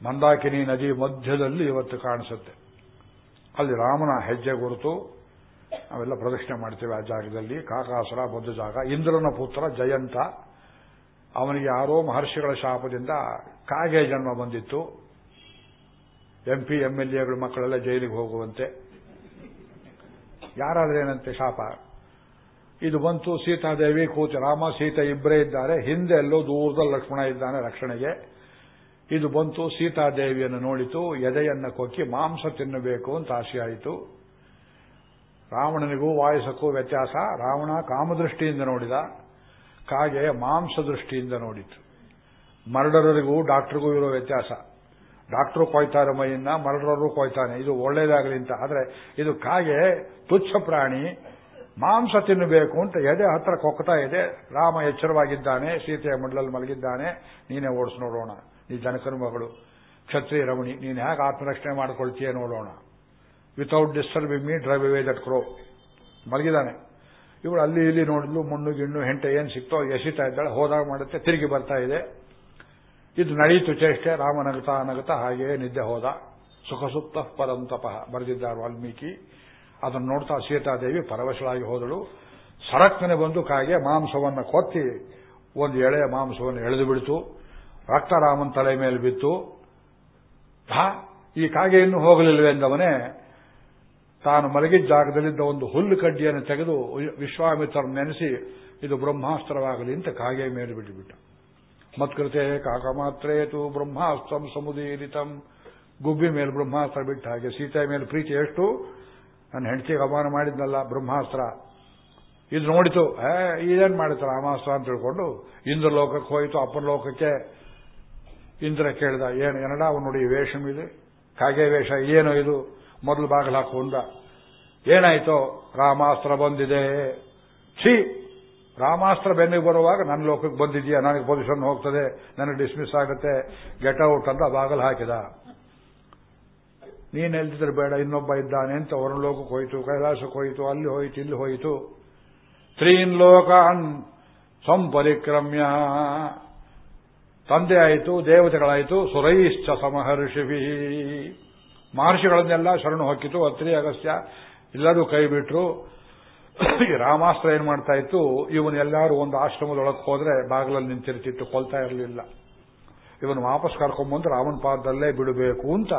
ಮಂದಾಕಿನಿ ನದಿ ಮಧ್ಯದಲ್ಲಿ ಇವತ್ತು ಕಾಣಿಸುತ್ತೆ. ಅಲ್ಲಿ ರಾಮನ ಹೆಜ್ಜೆ ಗುರುತು. ನಾವೆಲ್ಲ ಪ್ರದಕ್ಷಿಣೆ ಮಾಡ್ತೇವೆ ಆ ಜಾಗದಲ್ಲಿ. ಕಾಕಾಸುರ, ಬದ್ಧ ಜಾಗ. ಇಂದ್ರನ ಪುತ್ರ ಜಯಂತ. ಅವನಿಗೆ ಯಾರೋ ಮಹರ್ಷಿಗಳ ಶಾಪದಿಂದ ಕಾಗೆ ಜನ್ಮ ಬಂದಿತ್ತು. ಎಂ ಪಿ ಎಂ ಎಲ್ ಎಗಳು ಮಕ್ಕಳೆಲ್ಲ ಜೈಲಿಗೆ ಹೋಗುವಂತೆ. ಯಾರಾದ್ರೇನಂತೆ ಶಾಪ? ಇದು ಬಂತು, ಸೀತಾದೇವಿ ಕೂತು, ರಾಮ, ಸೀತಾ ಇಬ್ಬರೇ ಇದ್ದಾರೆ. ಹಿಂದೆ ಎಲ್ಲೋ ದೂರದಲ್ಲಿ ಲಕ್ಷ್ಮಣ ಇದ್ದಾನೆ ರಕ್ಷಣೆಗೆ. ಇದು ಬಂತು, ಸೀತಾದೇವಿಯನ್ನು ನೋಡಿತು, ಎದೆಯನ್ನು ಕೊಕ್ಕಿ ಮಾಂಸ ತಿನ್ನಬೇಕು ಅಂತ ಆಸೆಯಾಯಿತು ರಾವಣನಿಗೂ ವಾಯಸಕ್ಕೂ ವ್ಯತ್ಯಾಸ. ರಾವಣ ಕಾಮದೃಷ್ಟಿಯಿಂದ ನೋಡಿದ. ಕಾಗೆ ಮಾಂಸ ದೃಷ್ಟಿಯಿಂದ ನೋಡಿತು ಮರ್ಡರರಿಗೂ ಡಾಕ್ಟರ್ಗೂ ಇರೋ ವ್ಯತ್ಯಾಸ. ಡಾಕ್ಟರ್ ಕೊಯ್ತಾರೆ ಮೈಯನ್ನ ಮರ್ಡರರು ಕೊಯ್ತಾನೆ. ಇದು ಒಳ್ಳೇದಾಗಲಿ ಅಂತ. ಆದರೆ ಇದು ಕಾಗೆ ತುಚ್ಛ ಪ್ರಾಣಿ, ಮಾಂಸ ತಿನ್ನಬೇಕು ಅಂತ ಎದೆ ಹತ್ರ ಕೊಕ್ತಾ ಇದೆ. ರಾಮ ಎಚ್ಚರವಾಗಿದ್ದಾನೆ, ಸೀತೆಯ ಮಡ್ಲಲ್ಲಿ ಮಲಗಿದ್ದಾನೆ. ನೀನೇ ಓಡಿಸ್ ನೋಡೋಣ. ನೀ ಜನಕನ ಮಗಳು. ಕ್ಷತ್ರಿಯ ರಮಣಿ, ನೀನು ಹೇಗೆ ಆತ್ಮರಕ್ಷಣೆ ಮಾಡ್ಕೊಳ್ತೀಯ ನೋಡೋಣ. Without disturbing me drive away that crow ಮಲಗಿದ್ದಾನೆ. ಇವಳು ಅಲ್ಲಿ ಇಲ್ಲಿ ನೋಡಿದ್ಲು, ಮಣ್ಣು, ಗಿಣ್ಣು, ಹೆಂಟೆ, ಏನು ಸಿಕ್ತೋ, ಎಸಿತಾ ಇದ್ದಾಳೆ, ಹೋದಾಗ ಮಾಡುತ್ತೆ, ತಿರುಗಿ ಬರ್ತಾ ಇದೆ. ಇದು ನಡೆಯಿತು ಚೇಷ್ಟೆ ರಾಮ ನಗತಾ ಹಾಗೆಯೇ ನಿದ್ದೆ ಹೋದ. ಸುಖಸುಪ್ತ ಪರಂತಪಃ ಬರೆದಿದ್ದಾರೆ ವಾಲ್ಮೀಕಿ. ಅದನ್ನು ನೋಡ್ತಾ ಸೀತಾದೇವಿ ಪರವಶಳಾಗಿ ಹೋದಳು. ಸರಕ್ಕನೆ ಬಂದು ಕಾಗೆ ಮಾಂಸವನ್ನು ಕೊತ್ತಿ, ಒಂದು ಎಳೆಯ ಮಾಂಸವನ್ನು ಎಳೆದು ಬಿಡ್ತು. ರಕ್ತರಾಮನ್ ತಲೆ ಮೇಲೆ ಬಿತ್ತು. ಈ ಕಾಗೆ ಇನ್ನೂ ಹೋಗಲಿಲ್ಲವೆ ಎಂದವನೇ ತಾನು ಮಲಗಿದ ಜಾಗದಲ್ಲಿದ್ದ ಒಂದು ಹುಲ್ಲು ಕಡ್ಡಿಯನ್ನು ತೆಗೆದು ವಿಶ್ವಾಮಿತ್ರ ನೆನೆಸಿ, ಇದು ಬ್ರಹ್ಮಾಸ್ತ್ರವಾಗಲಿ ಅಂತ ಕಾಗೆ ಮೇಲೆ ಬಿಟ್ಟುಬಿಟ್ಟ. ಮತ್ಕೃತೆ ಕಾಕಮಾತ್ರೇತು ಬ್ರಹ್ಮಾಸ್ತ್ರಂ ಸಮುದೀರಿತಂ. ಗುಬ್ಬಿ ಮೇಲೆ ಬ್ರಹ್ಮಾಸ್ತ್ರ ಬಿಟ್ಟ ಹಾಗೆ ಸೀತೆ ಮೇಲೆ ಪ್ರೀತಿ ಎಷ್ಟು? ನನ್ನ ಹೆಂಡತಿಗೆ ಅವಮಾನ ಮಾಡಿದ್ನಲ್ಲ, ಬ್ರಹ್ಮಾಸ್ತ್ರ. ಇದು ನೋಡಿತು ಇದೇನ್ ಮಾಡಿತು ರಾಮಾಸ್ತ್ರ ಅಂತ ತಿಳ್ಕೊಂಡು ಇಂದ್ರ ಲೋಕಕ್ಕೆ ಹೋಯಿತು ಅಪ್ಪನ ಲೋಕಕ್ಕೆ ಇಂದ್ರ ಕೇಳಿದ, ಏನು, ಏನಡ ಅವನು ನೋಡಿ ವೇಷಮಿದೆ ಕಾಗೆ ವೇಷ, ಏನು ಇದು? ಮೊದಲು ಬಾಗಿಲು ಅಂದ ಏನಾಯ್ತೋ? ರಾಮಾಸ್ತ್ರ ಬಂದಿದೆ. ಛೀ! ರಾಮಾಸ್ತ್ರ ಬೆನ್ನಿಗೆ ಬರುವಾಗ ನನ್ನ ಲೋಕಕ್ಕೆ ಬಂದಿದೆಯಾ ನನಗೆ ಪೊಸಿಷನ್ ಹೋಗ್ತದೆ. ನನಗೆ ಡಿಸ್ಮಿಸ್ ಆಗುತ್ತೆ. ಗೆಟ್ ಔಟ್ ಅಂತ ಬಾಗಲು ಹಾಕಿದ. ನೀನ್ ಎಲ್ದಿದ್ರೆ ಬೇಡ, ಇನ್ನೊಬ್ಬ ಇದ್ದಾನೆ ಅಂತ ಹೊರ ಲೋಕಕ್ಕೆ ಹೋಯಿತು, ಕೈಲಾಸಕ್ಕೆ ಹೋಯಿತು, ಅಲ್ಲಿ ಹೋಯಿತು, ಇಲ್ಲಿ ಹೋಯಿತು. ತ್ರೀನ್ ಲೋಕಾನ್ ಸಂಪರಿಕ್ರಮ್ಯ. ತಂದೆ ಆಯಿತು, ದೇವತೆಗಳಾಯಿತು, ಸುರೈಶ್ಚ ಸಮಹರ್ಷಿಭಿ. ಮಹರ್ಷಿಗಳನ್ನೆಲ್ಲ ಶರಣು ಹೊಕ್ಕಿತು ಅತ್ರಿ ಅಗಸ್ತ್ಯ ಎಲ್ಲರೂ ಕೈ ಬಿಟ್ರು. ರಾಮಾಸ್ತ್ರ ಏನ್ ಮಾಡ್ತಾ ಇತ್ತು ಇವನ್ನೆಲ್ಲರೂ ಒಂದು ಆಶ್ರಮದೊಳಗೆ ಹೋದ್ರೆ ಬಾಗಿಲಲ್ಲಿ ನಿಂತಿರ್ತಿತ್ತು, ಕೊಲ್ತಾ ಇರಲಿಲ್ಲ. ಇವನು ವಾಪಸ್ ಕರ್ಕೊಂಡ್ಬಂದು ರಾಮನ ಪಾದದಲ್ಲೇ ಬಿಡಬೇಕು ಅಂತ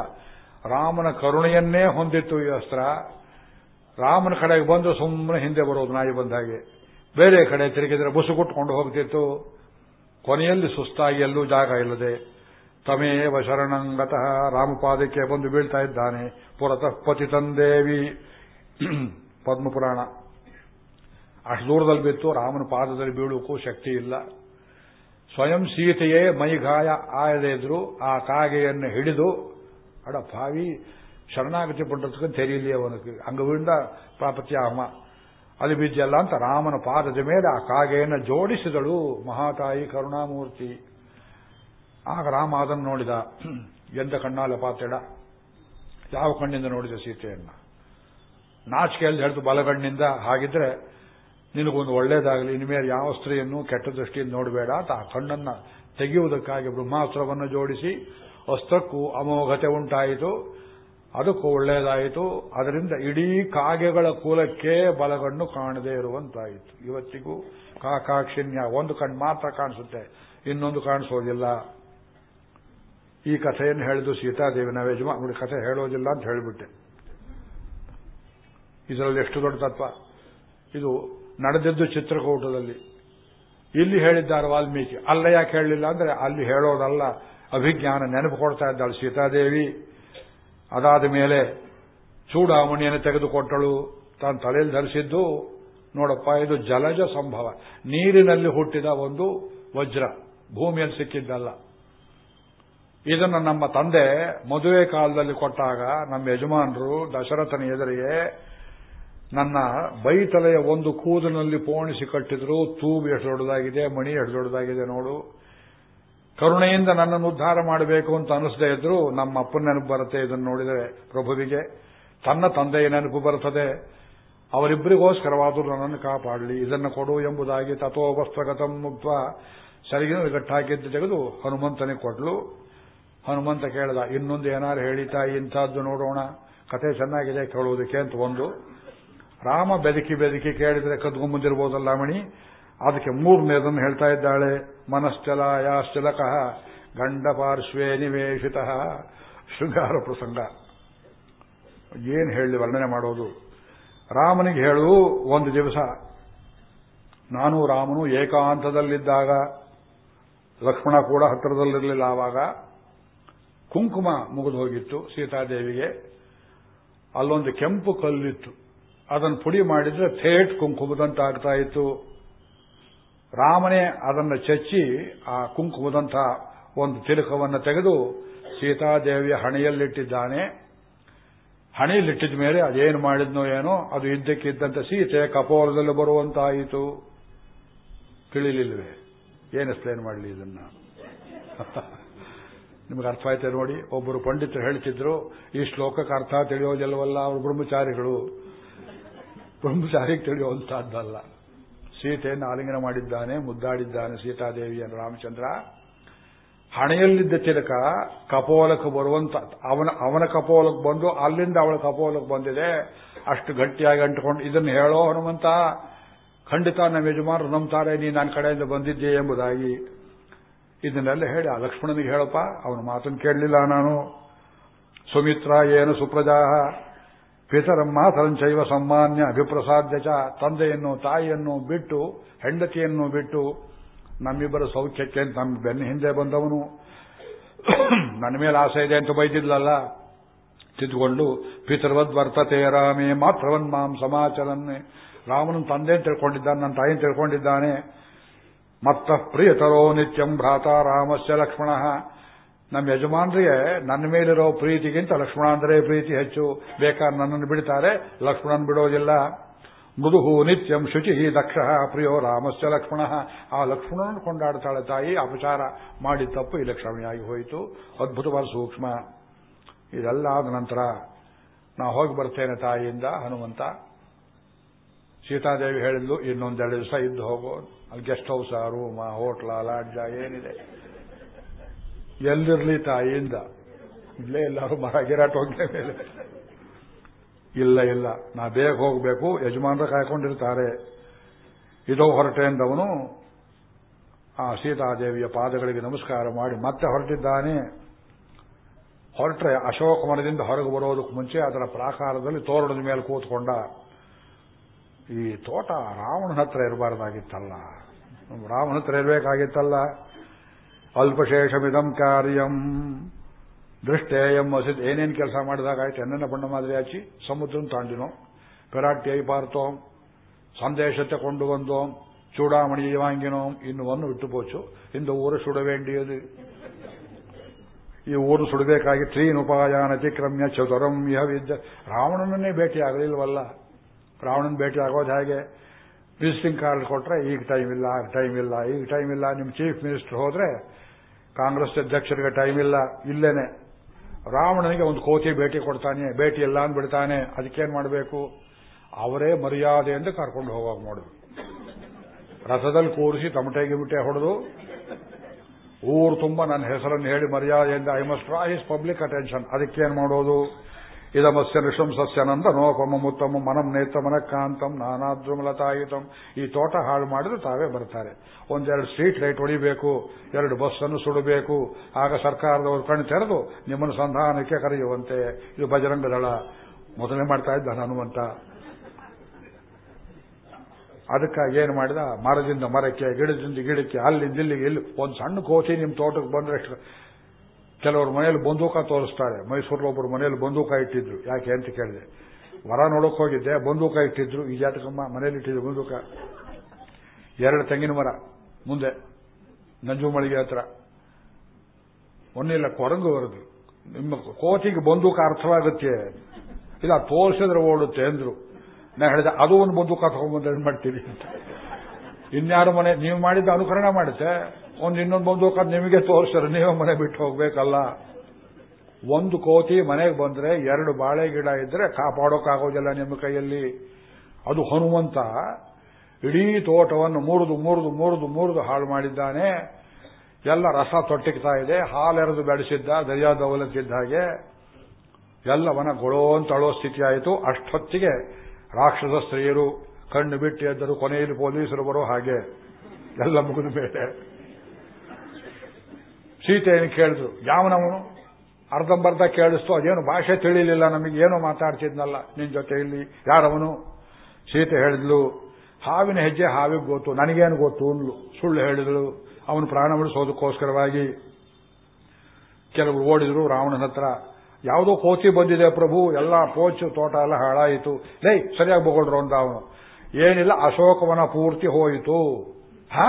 ರಾಮನ ಕರುಣೆಯನ್ನೇ ಹೊಂದಿತ್ತು ಈ ಅಸ್ತ್ರ. ರಾಮನ ಕಡೆಗೆ ಬಂದು ಸುಮ್ಮನೆ ಹಿಂದೆ ಬರೋದು ನಾಯಿ ಬಂದಾಗೆ ಬೇರೆ ಕಡೆ ತಿರುಗಿದ್ರೆ ಬುಸುಗುಟ್ಕೊಂಡು ಹೋಗ್ತಿತ್ತು. ಕೊನೆಯಲ್ಲಿ ಸುಸ್ತಾಗಿ ಎಲ್ಲೂ ಜಾಗ ಇಲ್ಲದೆ ತಮೇವ ಶರಣಂಗತಃ ರಾಮಪಾದಕ್ಕೆ ಬಂದು ಬೀಳ್ತಾ ಇದ್ದಾನೆ. ಪುರತಃ ಪತಿತಂದೇವಿ ಪದ್ಮಪುರಾಣ. ಅಷ್ಟು ದೂರದಲ್ಲಿ ಬಿತ್ತು. ರಾಮನ ಪಾದದಲ್ಲಿ ಬೀಳೋಕ್ಕೂ ಶಕ್ತಿ ಇಲ್ಲ. ಸ್ವಯಂ ಸೀತೆಯೇ ಮೈಗಾಯ ಆಯದೆ ಆ ಕಾಗೆಯನ್ನು ಹಿಡಿದು, ಅಡ ಭಾವಿ, ಶರಣಾಗತಿ ಪಟ್ಟದಕ್ಕೆ ತೆರೀಲಿ ಅವನಿಗೆ ಅಂಗವಿಂದ ಪ್ರಾಪತ್ಯಾಮ ಅಲ್ಲಿ ಬಿದ್ದಲ್ಲ ಅಂತ ರಾಮನ ಪಾದದ ಮೇಲೆ ಆ ಕಾಗೆಯನ್ನು ಜೋಡಿಸಿದಳು ಮಹಾತಾಯಿ ಕರುಣಾಮೂರ್ತಿ. ಆಗ ರಾಮ ಅದನ್ನು ನೋಡಿದ. ಎಂದ ಕಣ್ಣಾಲ ಪಾತೆಡ. ಯಾವ ಕಣ್ಣಿಂದ ನೋಡಿದ ಸೀತೆಯನ್ನ? ನಾಚಿಕೆಯಲ್ಲಿ ಹಿಡಿದು ಬಲಗಣ್ಣಿಂದ. ಹಾಗಿದ್ರೆ ನಿನಗೊಂದು ಒಳ್ಳೇದಾಗಲಿ, ಇನ್ಮೇಲೆ ಯಾವ ಸ್ತ್ರೀಯನ್ನು ಕೆಟ್ಟ ದೃಷ್ಟಿಯಿಂದ ನೋಡಬೇಡ ಅಂತ ಆ ಕಣ್ಣನ್ನು ತೆಗೆಯುವುದಕ್ಕಾಗಿ ಬ್ರಹ್ಮಾಸ್ತ್ರವನ್ನು ಜೋಡಿಸಿ ಅಸ್ತ್ರಕ್ಕೂ ಅಮೋಘತೆ ಉಂಟಾಯಿತು. ಅದಕ್ಕೂ ಒಳ್ಳೆಯದಾಯಿತು ಅದರಿಂದ ಇಡೀ ಕಾಗೆಗಳ ಕೂಲಕ್ಕೆ ಬಲಗಣ್ಣು ಕಾಣದೇ ಇರುವಂತಾಯಿತು. ಇವತ್ತಿಗೂ ಕಾಕಾಕ್ಷಿಣ್ಯ. ಒಂದು ಕಣ್ಣು ಮಾತ್ರ ಕಾಣಿಸುತ್ತೆ. ಇನ್ನೊಂದು ಕಾಣಿಸೋದಿಲ್ಲ. ಈ ಕಥೆಯನ್ನು ಹೇಳಿದ್ದು ಸೀತಾದೇವಿ ನವೇಜಮ ನೋಡಿ, ಕಥೆ ಹೇಳೋದಿಲ್ಲ ಅಂತ ಹೇಳಿಬಿಟ್ಟೆ. ಇದರಲ್ಲಿ ಎಷ್ಟು ದೊಡ್ಡ ತತ್ವ. ಇದು ನಡೆದಿದ್ದು ಚಿತ್ರಕೂಟದಲ್ಲಿ. ಇಲ್ಲಿ ಹೇಳಿದ್ದಾರೆ ವಾಲ್ಮೀಕಿ. ಅಲ್ಲ, ಯಾಕೆ ಹೇಳಲಿಲ್ಲ ಅಂದ್ರೆ, ಅಲ್ಲಿ ಹೇಳೋದಲ್ಲ. ಅಭಿಜ್ಞಾನ ನೆನಪು ಕೊಡ್ತಾ ಇದ್ದಾಳೆ ಸೀತಾದೇವಿ. ಅದಾದ ಮೇಲೆ ಚೂಡಾಮಣಿಯನ್ನು ತೆಗೆದುಕೊಟ್ಟಳು. ತಾನು ತಲೆಯಲ್ಲಿ ಧರಿಸಿದ್ದು, ನೋಡಪ್ಪ, ಇದು ಜಲಜ ಸಂಭವ. ನೀರಿನಲ್ಲಿ ಹುಟ್ಟಿದ ಒಂದು ವಜ್ರ. ಭೂಮಿಯಲ್ಲಿ ಸಿಕ್ಕಿದ್ದಲ್ಲ. ಇದನ್ನು ನಮ್ಮ ತಂದೆ ಮದುವೆ ಕಾಲದಲ್ಲಿ ಕೊಟ್ಟಾಗ ನಮ್ಮ ಯಜಮಾನರು ದಶರಥನ ಎದುರಿಗೆ ನನ್ನ ಬೈತಲೆಯ ಒಂದು ಕೂದಲಿನಲ್ಲಿ ಪೋಣಿಸಿ ಕಟ್ಟಿದ್ರು ತೂಬು ಎಷ್ಟು ದೊಡ್ಡದಾಗಿದೆ, ಮಣಿ ಎಷ್ಟು ದೊಡ್ಡದಾಗಿದೆ ನೋಡು. ಕರುಣೆಯಿಂದ ನನ್ನನ್ನು ಉದ್ಧಾರ ಮಾಡಬೇಕು ಅಂತ ಅನಿಸದೇ ಇದ್ರು, ನಮ್ಮ ಅಪ್ಪನ ನೆನಪು ಬರುತ್ತೆ ಇದನ್ನು ನೋಡಿದರೆ ಪ್ರಭುವಿಗೆ. ತನ್ನ ತಂದೆಯ ನೆನಪು ಬರುತ್ತದೆ. ಅವರಿಬ್ಬರಿಗೋಸ್ಕರವಾದರೂ ನನ್ನನ್ನು ಕಾಪಾಡಲಿ, ಇದನ್ನು ಕೊಡು ಎಂಬುದಾಗಿ ತಥೋವಸ್ತ್ರಗತಂ ಮುಗ್ಧ ಸರಿಗಿನ ಗಟ್ಟಾಕಿದ್ದು ತೆಗೆದು ಹನುಮಂತನಿಗೆ ಕೊಡ್ಲು ಹನುಮಂತ ಕೇಳಿದ, ಇನ್ನೊಂದು ಏನಾರು ಹೇಳಿತಾ ಇಂಥದ್ದು ನೋಡೋಣ. ಕತೆ ಚೆನ್ನಾಗಿದೆ ಕೇಳುವುದಕ್ಕೆ ಅಂತ ಒಂದು. ರಾಮ ಬೆದಕಿ ಬೆದಕಿ ಕೇಳಿದ್ರೆ ಕದ್ಕೊಂಬಂದಿರ್ಬೋದಲ್ಲ ಮಣಿ ಅದಕ್ಕೆ ಮೂರನೇದನ್ನು ಹೇಳ್ತಾ ಇದ್ದಾಳೆ. ಮನಶ್ಚಲ ಯಾಶ್ಚಲಕಃ ಗಂಡ ಪಾರ್ಶ್ವೇ ನಿವೇಶಿತ. ಶೃಂಗಾರ ಪ್ರಸಂಗ. ಏನು ಹೇಳಿ ವರ್ಣನೆ ಮಾಡೋದು? ರಾಮನಿಗೆ ಹೇಳು, ಒಂದು ದಿವಸ. ನಾನು ರಾಮನು ಏಕಾಂತದಲ್ಲಿದ್ದಾಗ, ಲಕ್ಷ್ಮಣ ಕೂಡ ಹತ್ತಿರದಲ್ಲಿರಲಿಲ್ಲ ಆವಾಗ. ಕುಂಕುಮ ಮುಗಿದು ಹೋಗಿತ್ತು ಸೀತಾದೇವಿಗೆ. ಅಲ್ಲೊಂದು ಕೆಂಪು ಕಲ್ಲಿತ್ತು. ಅದನ್ನು ಪುಡಿ ಮಾಡಿದ್ರೆ ಥೇಟ್ ಕುಂಕುಮದಂತ ಆಗ್ತಾ ಇತ್ತು. ರಾಮನೇ ಅದನ್ನು ಚಚ್ಚಿ ಆ ಕುಂಕುಮದಂಥ ಒಂದು ತಿಲಕವನ್ನು ತೆಗೆದು ಸೀತಾದೇವಿಯ ಹಣೆಯಲ್ಲಿಟ್ಟಿದ್ದಾನೆ. ಹಣೆಯಲ್ಲಿಟ್ಟಿದ ಮೇಲೆ ಅದೇನು ಮಾಡಿದ್ನೋ ಏನೋ, ಅದು ಇದ್ದಕ್ಕಿದ್ದಂತೆ ಸೀತೆ ಕಪೋಲದಲ್ಲಿ ಬರುವಂತಾಯಿತು. ತಿಳಿಲಿಲ್ವೇ? ಏನು ಎಕ್ಸ್ಪ್ಲೇನ್ ಮಾಡಲಿ ಇದನ್ನ? (laughs) ನಿಮ್ಗೆ ಅರ್ಥ ಆಯ್ತಾ ನೋಡಿ? ಒಬ್ಬರು ಪಂಡಿತರು ಹೇಳ್ತಿದ್ರು, ಈ ಶ್ಲೋಕಕ್ಕೆ ಅರ್ಥ ತಿಳಿಯೋದಿಲ್ಲವಲ್ಲ ಅವರು ಬ್ರಹ್ಮಚಾರಿಗಳು. ಬ್ರಹ್ಮಚಾರಿಗೆ ತಿಳಿಯುವಂತಹದ್ದಲ್ಲ. ಸೀತೆಯನ್ನು ಆಲಿಂಗನ ಮಾಡಿದ್ದಾನೆ, ಮುದ್ದಾಡಿದ್ದಾನೆ ಸೀತಾದೇವಿಯನ್ನು ರಾಮಚಂದ್ರ. ಹಣೆಯಲ್ಲಿದ್ದ ತಿಲಕ ಕಪೋಲಕ್ಕೆ ಬರುವಂತ, ಅವನ ಅವನ ಕಪೋಲಕ್ಕೆ ಬಂದು ಅಲ್ಲಿಂದ ಅವಳ ಕಪೋಲಕ್ಕೆ ಬಂದಿದೆ. ಅಷ್ಟು ಗಟ್ಟಿಯಾಗಿ ಅಂಟುಕೊಂಡು, ಇದನ್ನು ಹೇಳೋ ಹನುಮಂತ, ಖಂಡಿತ ನಮ್ಮ ಯಜಮಾನರು ನಂಬ್ತಾರೆ ನೀ ನನ್ನ ಕಡೆಯಿಂದ ಬಂದಿದ್ದೆ ಎಂಬುದಾಗಿ ಇದನ್ನೆಲ್ಲ ಹೇಳಿ, ಆ ಲಕ್ಷ್ಮಣನಿಗೆ ಹೇಳಪ್ಪ, ಅವನ ಮಾತನ್ನು ಕೇಳಲಿಲ್ಲ ನಾನು. ಸುಮಿತ್ರ ಏನು ಸುಪ್ರಜಾ ಪಿತರಮ್ಮ ತರಂಚೈವ ಸಾಮಾನ್ಯ ಅಭಿಪ್ರಸಾದ್ಯ ತಂದೆಯನ್ನು ತಾಯಿಯನ್ನು ಬಿಟ್ಟು, ಹೆಂಡತಿಯನ್ನು ಬಿಟ್ಟು ನಮ್ಮಿಬ್ಬರ ಸೌಖ್ಯಕ್ಕೆ ಅಂತ ನಮ್ಮ ಬೆನ್ನ ಹಿಂದೆ ಬಂದವನು. ನನ್ನ ಮೇಲೆ ಆಸೆ ಇದೆ ಅಂತ ಬೈದಿದ್ಲಲ್ಲ. ತಿದ್ದುಕೊಂಡು ಪಿತೃವದ್ ವರ್ತತೆ ರಾಮೇ, ಮಾತ್ರವನ್ ಮಾಂ ಸಮಾಚರನ್ನೇ. ರಾಮನ ತಂದೆ ತಿಳ್ಕೊಂಡಿದ್ದಾನೆ, ನನ್ನ ತಾಯಿ ತಿಳ್ಕೊಂಡಿದ್ದಾನೆ. ಮತ್ತ ಪ್ರಿಯತರೋ ನಿತ್ಯಂ ಭ್ರಾತ ರಾಮಸ್ಯ ಲಕ್ಷ್ಮಣ. ನಮ್ಮ ಯಜಮಾನರಿಗೆ ನನ್ನ ಮೇಲಿರೋ ಪ್ರೀತಿಗಿಂತ ಲಕ್ಷ್ಮಣ ಅಂದರೆ ಪ್ರೀತಿ ಹೆಚ್ಚು. ಬೇಕಾದ್ರೆ ನನ್ನನ್ನು ಬಿಡ್ತಾರೆ, ಲಕ್ಷ್ಮಣನ್ ಬಿಡೋದಿಲ್ಲ. ಮೃದುಹು ನಿತ್ಯಂ ಶುಚಿ ದಕ್ಷ, ಪ್ರಿಯೋ ರಾಮಸ್ಯ ಲಕ್ಷ್ಮಣ. ಆ ಲಕ್ಷ್ಮಣನ ಕೊಂಡಾಡ್ತಾಳೆ ತಾಯಿ ಅಪಚಾರ ಮಾಡಿದ ತಪ್ಪು ಇಲ್ಲಿ ಕ್ಷಮೆಯಾಗಿ ಹೋಯಿತು. ಅದ್ಭುತವಾದ ಸೂಕ್ಷ್ಮ. ಇದೆಲ್ಲ ಆದ ನಂತರ ನಾ ಹೋಗಿ ಬರ್ತೇನೆ ತಾಯಿಯಿಂದ ಹನುಮಂತ. ಸೀತಾದೇವಿ ಹೇಳಿದ್ಲು, ಇನ್ನೊಂದೆರಡು ದಿವಸ ಇದ್ದು ಹೋಗೋ. ಅಲ್ಲಿ ಗೆಸ್ಟ್ ಹೌಸ್ ರೂಮ ಹೋಟ್ಲ ಲಾಡ್ಜ ಏನಿದೆ. ಎಲ್ಲಿರ್ಲಿ ತಾಯಿಯಿಂದ. ಇಲ್ಲೇ ಎಲ್ಲರೂ ಮರ ಗಿರಾಟ ಹೋಗ್ತೇವೆ ಮೇಲೆ ಇಲ್ಲ ಇಲ್ಲ. ನಾ ಬೇಗ ಹೋಗಬೇಕು. ಯಜಮಾನರು ಕಾಯ್ಕೊಂಡಿರ್ತಾರೆ. ಇದೋ ಹೊರಟೆ ಎಂದವನು ಆ ಸೀತಾದೇವಿಯ ಪಾದಗಳಿಗೆ ನಮಸ್ಕಾರ ಮಾಡಿ ಮತ್ತೆ ಹೊರಟಿದ್ದಾನೆ. ಹೊರಟ್ರೆ ಅಶೋಕ ಮರದಿಂದ ಹೊರಗೆ ಬರೋದಕ್ಕೆ ಮುಂಚೆ ಅದರ ಪ್ರಾಕಾರದಲ್ಲಿ ತೋರಣದ ಮೇಲೆ ಕೂತ್ಕೊಂಡ. ಈ ತೋಟ ರಾವಣನ ಹತ್ರ ಇರಬಾರ್ದಾಗಿತ್ತಲ್ಲ? ರಾವಣ ಹತ್ರ ಇರಬೇಕಾಗಿತ್ತಲ್ಲ? ಅಲ್ಪಶೇಷಮಿದಂ ಕಾರ್ಯಂ. ದೃಷ್ಟೇಯಂ ಮಸಿದ್ ಏನೇನು ಕೆಲಸ ಮಾಡಿದಾಗ ಆಯ್ತು? ಎನ್ನೆನ ಬಣ್ಣ ಮಾದರಿ ಹಚ್ಚಿ ಸಮುದ್ರನ ತಾಂಡಿನೋ. ಪೆರಾಟಿಯೈ ಪಾರ್ತೋಂ. ಸಂದೇಶತೆ ಕೊಂಡು ಬಂದೋಂ. ಚೂಡಾಮಣಿ ವಾಂಗಿನೋಂ ಇನ್ನು ಒಂದು ಬಿಟ್ಟು ಪೋಚು. ಇಂದು ಊರು ಸುಡವೇಂಡಿಯದು ಈ ಊರು ಸುಡಬೇಕಾಗಿ ತ್ರೀನ್ ಉಪಾಯಾನ ಅತಿಕ್ರಮ್ಯ ಚತುರಂ ಇಹ ವಿದ್ಯ. ರಾವಣನನ್ನೇ ಭೇಟಿ ಆಗಲಿಲ್ವಲ್ಲ ರಾವಣನ ಭೇಟಿ ಆಗೋದು ಹೇಗೆ. ವಿಸಿಟಿಂಗ್ ಕಾರ್ಡ್ ಕೊಟ್ರೆ ಈಗ ಟೈಮ್ ಇಲ್ಲ, ಆಗ ಟೈಮ್ ಇಲ್ಲ, ಈಗ ಟೈಮ್ ಇಲ್ಲ. ನಿಮ್ಮ ಚೀಫ್ ಮಿನಿಸ್ಟರ್ ಹೋದ್ರೆ ಕಾಂಗ್ರೆಸ್ ಅಧ್ಯಕ್ಷರಿಗೆ ಟೈಮ್ ಇಲ್ಲ, ಇಲ್ಲೇನೆ. ರಾವಣನಿಗೆ ಒಂದು ಕೋತಿ ಭೇಟಿ ಕೊಡ್ತಾನೆ, ಭೇಟಿ ಇಲ್ಲ ಅಂದ್ಬಿಡ್ತಾನೆ. ಅದಕ್ಕೇನ್ ಮಾಡಬೇಕು? ಅವರೇ ಮರ್ಯಾದೆಯಿಂದ ಕರ್ಕೊಂಡು ಹೋಗೋಕೆ ನೋಡಿದ್ರು ರಥದಲ್ಲಿ ಕೂರಿಸಿ ತಮಟೆ ಗಿಮಟೆ ಹೊಡೆದು, ಊರು ತುಂಬ ನನ್ನ ಹೆಸರನ್ನು ಹೇಳಿ ಮರ್ಯಾದೆಯಿಂದ I must draw his public attention ಅದಕ್ಕೇನು ಮಾಡೋದು? ಇದಮಸ್ಯ ನೃಶಂಸಸ್ಯ ನೋಪಮ ಮುತ್ತಮ ಮನಂ ನೇತ ನಾನಾ ನಾನಾದ್ರುಮಲತಾಯಿತಂ ಈ ತೋಟ ಹಾಳು ಮಾಡಿದ್ರೆ ತಾವೇ ಬರ್ತಾರೆ. ಒಂದೆರಡು ಸ್ಟ್ರೀಟ್ ಲೈಟ್ ಹೊಡಿಬೇಕು, ಎರಡು ಬಸ್ಸನ್ನು ಸುಡಬೇಕು. ಆಗ ಸರ್ಕಾರದವರು ಕಣ್ಣು ತೆರೆದು ನಿಮ್ಮನ್ನು ಸಂಧಾನಕ್ಕೆ ಕರೆಯುವಂತೆ. ಇದು ಬಜರಂಗ ದಳ. ಮೊದಲೇ ಮಾಡ್ತಾ ಇದ್ದ ಹನುಮಂತ. ಅದಕ್ಕಾಗಿ ಏನು ಮಾಡಿದ? ಮರದಿಂದ ಮರಕ್ಕೆ, ಗಿಡದಿಂದ ಗಿಡಕ್ಕೆ, ಅಲ್ಲಿಂದ ಇಲ್ಲಿಗೆ ಇಲ್ಲಿ ಒಂದು ಸಣ್ಣ ಕೋತಿ ನಿಮ್ಮ ತೋಟಕ್ಕೆ ಬಂದ್ರೆ ಕೆಲವರು ಮನೆಯಲ್ಲಿ ಬಂದೂಕ ತೋರಿಸ್ತಾರೆ. ಮೈಸೂರಲ್ಲಿ ಒಬ್ಬರು ಮನೆಯಲ್ಲಿ ಬಂದೂಕ ಇಟ್ಟಿದ್ರು. ಯಾಕೆ ಅಂತ ಕೇಳಿದೆ. ವರ ನೋಡಕ್ ಹೋಗಿದ್ದೆ, ಬಂದೂಕ ಇಟ್ಟಿದ್ರು. ಈ ಜಾತಕಮ್ಮ ಮನೇಲಿ ಇಟ್ಟಿದ್ರು ಬಂದೂಕ. ಎರಡು ತೆಂಗಿನ ಮರ ಮುಂದೆ, ನಂಜುಮಳಿಗೆ ಹತ್ರ. ಒಂದಿಲ್ಲ ಕೊರಂಗು ಬರದು. ನಿಮ್ಮ ಕೋತಿಗೆ ಬಂದೂಕ ಅರ್ಥವಾಗುತ್ತೆ. ಇಲ್ಲ, ತೋರಿಸಿದ್ರೆ ಓಡುತ್ತೆ ಅಂದ್ರು. ನಾ ಹೇಳಿದೆ, ಅದು ಒಂದು ಬಂದೂಕ ತಗೊಂಡ್ಬಂದ್ರೆ ಮಾಡ್ತೀವಿ ಅಂತ. ಇನ್ಯಾರು ಮನೆ ನೀವು ಮಾಡಿದ ಅನುಕರಣೆ ಮಾಡುತ್ತೆ. ಒಂದು ಇನ್ನೊಂದು ಬಂದೂಕ ನಿಮಗೆ ತೋರಿಸ್ತಾರೆ. ನೀವು ಮನೆ ಬಿಟ್ಟು ಹೋಗ್ಬೇಕಲ್ಲ. ಒಂದು ಕೋತಿ ಮನೆಗೆ ಬಂದ್ರೆ ಎರಡು ಬಾಳೆ ಗಿಡ ಇದ್ರೆ ಕಾಪಾಡೋಕ್ಕಾಗೋದಿಲ್ಲ ನಿಮ್ಮ ಕೈಯಲ್ಲಿ. ಅದು ಹನುಮಂತ ಇಡೀ ತೋಟವನ್ನು ಮುರಿದು ಮುರಿದು ಮುರಿದು ಮುರಿದು ಹಾಳು ಮಾಡಿದ್ದಾನೆ. ಎಲ್ಲ ರಸ ತೊಟ್ಟಿಕ್ತಾ ಇದೆ. ಹಾಲೆರೆದು ಬೆಳೆಸಿದ್ದ, ದರ್ಯಾ ದೌಲತ್ತಿದ್ದ ಹಾಗೆ ಎಲ್ಲವನ ಗೊಳೋ ಅಂತ ಅಳೋ ಸ್ಥಿತಿ ಆಯಿತು ಅಷ್ಟೊತ್ತಿಗೆ ರಾಕ್ಷಸ ಸ್ತ್ರೀಯರು ಕಣ್ಣು ಬಿಟ್ಟು ಎದ್ದರು ಕೊನೆಯಲ್ಲಿ ಪೊಲೀಸರು ಬರೋ ಹಾಗೆ ಎಲ್ಲ ಮುಗಿದ ಮೇಲೆ ಸೀತೆಯನ್ನು ಕೇಳಿದ್ರು, ಯಾವನವನು? ಅರ್ಧಂಬರ್ಧ ಕೇಳಿಸ್ತು, ಅದೇನು ಭಾಷೆ ತಿಳಿಲಿಲ್ಲ, ನಮಗೆ ಏನೋ ಮಾತಾಡ್ತಿದ್ನಲ್ಲ, ನಿನ್ ಜೊತೆ ಇಲ್ಲಿ, ಯಾರವನು? ಸೀತೆ ಹೇಳಿದ್ಲು, ಹಾವಿನ ಹೆಜ್ಜೆ ಹಾವಿಗೆ ಗೊತ್ತು ನನಗೇನು ಗೊತ್ತು ಅನ್ಲು ಸುಳ್ಳು ಹೇಳಿದಳು, ಅವನು ಪ್ರಾಣ ಉಳಿಸೋದಕ್ಕೋಸ್ಕರವಾಗಿ ಕೆಲವರು ಓಡಿದ್ರು, ರಾವಣನ ಹತ್ರ, ಯಾವುದೋ ಕೋತಿ ಬಂದಿದೆ ಪ್ರಭು, ಎಲ್ಲ ಪೋಚು, ತೋಟ ಎಲ್ಲ ಹಾಳಾಯಿತು. ಲೈ, ಸರಿಯಾಗಿ ಬಗೊಳ್ರು ಅಂತ ಅವನು. ಏನಿಲ್ಲ, ಅಶೋಕವನ ಪೂರ್ತಿ ಹೋಯಿತು. ಹ?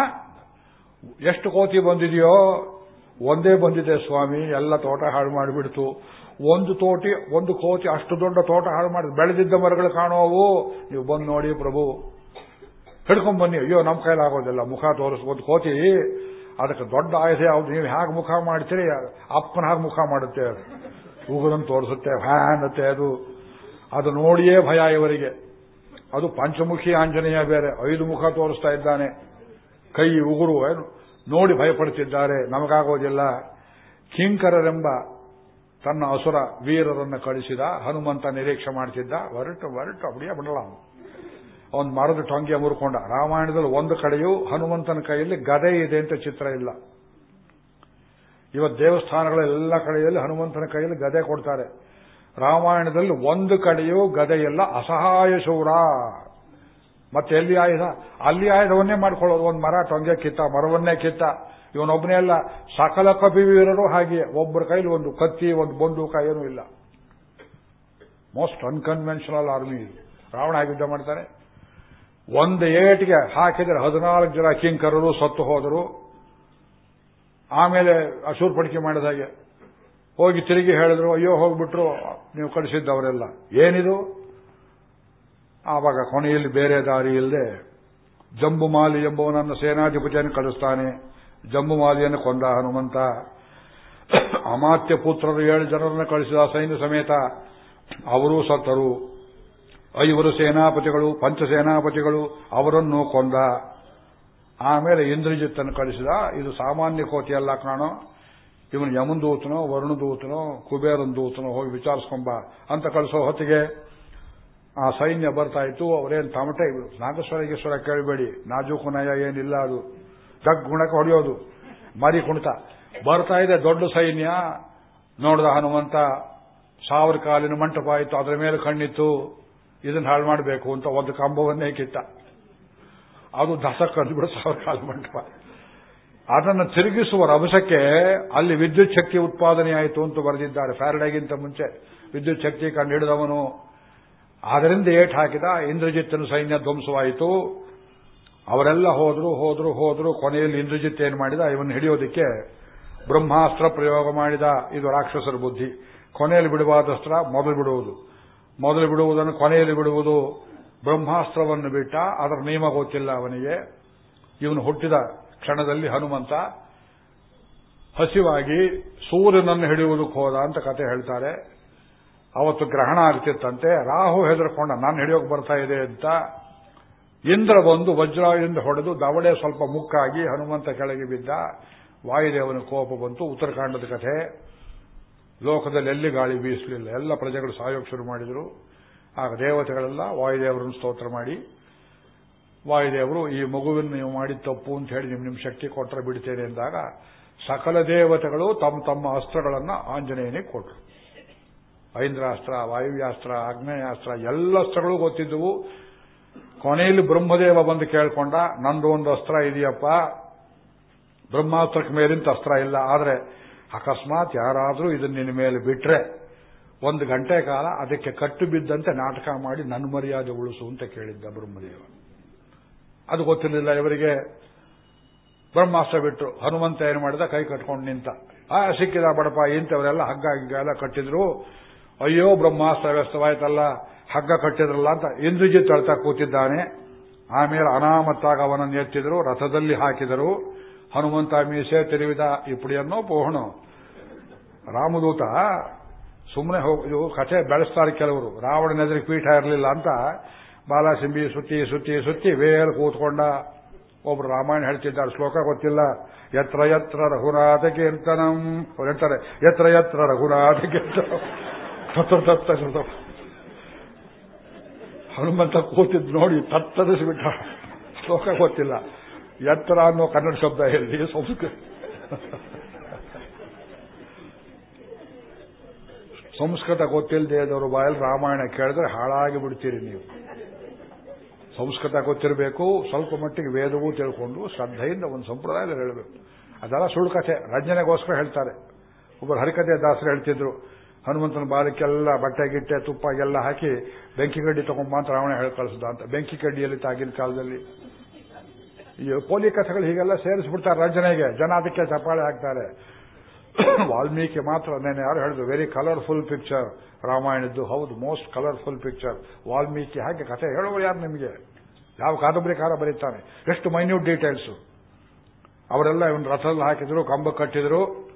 ಎಷ್ಟು ಕೋತಿ ಬಂದಿದೆಯೋ, ಒಂದೇ ಬಂದಿದೆ ಸ್ವಾಮಿ, ಎಲ್ಲ ತೋಟ ಹಾಳು ಮಾಡಿಬಿಡ್ತು. ಒಂದು ತೋಟಿ, ಒಂದು ಕೋತಿ, ಅಷ್ಟು ದೊಡ್ಡ ತೋಟ ಹಾಳು ಮಾಡಿ ಬೆಳೆದಿದ್ದ ಮರಗಳು ಕಾಣೋವು ನೀವು ಬಂದು ನೋಡಿ ಪ್ರಭು. ಹಿಡ್ಕೊಂಡ್ ಬನ್ನಿ. ಅಯ್ಯೋ ನಮ್ಮ ಕೈಲಾಗೋದಿಲ್ಲ ಮುಖ ತೋರಿಸ್ಬೋದು. ಕೋತಿ, ಅದಕ್ಕೆ ದೊಡ್ಡ ಆಯುಧ ಯಾವುದು? ನೀವು ಹೇಗೆ ಮುಖ ಮಾಡ್ತೀರಿ? ಅಪ್ಪನ ಹಾಗೆ ಮುಖ ಮಾಡುತ್ತೆ ಅದು. ಉಗುರನ್ನು ತೋರಿಸುತ್ತೆ, ಹ್ಯಾ ಅನ್ನತ್ತೆ ಅದು. ಅದು ನೋಡಿಯೇ ಭಯ ಇವರಿಗೆ. ಅದು ಪಂಚಮುಖಿ ಆಂಜನೇಯ ಬೇರೆ. ಐದು ಮುಖ ತೋರಿಸ್ತಾ ಇದ್ದಾನೆ. ಕೈ, ಉಗುರು, ಏನು? ನೋಡಿ ಭಯಪಡುತ್ತಿದ್ದಾರೆ ನಮಗಾಗೋದಿಲ್ಲ. ಕಿಂಕರರೆಂಬ ತನ್ನ ಅಸುರ ವೀರರನ್ನು ಕಳಿಸಿದ. ಹನುಮಂತ ನಿರೀಕ್ಷೆ ಮಾಡ್ತಿದ್ದ. ಹೊರಟು ಹೊರಟು ಅಬಡಿಯ ಬಿಡಲಾಮ ಅವನು. ಮರದ ಟೊಂಗೆ ಮುರ್ಕೊಂಡ. ರಾಮಾಯಣದಲ್ಲಿ ಒಂದು ಕಡೆಯೂ ಹನುಮಂತನ ಕೈಯಲ್ಲಿ ಗದೆ ಇದೆ ಅಂತ ಚಿತ್ರ ಇಲ್ಲ. ಇವತ್ತು ದೇವಸ್ಥಾನಗಳೆಲ್ಲ ಕಡೆಯಲ್ಲಿ ಹನುಮಂತನ ಕೈಯಲ್ಲಿ ಗದೆ ಕೊಡ್ತಾರೆ. ರಾಮಾಯಣದಲ್ಲಿ ಒಂದು ಕಡೆಯೂ ಗದೆಯಲ್ಲ ಅಸಹಾಯ ಶೌರ. ಮತ್ತೆ ಎಲ್ಲಿ ಆಯುಧ? ಅಲ್ಲಿ ಆಯುಧವನ್ನೇ ಮಾಡ್ಕೊಳ್ಳೋದು. ಒಂದು ಮರ ಟೊಂಗೆ ಕಿತ್ತ, ಮರವನ್ನೇ ಕಿತ್ತ. ಇವನೊಬ್ಬನೇ ಅಲ್ಲ, ಸಕಲ ಕಪಿವೀರರು ಹಾಗೆ ಒಬ್ಬರ ಕೈಲಿ ಒಂದು ಕತ್ತಿ, ಒಂದು ಬಂದೂಕ ಏನೂ ಇಲ್ಲ. ಮೋಸ್ಟ್ ಅನ್ಕನ್ವೆನ್ಷನಲ್ ಆರ್ಮಿ ಇದು ರಾವಣ ಯುದ್ಧ ಮಾಡ್ತಾರೆ ಒಂದು ಏಟಿಗೆ ಹಾಕಿದರೆ ಹದಿನಾಲ್ಕು ಜನ ಕಿಂಕರರು ಸತ್ತು ಹೋದರು. ಆಮೇಲೆ ಅಶೂರ್ಪಡಿಕೆ ಮಾಡಿದ ಹಾಗೆ. ಹೋಗಿ ತಿರುಗಿ ಹೇಳಿದ್ರು, ಅಯ್ಯೋ, ಹೋಗ್ಬಿಟ್ರು, ನೀವು ಕಳಿಸಿದ್ದವರೆಲ್ಲ ಏನಿದು? ಆವಾಗ ಕೊನೆಯಲ್ಲಿ ಬೇರೆ ದಾರಿ ಇಲ್ಲದೆ ಜಂಬುಮಾಲಿ ಎಂಬುವನನ್ನು ಸೇನಾಧಿಪತಿಯನ್ನು ಕಳಿಸ್ತಾನೆ. ಜಂಬುಮಾಲಿಯನ್ನು ಕೊಂದ ಹನುಮಂತ. ಅಮಾತ್ಯ ಪುತ್ರರು ಏಳು ಜನರನ್ನು ಕಳಿಸಿದ ಸೈನ್ಯ ಸಮೇತ ಅವರೂ ಸತ್ತರು. ಐವರು ಸೇನಾಪತಿಗಳು ಪಂಚಸೇನಾಪತಿಗಳು ಅವರನ್ನು ಕೊಂದ. ಆಮೇಲೆ ಇಂದ್ರಜಿತ್ತನ್ನು ಕಳಿಸಿದ. ಇದು ಸಾಮಾನ್ಯ ಕೋತಿಯಲ್ಲ ಕಾಣೋ. ಇವನು ವರುಣ ದೂತನೋ, ಕುಬೇರನ್ ದೂತನೋ ಹೋಗಿ ವಿಚಾರಿಸ್ಕೊಂಬ ಅಂತ ಕಳಿಸೋ ಹೊತ್ತಿಗೆ ಆ ಸೈನ್ಯ ಬರ್ತಾ ಇತ್ತು. ಅವರೇನು ತಮಟೆ, ನಾಗೇಶ್ವರ ಕೇಳಬೇಡಿ. ನಾಜೂಕು ನಯ ಏನಿಲ್ಲ ಅದು. ದಗ್ ಗುಣಕ್ಕೆ ಹೊಡೆಯೋದು. ಮರಿ ಕುಣಿತ. ಬರ್ತಾ ಇದೆ ದೊಡ್ಡ ಸೈನ್ಯ. ನೋಡಿದ ಹನುಮಂತ, ಸಾವಿರ ಕಾಲಿನ ಮಂಟಪ ಆಯಿತು. ಅದರ ಮೇಲೆ ಕಣ್ಣಿತ್ತು. ಇದನ್ನ ಹಾಳು ಮಾಡಬೇಕು ಅಂತ ಒಂದು ಕಂಬವನ್ನೇ ಕಿತ್ತ ಅದು ದಸ ಕಂಡುಬಿಡ ಸಾವಿರ ಕಾಲ ಮಂಟಪ. ಅದನ್ನು ತಿರುಗಿಸುವ ರಭಸಕ್ಕೆ ಅಲ್ಲಿ ವಿದ್ಯುತ್ ಶಕ್ತಿ ಉತ್ಪಾದನೆ ಆಯಿತು ಅಂತ ಬರೆದಿದ್ದಾರೆ. ಫ್ಯಾರಡೆಗಿಂತ ಮುಂಚೆ ವಿದ್ಯುತ್ ಶಕ್ತಿ ಕಂಡು ಹಿಡಿದವನು. ಅದರಿಂದ ಏಟ್ ಹಾಕಿದ, ಇಂದ್ರಜಿತ್ತನ ಸೈನ್ಯ ಧ್ವಂಸವಾಯಿತು. ಅವರೆಲ್ಲ ಹೋದ್ರು ಹೋದ್ರು ಹೋದ್ರು, ಕೊನೆಯಲ್ಲಿ ಇಂದ್ರಜಿತ್ ಏನು ಮಾಡಿದ? ಇವನ್ನು ಹಿಡಿಯೋದಿಕ್ಕೆ ಬ್ರಹ್ಮಾಸ್ತ್ರ ಪ್ರಯೋಗ ಮಾಡಿದ. ಇದು ರಾಕ್ಷಸರ ಬುದ್ಧಿ. ಕೊನೆಯಲ್ಲಿ ಬಿಡುವಾದಸ್ತ್ರ ಮೊದಲು ಬಿಡುವುದು. ಮೊದಲು ಬಿಡುವುದನ್ನು ಕೊನೆಯಲ್ಲಿ ಬಿಡುವುದು ಬ್ರಹ್ಮಾಸ್ತ್ರವನ್ನು ಬಿಟ್ಟ. ಅದರ ನಿಯಮ ಗೊತ್ತಿಲ್ಲ ಅವನಿಗೆ. ಇವನು ಹುಟ್ಟಿದ ಕ್ಷಣದಲ್ಲಿ ಹನುಮಂತ ಹಸಿವಾಗಿ ಸೂರ್ಯನನ್ನು ಹಿಡಿಯುವುದಕ್ಕೆ ಹೋದ ಅಂತ ಕತೆ ಹೇಳ್ತಾರೆ. ಅವತ್ತು ಗ್ರಹಣ ಆಗ್ತಿತ್ತಂತೆ. ರಾಹು ಹೆದರ್ಕೊಂಡ, ನಾನು ಹಿಡಿಯೋಕೆ ಬರ್ತಾ ಇದೆ ಅಂತ ಇಂದ್ರ ಬಂದು ವಜ್ರಾಯಿಂದ ಹೊಡೆದು ದವಡೆ ಸ್ವಲ್ಪ ಮುಕ್ಕಾಗಿ ಹನುಮಂತ ಕೆಳಗೆ ಬಿದ್ದ. ವಾಯುದೇವನ ಕೋಪ ಬಂತು. ಉತ್ತರಕಾಂಡದ ಕಥೆ. ಲೋಕದಲ್ಲಿ ಎಲ್ಲಿ ಗಾಳಿ ಬೀಸಲಿಲ್ಲ. ಎಲ್ಲ ಪ್ರಜೆಗಳು ಸಾಯೋಕ್ ಶುರು ಮಾಡಿದರು. ಆಗ ದೇವತೆಗಳೆಲ್ಲ ವಾಯುದೇವರನ್ನು ಸ್ತೋತ್ರ ಮಾಡಿ. ವಾಯುದೇವರು, ಈ ಮಗುವಿನ ನೀವು ಮಾಡಿದ ತಪ್ಪು ಅಂತ ಹೇಳಿ ನಿಮ್ ನಿಮ್ ಶಕ್ತಿ ಕೊಟ್ಟರೆ ಬಿಡ್ತೇನೆ ಎಂದಾಗ ಸಕಲ ದೇವತೆಗಳು ತಮ್ಮ ತಮ್ಮ ಅಸ್ತ್ರಗಳನ್ನು ಆಂಜನೇಯನೇ ಕೊಟ್ಟರು ಐಂದ್ರಾಸ್ತ್ರ, ವಾಯುವ್ಯಾಸ್ತ್ರ ಆಗ್ನೇಯಾಸ್ತ್ರ ಎಲ್ಲ ಅಸ್ತ್ರಗಳು ಗೊತ್ತಿದ್ದವು. ಕೊನೆಯಲ್ಲಿ ಬ್ರಹ್ಮದೇವ ಬಂದು ಕೇಳ್ಕೊಂಡ, ನಂದು ಒಂದು ಅಸ್ತ್ರ ಇದೆಯಪ್ಪ. ಬ್ರಹ್ಮಾಸ್ತ್ರಕ್ಕೆ ಮೇಲಿಂತ ಅಸ್ತ್ರ ಇಲ್ಲ. ಆದರೆ ಅಕಸ್ಮಾತ್ ಯಾರಾದರೂ ಇದನ್ನ ನಿನ್ನ ಮೇಲೆ ಬಿಟ್ರೆ ಒಂದು ಗಂಟೆ ಕಾಲ ಅದಕ್ಕೆ ಕಟ್ಟು ಬಿದ್ದಂತೆ ನಾಟಕ ಮಾಡಿ ನನ್ನ ಮರ್ಯಾದೆ ಉಳಿಸು ಅಂತ ಕೇಳಿದ್ದ ಬ್ರಹ್ಮದೇವ. ಅದು ಗೊತ್ತಿರಲಿಲ್ಲ, ಇವರಿಗೆ ಬ್ರಹ್ಮಾಸ್ತ್ರ ಬಿಟ್ಟರು ಹನುಮಂತ ಏನು ಮಾಡಿದ? ಕೈ ಕಟ್ಕೊಂಡು ನಿಂತ. ಆ, ಸಿಕ್ಕಿದ ಬಡಪ ಇಂಥವರೆಲ್ಲ ಹಗ್ಗ ಗಿಗ್ಗ ಎಲ್ಲ ಕಟ್ಟಿದ್ರು. ಅಯ್ಯೋ, ಬ್ರಹ್ಮಾಸ್ತ್ರ ವ್ಯಸ್ತವಾಯ್ತಲ್ಲ ಹಗ್ಗ ಕಟ್ಟಿದ್ರಲ್ಲ ಅಂತ ಇಂದ್ರಜಿತ್ ಅಳ್ತಾ ಕೂತಿದ್ದಾನೆ. ಆಮೇಲೆ ಅನಾಮತ್ತಾಗ ಅವನನ್ನು ಎತ್ತಿದ್ರು, ರಥದಲ್ಲಿ ಹಾಕಿದರು. ಹನುಮಂತ ಮೀಸೆ ತಿರುವಿದ ಇಪ್ಪಡಿಯನ್ನೋ ಪೋಹಣೋ. ರಾಮದೂತ ಸುಮ್ಮನೆ ಹೋಗಿ ಕಥೆ ಬೆಳೆಸ್ತಾರೆ ಕೆಲವರು. ರಾವಣನೆದುರಿಗೆ ಪೀಠ ಇರಲಿಲ್ಲ ಅಂತ ಬಾಲಾಸಿಂಬಿ ಸುತ್ತಿ ಸುತ್ತಿ ಸುತ್ತಿ ವೇಲ್ ಕೂತ್ಕೊಂಡ. ಒಬ್ರು ರಾಮಾಯಣ ಹೇಳ್ತಿದ್ದಾರೆ, ಶ್ಲೋಕ ಗೊತ್ತಿಲ್ಲ. ಎತ್ರ ಎತ್ರ ರಘುನಾಥ ಕೀರ್ತನಂ ಅವ್ರು ಹೇಳ್ತಾರೆ ಎತ್ರ ಎತ್ರ ರಘುನಾಥ ಕೀರ್ತನಂ ಹನುಮಂತ ಕೂತಿದ್ ನೋಡಿ, ತತ್ತರಿಸಿಬಿಟ್ಟ. ಶ್ಲೋಕ ಗೊತ್ತಿಲ್ಲ. ಎತ್ತರ ಅನ್ನೋ ಕನ್ನಡ ಶಬ್ದ ಎಲ್ಲಿ ಸಂಸ್ಕೃತ? ಸಂಸ್ಕೃತ ಗೊತ್ತಿಲ್ಲದೆ ಇದ್ದವರು ಬಾಯಲ್ಲಿ ರಾಮಾಯಣ ಕೇಳಿದ್ರೆ ಹಾಳಾಗಿ ಬಿಡ್ತೀರಿ ನೀವು. ಸಂಸ್ಕೃತ ಗೊತ್ತಿರಬೇಕು, ಸ್ವಲ್ಪ ಮಟ್ಟಿಗೆ ವೇದವೂ ತಿಳ್ಕೊಂಡು ಶ್ರದ್ಧೆಯಿಂದ ಒಂದು ಸಂಪ್ರದಾಯದಲ್ಲಿ ಹೇಳಬೇಕು. ಅದೆಲ್ಲ ಸುಳ್ಳು ಕಥೆ. ರಂಜನೆಗೋಸ್ಕರ ಹೇಳ್ತಾರೆ. ಒಬ್ಬರು ಹರಿಕಥೆ ದಾಸರು ಹೇಳ್ತಿದ್ರು. ಹನುಮಂತನ ಬಾಲಕ್ಕೆಲ್ಲ ಬಟ್ಟೆ, ಗಿಟ್ಟೆ, ತುಪ್ಪ ಎಲ್ಲ ಹಾಕಿ ಬೆಂಕಿ ಕಡ್ಡಿ ತಗೊಂಡ್ ಮಾತ್ರ ರಾವಣ ಹೇಳಿ ಕಳಿಸಿದ ಅಂತ. ಬೆಂಕಿ ಕಡ್ಡಿಯಲ್ಲಿ ತಾಗಿನ ಕಾಲದಲ್ಲಿ. ಈ ಪೋಲಿ ಕಥೆಗಳು ಹೀಗೆಲ್ಲ ಸೇರಿಸ್ಬಿಡ್ತಾರೆ ರಂಜನೆಗೆ. ಜನ ಅದಕ್ಕೆ ಚಪ್ಪಾಳೆ ಹಾಕ್ತಾರೆ. (coughs) ವಾಲ್ಮೀಕಿ ಮಾತ್ರ ನಾನು ಯಾರು ಹೇಳಿದ್ರು ವೆರಿ ಕಲರ್ಫುಲ್ ಪಿಕ್ಚರ್ ರಾಮಾಯಣದ್ದು, ಹೌದು ಮೋಸ್ಟ್ ಕಲರ್ಫುಲ್ ಪಿಕ್ಚರ್ ವಾಲ್ಮೀಕಿ ಹಾಗೆ ಕಥೆ ಹೇಳುವ ಯಾರು ನಿಮಗೆ? ಯಾವ ಕಾದಂಬರಿಕಾರ ಬರೀತಾನೆ? ಎಷ್ಟು ಮೈನ್ಯೂಟ್ ಡೀಟೇಲ್ಸ್ ಅವರೆಲ್ಲ ಇವನ್ ರಥದಲ್ಲಿ ಹಾಕಿದ್ರು, ಕಂಬ ಕಟ್ಟಿದ್ರು.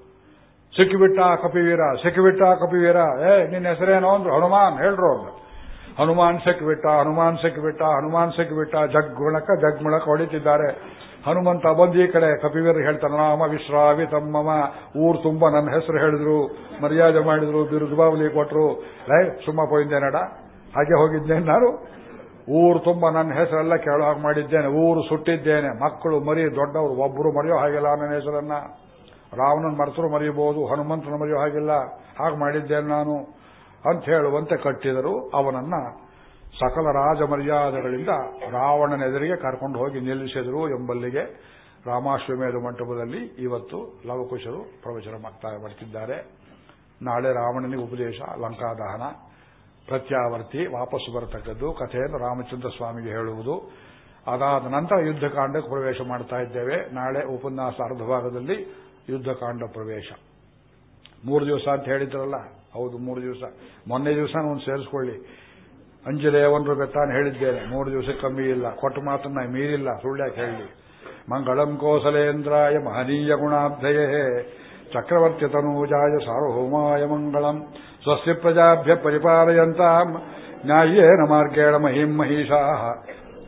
ಸಿಕ್ಕಿಬಿಟ್ಟ ಕಪಿವೀರ ಸಿಕ್ಕಿಬಿಟ್ಟ ಕಪಿವೀರ. ಏ, ನಿನ್ನ ಹೆಸರೇನೋ ಅಂದ್ರು? ಹನುಮಾನ್, ಹೇಳ್ರು ಅವ್ರು. ಹನುಮಾನ್ ಸಿಕ್ಕಿಬಿಟ್ಟ ಹನುಮಾನ್ ಸಿಕ್ಕಿಬಿಟ್ಟ ಹನುಮಾನ್ ಸಿಕ್ಕಿಬಿಟ್ಟ. ಜಗ್ಗುಣಕ ಜಗ್ಗುಣಕ ಹೊಡಿತಿದ್ದಾರೆ. ಹನುಮಂತ ಬಂದ ಕಡೆ, ಕಪಿವೀರ್ ಹೇಳ್ತಾನೆ ನಾಮ ವಿಶ್ರಾವಿ ತಮ್ಮಮ ಊರು ತುಂಬ ನನ್ನ ಹೆಸರು ಹೇಳಿದ್ರು, ಮರ್ಯಾದೆ ಮಾಡಿದ್ರು ಬಿರುದುಬಾವಲಿ ಕೊಟ್ಟರು ಲೈ, ಸುಮ್ಮ ಪೋಯಿಂದೇನಡ ಹಾಗೆ ಹೋಗಿದ್ದೆ ನಾನು. ಊರು ತುಂಬ ನನ್ನ ಹೆಸರೆಲ್ಲ ಕೇಳೋ ಹಾಗೆ ಮಾಡಿದ್ದೇನೆ, ಊರು ಸುಟ್ಟಿದ್ದೇನೆ. ಮಕ್ಕಳು ಮರಿ, ದೊಡ್ಡವರು ಒಬ್ಬರು ಮರೆಯೋ ಹಾಗಿಲ್ಲ ನನ್ನ ಹೆಸರನ್ನ. ರಾವಣನ ಮರೆತರು ಮರೆಯಬಹುದು, ಹನುಮಂತನ ಮರೆಯೋ ಹಾಗಿಲ್ಲ. ಹಾಗೆ ಮಾಡಿದ್ದೇನೆ ನಾನು. ಅಂತ ಹೇಳುವಂತೆ ಕಟ್ಟಿದರು ಅವನನ್ನ. ಸಕಲ ರಾಜಮರ್ಯಾದೆಗಳಿಂದ ರಾವಣನೆದುರಿಗೆ ಕರ್ಕೊಂಡು ಹೋಗಿ ನಿಲ್ಲಿಸಿದರು ಎಂಬಲ್ಲಿಗೆ ರಾಮಾಶ್ವಮೇಧ ಮಂಟಪದಲ್ಲಿ ಇವತ್ತು ಲವಕುಶರು ಪ್ರವಚನ ಮಾಡ್ತಿದ್ದಾರೆ ನಾಳೆ ರಾವಣನಿಗೆ ಉಪದೇಶ, ಲಂಕಾದಹನ, ಪ್ರತ್ಯಾವರ್ತಿ, ವಾಪಸ್ಸು ಬರತಕ್ಕದ್ದು, ಕಥೆಯನ್ನು ರಾಮಚಂದ್ರ ಸ್ವಾಮಿಗೆ ಹೇಳುವುದು. ಅದಾದ ನಂತರ ಯುದ್ಧಕಾಂಡಕ್ಕೆ ಪ್ರವೇಶ ಮಾಡ್ತಾ ಇದ್ದೇವೆ. ನಾಳೆ ಉಪನ್ಯಾಸ ಅರ್ಧ ಭಾಗದಲ್ಲಿ ಯುದ್ಧಕಾಂಡ ಪ್ರವೇಶ. ಮೂರು ದಿವಸ ಅಂತ ಹೇಳಿದ್ರಲ್ಲ? ಹೌದು, ಮೂರು ದಿವಸ. ಮೊನ್ನೆ ದಿವಸ ಒಂದು ಸೇರಿಸ್ಕೊಳ್ಳಿ. ಅಂಜಲೇವನ್ರು ಬೆತ್ತಾನು ಹೇಳಿದ್ದೇನೆ. ಮೂರು ದಿವಸ ಕಮ್ಮಿ ಇಲ್ಲ. ಕೊಟ್ಟ ಮಾತನ್ನ ಮೀರಿಲ್ಲ. ಸುಳ್ಳ್ಯಾಕೆ ಹೇಳಿ. ಮಂಗಳಂ ಕೋಸಲೇಂದ್ರಾಯ ಮಹನೀಯ ಗುಣಾಬ್ಧಯೇ. ಚಕ್ರವರ್ತಿ ತನೂಜಾಯ ಸಾರ್ವಭೌಮಾಯ ಮಂಗಳಂ. ಸ್ವಸ್ಯ ಪ್ರಜಾಭ್ಯ ಪರಿಪಾಲಯಂತ. ನ್ಯಾಯೇನ ಮಾರ್ಗೇಣ ಮಹಿಂ ಮಹಿಷಾ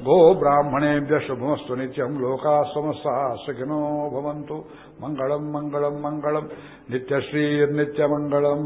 ಗೋ ಬ್ರಾಹ್ಮಣೇಭ್ಯ ಶುಭಮಸ್ತು ನಿತ್ಯಂ ಲೋಕಾ ಸಮಸ್ತಾ ಸುಖಿನೋ ಭವಂತು. ಮಂಗಳಂ ಮಂಗಳಂ ಮಂಗಳಂ. ನಿತ್ಯಶ್ರೀರ್ನಿತ್ಯಮಂಗಳಂ